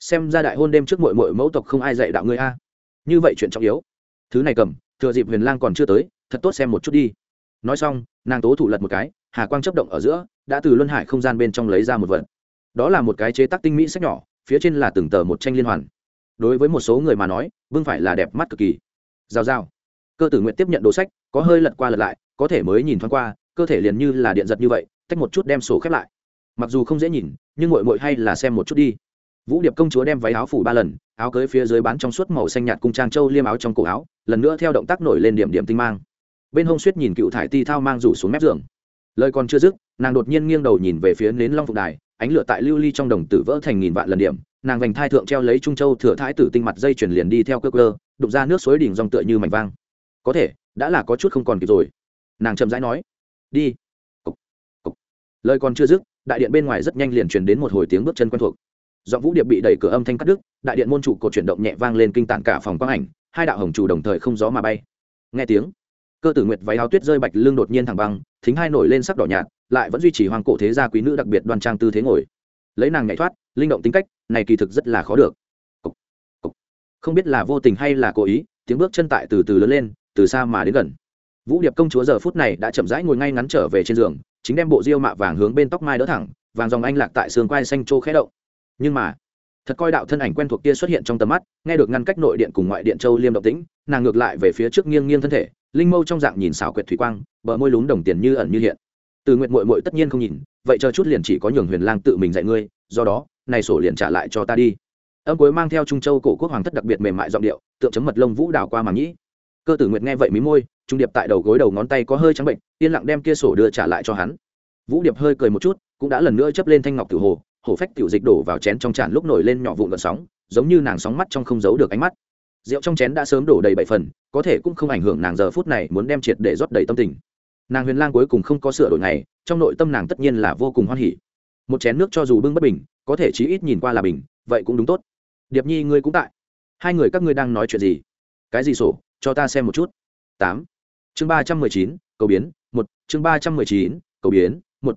Xem ra đại hôn đêm trước mội mội mẫu tộc không ai dạy đạo ngươi a. Như vậy chuyện trọng yếu. Thứ này cầm, thừa dịp huyền lang còn chưa tới, thật tốt xem một chút đi. Nói xong, nàng tố thủ lật một cái, hà quang chấp động ở giữa, đã từ luân hải không gian bên trong lấy ra một vật. Đó là một cái chế tác tinh mỹ sách nhỏ, phía trên là từng tờ một tranh liên hoàn. Đối với một số người mà nói vương phải là đẹp mắt cực kỳ. Giao giao. Cơ tử nguyện tiếp nhận đồ sách, có hơi lật qua lật lại, có thể mới nhìn thoáng qua, cơ thể liền như là điện giật như vậy, tách một chút đem sổ khép lại. Mặc dù không dễ nhìn, nhưng mội mội hay là xem một chút đi vũ điệp công chúa đem váy áo phủ ba lần, áo cưới phía dưới bán trong suốt màu xanh nhạt cung trang châu liêm áo trong cổ áo, lần nữa theo động tác nổi lên điểm điểm tinh mang. Bên hông suýt nhìn cựu thải ti thao mang rủ xuống mép giường. Lời còn chưa dứt, nàng đột nhiên nghiêng đầu nhìn về phía nến long phục đài, ánh lửa tại lưu ly trong đồng tử vỡ thành nghìn vạn lần điểm, nàng vành thai thượng treo lấy trung châu thừa thái tử tinh mặt dây chuyển liền đi theo cơ cơ đụng ra nước suối đỉnh dòng tựa như mảnh vang. Có thể, đã là có chút không còn kịp rồi. Nàng chậm rãi nói, đi. Cục. Cục. lời còn chưa dứt, đại điện bên ngoài rất nhanh liền truyền đến một hồi tiếng bước chân quen thuộc giọng vũ điệp bị đẩy cửa âm thanh cắt đứt đại điện môn trụ cột chuyển động nhẹ vang lên kinh tản cả phòng quang ảnh hai đạo hồng chủ đồng thời không gió mà bay. Nghe tiếng cơ tử nguyệt váy áo tuyết rơi bạch lưng đột nhiên thẳng băng thính hai nổi lên sắc đỏ nhạt lại vẫn duy trì hoàng cổ thế gia quý nữ đặc biệt đoan trang tư thế ngồi. Lấy nàng nhảy thoát linh động tính cách này kỳ thực rất là khó được. Cục, cục. không biết là vô tình hay là cố ý tiếng bước chân tại từ từ lớn lên từ xa mà đến gần. Vũ điệp công chúa giờ phút này đã chậm rãi ngồi ngay ngắn trở về trên giường chính đem bộ diêu mạ vàng hướng bên tóc mai đỡ thẳng vàng dòng anh lạc tại xương quai xanh trô khẽ động nhưng mà, thật coi đạo thân ảnh quen thuộc kia xuất hiện trong tầm mắt, nghe được ngăn cách nội điện cùng ngoại điện châu liêm động tĩnh, nàng ngược lại về phía trước nghiêng nghiêng thân thể, linh mâu trong dạng nhìn xảo quyệt thủy quang, bờ môi lún đồng tiền như ẩn như hiện. Từ nguyện mội mội tất nhiên không nhìn, vậy chờ chút liền chỉ có nhường huyền lang tự mình dạy ngươi, do đó, này sổ liền trả lại cho ta đi. Âm cuối mang theo trung châu cổ quốc hoàng thất đặc biệt mềm mại giọng điệu tượng chấm mật lông vũ đảo qua màng nhĩ cơ tử nguyệt nghe vậy mí môi, trung điệp tại đầu gối đầu ngón tay có hơi trắng bệnh, yên lặng đem kia sổ đưa trả lại cho hắn. Vũ điệp hơi cười một chút, cũng đã lần nữa chấp lên thanh ngọc tử hồ hổ phách tiểu dịch đổ vào chén trong tràn lúc nổi lên nhỏ vụn gợn sóng, giống như nàng sóng mắt trong không giấu được ánh mắt. Rượu trong chén đã sớm đổ đầy bảy phần, có thể cũng không ảnh hưởng nàng giờ phút này muốn đem triệt để rót đầy tâm tình. Nàng huyền lang cuối cùng không có sửa đổi này trong nội tâm nàng tất nhiên là vô cùng hoan hỉ. Một chén nước cho dù bưng bất bình, có thể chí ít nhìn qua là bình, vậy cũng đúng tốt. Điệp nhi, ngươi cũng tại. Hai người các ngươi đang nói chuyện gì? Cái gì sổ? Cho ta xem một chút. Tám. Chương ba trăm mười chín, cầu biến, một. Chương ba trăm mười chín, cầu biến, một.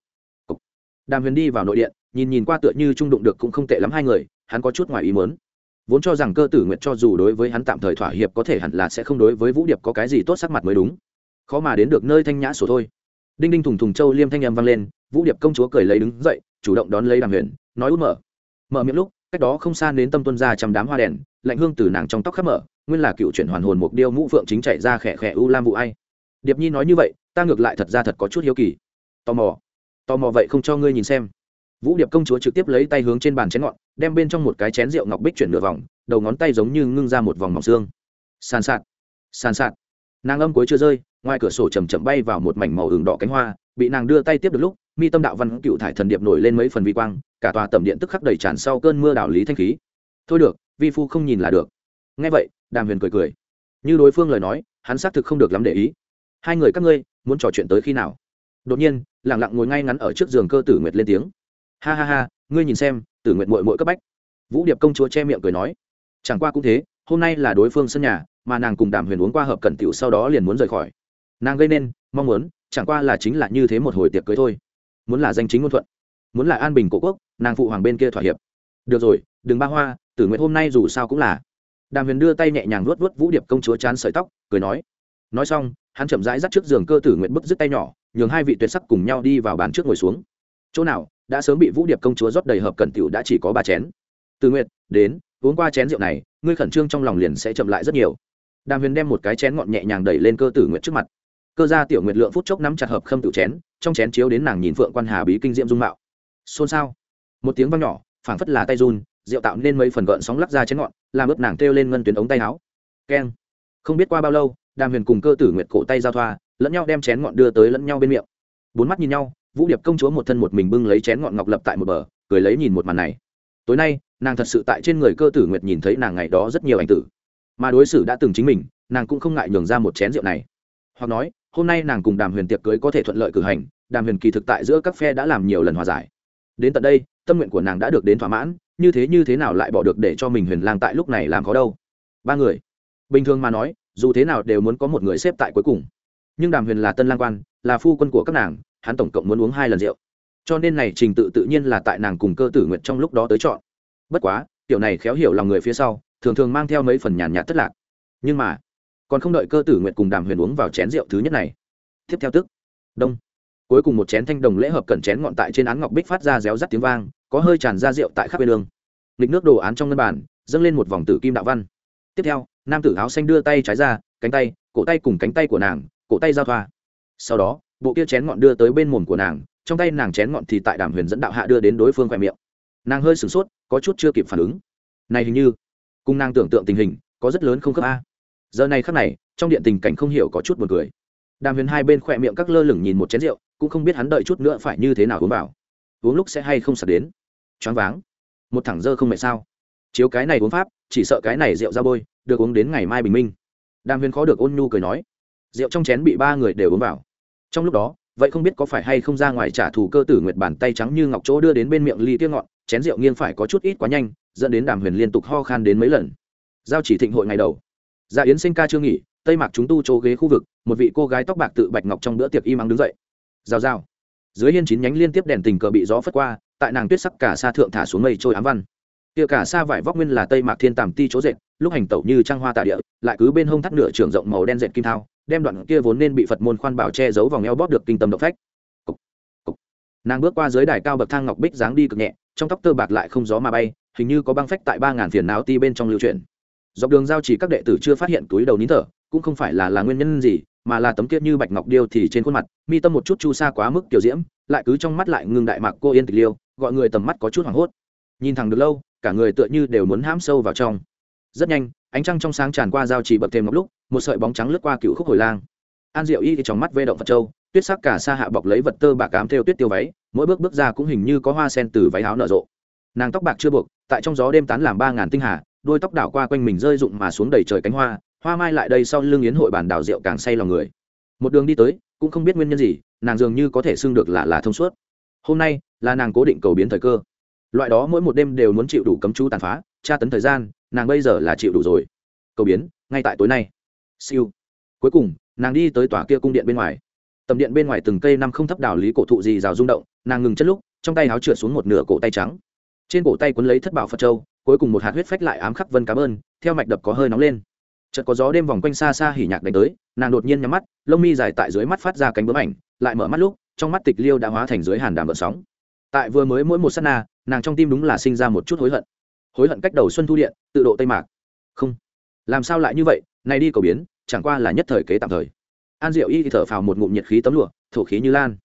Đàm huyền đi vào nội điện nhìn nhìn qua tựa như trung đụng được cũng không tệ lắm hai người, hắn có chút ngoài ý muốn. Vốn cho rằng cơ tử nguyện cho dù đối với hắn tạm thời thỏa hiệp có thể hẳn là sẽ không đối với vũ điệp có cái gì tốt sắc mặt mới đúng. Khó mà đến được nơi thanh nhã sổ thôi. Đinh đinh thùng thùng châu liêm thanh em vang lên, vũ điệp công chúa cười lấy đứng dậy, chủ động đón lấy đàm huyền, nói út mở. Mở miệng lúc, cách đó không xa đến tâm tuân ra trăm đám hoa đèn, lạnh hương từ nàng trong tóc khắp mở, nguyên là cựu chuyển hoàn hồn mục điêu mũ phượng chính chạy ra khẽ khẽ u lam vụ ai. Điệp nhi nói như vậy, ta ngược lại thật ra thật có chút hiếu kỳ. Tò mò. Tò mò vậy không cho ngươi nhìn xem vũ điệp công chúa trực tiếp lấy tay hướng trên bàn chén ngọn, đem bên trong một cái chén rượu ngọc bích chuyển nửa vòng, đầu ngón tay giống như ngưng ra một vòng mỏng xương. Sàn sạt sàn sạt. Nàng âm cuối chưa rơi, ngoài cửa sổ chầm chậm bay vào một mảnh màu hừng đỏ cánh hoa, bị nàng đưa tay tiếp được lúc, mi tâm đạo văn cựu thải thần điệp nổi lên mấy phần vi quang, cả tòa tầm điện tức khắc đầy tràn sau cơn mưa đảo lý thanh khí. Thôi được, vi phu không nhìn là được. Nghe vậy, đàm huyền cười cười. Như đối phương lời nói, hắn xác thực không được lắm để ý. Hai người các ngươi, muốn trò chuyện tới khi nào? Đột nhiên lẳng lặng ngồi ngay ngắn ở trước giường cơ tử nguyệt lên tiếng ha ha ha, ngươi nhìn xem, tử nguyệt mội mội cấp bách. Vũ điệp công chúa che miệng cười nói, chẳng qua cũng thế, hôm nay là đối phương sân nhà, mà nàng cùng đàm huyền uống qua hợp cẩn tiểu sau đó liền muốn rời khỏi. Nàng gây nên, mong muốn, chẳng qua là chính là như thế một hồi tiệc cưới thôi. Muốn là danh chính ngôn thuận, muốn là an bình cổ quốc, nàng phụ hoàng bên kia thỏa hiệp. Được rồi, đừng ba hoa, tử nguyện hôm nay dù sao cũng là. Đàm huyền đưa tay nhẹ nhàng luốt vớt vũ điệp công chúa chán sợi tóc, cười nói nói xong, hắn chậm rãi dắt trước giường cơ tử nguyện bức dứt tay nhỏ, nhường hai vị tuyệt sắc cùng nhau đi vào bàn trước ngồi xuống. Chỗ nào đã sớm bị vũ điệp công chúa rót đầy hợp cần tiểu đã chỉ có ba chén. Từ nguyện đến, uống qua chén rượu này, ngươi khẩn trương trong lòng liền sẽ chậm lại rất nhiều. Đàm huyền đem một cái chén ngọn nhẹ nhàng đẩy lên cơ tử nguyện trước mặt. Cơ gia tiểu nguyệt lượng phút chốc nắm chặt hợp khâm tử chén, trong chén chiếu đến nàng nhìn phượng quan hà bí kinh diệm dung mạo. Xôn xao. Một tiếng vang nhỏ, phảng phất là tay run, rượu tạo nên mấy phần gợn sóng lắc ra chén ngọn, làm ướp nàng kêu lên ngân tuyến ống tay áo. Keng. Không biết qua bao lâu, đàm huyền cùng cơ tử nguyệt cổ tay giao thoa, lẫn nhau đem chén ngọn đưa tới lẫn nhau bên miệng. Bốn mắt nhìn nhau vũ điệp công chúa một thân một mình bưng lấy chén ngọn ngọc lập tại một bờ, cười lấy nhìn một màn này. Tối nay, nàng thật sự tại trên người cơ tử nguyệt nhìn thấy nàng ngày đó rất nhiều ảnh tử. Mà đối xử đã từng chính mình, nàng cũng không ngại nhường ra một chén rượu này. Hoặc nói, hôm nay nàng cùng đàm huyền tiệc cưới có thể thuận lợi cử hành, đàm huyền kỳ thực tại giữa các phe đã làm nhiều lần hòa giải. Đến tận đây, tâm nguyện của nàng đã được đến thỏa mãn, như thế như thế nào lại bỏ được để cho mình huyền lang tại lúc này làm có đâu? Ba người, bình thường mà nói, dù thế nào đều muốn có một người xếp tại cuối cùng. Nhưng đàm huyền là tân lang quan, là phu quân của các nàng hắn tổng cộng muốn uống hai lần rượu. Cho nên này trình tự tự nhiên là tại nàng cùng cơ tử nguyện trong lúc đó tới chọn. Bất quá, tiểu này khéo hiểu lòng người phía sau, thường thường mang theo mấy phần nhàn nhạt thất lạc. Nhưng mà, còn không đợi cơ tử nguyện cùng đàm huyền uống vào chén rượu thứ nhất này. Tiếp theo tức, đông. Cuối cùng một chén thanh đồng lễ hợp cẩn chén ngọn tại trên án ngọc bích phát ra réo rắt tiếng vang, có hơi tràn ra rượu tại khắp bên đường. Nghịch nước đồ án trong ngân bản dâng lên một vòng tử kim đạo văn. Tiếp theo, nam tử áo xanh đưa tay trái ra, cánh tay, cổ tay cùng cánh tay của nàng, cổ tay giao thoa. Sau đó bộ kia chén ngọn đưa tới bên mồm của nàng, trong tay nàng chén ngọn thì tại đàm huyền dẫn đạo hạ đưa đến đối phương khoe miệng. Nàng hơi sửng sốt, có chút chưa kịp phản ứng. Này hình như, cùng nàng tưởng tượng tình hình, có rất lớn không khớp a. Giờ này khắc này, trong điện tình cảnh không hiểu có chút b u ồ n cười. Đàm huyền hai bên khoe miệng các lơ lửng nhìn một chén rượu, cũng không biết hắn đợi chút nữa phải như thế nào uống vào. Uống lúc sẽ hay không sập đến. Choáng váng. Một thẳng dơ không mẹ sao. Chiếu cái này uống pháp, chỉ sợ cái này rượu ra bôi, được uống đến ngày mai bình minh. Đàm huyền khó được ôn nhu cười nói. Rượu trong chén bị ba người đều uống vào trong lúc đó, vậy không biết có phải hay không ra ngoài trả thù cơ tử nguyệt bàn tay trắng như ngọc chỗ đưa đến bên miệng ly tiêu ngọn, chén rượu nghiêng phải có chút ít quá nhanh, dẫn đến đàm huyền liên tục ho khan đến mấy lần. Giao chỉ thịnh hội ngày đầu. Gia yến sinh ca chưa nghỉ, tây mạc chúng tu chỗ ghế khu vực, một vị cô gái tóc bạc tự bạch ngọc trong bữa tiệc im ắng đứng dậy. Giao giao. dưới hiên chín nhánh liên tiếp đèn tình cờ bị gió phất qua, tại nàng tuyết sắc cả xa thượng thả xuống mây trôi ám văn. Kia cả xa vải vóc nguyên là tây mạc thiên tàm ti chỗ dệt, lúc hành tẩu như trăng hoa tạ địa, lại cứ bên hông thắt nửa trường rộng màu đen dệt kim thao đem đoạn kia vốn nên bị phật môn khoan bảo che giấu vòng eo bóp được kinh tâm động phách. Cục, cục. nàng bước qua dưới đài cao bậc thang ngọc bích dáng đi cực nhẹ trong tóc tơ bạc lại không gió mà bay hình như có băng phách tại ba ngàn phiền não ti bên trong lưu truyền dọc đường giao chỉ các đệ tử chưa phát hiện túi đầu nín thở cũng không phải là là nguyên nhân gì mà là tấm kiết như bạch ngọc điêu thì trên khuôn mặt mi tâm một chút chu xa quá mức kiểu diễm lại cứ trong mắt lại ngưng đại mạc cô yên tịch liêu gọi người tầm mắt có chút hoảng hốt. Nhìn thẳng được lâu cả người tựa như đều muốn hãm sâu vào trong. Rất nhanh ánh trăng trong sáng tràn qua giao chỉ bập thêm ngọc lúc, một sợi bóng trắng lướt qua cựu khúc hồi lang. An diệu y thì trong mắt vê động phật châu, tuyết sắc cả xa hạ bọc lấy vật tơ bạc cám theo tuyết tiêu váy, mỗi bước bước ra cũng hình như có hoa sen từ váy áo nở rộ. Nàng tóc bạc chưa buộc, tại trong gió đêm tán làm ba ngàn tinh hà, đôi tóc đảo qua quanh mình rơi rụng mà xuống đầy trời cánh hoa hoa mai lại đây sau lưng yến hội bản đảo rượu càng say lòng người. Một đường đi tới, cũng không biết nguyên nhân gì, nàng dường như có thể xưng được là là thông suốt. Hôm nay, là nàng cố định cầu biến thời cơ. Loại đó mỗi một đêm đều muốn chịu đủ cấm chú tàn phá tra tấn thời gian, nàng bây giờ là chịu đủ rồi. Cầu biến, ngay tại tối nay. Siêu. Cuối cùng, nàng đi tới tòa kia cung điện bên ngoài. Tầm điện bên ngoài từng cây năm không thấp đảo lý cổ thụ gì rào rung động, nàng ngừng chất lúc, trong tay áo trượt xuống một nửa cổ tay trắng. Trên cổ tay quấn lấy thất bảo phật châu, cuối cùng một hạt huyết phách lại ám khắc vân cảm ơn theo mạch đập có hơi nóng lên. Chợt có gió đêm vòng quanh xa xa hỉ nhạc đánh tới, nàng đột nhiên nhắm mắt, lông mi dài tại dưới mắt phát ra cánh bướm ảnh, lại mở mắt lúc, trong mắt tịch liêu đã hóa thành dưới hàn đàm vợ sóng. Tại vừa mới mỗi một s á t na, nàng trong tim đúng là sinh ra một chút hối hận hối hận cách đầu xuân thu điện, tự độ tây mạc. Không. Làm sao lại như vậy? Nay đi cầu biến, chẳng qua là nhất thời kế tạm thời. An diệu y thở phào một ngụm nhiệt khí tấm lụa, thổ khí như lan.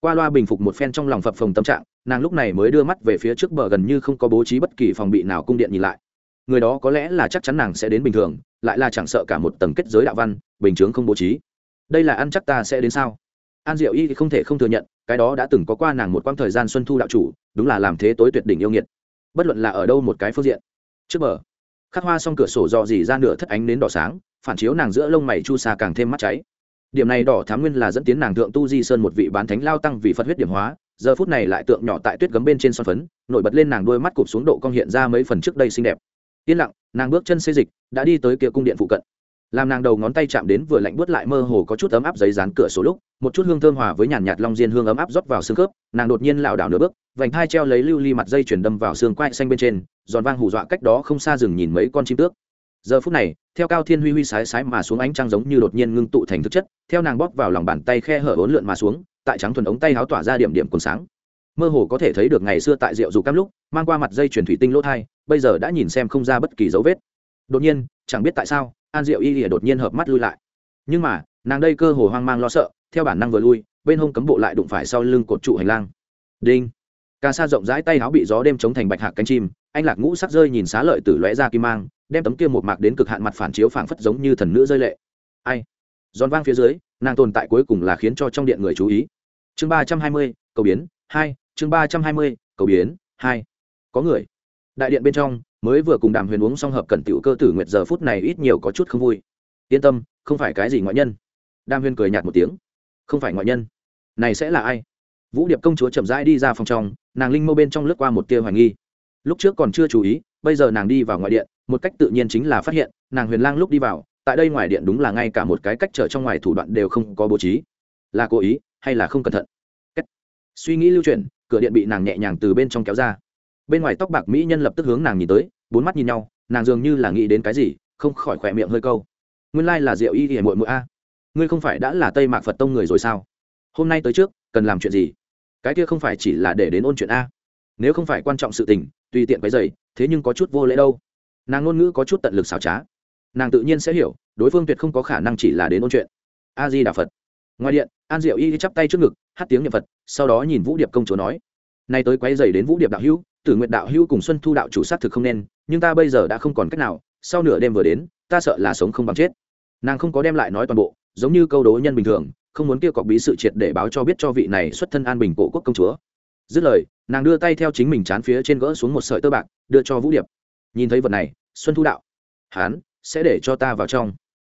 Qua loa bình phục một phen trong lòng phập phồng tâm trạng, nàng lúc này mới đưa mắt về phía trước bờ gần như không có bố trí bất kỳ phòng bị nào cung điện nhìn lại. Người đó có lẽ là chắc chắn nàng sẽ đến bình thường, lại là chẳng sợ cả một tầng kết giới đạo văn, bình chướng không bố trí. Đây là ăn chắc ta sẽ đến sao? An diệu y thì không thể không thừa nhận, cái đó đã từng có qua nàng một quãng thời gian xuân thu đạo chủ, đúng là làm thế tối tuyệt đỉnh yêu nghiệt bất luận là ở đâu một cái phương diện. Trước bờ, khắc hoa xong cửa sổ dò dỉ ra nửa thất ánh đến đỏ sáng, phản chiếu nàng giữa lông mày chu xa càng thêm mắt cháy. Điểm này đỏ thám nguyên là dẫn tiến nàng thượng tu di sơn một vị bán thánh lao tăng vì phật huyết điểm hóa, giờ phút này lại tượng nhỏ tại tuyết gấm bên trên son phấn, nổi bật lên nàng đôi mắt cụp xuống độ cong hiện ra mấy phần trước đây xinh đẹp. Yên lặng, nàng bước chân xê dịch, đã đi tới kia cung điện phụ cận làm nàng đầu ngón tay chạm đến vừa lạnh buốt lại mơ hồ có chút ấm áp giấy dán cửa số lúc, một chút hương thơm hòa với nhàn nhạt long diên hương ấm áp rót vào xương khớp, nàng đột nhiên lảo đảo nửa bước, vành thai treo lấy lưu ly mặt dây chuyển đâm vào xương quai xanh bên trên, giòn vang hù dọa cách đó không xa rừng nhìn mấy con chim tước. Giờ phút này, theo cao thiên huy huy sái sái mà xuống ánh trăng giống như đột nhiên ngưng tụ thành thực chất, theo nàng bóp vào lòng bàn tay khe hở ốn lượn mà xuống, tại trắng thuần ống tay háo tỏa ra điểm điểm cuốn sáng. Mơ hồ có thể thấy được ngày xưa tại rượu dù cam lúc, mang qua mặt dây chuyển thủy tinh lỗ thai, bây giờ đã nhìn xem không ra bất kỳ dấu vết. Đột nhiên, chẳng biết tại sao an diệu y lìa đột nhiên hợp mắt lui lại. Nhưng mà, nàng đây cơ hồ hoang mang lo sợ, theo bản năng vừa lui, bên hông cấm bộ lại đụng phải sau lưng cột trụ hành lang. Đinh! Ca sa rộng rãi tay áo bị gió đêm chống thành bạch hạc cánh chim, anh lạc ngũ sắc rơi nhìn xá lợi tử lóe ra kim mang, đem tấm kia một mạc đến cực hạn mặt phản chiếu phảng phất giống như thần nữ rơi lệ. Ai? Giòn vang phía dưới, nàng tồn tại cuối cùng là khiến cho trong điện người chú ý. Chương ba trăm hai mươi, cầu biến, hai, chương ba trăm hai mươi, cầu biến, hai. Có người. Đại điện bên trong mới vừa cùng đàm huyền uống xong hợp cẩn tiểu cơ tử nguyệt giờ phút này ít nhiều có chút không vui. Yên tâm, không phải cái gì ngoại nhân. Đàm huyền cười nhạt một tiếng. Không phải ngoại nhân. Này sẽ là ai? Vũ điệp công chúa chậm rãi đi ra phòng trong, nàng linh mâu bên trong lướt qua một tia hoài nghi. Lúc trước còn chưa chú ý, bây giờ nàng đi vào ngoại điện, một cách tự nhiên chính là phát hiện, nàng huyền lang lúc đi vào, tại đây ngoài điện đúng là ngay cả một cái cách trở trong ngoài thủ đoạn đều không có bố trí. Là cố ý, hay là không cẩn thận? Suy nghĩ lưu chuyển, cửa điện bị nàng nhẹ nhàng từ bên trong kéo ra bên ngoài tóc bạc mỹ nhân lập tức hướng nàng nhìn tới, bốn mắt nhìn nhau, nàng dường như là nghĩ đến cái gì, không khỏi khỏe miệng hơi câu. Nguyên lai là diệu y hiểm muội muội a. Ngươi không phải đã là tây mạc phật tông người rồi sao? Hôm nay tới trước, cần làm chuyện gì? Cái kia không phải chỉ là để đến ôn chuyện a. Nếu không phải quan trọng sự tình, tùy tiện cái dày thế nhưng có chút vô lễ đâu. Nàng ngôn ngữ có chút tận lực xảo trá. Nàng tự nhiên sẽ hiểu, đối phương tuyệt không có khả năng chỉ là đến ôn chuyện. A di đà phật. Ngoài điện, an diệu y chắp tay trước ngực, hát tiếng niệm phật, sau đó nhìn vũ điệp công chúa nói. Nay tới quay dày đến vũ điệp đạo hữu tử nguyện đạo hữu cùng xuân thu đạo chủ sát thực không nên, nhưng ta bây giờ đã không còn cách nào, sau nửa đêm vừa đến, ta sợ là sống không bằng chết. Nàng không có đem lại nói toàn bộ, giống như câu đố nhân bình thường, không muốn kia cọc bí sự triệt để báo cho biết cho vị này xuất thân an bình cổ quốc công chúa. Dứt lời, nàng đưa tay theo chính mình chán phía trên gỡ xuống một sợi tơ bạc, đưa cho vũ điệp. Nhìn thấy vật này, xuân thu đạo, hán, sẽ để cho ta vào trong.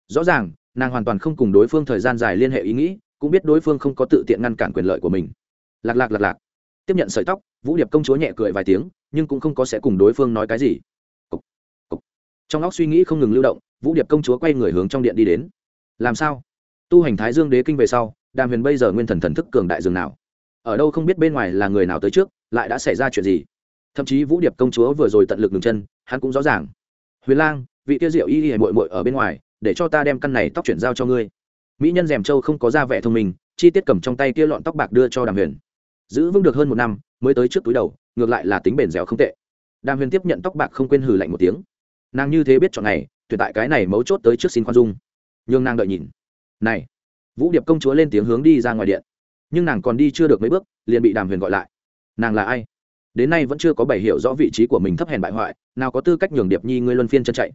Rõ ràng, nàng hoàn toàn không cùng đối phương thời gian dài liên hệ ý nghĩ, cũng biết đối phương không có tự tiện ngăn cản quyền lợi của mình. Lạc lạc lạc lạc tiếp nhận sợi tóc vũ điệp công chúa nhẹ cười vài tiếng nhưng cũng không có sẽ cùng đối phương nói cái gì. Cục, cục. trong óc suy nghĩ không ngừng lưu động vũ điệp công chúa quay người hướng trong điện đi đến. Làm sao? Tu hành thái dương đế kinh về sau đàm huyền bây giờ nguyên thần thần thức cường đại dường nào? Ở đâu không biết bên ngoài là người nào tới trước lại đã xảy ra chuyện gì? Thậm chí vũ điệp công chúa vừa rồi tận lực ngừng chân hắn cũng rõ ràng. Huyền lang vị tiêu diệu y y mội mội ở bên ngoài để cho ta đem căn này tóc chuyển giao cho ngươi. Mỹ nhân rèm châu không có ra vẻ thông minh chi tiết cầm trong tay kia lọn tóc bạc đưa cho đàm huyền giữ vững được hơn một năm mới tới trước túi đầu ngược lại là tính bền dẻo không tệ. Đàm huyền tiếp nhận tóc bạc không quên hừ lạnh một tiếng. Nàng như thế biết chọn này, tuyệt tại cái này mấu chốt tới trước xin khoan dung. Nhường nàng đợi nhìn. Này vũ điệp công chúa lên tiếng hướng đi ra ngoài điện. Nhưng nàng còn đi chưa được mấy bước liền bị đàm huyền gọi lại. Nàng là ai? Đến nay vẫn chưa có bảy hiểu rõ vị trí của mình thấp hèn bại hoại nào có tư cách nhường điệp nhi ngươi luân phiên chân chạy.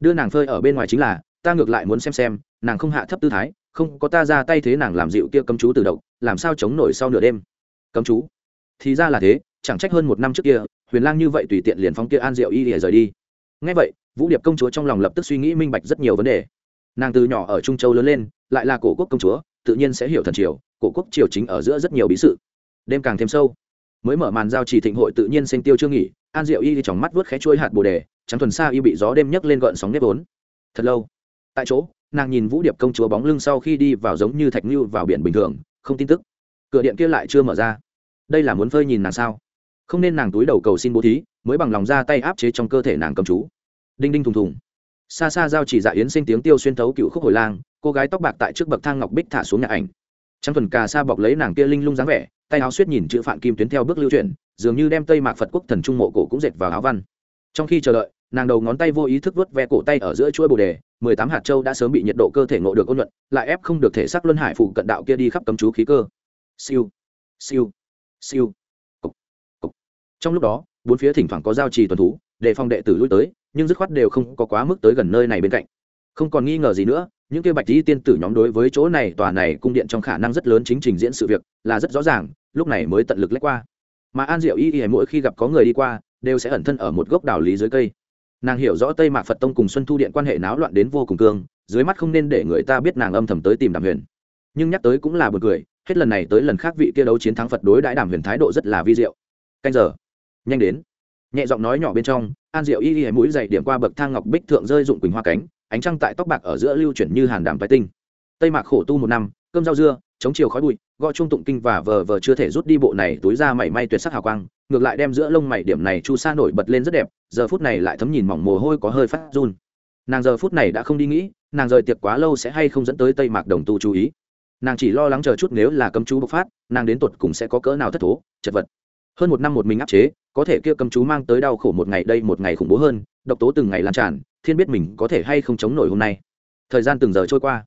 Đưa nàng phơi ở bên ngoài chính là ta ngược lại muốn xem xem nàng không hạ thấp tư thái không có ta ra tay thế nàng làm dịu kia cấm chú từ độc làm sao chống nổi sau nửa đêm cấm chú. Thì ra là thế, chẳng trách hơn một năm trước kia, huyền lang như vậy tùy tiện liền phóng kia an diệu y để rời đi. Ngay vậy, vũ điệp công chúa trong lòng lập tức suy nghĩ minh bạch rất nhiều vấn đề. Nàng từ nhỏ ở trung châu lớn lên, lại là cổ quốc công chúa, tự nhiên sẽ hiểu thần triều, cổ quốc triều chính ở giữa rất nhiều bí sự. Đêm càng thêm sâu, mới mở màn giao chỉ thịnh hội tự nhiên sinh tiêu chưa nghỉ, an diệu y thì chóng mắt vớt khé chuôi hạt bồ đề, trắng thuần xa y bị gió đêm nhấc lên gợn sóng nếp vốn. Thật lâu, tại chỗ, nàng nhìn vũ điệp công chúa bóng lưng sau khi đi vào giống như thạch như vào biển bình thường, không tin tức cửa điện kia lại chưa mở ra. Đây là muốn phơi nhìn nàng sao? Không nên nàng túi đầu cầu xin bố thí, mới bằng lòng ra tay áp chế trong cơ thể nàng cầm chú. Đinh đinh thùng thùng. Xa xa giao chỉ dạ yến sinh tiếng tiêu xuyên thấu cựu khúc hồi lang, cô gái tóc bạc tại trước bậc thang ngọc bích thả xuống nhà ảnh. Trang thuần cà sa bọc lấy nàng kia linh lung dáng vẻ, tay áo suýt nhìn chữ phạn kim tuyến theo bước lưu chuyển, dường như đem tây mạc phật quốc thần trung mộ cổ cũng dệt vào áo văn. Trong khi chờ đợi, nàng đầu ngón tay vô ý thức vớt ve cổ tay ở giữa chuỗi bồ đề, mười tám hạt châu đã sớm bị nhiệt độ cơ thể ngộ được ôn nhuận, lại ép không được thể xác luân hải phụ cận đạo kia đi khắp cấm chú khí cơ siêu. Siêu. Siêu. Cục, cục. trong lúc đó bốn phía thỉnh thoảng có giao trì tuần thú để phòng đệ tử lui tới nhưng dứt khoát đều không có quá mức tới gần nơi này bên cạnh. Không còn nghi ngờ gì nữa những kia bạch lý tiên tử nhóm đối với chỗ này tòa này cung điện trong khả năng rất lớn chính trình diễn sự việc là rất rõ ràng lúc này mới tận lực lách qua. Mà an diệu y y mỗi khi gặp có người đi qua đều sẽ ẩn thân ở một gốc đảo lý dưới cây. Nàng hiểu rõ tây mạc phật tông cùng xuân thu điện quan hệ náo loạn đến vô cùng cương dưới mắt không nên để người ta biết nàng âm thầm tới tìm đàm huyền. Nhưng nhắc tới cũng là b u ồ n cười hết lần này tới lần khác vị kia đấu chiến thắng phật đối đãi đàm huyền thái độ rất là vi diệu. Canh giờ. Nhanh đến. Nhẹ giọng nói nhỏ bên trong, an diệu y y mũi dày điểm qua bậc thang ngọc bích thượng rơi dụng quỳnh hoa cánh, ánh trăng tại tóc bạc ở giữa lưu chuyển như hàn đàm phái tinh. Tây mạc khổ tu một năm, cơm rau dưa, chống chiều khói bụi gọi trung tụng kinh và vờ vờ chưa thể rút đi bộ này túi ra mảy may tuyệt sắc hào quang, ngược lại đem giữa lông mày điểm này chu sa nổi bật lên rất đẹp, giờ phút này lại thấm nhìn mỏng mồ hôi có hơi phát run. Nàng giờ phút này đã không đi nghĩ, nàng rời tiệc quá lâu sẽ hay không dẫn tới tây mạc đồng tu chú ý nàng chỉ lo lắng chờ chút nếu là cấm chú bộc phát, nàng đến tột cùng sẽ có cỡ nào thất thố, chật vật. Hơn một năm một mình áp chế, có thể kia cấm chú mang tới đau khổ một ngày đây một ngày khủng bố hơn, độc tố từng ngày lan tràn, thiên biết mình có thể hay không chống nổi hôm nay. Thời gian từng giờ trôi qua.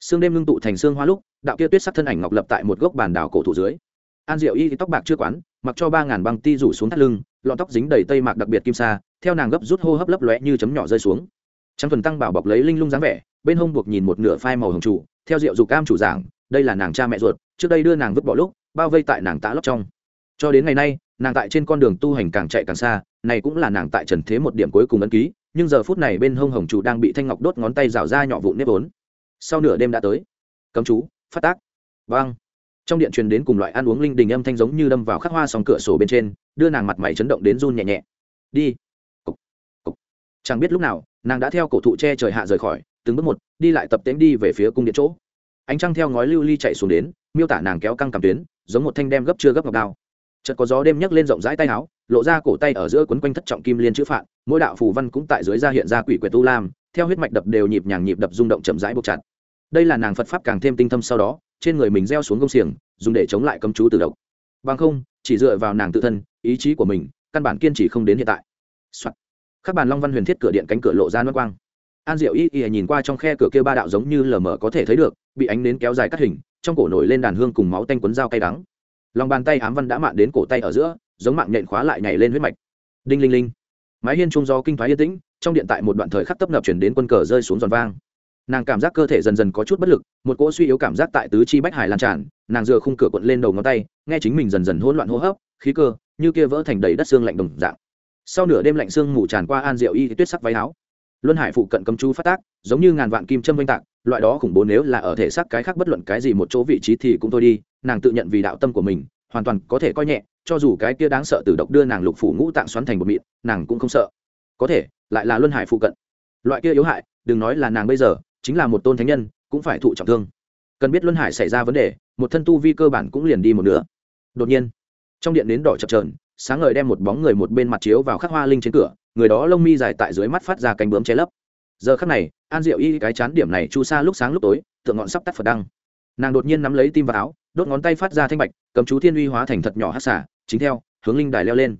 Sương đêm ngưng tụ thành sương hoa lúc, đạo kia tuyết sắc thân ảnh ngọc lập tại một gốc bàn đảo cổ thụ dưới. An diệu y tóc bạc chưa quán, mặc cho ba ngàn băng ti rủ xuống thắt lưng, lọn tóc dính đầy tây mạc đặc biệt kim sa, theo nàng gấp rút hô hấp lấp lóe như chấm nhỏ rơi xuống. Trắng thuần tăng bảo bọc lấy linh lung dáng vẻ, bên hông buộc nhìn một nửa phai màu hồng trụ theo diệu dục cam chủ giảng, đây là nàng cha mẹ ruột, trước đây đưa nàng vứt bỏ lúc, bao vây tại nàng tã lóc trong. Cho đến ngày nay, nàng tại trên con đường tu hành càng chạy càng xa, này cũng là nàng tại trần thế một điểm cuối cùng ấn ký, nhưng giờ phút này bên hông hồng chủ đang bị thanh ngọc đốt ngón tay rào ra nhỏ vụn nếp vốn. Sau nửa đêm đã tới. Cấm chú, phát tác. Vang. Trong điện truyền đến cùng loại ăn uống linh đình âm thanh giống như đâm vào khắc hoa sòng cửa sổ bên trên, đưa nàng mặt mày chấn động đến run nhẹ nhẹ. Đi. Cục. Cục. chẳng biết lúc nào, nàng đã theo cổ thụ che trời hạ rời khỏi từng bước một, đi lại tập tễnh đi về phía cung điện chỗ. Ánh trăng theo ngói lưu ly chạy xuống đến, miêu tả nàng kéo căng cảm tuyến, giống một thanh đem gấp chưa gấp ngọc đao. Chợt có gió đêm nhấc lên rộng rãi tay áo, lộ ra cổ tay ở giữa quấn quanh thất trọng kim liên chữ phạn, mỗi đạo phù văn cũng tại dưới ra hiện ra quỷ quyệt tu lam, theo huyết mạch đập đều nhịp nhàng nhịp đập rung động chậm rãi buộc chặt. Đây là nàng phật pháp càng thêm tinh thâm sau đó, trên người mình gieo xuống công xiềng, dùng để chống lại cấm chú từ độc. Bằng không, chỉ dựa vào nàng tự thân, ý chí của mình, căn bản kiên trì không đến hiện tại、Soạn. các bàn long văn huyền thiết cửa điện cánh cửa lộ ra nước quang an diệu y y nhìn qua trong khe cửa kia ba đạo giống như lờ mờ có thể thấy được, bị ánh nến kéo dài cắt hình, trong cổ nổi lên đàn hương cùng máu tanh quấn dao cay đắng. Lòng bàn tay ám văn đã mạn đến cổ tay ở giữa, giống mạng nhện khóa lại nhảy lên huyết mạch. Đinh linh linh. Mái hiên trung do kinh thoái yên tĩnh, trong điện tại một đoạn thời khắc tấp nập chuyển đến quân cờ rơi xuống giòn vang. Nàng cảm giác cơ thể dần dần có chút bất lực, một cỗ suy yếu cảm giác tại tứ chi bách hải lan tràn, nàng dựa khung cửa quận lên đầu ngón tay, nghe chính mình dần dần hỗn loạn hô hấp, khí cơ như kia vỡ thành đầy đất xương lạnh đồng dạng. Sau nửa đêm lạnh xương ngủ tràn qua an diệu y tuyết sắc váy áo luân hải phụ cận cầm chú phát tác, giống như ngàn vạn kim châm oanh tạc, loại đó khủng bố nếu là ở thể xác cái khác bất luận cái gì một chỗ vị trí thì cũng thôi đi, nàng tự nhận vì đạo tâm của mình, hoàn toàn có thể coi nhẹ, cho dù cái kia đáng sợ từ độc đưa nàng lục phủ ngũ tạng xoắn thành một mịn, nàng cũng không sợ. Có thể, lại là luân hải phụ cận. Loại kia yếu hại, đừng nói là nàng bây giờ, chính là một tôn thánh nhân, cũng phải thụ trọng thương. Cần biết luân hải xảy ra vấn đề, một thân tu vi cơ bản cũng liền đi một nửa. Đột nhiên, trong điện nến đỏ chập trờn sáng ngời đem một bóng người một bên mặt chiếu vào khắc hoa linh trên cửa người đó lông mi dài tại dưới mắt phát ra cánh bướm che lấp. Giờ khắc này, an diệu y cái chán điểm này chu sa lúc sáng lúc tối, tượng ngọn sắp tắt phật đăng. Nàng đột nhiên nắm lấy tim vào áo, đốt ngón tay phát ra thanh bạch, cầm chú thiên uy hóa thành thật nhỏ hát xả chính theo, hướng linh đài leo lên.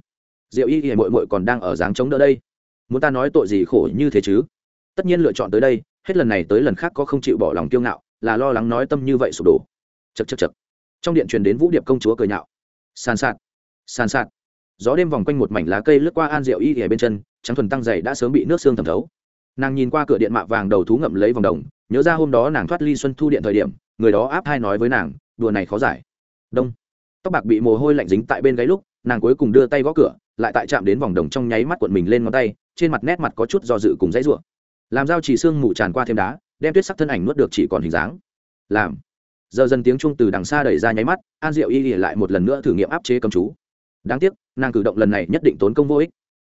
Diệu y hiện mội mội còn đang ở dáng chống đỡ đây. Muốn ta nói tội gì khổ như thế chứ? Tất nhiên lựa chọn tới đây, hết lần này tới lần khác có không chịu bỏ lòng kiêu ngạo, là lo lắng nói tâm như vậy sụp đổ. Chật chật chật trong điện truyền đến vũ điệp công chúa cười nhạo. Sàn sạt sàn sạt gió đêm vòng quanh một mảnh lá cây lướt qua an diệu y ghẻ bên chân, trắng thuần tăng dày đã sớm bị nước xương thẩm thấu. Nàng nhìn qua cửa điện mạ vàng đầu thú ngậm lấy vòng đồng, nhớ ra hôm đó nàng thoát ly xuân thu điện thời điểm, người đó áp hai nói với nàng, đùa này khó giải. Đông. Tóc bạc bị mồ hôi lạnh dính tại bên gáy lúc, nàng cuối cùng đưa tay gõ cửa, lại tại chạm đến vòng đồng trong nháy mắt cuộn mình lên ngón tay, trên mặt nét mặt có chút do dự cùng dãy rủa. Làm dao chỉ xương mù tràn qua thêm đá, đem tuyết sắc thân ảnh nuốt được chỉ còn hình dáng. Làm. Giờ dần tiếng chuông từ đằng xa đẩy ra nháy mắt, an diệu y lại một lần nữa thử nghiệm áp chế cầm chú. Đáng tiếc nàng cử động lần này nhất định tốn công vô ích.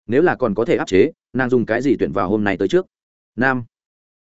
Nếu là còn có thể áp chế, nàng dùng cái gì tuyển vào hôm nay tới trước? Nam.